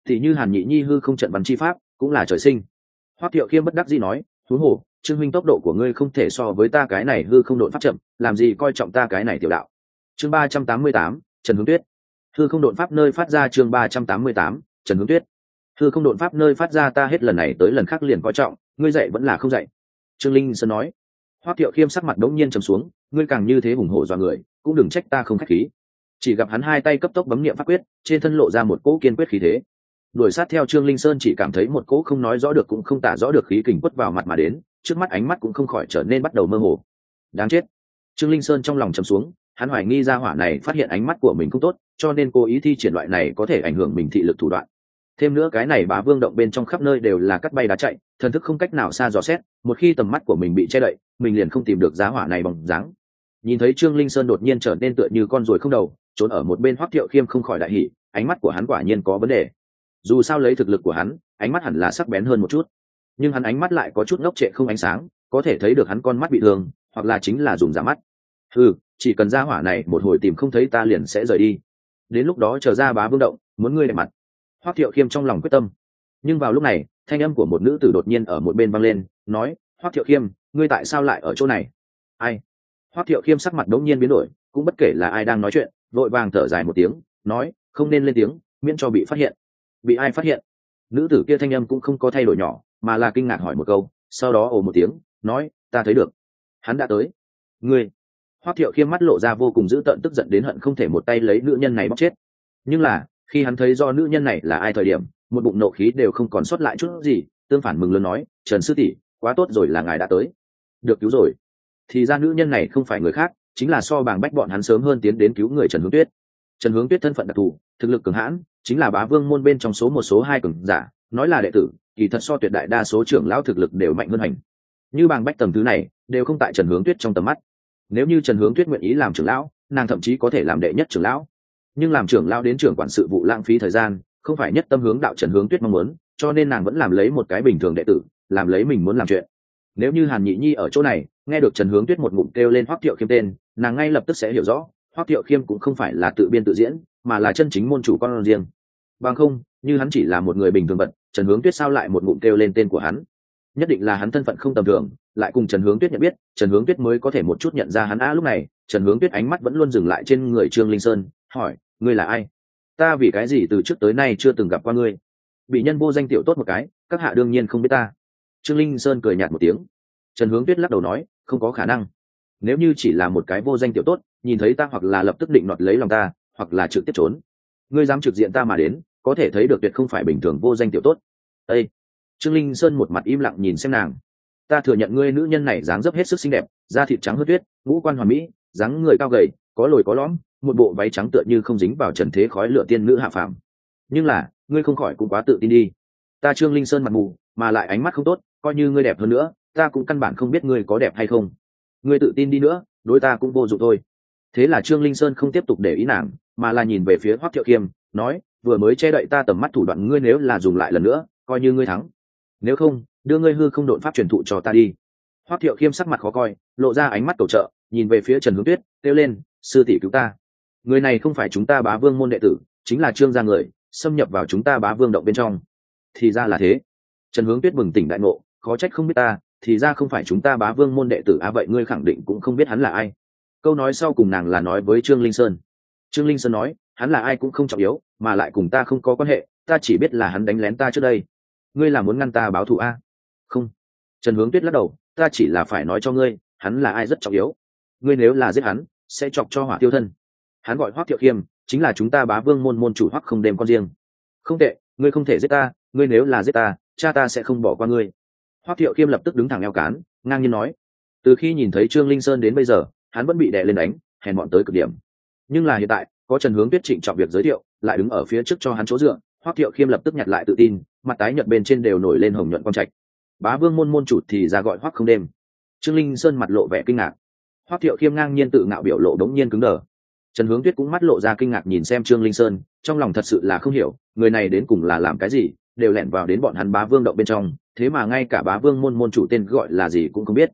Thì như hàn nhị nhi hư không trận bắn chi pháp, cũng là trời sinh. Hoắc thiệu khiêm bất đắc dĩ nói, thú hồ, trương minh tốc độ của ngươi không thể so với ta cái này hư không đột pháp chậm, làm gì coi trọng ta cái này tiểu đạo? Chương ba trăm tám mươi tám, trần hướng tuyết. Hư không đột pháp nơi phát ra chương ba trăm tám mươi tám, trần hướng tuyết. Hư không đột pháp nơi phát ra ta hết lần này tới lần khác liền coi trọng, ngươi dạy vẫn là không dạy. Trương linh sơn nói hoắc thiệu khiêm sắc mặt đống nhiên trầm xuống, ngươi càng như thế hùng hổ dọa người, cũng đừng trách ta không khách khí. Chỉ gặp hắn hai tay cấp tốc bấm niệm pháp quyết, trên thân lộ ra một cỗ kiên quyết khí thế. Đuổi sát theo trương linh sơn chỉ cảm thấy một cỗ không nói rõ được cũng không tả rõ được khí kình quất vào mặt mà đến, trước mắt ánh mắt cũng không khỏi trở nên bắt đầu mơ hồ. Đáng chết. Trương linh sơn trong lòng trầm xuống, hắn hoài nghi ra hỏa này phát hiện ánh mắt của mình không tốt, cho nên cố ý thi triển loại này có thể ảnh hưởng mình thị lực thủ đoạn thêm nữa cái này bá vương động bên trong khắp nơi đều là cắt bay đá chạy, thần thức không cách nào xa dò xét, một khi tầm mắt của mình bị che đậy, mình liền không tìm được giá hỏa này bằng dáng. Nhìn thấy trương linh sơn đột nhiên trở nên tựa như con ruồi không đầu, trốn ở một bên hoắc thiệu khiêm không khỏi đại hỉ, ánh mắt của hắn quả nhiên có vấn đề. Dù sao lấy thực lực của hắn, ánh mắt hẳn là sắc bén hơn một chút. Nhưng hắn ánh mắt lại có chút ngốc trệ không ánh sáng, có thể thấy được hắn con mắt bị thương, hoặc là chính là dùng giả mắt. Ừ chỉ cần ra hỏa này, một hồi tìm không thấy ta liền sẽ rời đi. Đến lúc đó chờ ra bá vương động, muốn ngươi đẹp mặt hoắc thiệu khiêm trong lòng quyết tâm. Nhưng vào lúc này, thanh âm của một nữ tử đột nhiên ở một bên vang lên, nói, hoắc thiệu khiêm, ngươi tại sao lại ở chỗ này? Ai? Hoắc thiệu khiêm sắc mặt đống nhiên biến đổi, cũng bất kể là ai đang nói chuyện, vội vàng thở dài một tiếng, nói, không nên lên tiếng, miễn cho bị phát hiện. Bị ai phát hiện? Nữ tử kia thanh âm cũng không có thay đổi nhỏ, mà là kinh ngạc hỏi một câu, sau đó ồ một tiếng, nói, ta thấy được. Hắn đã tới. Ngươi? Hoắc thiệu khiêm mắt lộ ra vô cùng dữ tợn, tức giận đến hận không thể một tay lấy nữ nhân này bóc chết. Nhưng là khi hắn thấy do nữ nhân này là ai thời điểm, một bụng nộ khí đều không còn sót lại chút gì, tương phản mừng lớn nói, trần sư tỷ, quá tốt rồi là ngài đã tới. Được, cứu rồi. Thì ra nữ nhân này không phải người khác, chính là so bàng bách bọn hắn sớm hơn tiến đến cứu người trần hướng tuyết. Trần hướng tuyết thân phận đặc thù, thực lực cường hãn, chính là bá vương môn bên trong số một, số hai cường giả, nói là đệ tử, kỳ thật so tuyệt đại đa số trưởng lão thực lực đều mạnh hơn hành. Như bàng bách tầm thứ này, đều không tại trần hướng tuyết trong tầm mắt. Nếu như trần hướng tuyết nguyện ý làm trưởng lão, nàng thậm chí có thể làm đệ nhất trưởng lão nhưng làm trưởng lao đến trưởng quản sự vụ lãng phí thời gian, không phải nhất tâm hướng đạo trần hướng tuyết mong muốn, cho nên nàng vẫn làm lấy một cái bình thường đệ tử, làm lấy mình muốn làm chuyện. Nếu như hàn nhị nhi ở chỗ này, nghe được trần hướng tuyết một ngụm kêu lên hoác thiệu khiêm tên, nàng ngay lập tức sẽ hiểu rõ hoác thiệu khiêm cũng không phải là tự biên tự diễn, mà là chân chính môn chủ con riêng. Bằng không, như hắn chỉ là một người bình thường vật trần hướng tuyết sao lại một ngụm kêu lên tên của hắn? Nhất định là hắn thân phận không tầm thường, lại cùng trần hướng tuyết nhận biết, trần hướng tuyết mới có thể một chút nhận ra hắn á lúc này. Trần hướng tuyết ánh mắt vẫn luôn dừng lại trên người trương linh sơn, hỏi ngươi là ai? Ta vì cái gì từ trước tới nay chưa từng gặp qua ngươi? Bị nhân vô danh tiểu tốt một cái, các hạ đương nhiên không biết ta. Trương linh sơn cười nhạt một tiếng. Trần hướng tuyết lắc đầu nói, không có khả năng. Nếu như chỉ là một cái vô danh tiểu tốt, nhìn thấy ta hoặc là lập tức định đoạt lấy lòng ta, hoặc là trực tiếp trốn. Ngươi dám trực diện ta mà đến, có thể thấy được tuyệt không phải bình thường vô danh tiểu tốt. Ây trương linh sơn một mặt im lặng nhìn xem nàng. Ta thừa nhận ngươi nữ nhân này dáng dấp hết sức xinh đẹp, da thịt trắng hớt tuyết, ngũ quan hoàn mỹ, dáng người cao gầy, có lồi có lõm một bộ váy trắng tựa như không dính vào trần thế khói lửa tiên nữ hạ phàm. Nhưng là, ngươi không khỏi cũng quá tự tin đi. Ta trương linh sơn mặt mù, mà lại ánh mắt không tốt, coi như ngươi đẹp hơn nữa, ta cũng căn bản không biết ngươi có đẹp hay không. Ngươi tự tin đi nữa, đối ta cũng vô dụng thôi. Thế là trương linh sơn không tiếp tục để ý nàng, mà là nhìn về phía hoắc thiệu khiêm nói, vừa mới che đậy ta tầm mắt thủ đoạn ngươi nếu là dùng lại lần nữa, coi như ngươi thắng. Nếu không, đưa ngươi hư không đột pháp truyền thụ cho ta đi. Hoắc thiệu khiêm sắc mặt khó coi, lộ ra ánh mắt cầu trợ, nhìn về phía trần hướng tuyết, kêu lên, sư tỷ cứu ta người này không phải chúng ta bá vương môn đệ tử, chính là trương gia người, xâm nhập vào chúng ta bá vương động bên trong. Thì ra là thế. Trần hướng tuyết bừng tỉnh đại ngộ, khó trách không biết ta, thì ra không phải chúng ta bá vương môn đệ tử, á vậy ngươi khẳng định cũng không biết hắn là ai. Câu nói sau cùng nàng là nói với trương linh sơn. Trương linh sơn nói, hắn là ai cũng không trọng yếu, mà lại cùng ta không có quan hệ, ta chỉ biết là hắn đánh lén ta trước đây. Ngươi là muốn ngăn ta báo thù a? Không. Trần hướng tuyết lắc đầu, ta chỉ là phải nói cho ngươi, hắn là ai rất trọng yếu. Ngươi nếu là giết hắn, sẽ chọc cho hỏa tiêu thân hắn gọi Hoắc thiệu khiêm, chính là chúng ta bá vương môn môn chủ Hoắc không đêm con riêng. Không tệ, ngươi không thể giết ta, ngươi nếu là giết ta, cha ta sẽ không bỏ qua ngươi. Hoắc thiệu khiêm lập tức đứng thẳng eo cán, ngang nhiên nói. Từ khi nhìn thấy trương linh sơn đến bây giờ, hắn vẫn bị đè lên đánh, hèn bọn tới cực điểm. Nhưng là hiện tại, có trần hướng tuyết trịnh trọng việc giới thiệu, lại đứng ở phía trước cho hắn chỗ dựa Hoắc thiệu khiêm lập tức nhặt lại tự tin, mặt tái nhợt bên trên đều nổi lên hồng nhuận quang trạch. Bá vương môn môn chủ thì ra gọi Hoắc không đêm trương linh sơn mặt lộ vẻ kinh ngạc. Hoắc thiệu khiêm ngang nhiên tự ngạo biểu lộ đống nhiên cứng đờ trần hướng tuyết cũng mắt lộ ra kinh ngạc nhìn xem trương linh sơn, trong lòng thật sự là không hiểu, người này đến cùng là làm cái gì, đều lẻn vào đến bọn hắn bá vương động bên trong, thế mà ngay cả bá vương môn môn chủ tên gọi là gì cũng không biết.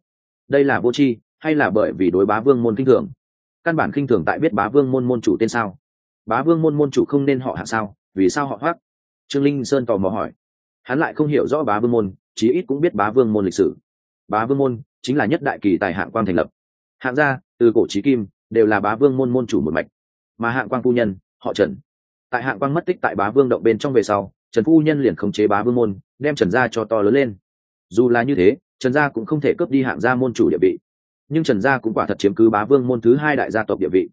Đây là vô tri, hay là bởi vì đối bá vương môn kinh thường? Căn bản kinh thường tại biết bá vương môn môn chủ tên sao? Bá vương môn môn chủ không nên họ hạ sao? Vì sao họ hoác trương linh sơn tò mò hỏi. Hắn lại không hiểu rõ bá vương môn, chí ít cũng biết bá vương môn lịch sử. Bá vương môn chính là nhất đại kỳ tài hạng quan thành lập. Hạng gia, từ cổ trí kim đều là bá vương môn môn chủ một mạch. Mà hạng quang phu nhân, họ trần. Tại hạng quang mất tích tại bá vương động bên trong về sau, trần phu nhân liền khống chế bá vương môn, đem trần gia cho to lớn lên. Dù là như thế, trần gia cũng không thể cướp đi hạng gia môn chủ địa vị. Nhưng trần gia cũng quả thật chiếm cứ bá vương môn thứ hai đại gia tộc địa vị.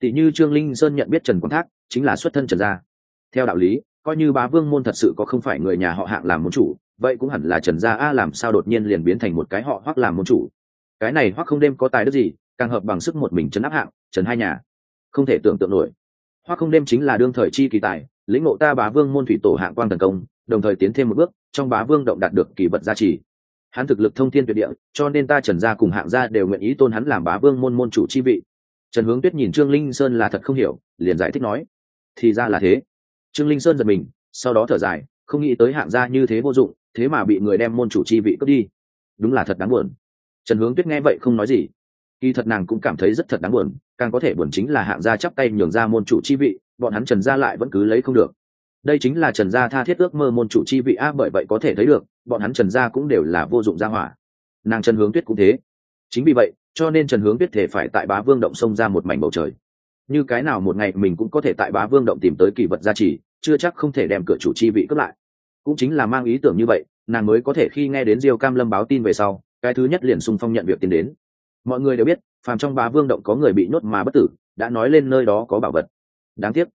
Tỷ như trương linh sơn nhận biết trần quang thác, chính là xuất thân trần gia. Theo đạo lý, coi như bá vương môn thật sự có không phải người nhà họ hạng làm môn chủ, vậy cũng hẳn là trần gia a làm sao đột nhiên liền biến thành một cái họ hoắc làm môn chủ. Cái này hoắc không đêm có tài đức gì càng hợp bằng sức một mình trấn áp hạng trần hai nhà. Không thể tưởng tượng nổi. Hoa không đêm chính là đương thời chi kỳ tài, lĩnh ngộ ta bá vương môn thủy tổ hạng quang tấn công, đồng thời tiến thêm một bước, trong bá vương động đạt được kỳ vật gia trì. Hắn thực lực thông thiên tuyệt địa, cho nên ta trần gia cùng hạng gia đều nguyện ý tôn hắn làm bá vương môn môn chủ chi vị. Trần hướng tuyết nhìn trương linh sơn là thật không hiểu, liền giải thích nói, thì ra là thế. Trương linh sơn giật mình, sau đó thở dài, không nghĩ tới hạng gia như thế vô dụng, thế mà bị người đem môn chủ chi vị cướp đi. Đúng là thật đáng buồn. Trần hướng tuyết nghe vậy không nói gì kỳ thật nàng cũng cảm thấy rất thật đáng buồn, càng có thể buồn chính là hạng gia chắp tay nhường ra môn chủ chi vị, bọn hắn trần gia lại vẫn cứ lấy không được. Đây chính là trần gia tha thiết ước mơ môn chủ chi vị a bởi vậy có thể thấy được, bọn hắn trần gia cũng đều là vô dụng gia hỏa. Nàng trần hướng tuyết cũng thế. Chính vì vậy, cho nên trần hướng tuyết thể phải tại bá vương động xông ra một mảnh bầu trời. Như cái nào một ngày mình cũng có thể tại bá vương động tìm tới kỳ vật gia trì, chưa chắc không thể đem cửa chủ chi vị cướp lại. Cũng chính là mang ý tưởng như vậy, nàng mới có thể khi nghe đến diêu cam lâm báo tin về sau, cái thứ nhất liền sung phong nhận việc tiến đến mọi người đều biết, phàm trong bá vương động có người bị nhốt mà bất tử, đã nói lên nơi đó có bảo vật. Đáng tiếc,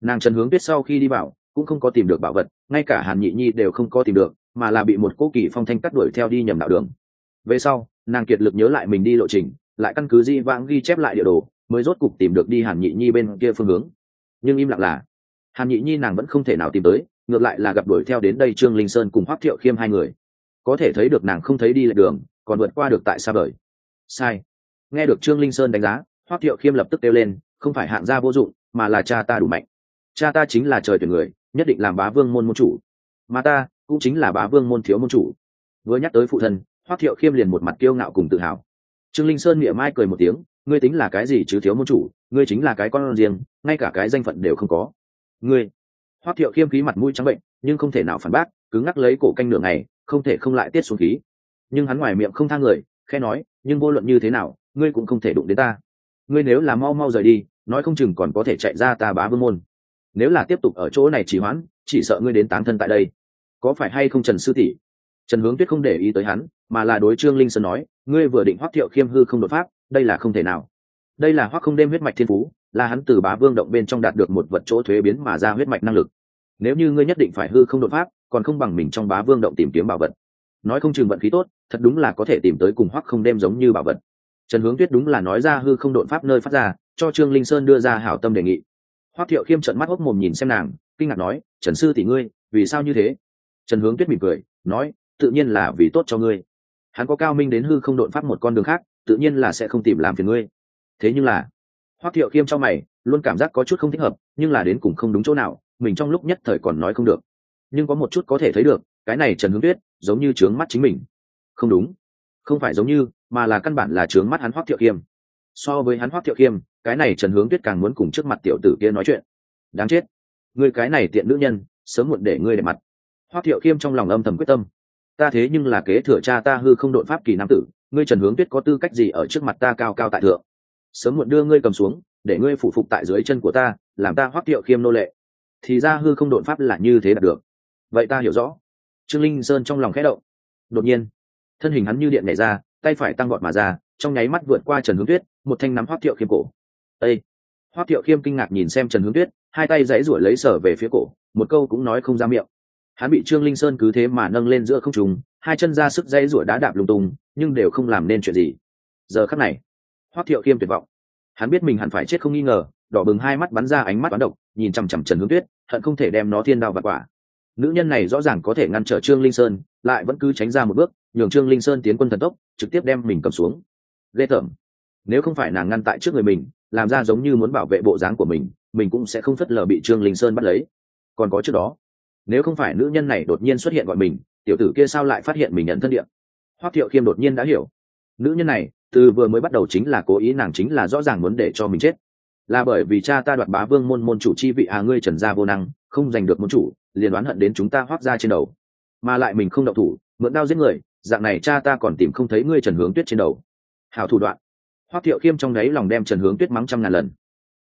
nàng trần hướng tuyết sau khi đi vào cũng không có tìm được bảo vật, ngay cả hàn nhị nhi đều không có tìm được, mà là bị một cô kỳ phong thanh cắt đuổi theo đi nhầm đạo đường. Về sau, nàng kiệt lực nhớ lại mình đi lộ trình, lại căn cứ di vãng ghi chép lại địa đồ, mới rốt cục tìm được đi hàn nhị nhi bên kia phương hướng. Nhưng im lặng là, hàn nhị nhi nàng vẫn không thể nào tìm tới, ngược lại là gặp đuổi theo đến đây trương linh sơn cùng hoác thiệu khiêm hai người. Có thể thấy được nàng không thấy đi lệch đường, còn vượt qua được tại xa vời sai. Nghe được trương linh sơn đánh giá hoác thiệu khiêm lập tức kêu lên, không phải hạng gia vô dụng, mà là cha ta đủ mạnh. Cha ta chính là trời tuyển người, nhất định làm bá vương môn môn chủ. Mà ta cũng chính là bá vương môn thiếu môn chủ. Vừa nhắc tới phụ thân hoác thiệu khiêm liền một mặt kiêu ngạo cùng tự hào. Trương linh sơn miệng mai cười một tiếng, ngươi tính là cái gì chứ thiếu môn chủ, ngươi chính là cái con riêng, ngay cả cái danh phận đều không có. Ngươi. Hoác thiệu khiêm khí mặt mũi trắng bệnh, nhưng không thể nào phản bác cứ ngắc lấy cổ canh nửa ngày, không thể không lại tiết xuống khí. Nhưng hắn ngoài miệng không thang người khe nói, nhưng vô luận như thế nào, ngươi cũng không thể đụng đến ta. Ngươi nếu là mau mau rời đi, nói không chừng còn có thể chạy ra ta bá vương môn. Nếu là tiếp tục ở chỗ này trì hoãn, chỉ sợ ngươi đến tán thân tại đây. Có phải hay không trần sư tỷ? Trần hướng tuyết không để ý tới hắn, mà là đối trương linh sơn nói, ngươi vừa định hoác thiệu khiêm hư không đột pháp, đây là không thể nào. Đây là hoác không đêm huyết mạch thiên phú, là hắn từ bá vương động bên trong đạt được một vật chỗ thuế biến mà ra huyết mạch năng lực. Nếu như ngươi nhất định phải hư không đột pháp, còn không bằng mình trong bá vương động tìm kiếm bảo vật nói không chừng vận khí tốt, thật đúng là có thể tìm tới cùng hoắc không đem giống như bảo vật. Trần hướng tuyết đúng là nói ra hư không đột pháp nơi phát ra, cho trương linh sơn đưa ra hảo tâm đề nghị. Hoắc thiệu khiêm trận mắt hốc mồm nhìn xem nàng, kinh ngạc nói, trần sư tỷ ngươi, vì sao như thế? Trần hướng tuyết mỉm cười, nói, tự nhiên là vì tốt cho ngươi. Hắn có cao minh đến hư không đột pháp một con đường khác, tự nhiên là sẽ không tìm làm phiền ngươi. Thế nhưng là, Hoắc thiệu khiêm cho mày, luôn cảm giác có chút không thích hợp, nhưng là đến cùng không đúng chỗ nào, mình trong lúc nhất thời còn nói không được. Nhưng có một chút có thể thấy được, cái này trần hướng tuyết giống như trướng mắt chính mình. Không đúng. Không phải giống như, mà là căn bản là trướng mắt hắn hoác thiệu khiêm. So với hắn hoác thiệu khiêm, cái này trần hướng tuyết càng muốn cùng trước mặt tiểu tử kia nói chuyện. Đáng chết. Người cái này tiện nữ nhân, sớm muộn để ngươi để mặt. Hoác thiệu khiêm trong lòng âm thầm quyết tâm. Ta thế nhưng là kế thừa cha ta hư không đội pháp kỳ nam tử, ngươi trần hướng tuyết có tư cách gì ở trước mặt ta cao cao tại thượng? Sớm muộn đưa ngươi cầm xuống, để ngươi phụ phục tại dưới chân của ta, làm ta hoác thiệu khiêm nô lệ. Thì ra hư không đội pháp là như thế đạt được. Vậy ta hiểu rõ trương linh sơn trong lòng khẽ động. Đột nhiên, thân hình hắn như điện nhảy ra, tay phải tăng gọn mà ra, trong nháy mắt vượt qua trần hướng tuyết, một thanh nắm hoác thiệu khiêm cổ. Ây hoác thiệu khiêm kinh ngạc nhìn xem trần hướng tuyết, hai tay dãy ruổi lấy sở về phía cổ, một câu cũng nói không ra miệng. Hắn bị trương linh sơn cứ thế mà nâng lên giữa không trùng hai chân ra sức dãy ruổi đá đạp lung tung, nhưng đều không làm nên chuyện gì. Giờ khắc này hoác thiệu khiêm tuyệt vọng. Hắn biết mình hẳn phải chết không nghi ngờ, đỏ bừng hai mắt bắn ra ánh mắt toán độc, nhìn chằm chằm trần hướng tuyết, hận không thể đem nó thiên đao và quả nữ nhân này rõ ràng có thể ngăn trở trương linh sơn, lại vẫn cứ tránh ra một bước, nhường trương linh sơn tiến quân thần tốc, trực tiếp đem mình cầm xuống. Ghê tởm. Nếu không phải nàng ngăn tại trước người mình, làm ra giống như muốn bảo vệ bộ dáng của mình mình cũng sẽ không phất lờ bị trương linh sơn bắt lấy. Còn có trước đó, nếu không phải nữ nhân này đột nhiên xuất hiện gọi mình, tiểu tử kia sao lại phát hiện mình nhận thân điện hoắc thiệu khiêm đột nhiên đã hiểu. Nữ nhân này, từ vừa mới bắt đầu chính là cố ý, nàng chính là rõ ràng muốn để cho mình chết. Là bởi vì cha ta đoạt bá vương môn môn chủ chi vị à ngươi trần gia vô năng, không giành được môn chủ liền đoán hận đến chúng ta hoác ra trên đầu. Mà lại mình không đậu thủ, mượn đao giết người, dạng này cha ta còn tìm không thấy ngươi trần hướng tuyết trên đầu. Hảo thủ đoạn. Hoác thiệu khiêm trong đáy lòng đem trần hướng tuyết mắng trăm ngàn lần.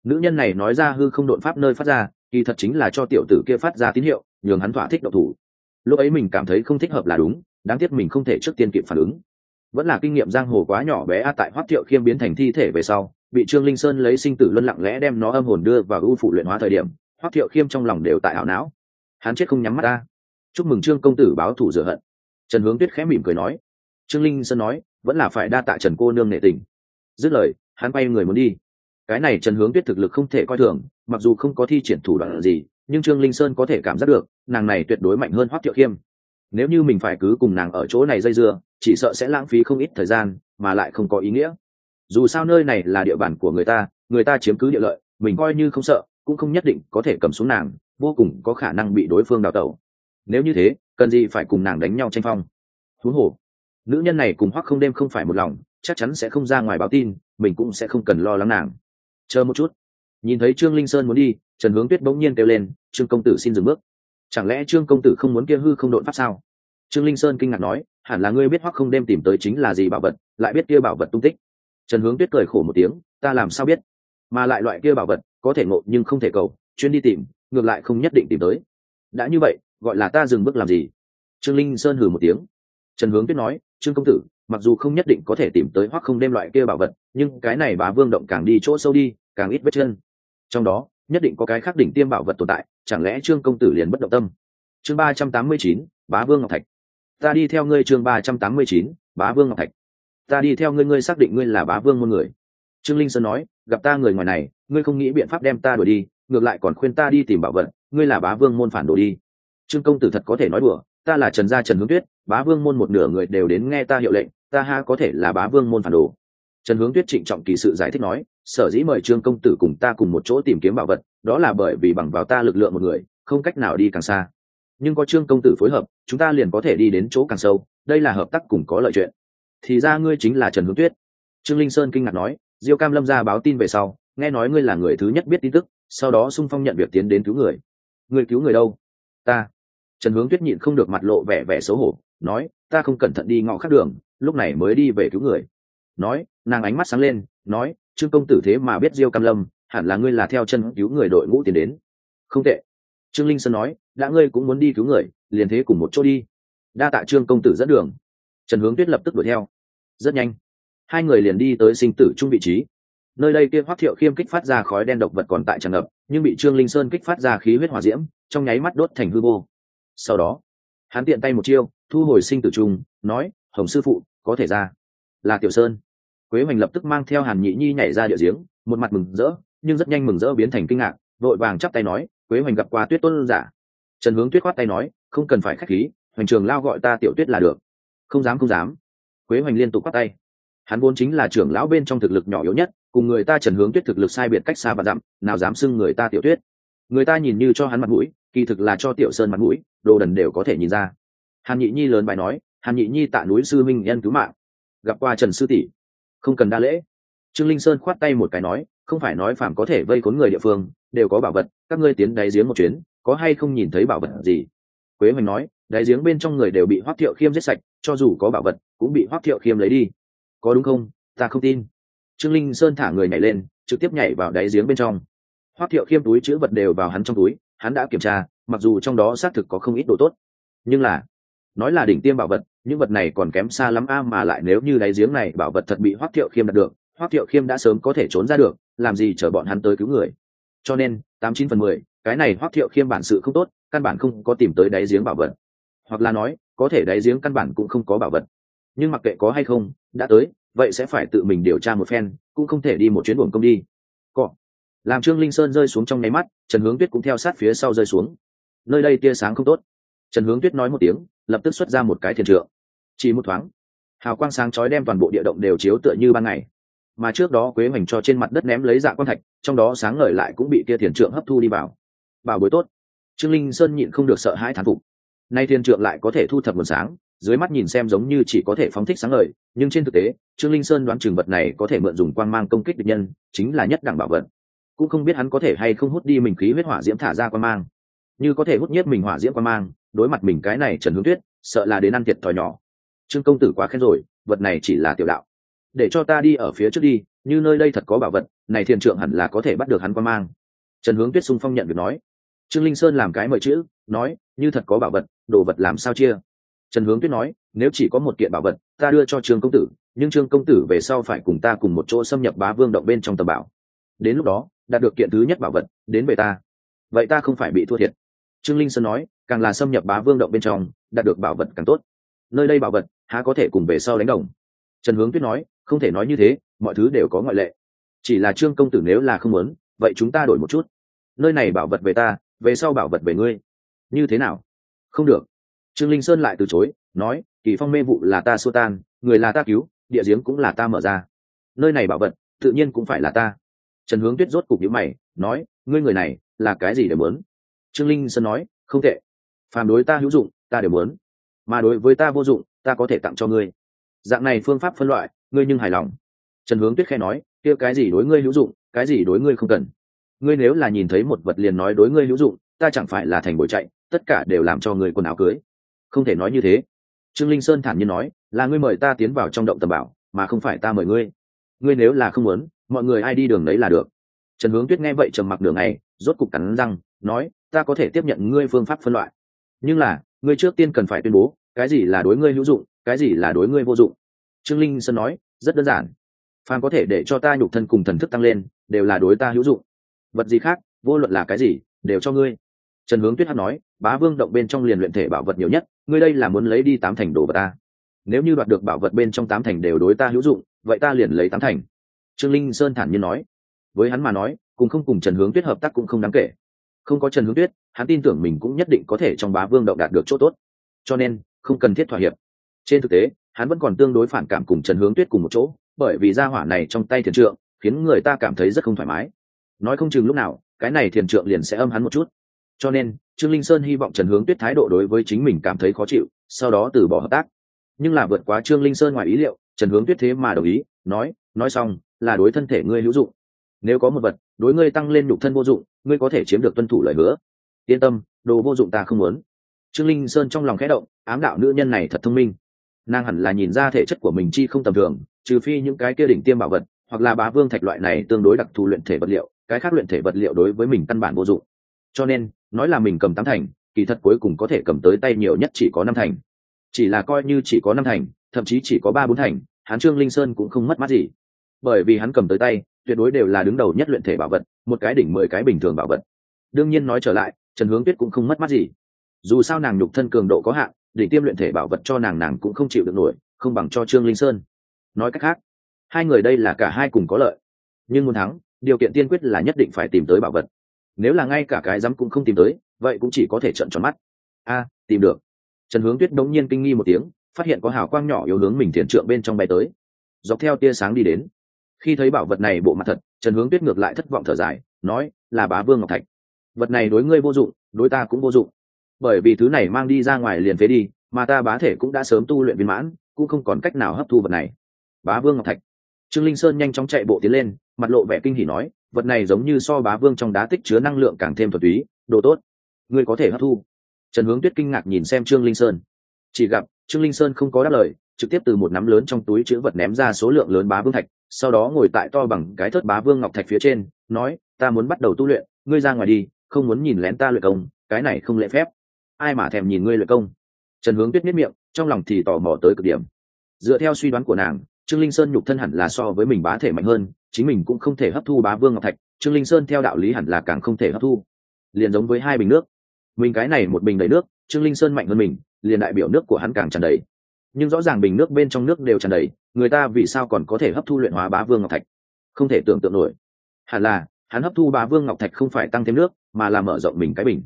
Nữ nhân này nói ra hư không đột pháp nơi phát ra, kỳ thật chính là cho tiểu tử kia phát ra tín hiệu, nhường hắn thỏa thích đậu thủ. Lúc ấy mình cảm thấy không thích hợp là đúng, đáng tiếc mình không thể trước tiên kịp phản ứng. Vẫn là kinh nghiệm giang hồ quá nhỏ bé a tại hoác thiệu khiêm biến thành thi thể về sau, bị trương linh sơn lấy sinh tử luân lặng lẽ đem nó âm hồn đưa vào ưu phụ luyện hóa thời điểm, hoác thiệu khiêm trong lòng đều tại ảo não hắn chết không nhắm mắt ta. Chúc mừng trương công tử báo thủ rửa hận. Trần hướng tuyết khẽ mỉm cười nói. Trương linh sơn nói, vẫn là phải đa tạ trần cô nương nệ tình. Dứt lời, hắn quay người muốn đi. Cái này trần hướng tuyết thực lực không thể coi thường, mặc dù không có thi triển thủ đoạn gì, nhưng trương linh sơn có thể cảm giác được, nàng này tuyệt đối mạnh hơn hoác thiệu khiêm. Nếu như mình phải cứ cùng nàng ở chỗ này dây dưa, chỉ sợ sẽ lãng phí không ít thời gian, mà lại không có ý nghĩa. Dù sao nơi này là địa bàn của người ta người ta chiếm cứ địa lợi, mình coi như không sợ, cũng không nhất định có thể cầm xuống nàng vô cùng có khả năng bị đối phương đào tẩu. Nếu như thế, cần gì phải cùng nàng đánh nhau tranh phong? Thú hồ. Nữ nhân này cùng hoắc không đêm không phải một lòng, chắc chắn sẽ không ra ngoài báo tin, mình cũng sẽ không cần lo lắng nàng. Chờ một chút. Nhìn thấy trương linh sơn muốn đi, trần hướng tuyết bỗng nhiên kêu lên, trương công tử xin dừng bước. Chẳng lẽ trương công tử không muốn kia hư không đội pháp sao? Trương linh sơn kinh ngạc nói, hẳn là ngươi biết hoắc không đêm tìm tới chính là gì bảo vật, lại biết kia bảo vật tung tích. Trần hướng tuyết cười khổ một tiếng, ta làm sao biết? Mà lại loại kia bảo vật có thể ngộ nhưng không thể cầu, chuyên đi tìm ngược lại không nhất định tìm tới. Đã như vậy, gọi là ta dừng bước làm gì? Trương linh sơn hừ một tiếng. Trần hướng tuyết nói, trương công tử, mặc dù không nhất định có thể tìm tới hoặc không đem loại kia bảo vật, nhưng cái này bá vương động càng đi chỗ sâu đi, càng ít vết chân. Trong đó, nhất định có cái khác đỉnh tiêm bảo vật tồn tại, chẳng lẽ trương công tử liền bất động tâm? Chương ba trăm tám mươi chín, bá vương ngọc thạch. Ta đi theo ngươi chương ba trăm tám mươi chín, bá vương ngọc thạch. Ta đi theo ngươi ngươi xác định ngươi là bá vương môn người. Trương linh sơn nói, gặp ta người ngoài này, ngươi không nghĩ biện pháp đem ta đuổi đi ngược lại còn khuyên ta đi tìm bảo vật, ngươi là bá vương môn phản đồ đi. Trương công tử thật có thể nói đùa, ta là trần gia trần hướng tuyết, bá vương môn một nửa người đều đến nghe ta hiệu lệnh, ta ha có thể là bá vương môn phản đồ. Trần hướng tuyết trịnh trọng kỳ sự giải thích nói, sở dĩ mời trương công tử cùng ta cùng một chỗ tìm kiếm bảo vật, đó là bởi vì bằng vào ta lực lượng một người, không cách nào đi càng xa. Nhưng có trương công tử phối hợp, chúng ta liền có thể đi đến chỗ càng sâu, đây là hợp tác cùng có lợi chuyện. Thì ra ngươi chính là trần hướng tuyết. Trương linh sơn kinh ngạc nói, diêu cam lâm ra báo tin về sau, nghe nói ngươi là người thứ nhất biết tin tức sau đó sung phong nhận việc tiến đến cứu người. Người cứu người đâu? Ta. Trần hướng tuyết nhịn không được mặt lộ vẻ vẻ xấu hổ, nói, ta không cẩn thận đi ngõ khác đường, lúc này mới đi về cứu người. Nói, nàng ánh mắt sáng lên, nói, trương công tử thế mà biết diêu cam lâm, hẳn là ngươi là theo chân cứu người đội ngũ tiến đến. Không tệ. Trương linh sơn nói, đã ngươi cũng muốn đi cứu người, liền thế cùng một chỗ đi. Đa tạ trương công tử dẫn đường. Trần hướng tuyết lập tức đuổi theo. Rất nhanh. Hai người liền đi tới sinh tử chung vị trí nơi đây kia hoắc thiệu khiêm kích phát ra khói đen độc vật còn tại tràn ngập, nhưng bị trương linh sơn kích phát ra khí huyết hỏa diễm, trong nháy mắt đốt thành hư vô. Sau đó, hắn tiện tay một chiêu, thu hồi sinh tử trung nói, hồng sư phụ, có thể ra. Là tiểu sơn. Quế hoành lập tức mang theo hàn nhị nhi nhảy ra địa giếng, một mặt mừng rỡ, nhưng rất nhanh mừng rỡ biến thành kinh ngạc, vội vàng chắp tay nói, quế hoành gặp qua tuyết tuân giả. Trần hướng tuyết khoát tay nói, không cần phải k h á c h khí, hoành trường lao gọi ta tiểu tuyết là được. Không dám không dám. Quế hoành liên tục khoát tay. Hắn vốn chính là trưởng lão bên trong thực lực nhỏ yếu nhất cùng người ta trần hướng tuyết thực lực sai biệt cách xa và dặm, nào dám xưng người ta tiểu tuyết. Người ta nhìn như cho hắn mặt mũi, kỳ thực là cho tiểu sơn mặt mũi, đồ đần đều có thể nhìn ra. Hàn nhị nhi lớn bài nói, hàn nhị nhi tạ núi sư minh nhân cứu mạng. Gặp qua trần sư tỷ, không cần đa lễ. Trương linh sơn khoát tay một cái nói, không phải nói phàm có thể vây khốn người địa phương, đều có bảo vật, các ngươi tiến đáy giếng một chuyến, có hay không nhìn thấy bảo vật gì? Quế hoành nói, đáy giếng bên trong người đều bị hoác thiệu khiêm giết sạch, cho dù có bảo vật, cũng bị hoác thiệu khiêm lấy đi. Có đúng không? Ta không tin trương linh sơn thả người nhảy lên, trực tiếp nhảy vào đáy giếng bên trong. Hoác thiệu khiêm túi chữ vật đều vào hắn trong túi, hắn đã kiểm tra, mặc dù trong đó xác thực có không ít đồ tốt. Nhưng là, nói là đỉnh tiêm bảo vật, những vật này còn kém xa lắm a mà lại nếu như đáy giếng này bảo vật thật bị hoác thiệu khiêm đạt được hoác thiệu khiêm đã sớm có thể trốn ra được, làm gì chở bọn hắn tới cứu người. Cho nên, tám chín phần mười, cái này hoác thiệu khiêm bản sự không tốt, căn bản không có tìm tới đáy giếng bảo vật. Hoặc là nói, có thể đáy giếng căn bản cũng không có bảo vật nhưng mặc kệ có hay không, đã tới, vậy sẽ phải tự mình điều tra một phen, cũng không thể đi một chuyến buồng công đi. Cọ. Làm trương linh sơn rơi xuống trong nháy mắt, trần hướng tuyết cũng theo sát phía sau rơi xuống. Nơi đây tia sáng không tốt. Trần hướng tuyết nói một tiếng, lập tức xuất ra một cái thiền trượng. Chỉ một thoáng, hào quang sáng chói đem toàn bộ địa động đều chiếu tựa như ban ngày. Mà trước đó quế hoành cho trên mặt đất ném lấy dạ quan thạch, trong đó sáng ngời lại cũng bị kia thiền trượng hấp thu đi vào. Bảo bối tốt. Trương linh sơn nhịn không được sợ hãi thán phục. Nay thiền trượng lại có thể thu thập nguồn sáng dưới mắt nhìn xem giống như chỉ có thể phóng thích sáng ngời, nhưng trên thực tế, trương linh sơn đoán trường vật này có thể mượn dùng quang mang công kích địch nhân, chính là nhất đẳng bảo vật. Cũng không biết hắn có thể hay không hút đi mình khí huyết hỏa diễm thả ra quang mang. Như có thể hút nhất mình hỏa diễm quang mang, đối mặt mình cái này trần hướng tuyết, sợ là đến ăn thiệt thòi nhỏ. Trương công tử quá khen rồi, vật này chỉ là tiểu đạo. Để cho ta đi ở phía trước đi, như nơi đây thật có bảo vật, này thiền trượng hẳn là có thể bắt được hắn quang mang. Trần hướng tuyết sung phong nhận việc nói. Trương linh sơn làm cái mời chữ, nói, như thật có bảo vật, đồ vật làm sao chia? Trần hướng tuyết nói, nếu chỉ có một kiện bảo vật, ta đưa cho trương công tử, nhưng trương công tử về sau phải cùng ta cùng một chỗ xâm nhập bá vương động bên trong tầm bảo. Đến lúc đó, đạt được kiện thứ nhất bảo vật, đến về ta. Vậy ta không phải bị thua thiệt. Trương linh sơn nói, càng là xâm nhập bá vương động bên trong, đạt được bảo vật càng tốt. Nơi đây bảo vật, há có thể cùng về sau đánh đồng? Trần hướng tuyết nói, không thể nói như thế, mọi thứ đều có ngoại lệ. Chỉ là trương công tử nếu là không muốn, vậy chúng ta đổi một chút. Nơi này bảo vật về ta, về sau bảo vật về ngươi. Như thế nào? Không được trương linh sơn lại từ chối, nói, kỳ phong mê vụ là ta xua tan, người là ta cứu, địa giếng cũng là ta mở ra. Nơi này bảo vật, tự nhiên cũng phải là ta. Trần hướng tuyết rốt cục nhữ mày, nói, ngươi người này, là cái gì để muốn? Trương linh sơn nói, không tệ. Phàm đối ta hữu dụng, ta đều muốn. Mà đối với ta vô dụng, ta có thể tặng cho ngươi. Dạng này phương pháp phân loại, ngươi nhưng hài lòng. Trần hướng tuyết khe nói, kia cái gì đối ngươi hữu dụng, cái gì đối ngươi không cần. Ngươi nếu là nhìn thấy một vật liền nói đối ngươi hữu dụng, ta chẳng phải là thành bồi chạy, tất cả đều làm cho ngươi quần áo cưới không thể nói như thế. Trương linh sơn thản nhiên nói, là ngươi mời ta tiến vào trong động tầm bảo, mà không phải ta mời ngươi. Ngươi nếu là không muốn, mọi người ai đi đường đấy là được. Trần hướng tuyết nghe vậy trầm mặc đường này rốt cục cắn răng, nói, ta có thể tiếp nhận ngươi phương pháp phân loại. Nhưng là, ngươi trước tiên cần phải tuyên bố, cái gì là đối ngươi hữu dụng, cái gì là đối ngươi vô dụng. Trương linh sơn nói, rất đơn giản. Phan có thể để cho ta nhục thân cùng thần thức tăng lên, đều là đối ta hữu dụng. Vật gì khác, vô luận là cái gì, đều cho ngươi. Trần hướng tuyết hát nói, bá vương động bên trong liền luyện thể bảo vật nhiều nhất ngươi đây là muốn lấy đi tám thành đồ vật ta. Nếu như đoạt được bảo vật bên trong tám thành đều đối ta hữu dụng, vậy ta liền lấy tám thành. Trương linh sơn thản nhiên nói. Với hắn mà nói, cùng không cùng trần hướng tuyết hợp tác cũng không đáng kể. Không có trần hướng tuyết, hắn tin tưởng mình cũng nhất định có thể trong bá vương động đạt được chỗ tốt. Cho nên, không cần thiết thỏa hiệp. Trên thực tế, hắn vẫn còn tương đối phản cảm cùng trần hướng tuyết cùng một chỗ, bởi vì gia hỏa này trong tay thiền trượng, khiến người ta cảm thấy rất không thoải mái. Nói không chừng lúc nào, cái này thiền trượng liền sẽ âm hắn một chút cho nên, trương linh sơn hy vọng trần hướng tuyết thái độ đối với chính mình cảm thấy khó chịu, sau đó từ bỏ hợp tác. Nhưng là vượt quá trương linh sơn ngoài ý liệu, trần hướng tuyết thế mà đồng ý, nói nói xong, là đối thân thể ngươi hữu dụng. Nếu có một vật đối ngươi tăng lên nhục thân vô dụng, ngươi có thể chiếm được tuân thủ lời hứa. Yên tâm, đồ vô dụng ta không muốn. Trương linh sơn trong lòng khẽ động, ám đạo nữ nhân này thật thông minh. Nàng hẳn là nhìn ra thể chất của mình chi không tầm thường, trừ phi những cái kia đỉnh tiêm bảo vật, hoặc là bá vương thạch loại này tương đối đặc thù luyện thể vật liệu, cái khác luyện thể vật liệu đối với mình căn bản vô dụng. Cho nên nói là mình cầm tám thành, kỳ thật cuối cùng có thể cầm tới tay nhiều nhất chỉ có năm thành. Chỉ là coi như chỉ có năm thành, thậm chí chỉ có ba bốn thành, hắn trương linh sơn cũng không mất mát gì. Bởi vì hắn cầm tới tay, tuyệt đối đều là đứng đầu nhất luyện thể bảo vật, một cái đỉnh mười cái bình thường bảo vật. Đương nhiên nói trở lại, trần hướng tuyết cũng không mất mát gì. Dù sao nàng nhục thân cường độ có hạn, đỉnh tiêm luyện thể bảo vật cho nàng nàng cũng không chịu được nổi, không bằng cho trương linh sơn. Nói cách khác, hai người đây là cả hai cùng có lợi. Nhưng muốn thắng, điều kiện tiên quyết là nhất định phải tìm tới bảo vật nếu là ngay cả cái dám cũng không tìm tới, vậy cũng chỉ có thể trận tròn mắt. A, tìm được. Trần hướng tuyết đống nhiên kinh nghi một tiếng, phát hiện có hào quang nhỏ yếu hướng mình thiền trượng bên trong bay tới. Dọc theo tia sáng đi đến. Khi thấy bảo vật này bộ mặt thật, trần hướng tuyết ngược lại thất vọng thở dài, nói, là bá vương ngọc thạch. Vật này đối ngươi vô dụng, đối ta cũng vô dụng. Bởi vì thứ này mang đi ra ngoài liền phế đi, mà ta bá thể cũng đã sớm tu luyện viên mãn, cũng không còn cách nào hấp thu vật này. Bá vương ngọc thạch. Trương linh sơn nhanh chóng chạy bộ tiến lên, mặt lộ vẻ kinh hỉ nói vật này giống như so bá vương trong đá tích chứa năng lượng càng thêm thuật túy, đồ tốt. Ngươi có thể hấp thu. Trần hướng tuyết kinh ngạc nhìn xem trương linh sơn. Chỉ gặp, trương linh sơn không có đáp lời, trực tiếp từ một nắm lớn trong túi chữ vật ném ra số lượng lớn bá vương thạch, sau đó ngồi tại to bằng cái thớt bá vương ngọc thạch phía trên, nói, ta muốn bắt đầu tu luyện, ngươi ra ngoài đi, không muốn nhìn lén ta luyện công, cái này không lễ phép. Ai mà thèm nhìn ngươi luyện công? Trần hướng tuyết miết miệng, trong lòng thì tò mò tới cực điểm. Dựa theo suy đoán của nàng trương linh sơn nhục thân hẳn là so với mình bá thể mạnh hơn, chính mình cũng không thể hấp thu bá vương ngọc thạch, trương linh sơn theo đạo lý hẳn là càng không thể hấp thu. Liền giống với hai bình nước. Mình cái này một bình đầy nước, trương linh sơn mạnh hơn mình, liền đại biểu nước của hắn càng tràn đầy. Nhưng rõ ràng bình nước bên trong nước đều tràn đầy, người ta vì sao còn có thể hấp thu luyện hóa bá vương ngọc thạch? Không thể tưởng tượng nổi. Hẳn là, hắn hấp thu bá vương ngọc thạch không phải tăng thêm nước, mà là mở rộng mình cái bình.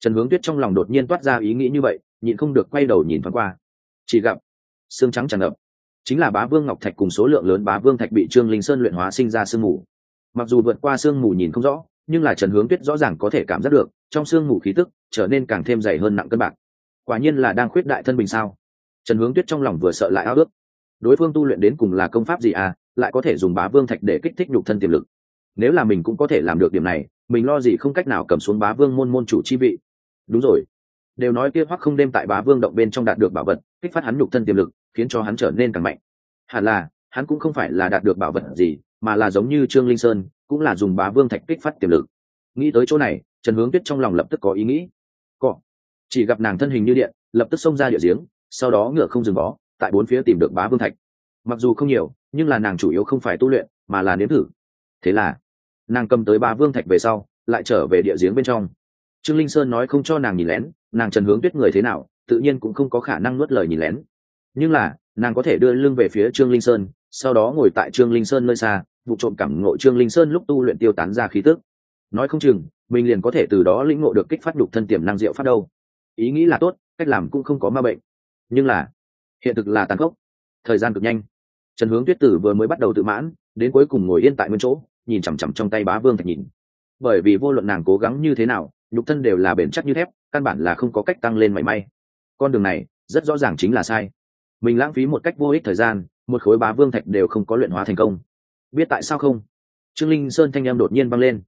Trần hướng tuyết trong lòng đột nhiên toát ra ý nghĩ như vậy, nhịn không được quay đầu nhìn thoáng qua. Chỉ gặp, xương trắng tràn ngập chính là bá vương ngọc thạch cùng số lượng lớn bá vương thạch bị trương linh sơn luyện hóa sinh ra sương mù. Mặc dù vượt qua sương mù nhìn không rõ, nhưng là trần hướng tuyết rõ ràng có thể cảm giác được, trong sương mù khí tức trở nên càng thêm dày hơn nặng cân bạc. Quả nhiên là đang khuyết đại thân bình sao? Trần hướng tuyết trong lòng vừa sợ lại ao ước. Đối phương tu luyện đến cùng là công pháp gì à lại có thể dùng bá vương thạch để kích thích nhục thân tiềm lực. Nếu là mình cũng có thể làm được điểm này, mình lo gì không cách nào cầm xuống bá vương môn môn chủ chi vị. Đúng rồi đều nói kia hoắc không đêm tại bá vương động bên trong đạt được bảo vật, kích phát hắn nhục thân tiềm lực, khiến cho hắn trở nên càng mạnh. Hẳn là, hắn cũng không phải là đạt được bảo vật gì, mà là giống như trương linh sơn, cũng là dùng bá vương thạch kích phát tiềm lực. Nghĩ tới chỗ này, trần hướng tuyết trong lòng lập tức có ý nghĩ. Cọ. Chỉ gặp nàng thân hình như điện, lập tức xông ra địa giếng, sau đó ngựa không dừng bó, tại bốn phía tìm được bá vương thạch. Mặc dù không nhiều, nhưng là nàng chủ yếu không phải tu luyện, mà là nếm thử. Thế là, nàng cầm tới bá vương thạch về sau, lại trở về địa giếng bên trong trương linh sơn nói không cho nàng nhìn lén, nàng trần hướng tuyết người thế nào, tự nhiên cũng không có khả năng nuốt lời nhìn lén. Nhưng là, nàng có thể đưa lưng về phía trương linh sơn, sau đó ngồi tại trương linh sơn nơi xa, vụ trộm cảm ngộ trương linh sơn lúc tu luyện tiêu tán ra khí tức. Nói không chừng, mình liền có thể từ đó lĩnh ngộ được kích phát đục thân tiềm năng diệu phát đâu. Ý nghĩ là tốt, cách làm cũng không có ma bệnh. Nhưng là, hiện thực là tàn khốc. Thời gian cực nhanh. Trần hướng tuyết tử vừa mới bắt đầu tự mãn, đến cuối cùng ngồi yên tại nguyên chỗ, nhìn chằm chằm trong tay bá vương thạch nhìn. Bởi vì vô luận nàng cố gắng như thế nào nhục thân đều là bền chắc như thép, căn bản là không có cách tăng lên mảy may. Con đường này rất rõ ràng chính là sai. Mình lãng phí một cách vô ích thời gian, một khối bá vương thạch đều không có luyện hóa thành công. Biết tại sao không? Trương linh sơn thanh em đột nhiên băng lên.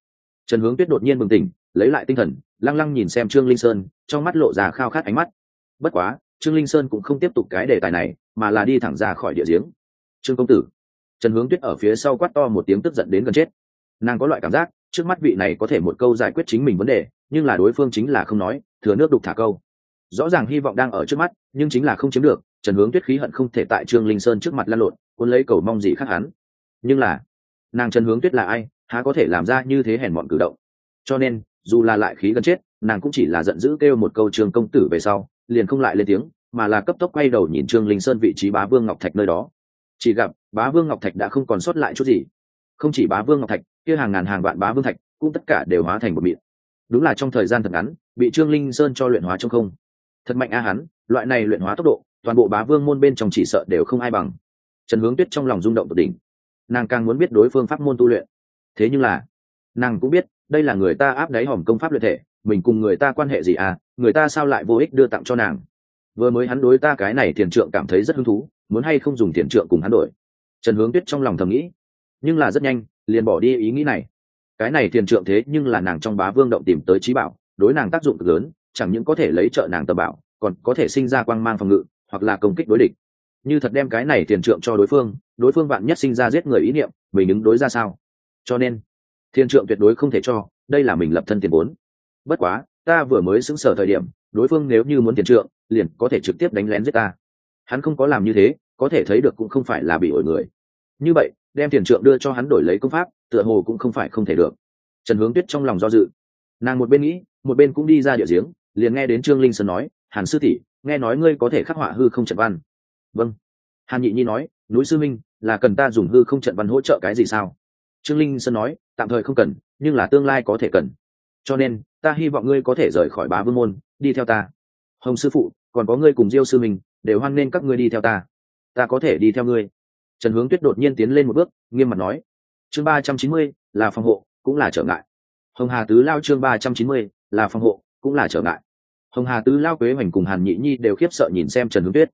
Trần hướng tuyết đột nhiên bừng tỉnh, lấy lại tinh thần, lăng lăng nhìn xem trương linh sơn, trong mắt lộ ra khao khát ánh mắt. Bất quá, trương linh sơn cũng không tiếp tục cái đề tài này, mà là đi thẳng ra khỏi địa giếng. Trương công tử. Trần hướng tuyết ở phía sau quát to một tiếng tức giận đến gần chết. Nàng có loại cảm giác trước mắt vị này có thể một câu giải quyết chính mình vấn đề, nhưng là đối phương chính là không nói, thừa nước đục thả câu. Rõ ràng hy vọng đang ở trước mắt, nhưng chính là không chiếm được, trần hướng tuyết khí hận không thể tại trương linh sơn trước mặt lăn lộn, cuốn lấy cầu mong gì khác hắn. Nhưng là, nàng trần hướng tuyết là ai, há có thể làm ra như thế hèn mọn cử động? Cho nên, dù là lại khí gần chết, nàng cũng chỉ là giận dữ kêu một câu trường công tử về sau, liền không lại lên tiếng, mà là cấp tốc quay đầu nhìn trương linh sơn vị trí bá vương ngọc thạch nơi đó. Chỉ gặp bá vương ngọc thạch đã không còn sót lại chút gì. Không chỉ bá vương ngọc thạch kia hàng ngàn hàng vạn bá vương thạch cũng tất cả đều hóa thành một mịn đúng là trong thời gian thật ngắn, bị trương linh sơn cho luyện hóa trong không. Thật mạnh a hắn, loại này luyện hóa tốc độ, toàn bộ bá vương môn bên trong chỉ sợ đều không ai bằng. Trần hướng tuyết trong lòng rung động tột đỉnh. Nàng càng muốn biết đối phương pháp môn tu luyện. Thế nhưng là, nàng cũng biết, đây là người ta áp đáy hòm công pháp luyện thể, mình cùng người ta quan hệ gì à người ta sao lại vô ích đưa tặng cho nàng. Vừa mới hắn đối ta cái này tiền trượng cảm thấy rất hứng thú, muốn hay không dùng tiền trượng cùng hắn đổi. Trần hướng tuyết trong lòng thầm nghĩ, nhưng là rất nhanh liền bỏ đi ý nghĩ này. Cái này thiền trượng thế nhưng là nàng trong bá vương động tìm tới trí bảo, đối nàng tác dụng cực lớn, chẳng những có thể lấy trợ nàng tầm bảo, còn có thể sinh ra quang mang phòng ngự, hoặc là công kích đối địch. Như thật đem cái này tiền trượng cho đối phương đối phương vạn nhất sinh ra giết người ý niệm, mình ứng đối ra sao? Cho nên thiên trượng tuyệt đối không thể cho, đây là mình lập thân tiền vốn. Bất quá, ta vừa mới xứng sở thời điểm, đối phương nếu như muốn tiền trượng, liền có thể trực tiếp đánh lén giết ta. Hắn không có làm như thế, có thể thấy được cũng không phải là bị ổi người. Như vậy đem tiền trượng đưa cho hắn đổi lấy công pháp, tựa hồ cũng không phải không thể được. Trần hướng tuyết trong lòng do dự. Nàng một bên nghĩ, một bên cũng đi ra địa giếng, liền nghe đến trương linh sơn nói, hàn sư tỷ, nghe nói ngươi có thể khắc họa hư không trận văn. Vâng. Hàn nhị nhi nói, núi sư minh, là cần ta dùng hư không trận văn hỗ trợ cái gì sao? Trương linh sơn nói, tạm thời không cần, nhưng là tương lai có thể cần. Cho nên, ta hy vọng ngươi có thể rời khỏi bá vương môn, đi theo ta. Hồng sư phụ, còn có ngươi cùng diêu sư mình đều hoan nên các ngươi đi theo ta. Ta có thể đi theo ngươi trần hướng tuyết đột nhiên tiến lên một bước, nghiêm mặt nói, chương ba trăm chín mươi là phòng hộ, cũng là trở ngại. Hồng hà tứ lao chương ba trăm chín mươi là phòng hộ, cũng là trở ngại. Hồng hà tứ lao, quế hoành cùng hàn nhị nhi đều khiếp sợ nhìn xem trần hướng tuyết.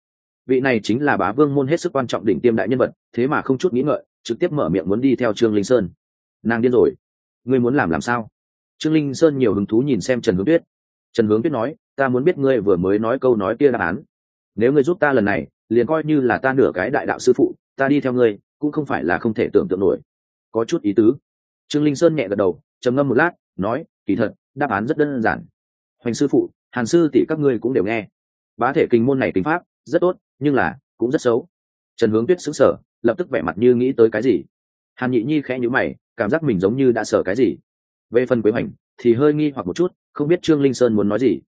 Vị này chính là bá vương môn hết sức quan trọng đỉnh tiêm đại nhân vật, thế mà không chút nghĩ ngợi, trực tiếp mở miệng muốn đi theo trương linh sơn. Nàng điên rồi. Ngươi muốn làm làm sao? Trương linh sơn nhiều hứng thú nhìn xem trần hướng tuyết. Trần hướng tuyết nói, ta muốn biết ngươi vừa mới nói câu nói kia đáp án. Nếu ngươi giúp ta lần này, liền coi như là ta nửa cái đại đạo sư phụ ta đi theo ngươi, cũng không phải là không thể tưởng tượng nổi. Có chút ý tứ. Trương linh sơn nhẹ gật đầu, trầm ngâm một lát, nói, kỳ thật, đáp án rất đơn giản. Hoành sư phụ, hàn sư tỷ các ngươi cũng đều nghe. Bá thể kinh môn này kinh pháp, rất tốt, nhưng là, cũng rất xấu. Trần hướng tuyết xứng sở lập tức vẻ mặt như nghĩ tới cái gì. Hàn nhị nhi khẽ nhữ mày, cảm giác mình giống như đã sở cái gì. Về phần quế hoành, thì hơi nghi hoặc một chút, không biết trương linh sơn muốn nói gì.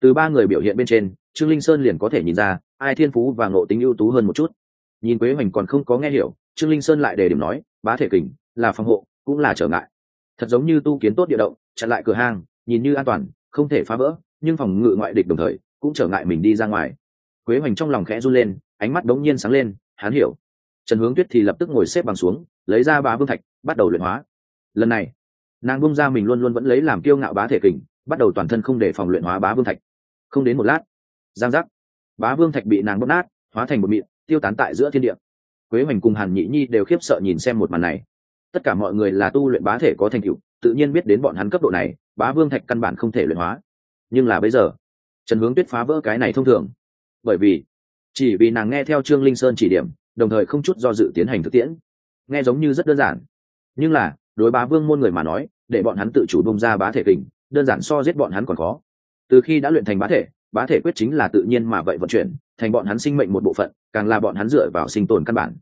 Từ ba người biểu hiện bên trên, trương linh sơn liền có thể nhìn ra, ai thiên phú và ngộ tính ưu tú hơn một chút nhìn quế hoành còn không có nghe hiểu trương linh sơn lại đề điểm nói bá thể kình là phòng hộ cũng là trở ngại. Thật giống như tu kiến tốt địa động chặn lại cửa hàng, nhìn như an toàn không thể phá vỡ nhưng phòng ngự ngoại địch đồng thời cũng trở ngại mình đi ra ngoài. Quế hoành trong lòng khẽ run lên ánh mắt đống nhiên sáng lên hắn hiểu. Trần hướng tuyết thì lập tức ngồi xếp bằng xuống lấy ra bá vương thạch bắt đầu luyện hóa. Lần này nàng bung ra mình luôn luôn vẫn lấy làm kiêu ngạo bá thể kình bắt đầu toàn thân không để phòng luyện hóa bá vương thạch. Không đến một lát giang giác bá vương thạch bị nàng bóp nát hóa thành một mịn tiêu tán tại giữa thiên địa. Quế hoành cùng hàn nhị nhi đều khiếp sợ nhìn xem một màn này. Tất cả mọi người là tu luyện bá thể có thành tựu, tự nhiên biết đến bọn hắn cấp độ này, bá vương thạch căn bản không thể luyện hóa. Nhưng là bây giờ, trần hướng tuyết phá vỡ cái này thông thường. Bởi vì, chỉ vì nàng nghe theo trương linh sơn chỉ điểm, đồng thời không chút do dự tiến hành thực tiễn. Nghe giống như rất đơn giản. Nhưng là, đối bá vương môn người mà nói, để bọn hắn tự chủ bông ra bá thể kình, đơn giản so giết bọn hắn còn khó. Từ khi đã luyện thành bá thể bá thể quyết chính là tự nhiên mà vậy vận chuyển, thành bọn hắn sinh mệnh một bộ phận, càng là bọn hắn dựa vào sinh tồn căn bản.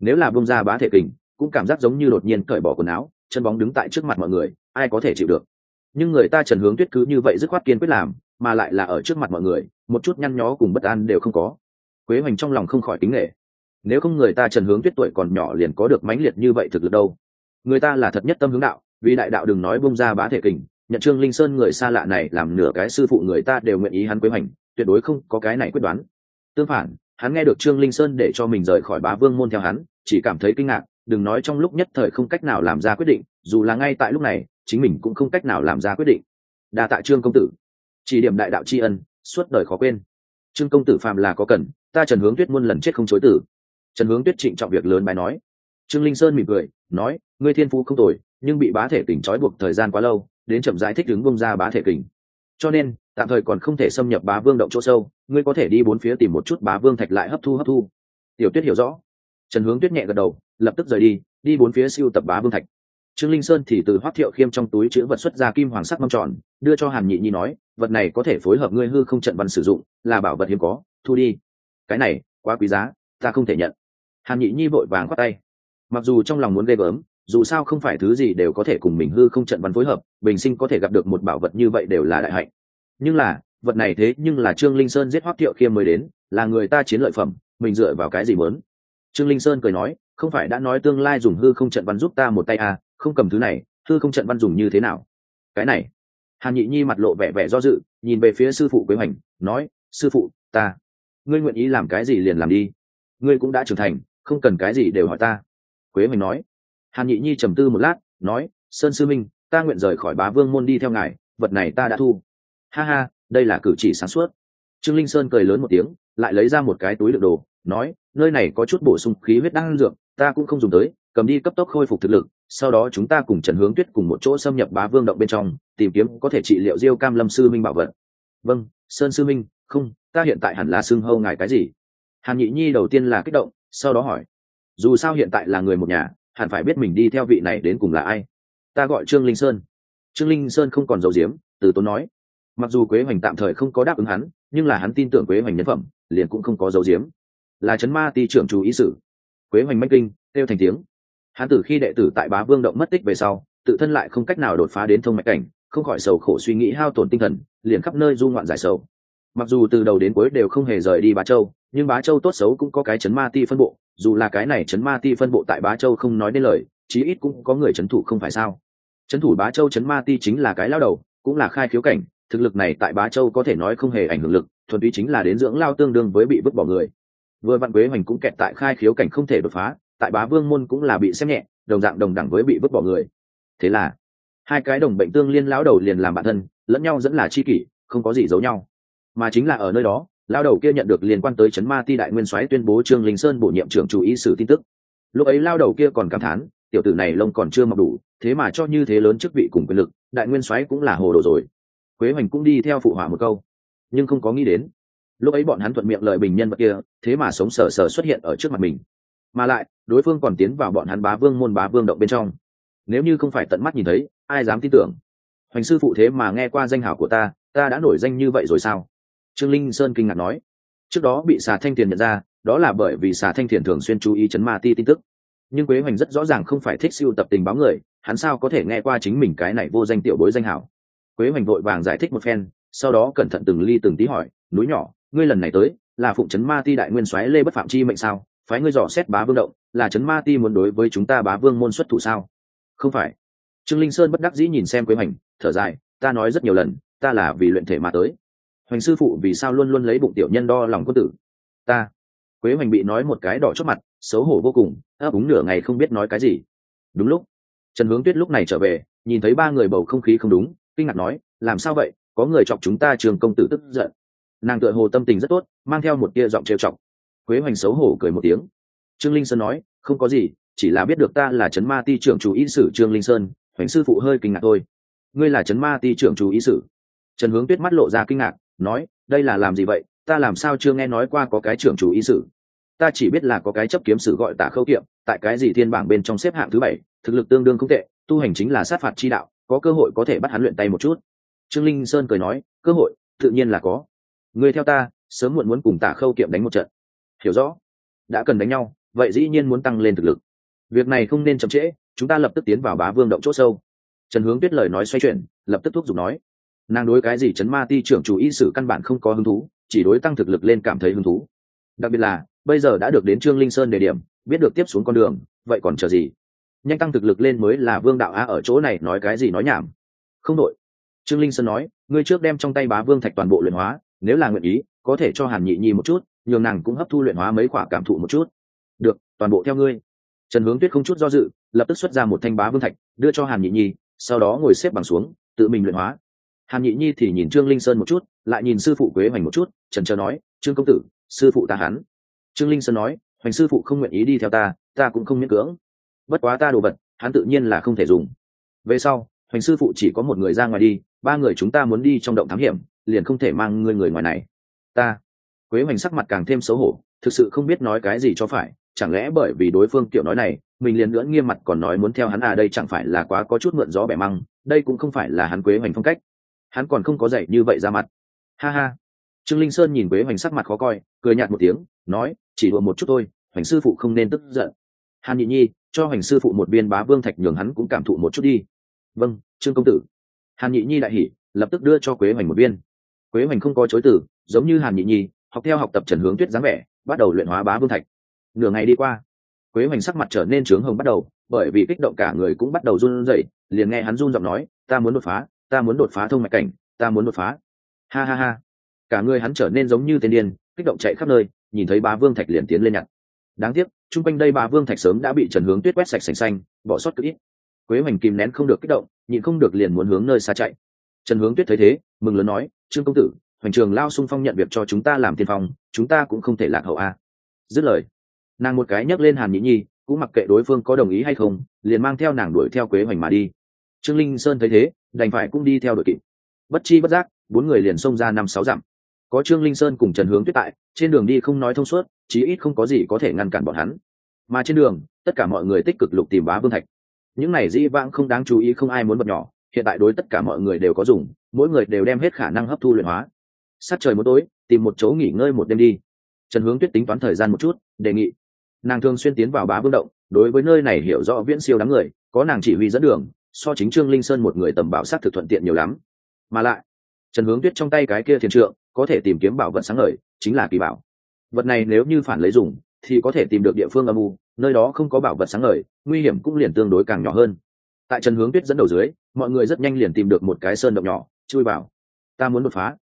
Nếu là bông ra bá thể kình, cũng cảm giác giống như đột nhiên cởi bỏ quần áo, chân bóng đứng tại trước mặt mọi người, ai có thể chịu được? Nhưng người ta trần hướng tuyết cứ như vậy dứt khoát kiên quyết làm, mà lại là ở trước mặt mọi người, một chút nhăn nhó cùng bất an đều không có. Quế hoành trong lòng không khỏi kính nghệ nếu không người ta trần hướng tuyết tuổi còn nhỏ liền có được mãnh liệt như vậy thực lực đâu? Người ta là thật nhất tâm hướng đạo, vì đại đạo đừng nói bông ra bá thể kình nhận trương linh sơn người xa lạ này làm nửa cái sư phụ người ta đều nguyện ý hắn quế hoành, tuyệt đối không có cái này quyết đoán. Tương phản, hắn nghe được trương linh sơn để cho mình rời khỏi bá vương môn theo hắn, chỉ cảm thấy kinh ngạc, đừng nói trong lúc nhất thời không cách nào làm ra quyết định, dù là ngay tại lúc này, chính mình cũng không cách nào làm ra quyết định. Đa tạ trương công tử. Chỉ điểm đại đạo tri ân, suốt đời khó quên. Trương công tử phàm là có cần, ta trần hướng tuyết muôn lần chết không chối tử trần hướng tuyết trịnh trọng việc lớn bài nói. Trương linh sơn mỉm cười, nói, ngươi thiên phú không tồi, nhưng bị bá thể tỉnh trói buộc thời gian quá lâu đến chậm giải thích đứng bông ra bá thể kình. Cho nên, tạm thời còn không thể xâm nhập bá vương động chỗ sâu, ngươi có thể đi bốn phía tìm một chút bá vương thạch lại hấp thu hấp thu. Tiểu tuyết hiểu rõ. Trần hướng tuyết nhẹ gật đầu, lập tức rời đi đi bốn phía siêu tập bá vương thạch. Trương linh sơn thì từ hoác thiệu khiêm trong túi chữ vật xuất ra kim hoàng sắc mâm tròn, đưa cho hàn nhị nhi nói, vật này có thể phối hợp ngươi hư không trận văn sử dụng, là bảo vật hiếm có, thu đi. Cái này, quá quý giá, ta không thể nhận. Hàn nhị nhi vội vàng khoát tay. Mặc dù trong lòng muốn ghê gớm dù sao không phải thứ gì đều có thể cùng mình hư không trận văn phối hợp, bình sinh có thể gặp được một bảo vật như vậy đều là đại hạnh. Nhưng là, vật này thế nhưng là trương linh sơn giết hoác thiệu khiêm mới đến, là người ta chiến lợi phẩm, mình dựa vào cái gì muốn? Trương linh sơn cười nói, không phải đã nói tương lai dùng hư không trận văn giúp ta một tay à không cầm thứ này, hư không trận văn dùng như thế nào? Cái này, hàn nhị nhi mặt lộ vẻ vẻ do dự, nhìn về phía sư phụ quế hoành, nói, sư phụ, ta, ngươi nguyện ý làm cái gì liền làm đi. Ngươi cũng đã trưởng thành, không cần cái gì đều hỏi ta. Quế hoành nói hàn nhị nhi trầm tư một lát, nói, sơn sư minh, ta nguyện rời khỏi bá vương môn đi theo ngài, vật này ta đã thu. Ha ha, đây là cử chỉ sáng suốt. Trương linh sơn cười lớn một tiếng, lại lấy ra một cái túi đựng đồ, nói, nơi này có chút bổ sung khí huyết đang dược, ta cũng không dùng tới, cầm đi cấp tốc khôi phục thực lực, sau đó chúng ta cùng trần hướng tuyết cùng một chỗ xâm nhập bá vương động bên trong, tìm kiếm có thể trị liệu diêu cam lâm sư minh bảo vật. Vâng sơn sư minh, không, ta hiện tại hẳn là xưng hâu ngài cái gì? Hàn nhị nhi đầu tiên là kích động, sau đó hỏi, dù sao hiện tại là người một nhà hẳn phải biết mình đi theo vị này đến cùng là ai. Ta gọi trương linh sơn. Trương linh sơn không còn giấu diếm từ tốn nói. Mặc dù quế hoành tạm thời không có đáp ứng hắn, nhưng là hắn tin tưởng quế hoành nhân phẩm, liền cũng không có giấu diếm là trấn ma ti trưởng chú ý sử. Quế hoành mách kinh, kêu thành tiếng. Hắn từ khi đệ tử tại bá vương động mất tích về sau, tự thân lại không cách nào đột phá đến thông mạch cảnh, không khỏi sầu khổ suy nghĩ hao tổn tinh thần, liền khắp nơi du ngoạn giải sầu mặc dù từ đầu đến cuối đều không hề rời đi bá châu, nhưng bá châu tốt xấu cũng có cái chấn ma ti phân bộ, dù là cái này chấn ma ti phân bộ tại bá châu không nói đến lời, chí ít cũng có người chấn thủ không phải sao? Chấn thủ bá châu chấn ma ti chính là cái lao đầu, cũng là khai khiếu cảnh, thực lực này tại bá châu có thể nói không hề ảnh hưởng lực, thuần túy chính là đến dưỡng lao tương đương với bị vứt bỏ người. Vừa vạn quế hoành cũng kẹt tại khai khiếu cảnh không thể đột phá, tại bá vương môn cũng là bị xem nhẹ, đồng dạng đồng đẳng với bị vứt bỏ người. Thế là, hai cái đồng bệnh tương liên lão đầu liền làm bạn thân, lẫn nhau dẫn là chi kỷ, không có gì giấu nhau mà chính là ở nơi đó, lao đầu kia nhận được liên quan tới chấn ma ti đại nguyên soái tuyên bố trương linh sơn bổ nhiệm trưởng chủ ý sử tin tức. Lúc ấy lao đầu kia còn cảm thán, tiểu tử này lông còn chưa mọc đủ, thế mà cho như thế lớn chức vị cùng quyền lực, đại nguyên soái cũng là hồ đồ rồi. Quế hoành cũng đi theo phụ họa một câu, nhưng không có nghĩ đến. Lúc ấy bọn hắn thuận miệng lời bình nhân vật kia, thế mà sống sờ sờ xuất hiện ở trước mặt mình. Mà lại, đối phương còn tiến vào bọn hắn bá vương môn bá vương động bên trong. Nếu như không phải tận mắt nhìn thấy, ai dám tin tưởng? Hoành sư phụ thế mà nghe qua danh hảo của ta ta đã nổi danh như vậy rồi sao? Trương linh sơn kinh ngạc nói. Trước đó bị xà thanh thiền nhận ra, đó là bởi vì xà thanh thiền thường xuyên chú ý chấn ma ti tin tức. Nhưng quế hoành rất rõ ràng không phải thích siêu tập tình báo người, hắn sao có thể nghe qua chính mình cái này vô danh tiểu bối danh hảo. Quế hoành vội vàng giải thích một phen, sau đó cẩn thận từng ly từng tí hỏi, núi nhỏ, ngươi lần này tới, là phụng chấn ma ti đại nguyên soái lê bất phạm chi mệnh sao? Phái ngươi dò xét bá vương động, là chấn ma ti muốn đối với chúng ta bá vương môn xuất thủ sao? Không phải. Trương linh sơn bất đắc dĩ nhìn xem quế hoành, thở dài, ta nói rất nhiều lần, ta là vì luyện thể mà tới hoành sư phụ vì sao luôn luôn lấy bụng tiểu nhân đo lòng quân tử? Ta. Quế hoành bị nói một cái đỏ chót mặt, xấu hổ vô cùng, ấp úng nửa ngày không biết nói cái gì. Đúng lúc, trần hướng tuyết lúc này trở về, nhìn thấy ba người bầu không khí không đúng, kinh ngạc nói, làm sao vậy? Có người chọc chúng ta trường công tử tức giận. Nàng tựa hồ tâm tình rất tốt, mang theo một tia giọng trêu chọc. Quế hoành xấu hổ cười một tiếng. Trương linh sơn nói, không có gì, chỉ là biết được ta là trấn ma ti trưởng chủ y sử trương linh sơn. Hoành sư phụ hơi kinh ngạc thôi. Ngươi là trấn ma ti trưởng chủ y sử? Trần hướng tuyết mắt lộ ra kinh ngạc nói, đây là làm gì vậy? Ta làm sao chưa nghe nói qua có cái trưởng chủ ý sử? Ta chỉ biết là có cái chấp kiếm sử gọi tả khâu kiệm, tại cái gì thiên bảng bên trong xếp hạng thứ bảy, thực lực tương đương không tệ, tu hành chính là sát phạt chi đạo, có cơ hội có thể bắt hắn luyện tay một chút. Trương linh sơn cười nói, cơ hội, tự nhiên là có. Người theo ta, sớm muộn muốn cùng tả khâu kiệm đánh một trận. Hiểu rõ. Đã cần đánh nhau, vậy dĩ nhiên muốn tăng lên thực lực. Việc này không nên chậm trễ, chúng ta lập tức tiến vào bá vương động c h ỗ sâu. Trần hướng tuyết lời nói xoay chuyển, lập tức thúc giục nói nàng đối cái gì chấn ma ti trưởng chủ y sử căn bản không có hứng thú, chỉ đối tăng thực lực lên cảm thấy hứng thú. Đặc biệt là, bây giờ đã được đến trương linh sơn đề điểm, biết được tiếp xuống con đường, vậy còn chờ gì? Nhanh tăng thực lực lên mới là vương đạo a ở chỗ này nói cái gì nói nhảm. Không đội trương linh sơn nói, ngươi trước đem trong tay bá vương thạch toàn bộ luyện hóa, nếu là nguyện ý, có thể cho hàn nhị nhi một chút, nhường nàng cũng hấp thu luyện hóa mấy khoả cảm thụ một chút. Được, toàn bộ theo ngươi. Trần hướng tuyết không chút do dự, lập tức xuất ra một thanh bá vương thạch, đưa cho hàn nhị nhi, sau đó ngồi xếp bằng xuống, tự mình luyện hóa hàn nhị nhi thì nhìn trương linh sơn một chút, lại nhìn sư phụ quế hoành một chút, trần trờ nói, trương công tử, sư phụ ta hắn. Trương linh sơn nói, hoành sư phụ không nguyện ý đi theo ta ta cũng không miễn cưỡng. Bất quá ta đồ vật, hắn tự nhiên là không thể dùng. Về sau, hoành sư phụ chỉ có một người ra ngoài đi, ba người chúng ta muốn đi trong động thám hiểm, liền không thể mang người người ngoài này. Ta. Quế hoành sắc mặt càng thêm xấu hổ, thực sự không biết nói cái gì cho phải, chẳng lẽ bởi vì đối phương kiểu nói này, mình liền lưỡng nghiêm mặt còn nói muốn theo hắn à đây chẳng phải là quá có chút mượn gió bẻ măng, đây cũng không phải là hắn quế hoành phong cách hắn còn không có dạy như vậy ra mặt. Ha ha. Trương linh sơn nhìn quế hoành sắc mặt khó coi, cười nhạt một tiếng, nói, chỉ đùa một chút thôi, hoành sư phụ không nên tức giận. Hàn nhị nhi, cho hoành sư phụ một viên bá vương thạch nhường hắn cũng cảm thụ một chút đi. Vâng trương công tử. Hàn nhị nhi đại hỉ, lập tức đưa cho quế hoành một viên. Quế hoành không có chối từ, giống như hàn nhị nhi, học theo học tập trần hướng tuyết dáng vẻ, bắt đầu luyện hóa bá vương thạch. Nửa ngày đi qua, quế hoành sắc mặt trở nên trướng hồng bắt đầu, bởi vì kích động cả người cũng bắt đầu run rẩy, liền nghe hắn run giọng nói, ta muốn đột phá ta muốn đột phá thông mạch cảnh, ta muốn đột phá. Ha ha ha. Cả người hắn trở nên giống như tên điên, kích động chạy khắp nơi, nhìn thấy ba vương thạch liền tiến lên nhặt. Đáng tiếc, chung quanh đây ba vương thạch sớm đã bị trần hướng tuyết quét sạch sành xanh, bỏ sót cực ít. Quế hoành kìm nén không được kích động, nhịn không được liền muốn hướng nơi xa chạy. Trần hướng tuyết thấy thế, mừng lớn nói, trương công tử, hoành trường lao sung phong nhận việc cho chúng ta làm tiên phong chúng ta cũng không thể lạc hậu a. Dứt lời, nàng một cái nhấc lên hàn nhĩ nhi, cũng mặc kệ đối phương có đồng ý hay không, liền mang theo nàng đuổi theo quế hoành mà đi trương linh sơn thấy thế, đành phải cũng đi theo đội kịp. Bất chi bất giác, bốn người liền xông ra năm sáu dặm. Có trương linh sơn cùng trần hướng tuyết tại, trên đường đi không nói thông suốt, chí ít không có gì có thể ngăn cản bọn hắn. Mà trên đường, tất cả mọi người tích cực lục tìm bá vương thạch. Những này dĩ vãng không đáng chú ý, không ai muốn bật nhỏ, hiện tại đối tất cả mọi người đều có dùng, mỗi người đều đem hết khả năng hấp thu luyện hóa. Sát trời một tối, tìm một chỗ nghỉ ngơi một đêm đi. Trần hướng tuyết tính toán thời gian một chút, đề nghị. Nàng thường xuyên tiến vào bá vương động, đối với nơi này hiểu rõ viễn siêu đám người, có nàng chỉ huy dẫn đường so chính trương linh sơn một người tầm bảo sát thực thuận tiện nhiều lắm. Mà lại, trần hướng tuyết trong tay cái kia thiền trượng, có thể tìm kiếm bảo vật sáng ngời, chính là kỳ bảo. Vật này nếu như phản lấy dùng, thì có thể tìm được địa phương âm u, nơi đó không có bảo vật sáng ngời, nguy hiểm cũng liền tương đối càng nhỏ hơn. Tại trần hướng tuyết dẫn đầu dưới, mọi người rất nhanh liền tìm được một cái sơn động nhỏ, chui vào. Ta muốn đột phá.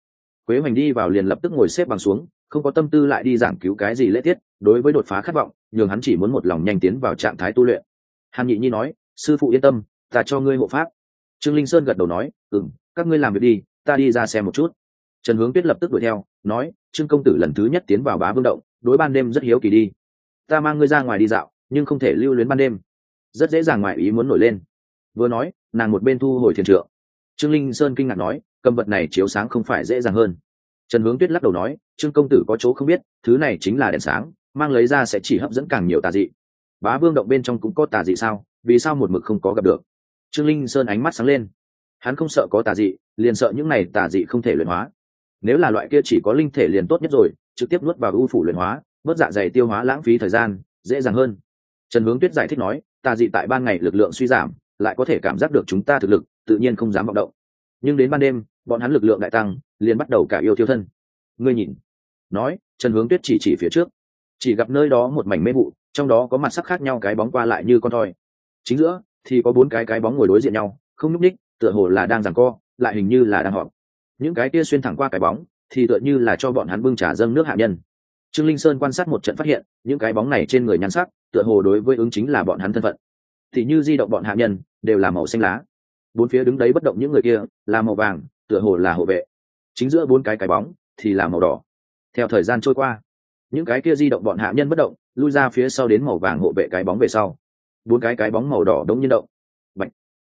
Quế hoành đi vào liền lập tức ngồi xếp bằng xuống, không có tâm tư lại đi giảng cứu cái gì lễ tiết, đối với đột phá khát vọng, nhường hắn chỉ muốn một lòng nhanh tiến vào trạng thái tu luyện. Hàn nhị nhi nói, sư phụ yên tâm ta cho ngươi hộ pháp. Trương linh sơn gật đầu nói ừ m các ngươi làm việc đi, ta đi ra xem một chút. Trần hướng tuyết lập tức đuổi theo, nói, trương công tử lần thứ nhất tiến vào bá vương động, đối ban đêm rất hiếu kỳ đi. Ta mang ngươi ra ngoài đi dạo, nhưng không thể lưu luyến ban đêm. Rất dễ dàng ngoài ý muốn nổi lên. Vừa nói, nàng một bên thu hồi thiền trượng. Trương linh sơn kinh ngạc nói, cầm vật này chiếu sáng không phải dễ dàng hơn. Trần hướng tuyết lắc đầu nói, trương công tử có chỗ không biết, thứ này chính là đèn sáng, mang lấy ra sẽ chỉ hấp dẫn càng nhiều tà dị. Bá vương động bên trong cũng có tà dị sao? Vì sao một mực không có gặp được? Trương linh sơn ánh mắt sáng lên. Hắn không sợ có tà dị, liền sợ những này tà dị không thể luyện hóa. Nếu là loại kia chỉ có linh thể liền tốt nhất rồi, trực tiếp nuốt vào ưu phủ luyện hóa, bớt dạ dày tiêu hóa lãng phí thời gian, dễ dàng hơn. Trần hướng tuyết giải thích nói, tà dị tại ban ngày lực lượng suy giảm, lại có thể cảm giác được chúng ta thực lực, tự nhiên không dám vọng động. Nhưng đến ban đêm, bọn hắn lực lượng đại tăng, liền bắt đầu cả yêu tiêu thân. Ngươi nhìn. Nói, trần hướng tuyết chỉ chỉ phía trước. Chỉ gặp nơi đó một mảnh mê vụ, trong đó có mặt sắc khác nhau cái bóng qua lại như con thoi. Chính giữa thì có bốn cái cái bóng ngồi đối diện nhau, không nhúc ních tựa hồ là đang giằng co, lại hình như là đang họp. Những cái kia xuyên thẳng qua cái bóng, thì tựa như là cho bọn hắn bưng trà dâng nước hạ nhân. Trương linh sơn quan sát một trận phát hiện, những cái bóng này trên người nhan sắc, tựa hồ đối với ứng chính là bọn hắn thân phận. Thì như di động bọn hạ nhân, đều là màu xanh lá. Bốn phía đứng đấy bất động những người kia, là màu vàng, tựa hồ là hộ vệ. Chính giữa bốn cái cái bóng, thì là màu đỏ. Theo thời gian trôi qua, những cái kia di động bọn hạ nhân bất động, lui ra phía sau đến màu vàng hộ vệ cái bóng về sau bốn cái cái bóng màu đỏ đống nhiên động. Bạch.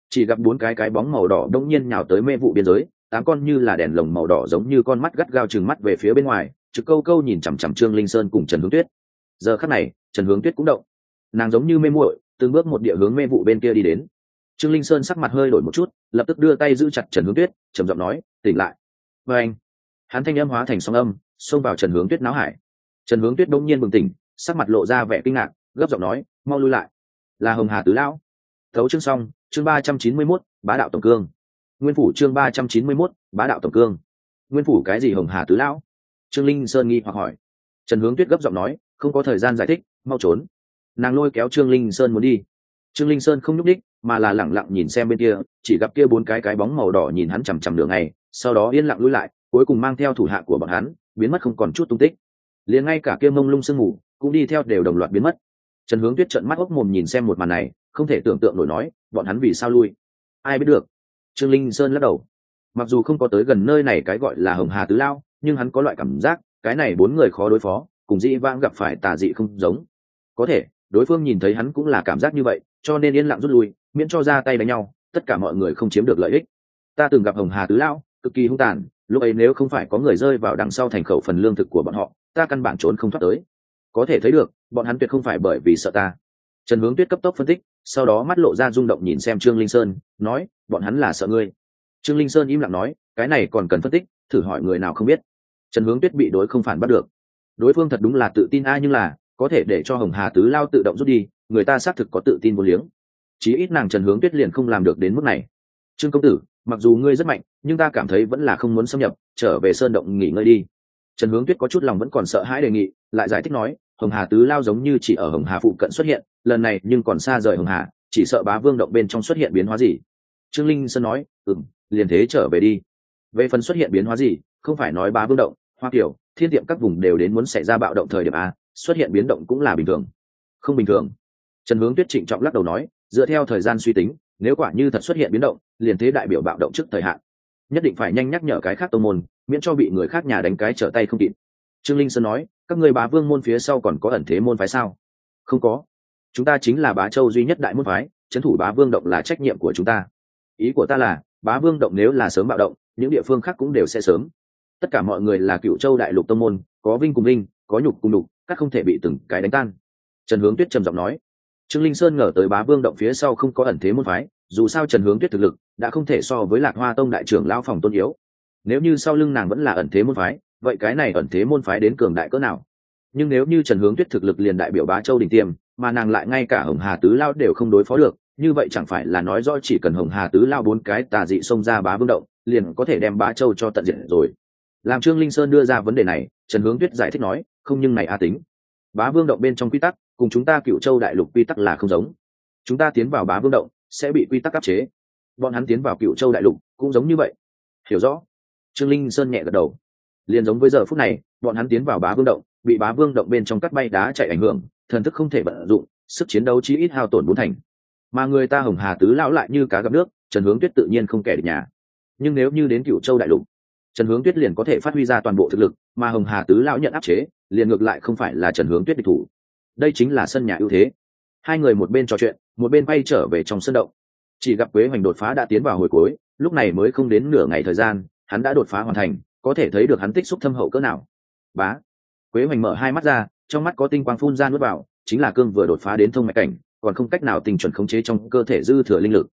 chỉ gặp bốn cái cái bóng màu đỏ đống nhiên nhào tới mê vụ biên giới, tám con như là đèn lồng màu đỏ giống như con mắt gắt gao chừng mắt về phía bên ngoài, trực câu câu nhìn chằm chằm trương linh sơn cùng trần hướng tuyết. Giờ khắc này, trần hướng tuyết cũng động. Nàng giống như mê muội, từng bước một địa hướng mê vụ bên kia đi đến. Trương linh sơn sắc mặt hơi đổi một chút, lập tức đưa tay giữ chặt trần hướng tuyết, trầm giọng nói, tỉnh lại. Và anh. Hắn thanh âm hóa thành sóng âm, xông vào trần hướng tuyết náo hải. Trần hướng tuyết đông nhiên bừng tỉnh, sắc mặt lộ ra vẻ kinh ngạc, gấp giọng nói, mau lui lại là hồng hà tứ lão. Thấu chương xong, chương ba trăm chín mươi mốt, bá đạo tổng cương. Nguyên phủ chương ba trăm chín mươi mốt, bá đạo tổng cương. Nguyên phủ cái gì hồng hà tứ lão? Trương linh sơn nghi hoặc hỏi. Trần hướng tuyết gấp giọng nói, không có thời gian giải thích, mau trốn. Nàng lôi kéo trương linh sơn muốn đi. Trương linh sơn không nhúc đích mà là lẳng lặng nhìn xem bên kia, chỉ gặp kia bốn cái cái bóng màu đỏ nhìn hắn chằm chằm đường này sau đó yên lặng lui lại, cuối cùng mang theo thủ hạ của bọn hắn, biến mất không còn chút tung tích. Liền ngay cả kia mông lung sương mù, cũng đi theo đều đồng loạt biến mất trần hướng tuyết trận mắt hốc mồm nhìn xem một màn này, không thể tưởng tượng nổi nói, bọn hắn vì sao lui? Ai biết được. Trương linh sơn lắc đầu. Mặc dù không có tới gần nơi này cái gọi là hồng hà tứ lao, nhưng hắn có loại cảm giác, cái này bốn người khó đối phó, cùng dĩ vãng gặp phải tà dị không giống. Có thể, đối phương nhìn thấy hắn cũng là cảm giác như vậy, cho nên yên lặng rút lui, miễn cho ra tay đánh nhau, tất cả mọi người không chiếm được lợi ích. Ta từng gặp hồng hà tứ lão cực kỳ hung tàn, lúc ấy nếu không phải có người rơi vào đằng sau thành khẩu phần lương thực của bọn họ, ta căn bản trốn không thoát tới. Có thể thấy được bọn hắn tuyệt không phải bởi vì sợ ta. Trần hướng tuyết cấp tốc phân tích, sau đó mắt lộ ra rung động nhìn xem trương linh sơn, nói, bọn hắn là sợ ngươi. Trương linh sơn im lặng nói, cái này còn cần phân tích, thử hỏi người nào không biết. Trần hướng tuyết bị đối không phản bắt được. Đối phương thật đúng là tự tin ai nhưng là, có thể để cho hồng hà tứ lao tự động rút đi, người ta xác thực có tự tin vô liếng. Chí ít nàng trần hướng tuyết liền không làm được đến mức này. Trương công tử, mặc dù ngươi rất mạnh, nhưng ta cảm thấy vẫn là không muốn xâm nhập, trở về sơn động nghỉ ngơi đi. Trần hướng tuyết có chút lòng vẫn còn sợ hãi đề nghị, lại giải thích nói hồng hà tứ lao giống như chỉ ở hồng hà phụ cận xuất hiện, lần này nhưng còn xa rời hồng hà, chỉ sợ bá vương động bên trong xuất hiện biến hóa gì. Trương linh sơn nói, ừm, liền thế trở về đi. Về phần xuất hiện biến hóa gì, không phải nói bá vương động, hoa kiểu, thiên tiệm các vùng đều đến muốn xảy ra bạo động thời điểm a, xuất hiện biến động cũng là bình thường. Không bình thường. Trần hướng tuyết trịnh trọng lắc đầu nói, dựa theo thời gian suy tính, nếu quả như thật xuất hiện biến động, liền thế đại biểu bạo động trước thời hạn. Nhất định phải nhanh nhắc nhở cái khác tô môn, miễn cho bị người khác nhà đánh cái trở tay không kịp trương linh sơn nói, các người bá vương môn phía sau còn có ẩn thế môn phái sao? Không có. Chúng ta chính là bá châu duy nhất đại môn phái trấn thủ bá vương động là trách nhiệm của chúng ta. Ý của ta là, bá vương động nếu là sớm bạo động, những địa phương khác cũng đều sẽ sớm. Tất cả mọi người là cựu châu đại lục tông môn, có vinh cùng linh có nhục cùng đục các không thể bị từng cái đánh tan. Trần hướng tuyết trầm giọng nói. Trương linh sơn ngờ tới bá vương động phía sau không có ẩn thế môn phái, dù sao trần hướng tuyết thực lực đã không thể so với lạc hoa tông đại trưởng lao phòng tôn yếu. Nếu như sau lưng nàng vẫn là ẩn thế môn phái vậy cái này ẩn thế môn phái đến cường đại cỡ nào? Nhưng nếu như trần hướng tuyết thực lực liền đại biểu bá châu đình tiêm, mà nàng lại ngay cả hồng hà tứ lao đều không đối phó được, như vậy chẳng phải là nói rõ chỉ cần hồng hà tứ lao bốn cái tà dị xông ra bá vương động, liền có thể đem bá châu cho tận diện rồi. Làm trương linh sơn đưa ra vấn đề này, trần hướng tuyết giải thích nói, không nhưng này a tính. Bá vương động bên trong quy tắc, cùng chúng ta cựu châu đại lục quy tắc là không giống. Chúng ta tiến vào bá vương động, sẽ bị quy tắc áp chế. Bọn hắn tiến vào cựu châu đại lục cũng giống như vậy. Hiểu rõ? Trương linh sơn nhẹ gật đầu liền giống với giờ phút này, bọn hắn tiến vào bá vương động, bị bá vương động bên trong cắt bay đá chạy ảnh hưởng, thần thức không thể vận dụng, sức chiến đấu chí ít hao tổn bốn thành. Mà người ta hồng hà tứ lão lại như cá gặp nước, trần hướng tuyết tự nhiên không kẻ được nhà. Nhưng nếu như đến cựu châu đại lục, trần hướng tuyết liền có thể phát huy ra toàn bộ thực lực, mà hồng hà tứ lão nhận áp chế, liền ngược lại không phải là trần hướng tuyết địch thủ. Đây chính là sân nhà ưu thế. Hai người một bên trò chuyện, một bên bay trở về trong sân động. Chỉ gặp quế hoành đột phá đã tiến vào hồi cuối, lúc này mới không đến nửa ngày thời gian, hắn đã đột phá hoàn thành có thể thấy được hắn tích xúc thâm hậu cỡ nào. Bá. Quế hoành mở hai mắt ra, trong mắt có tinh quang phun ra nuốt vào, chính là cương vừa đột phá đến thông mạch cảnh, còn không cách nào tình chuẩn khống chế trong cơ thể dư thừa linh lực.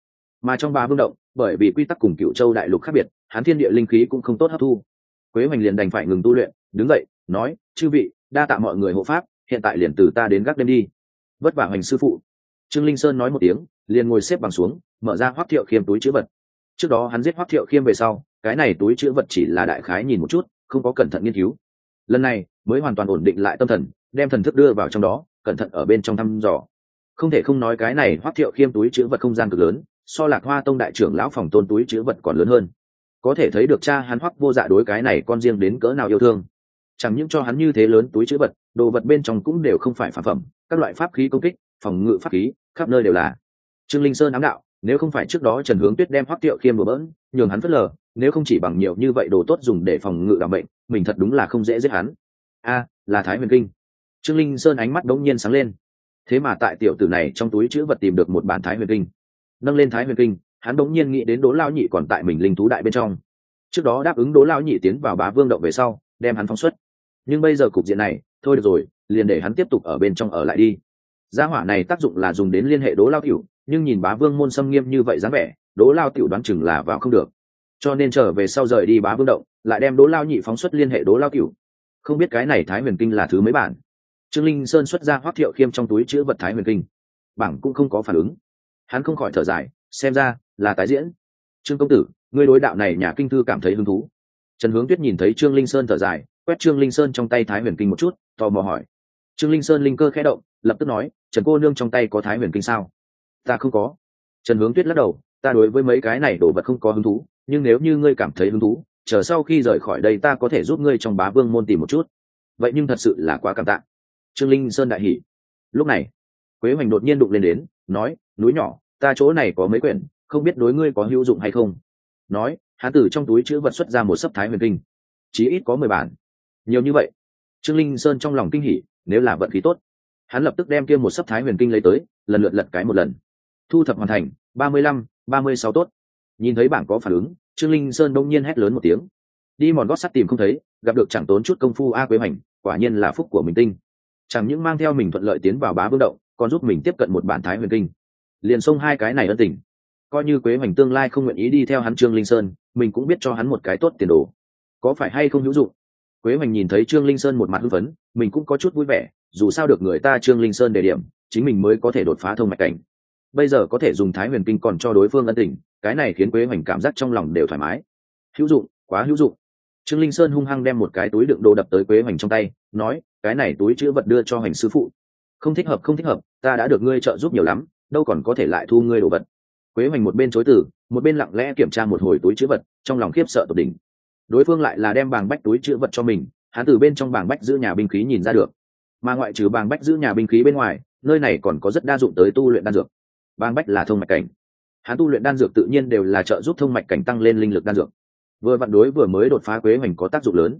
Mà trong ba vương động, bởi vì quy tắc cùng cựu châu đại lục khác biệt, hắn thiên địa linh khí cũng không tốt hấp thu. Quế hoành liền đành phải ngừng tu luyện, đứng dậy, nói, chư vị, đa tạ mọi người hộ pháp, hiện tại liền từ ta đến gác đêm đi. Vất vả hoành sư phụ. Trương linh sơn nói một tiếng, liền ngồi xếp bằng xuống, mở ra hoác thiệu khiêm túi chữ vật. Trước đó hắn giết hoác thiệu khiêm về sau cái này túi chữ vật chỉ là đại khái nhìn một chút, không có cẩn thận nghiên cứu. Lần này mới hoàn toàn ổn định lại tâm thần, đem thần thức đưa vào trong đó, cẩn thận ở bên trong thăm dò. Không thể không nói cái này hoác thiệu khiêm túi chữ vật không gian cực lớn, so lạc hoa tông đại trưởng lão phòng tôn túi chữ vật còn lớn hơn. Có thể thấy được cha hắn hoắc vô dạ đối cái này con riêng đến cỡ nào yêu thương. Chẳng những cho hắn như thế lớn túi chữ vật, đồ vật bên trong cũng đều không phải phản phẩm, các loại pháp khí công kích, phòng ngự pháp khí, khắp nơi đều là. Trương linh sơn ám đạo nếu không phải trước đó trần hướng tuyết đem hoắc tiệu khiêm đổ bỡn, nhường hắn phớt lờ, nếu không chỉ bằng nhiều như vậy đồ tốt dùng để phòng ngự đảm bệnh, mình thật đúng là không dễ giết hắn. A, là thái huyền kinh. Trương linh sơn ánh mắt đống nhiên sáng lên. Thế mà tại tiểu tử này trong túi chữ vật tìm được một bản thái huyền kinh. Nâng lên thái huyền kinh, hắn đống nhiên nghĩ đến đố lao nhị còn tại mình linh thú đại bên trong. Trước đó đáp ứng đố lao nhị tiến vào bá vương động về sau, đem hắn phóng xuất. Nhưng bây giờ cục diện này, thôi được rồi, liền để hắn tiếp tục ở bên trong ở lại đi. Gia hỏa này tác dụng là dùng đến liên hệ đố lao tiểu nhưng nhìn bá vương môn xâm nghiêm như vậy dáng vẻ đố lao tiểu đoán chừng là vào không được. Cho nên trở về sau rời đi bá vương động, lại đem đố lao nhị phóng xuất liên hệ đố lao tiểu. Không biết cái này thái huyền kinh là thứ mấy bản? Trương linh sơn xuất ra hoác thiệu khiêm trong túi chữ vật thái huyền kinh. Bảng cũng không có phản ứng. Hắn không khỏi thở dài, xem ra là tái diễn. Trương công tử, ngươi đối đạo này nhà kinh thư cảm thấy hứng thú. Trần hướng tuyết nhìn thấy trương linh sơn thở dài, quét trương linh sơn trong tay thái huyền kinh một chút, tò mò hỏi. Trương linh sơn linh cơ khẽ động, lập tức nói, trần cô nương trong tay có thái huyền kinh sao? Ta không có. Trần hướng tuyết lắc đầu, ta đối với mấy cái này đồ vật không có hứng thú, nhưng nếu như ngươi cảm thấy hứng thú, chờ sau khi rời khỏi đây ta có thể giúp ngươi trong bá vương môn tìm một chút. Vậy nhưng thật sự là quá cảm tạ. Trương linh sơn đại hỉ. Lúc này, quế hoành đột nhiên đụng lên đến, nói, núi nhỏ, ta chỗ này có mấy quyển, không biết đối ngươi có hữu dụng hay không? Nói hán tử trong túi chữ vật xuất ra một sấp thái huyền kinh. Chí ít có mười bản. Nhiều như vậy, trương linh sơn trong lòng kinh hỉ, nếu là vận khí tốt, hắn lập tức đem kia một sấp thái huyền kinh lấy tới, lần lượt lật cái một lần thu thập hoàn thành, ba mươi lăm, ba mươi sáu tốt. Nhìn thấy bảng có phản ứng, trương linh sơn đông nhiên hét lớn một tiếng. Đi mòn gót sắt tìm không thấy, gặp được chẳng tốn chút công phu a quế hoành, quả nhiên là phúc của mình tinh. Chẳng những mang theo mình thuận lợi tiến vào bá vương động, còn giúp mình tiếp cận một bản thái huyền kinh. Liền xông hai cái này ân tình. Coi như quế hoành tương lai không nguyện ý đi theo hắn trương linh sơn, mình cũng biết cho hắn một cái tốt tiền đồ. Có phải hay không hữu dụng? Quế hoành nhìn thấy trương linh sơn một mặt hưng phấn, mình cũng có chút vui vẻ, dù sao được người ta trương linh sơn đề điểm, chính mình mới có thể đột phá thông mạch cảnh bây giờ có thể dùng thái huyền kinh còn cho đối phương ân tình, cái này khiến quế hoành cảm giác trong lòng đều thoải mái. Hữu dụng, quá hữu dụng. Trương linh sơn hung hăng đem một cái túi đựng đồ đập tới quế hoành trong tay, nói, cái này túi chữ vật đưa cho hoành sư phụ. Không thích hợp, không thích hợp, ta đã được ngươi trợ giúp nhiều lắm, đâu còn có thể lại thu ngươi đồ vật. Quế hoành một bên chối từ, một bên lặng lẽ kiểm tra một hồi túi chữ vật, trong lòng khiếp sợ tột đỉnh. Đối phương lại là đem bàng bách túi chữ vật cho mình, hắn từ bên trong bàng bách giữ nhà binh khí nhìn ra được. Mà ngoại trừ bàng bách giữ nhà binh khí bên ngoài, nơi này còn có rất đa dụng tới tu luyện đan dược bang bách là thông mạch cảnh. Hắn tu luyện đan dược tự nhiên đều là trợ giúp thông mạch cảnh tăng lên linh lực đan dược. Vừa vặn đối vừa mới đột phá quế hoành có tác dụng lớn.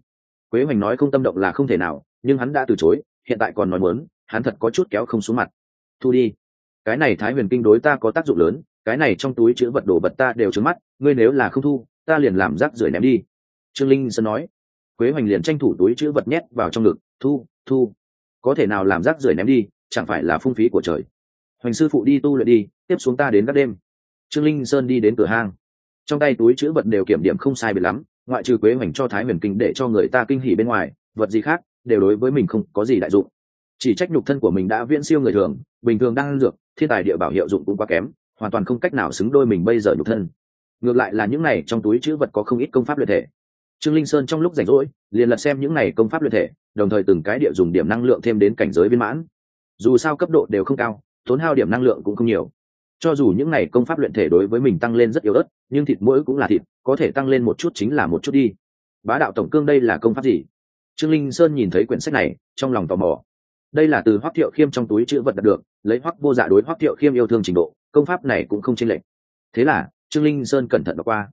Quế hoành nói không tâm động là không thể nào, nhưng hắn đã từ chối, hiện tại còn nói muốn, hắn thật có chút kéo không xuống mặt. Thu đi. Cái này thái huyền kinh đối ta có tác dụng lớn, cái này trong túi chữ vật đồ vật ta đều trứng mắt, ngươi nếu là không thu, ta liền làm rác rưởi ném đi. Trương linh sơn nói. Quế hoành liền tranh thủ túi chữ vật nhét vào trong ngực, thu thu. Có thể nào làm rác rưởi ném đi, chẳng phải là phung phí của trời hoành sư phụ đi tu luyện đi, tiếp xuống ta đến các đêm. Trương linh sơn đi đến cửa hang. Trong tay túi chữ vật đều kiểm điểm không sai biệt lắm, ngoại trừ quế hoành cho thái huyền kinh để cho người ta kinh hỉ bên ngoài, vật gì khác đều đối với mình không có gì đại dụng. Chỉ trách nhục thân của mình đã viễn siêu người thường, bình thường đang dược, thiên tài địa bảo hiệu dụng cũng quá kém, hoàn toàn không cách nào xứng đôi mình bây giờ nhục thân. Ngược lại là những này trong túi chữ vật có không ít công pháp luyện thể. Trương linh sơn trong lúc rảnh rỗi, liền lật xem những này công pháp luyện thể, đồng thời từng cái địa dùng điểm năng lượng thêm đến cảnh giới viên mãn. Dù sao cấp độ đều không cao tốn hao điểm năng lượng cũng không nhiều. Cho dù những này công pháp luyện thể đối với mình tăng lên rất yếu ớt, nhưng thịt mỗi cũng là thịt, có thể tăng lên một chút chính là một chút đi. Bá đạo tổng cương đây là công pháp gì? Trương linh sơn nhìn thấy quyển sách này, trong lòng tò mò. Đây là từ hoắc thiệu khiêm trong túi chữ vật đạt được, lấy hoắc vô dạ đối hoắc thiệu khiêm yêu thương trình độ, công pháp này cũng không chênh lệch. Thế là, trương linh sơn cẩn thận đọc qua.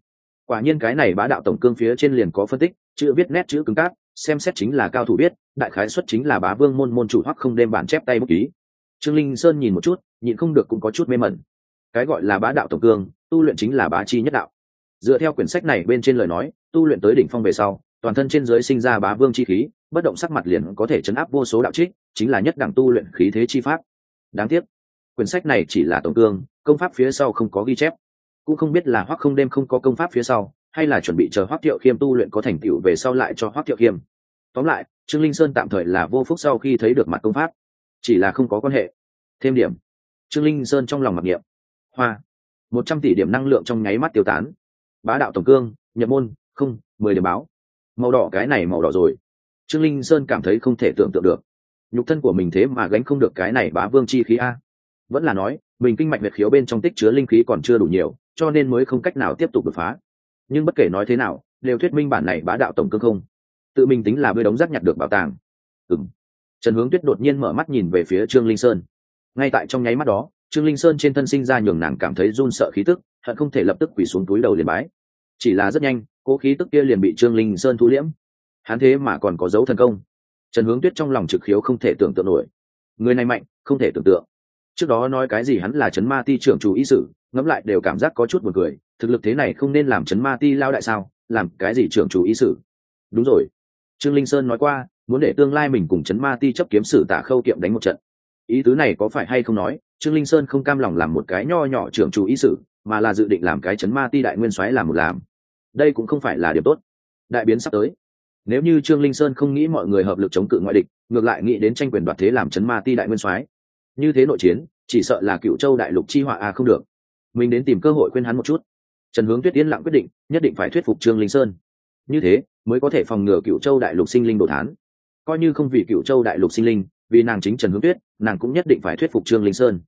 Quả nhiên cái này bá đạo tổng cương phía trên liền có phân tích, chữ viết nét chữ cứng cáp, xem xét chính là cao thủ biết, đại khái xuất chính là bá vương môn môn chủ hoắc không đem bản chép tay bút ký trương linh sơn nhìn một chút, nhịn không được cũng có chút mê mẩn. Cái gọi là bá đạo tổng cương, tu luyện chính là bá chi nhất đạo. Dựa theo quyển sách này bên trên lời nói, tu luyện tới đỉnh phong về sau, toàn thân trên dưới sinh ra bá vương chi khí, bất động sắc mặt liền có thể chấn áp vô số đạo trích, chính là nhất đẳng tu luyện khí thế chi pháp. Đáng tiếc, quyển sách này chỉ là tổng cương, công pháp phía sau không có ghi chép. Cũng không biết là hoắc không đêm không có công pháp phía sau, hay là chuẩn bị chờ hoắc thiệu khiêm tu luyện có thành tựu về sau lại cho hoắc thiệu khiêm. Tóm lại, trương linh sơn tạm thời là vô phúc sau khi thấy được mặt công pháp chỉ là không có quan hệ. Thêm điểm. Trương linh sơn trong lòng mặc niệm. Hoa. Một trăm tỷ điểm năng lượng trong nháy mắt tiêu tán. Bá đạo tổng cương, nhập môn, không, mười điểm báo. Màu đỏ cái này màu đỏ rồi. Trương linh sơn cảm thấy không thể tưởng tượng được. Nhục thân của mình thế mà gánh không được cái này bá vương chi khí a. Vẫn là nói, mình kinh mạch huyệt khiếu bên trong tích chứa linh khí còn chưa đủ nhiều, cho nên mới không cách nào tiếp tục đột phá. Nhưng bất kể nói thế nào, đều thuyết minh bản này bá đạo tổng cương không. Tự mình tính là bơi đóng rác nhặt được bảo tàng. Ừng trần hướng tuyết đột nhiên mở mắt nhìn về phía trương linh sơn. Ngay tại trong nháy mắt đó, trương linh sơn trên thân sinh ra nhường nàng cảm thấy run sợ khí tức, hận không thể lập tức quỳ xuống túi đầu liền bái. Chỉ là rất nhanh, cố khí tức kia liền bị trương linh sơn thu liễm. Hắn thế mà còn có dấu thần công. Trần hướng tuyết trong lòng trực khiếu không thể tưởng tượng nổi. Người này mạnh, không thể tưởng tượng. Trước đó nói cái gì hắn là Trấn ma ti trưởng chủ ý sử, ngẫm lại đều cảm giác có chút buồn cười, thực lực thế này không nên làm Trấn ma ti lao đại sao, làm cái gì trưởng chủ ý sử? Đúng rồi. Trương linh sơn nói qua muốn để tương lai mình cùng chấn ma ti chấp kiếm sử tả khâu kiệm đánh một trận. Ý tứ này có phải hay không nói, trương linh sơn không cam lòng làm một cái nho nhỏ trưởng chủ ý sử, mà là dự định làm cái chấn ma ti đại nguyên soái làm một làm. Đây cũng không phải là điểm tốt. Đại biến sắp tới. Nếu như trương linh sơn không nghĩ mọi người hợp lực chống cự ngoại địch, ngược lại nghĩ đến tranh quyền đoạt thế làm chấn ma ti đại nguyên soái. Như thế nội chiến, chỉ sợ là cựu châu đại lục chi họa à không được. Mình đến tìm cơ hội khuyên hắn một chút. Trần hướng tuyết yên lặng quyết định, nhất định phải thuyết phục trương linh sơn. Như thế, mới có thể phòng ngừa cựu châu đại lục sinh linh đồ thán coi như không vì cựu châu đại lục sinh linh, vì nàng chính trần hướng tuyết, nàng cũng nhất định phải thuyết phục trương linh sơn.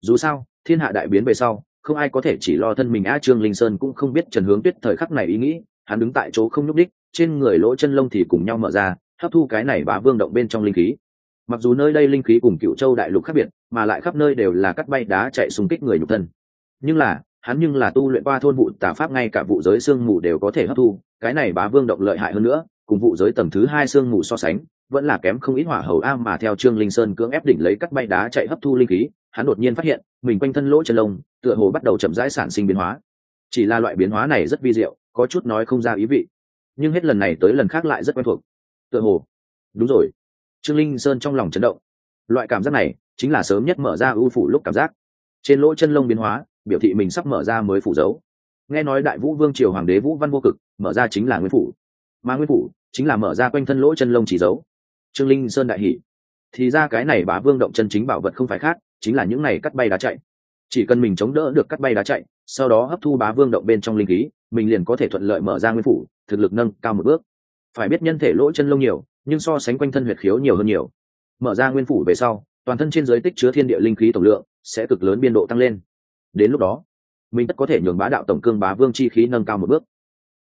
Dù sao, thiên hạ đại biến về sau, không ai có thể chỉ lo thân mình a trương linh sơn cũng không biết trần hướng tuyết thời khắc này ý nghĩ, hắn đứng tại chỗ không nhúc đích trên người lỗ chân lông thì cùng nhau mở ra, hấp thu cái này bá vương động bên trong linh khí. Mặc dù nơi đây linh khí cùng cựu châu đại lục khác biệt, mà lại khắp nơi đều là cắt bay đá chạy xung kích người nhục thân. Nhưng là, hắn nhưng là tu luyện qua thôn vụ tà pháp ngay cả vụ giới sương mù đều có thể hấp thu, cái này bá vương động lợi hại hơn nữa, cùng vụ giới tầng thứ hai sương mù so sánh vẫn là kém không ít hỏa hầu a mà theo trương linh sơn cưỡng ép đỉnh lấy cắt bay đá chạy hấp thu linh khí, hắn đột nhiên phát hiện, mình quanh thân lỗ chân lông, tựa hồ bắt đầu chậm rãi sản sinh biến hóa. Chỉ là loại biến hóa này rất vi diệu, có chút nói không ra ý vị. Nhưng hết lần này tới lần khác lại rất quen thuộc. Tựa hồ. Đúng rồi. Trương linh sơn trong lòng chấn động. Loại cảm giác này, chính là sớm nhất mở ra ưu phủ lúc cảm giác. Trên lỗ chân lông biến hóa, biểu thị mình sắp mở ra mới phủ dấu. Nghe nói đại vũ vương triều hoàng đế vũ văn vô cực, mở ra chính là nguyên phủ. Mà nguyên phủ chính là mở ra quanh thân lỗ chân lông chỉ dấu trương linh sơn đại hỷ thì ra cái này bá vương động chân chính bảo vật không phải khác, chính là những này cắt bay đá chạy. Chỉ cần mình chống đỡ được cắt bay đá chạy, sau đó hấp thu bá vương động bên trong linh khí, mình liền có thể thuận lợi mở ra nguyên phủ, thực lực nâng cao một bước. Phải biết nhân thể lỗ chân lông nhiều, nhưng so sánh quanh thân huyệt khiếu nhiều hơn nhiều. Mở ra nguyên phủ về sau, toàn thân trên giới tích chứa thiên địa linh khí tổng lượng sẽ cực lớn biên độ tăng lên. Đến lúc đó, mình tất có thể nhường bá đạo tổng cương bá vương chi khí nâng cao một bước.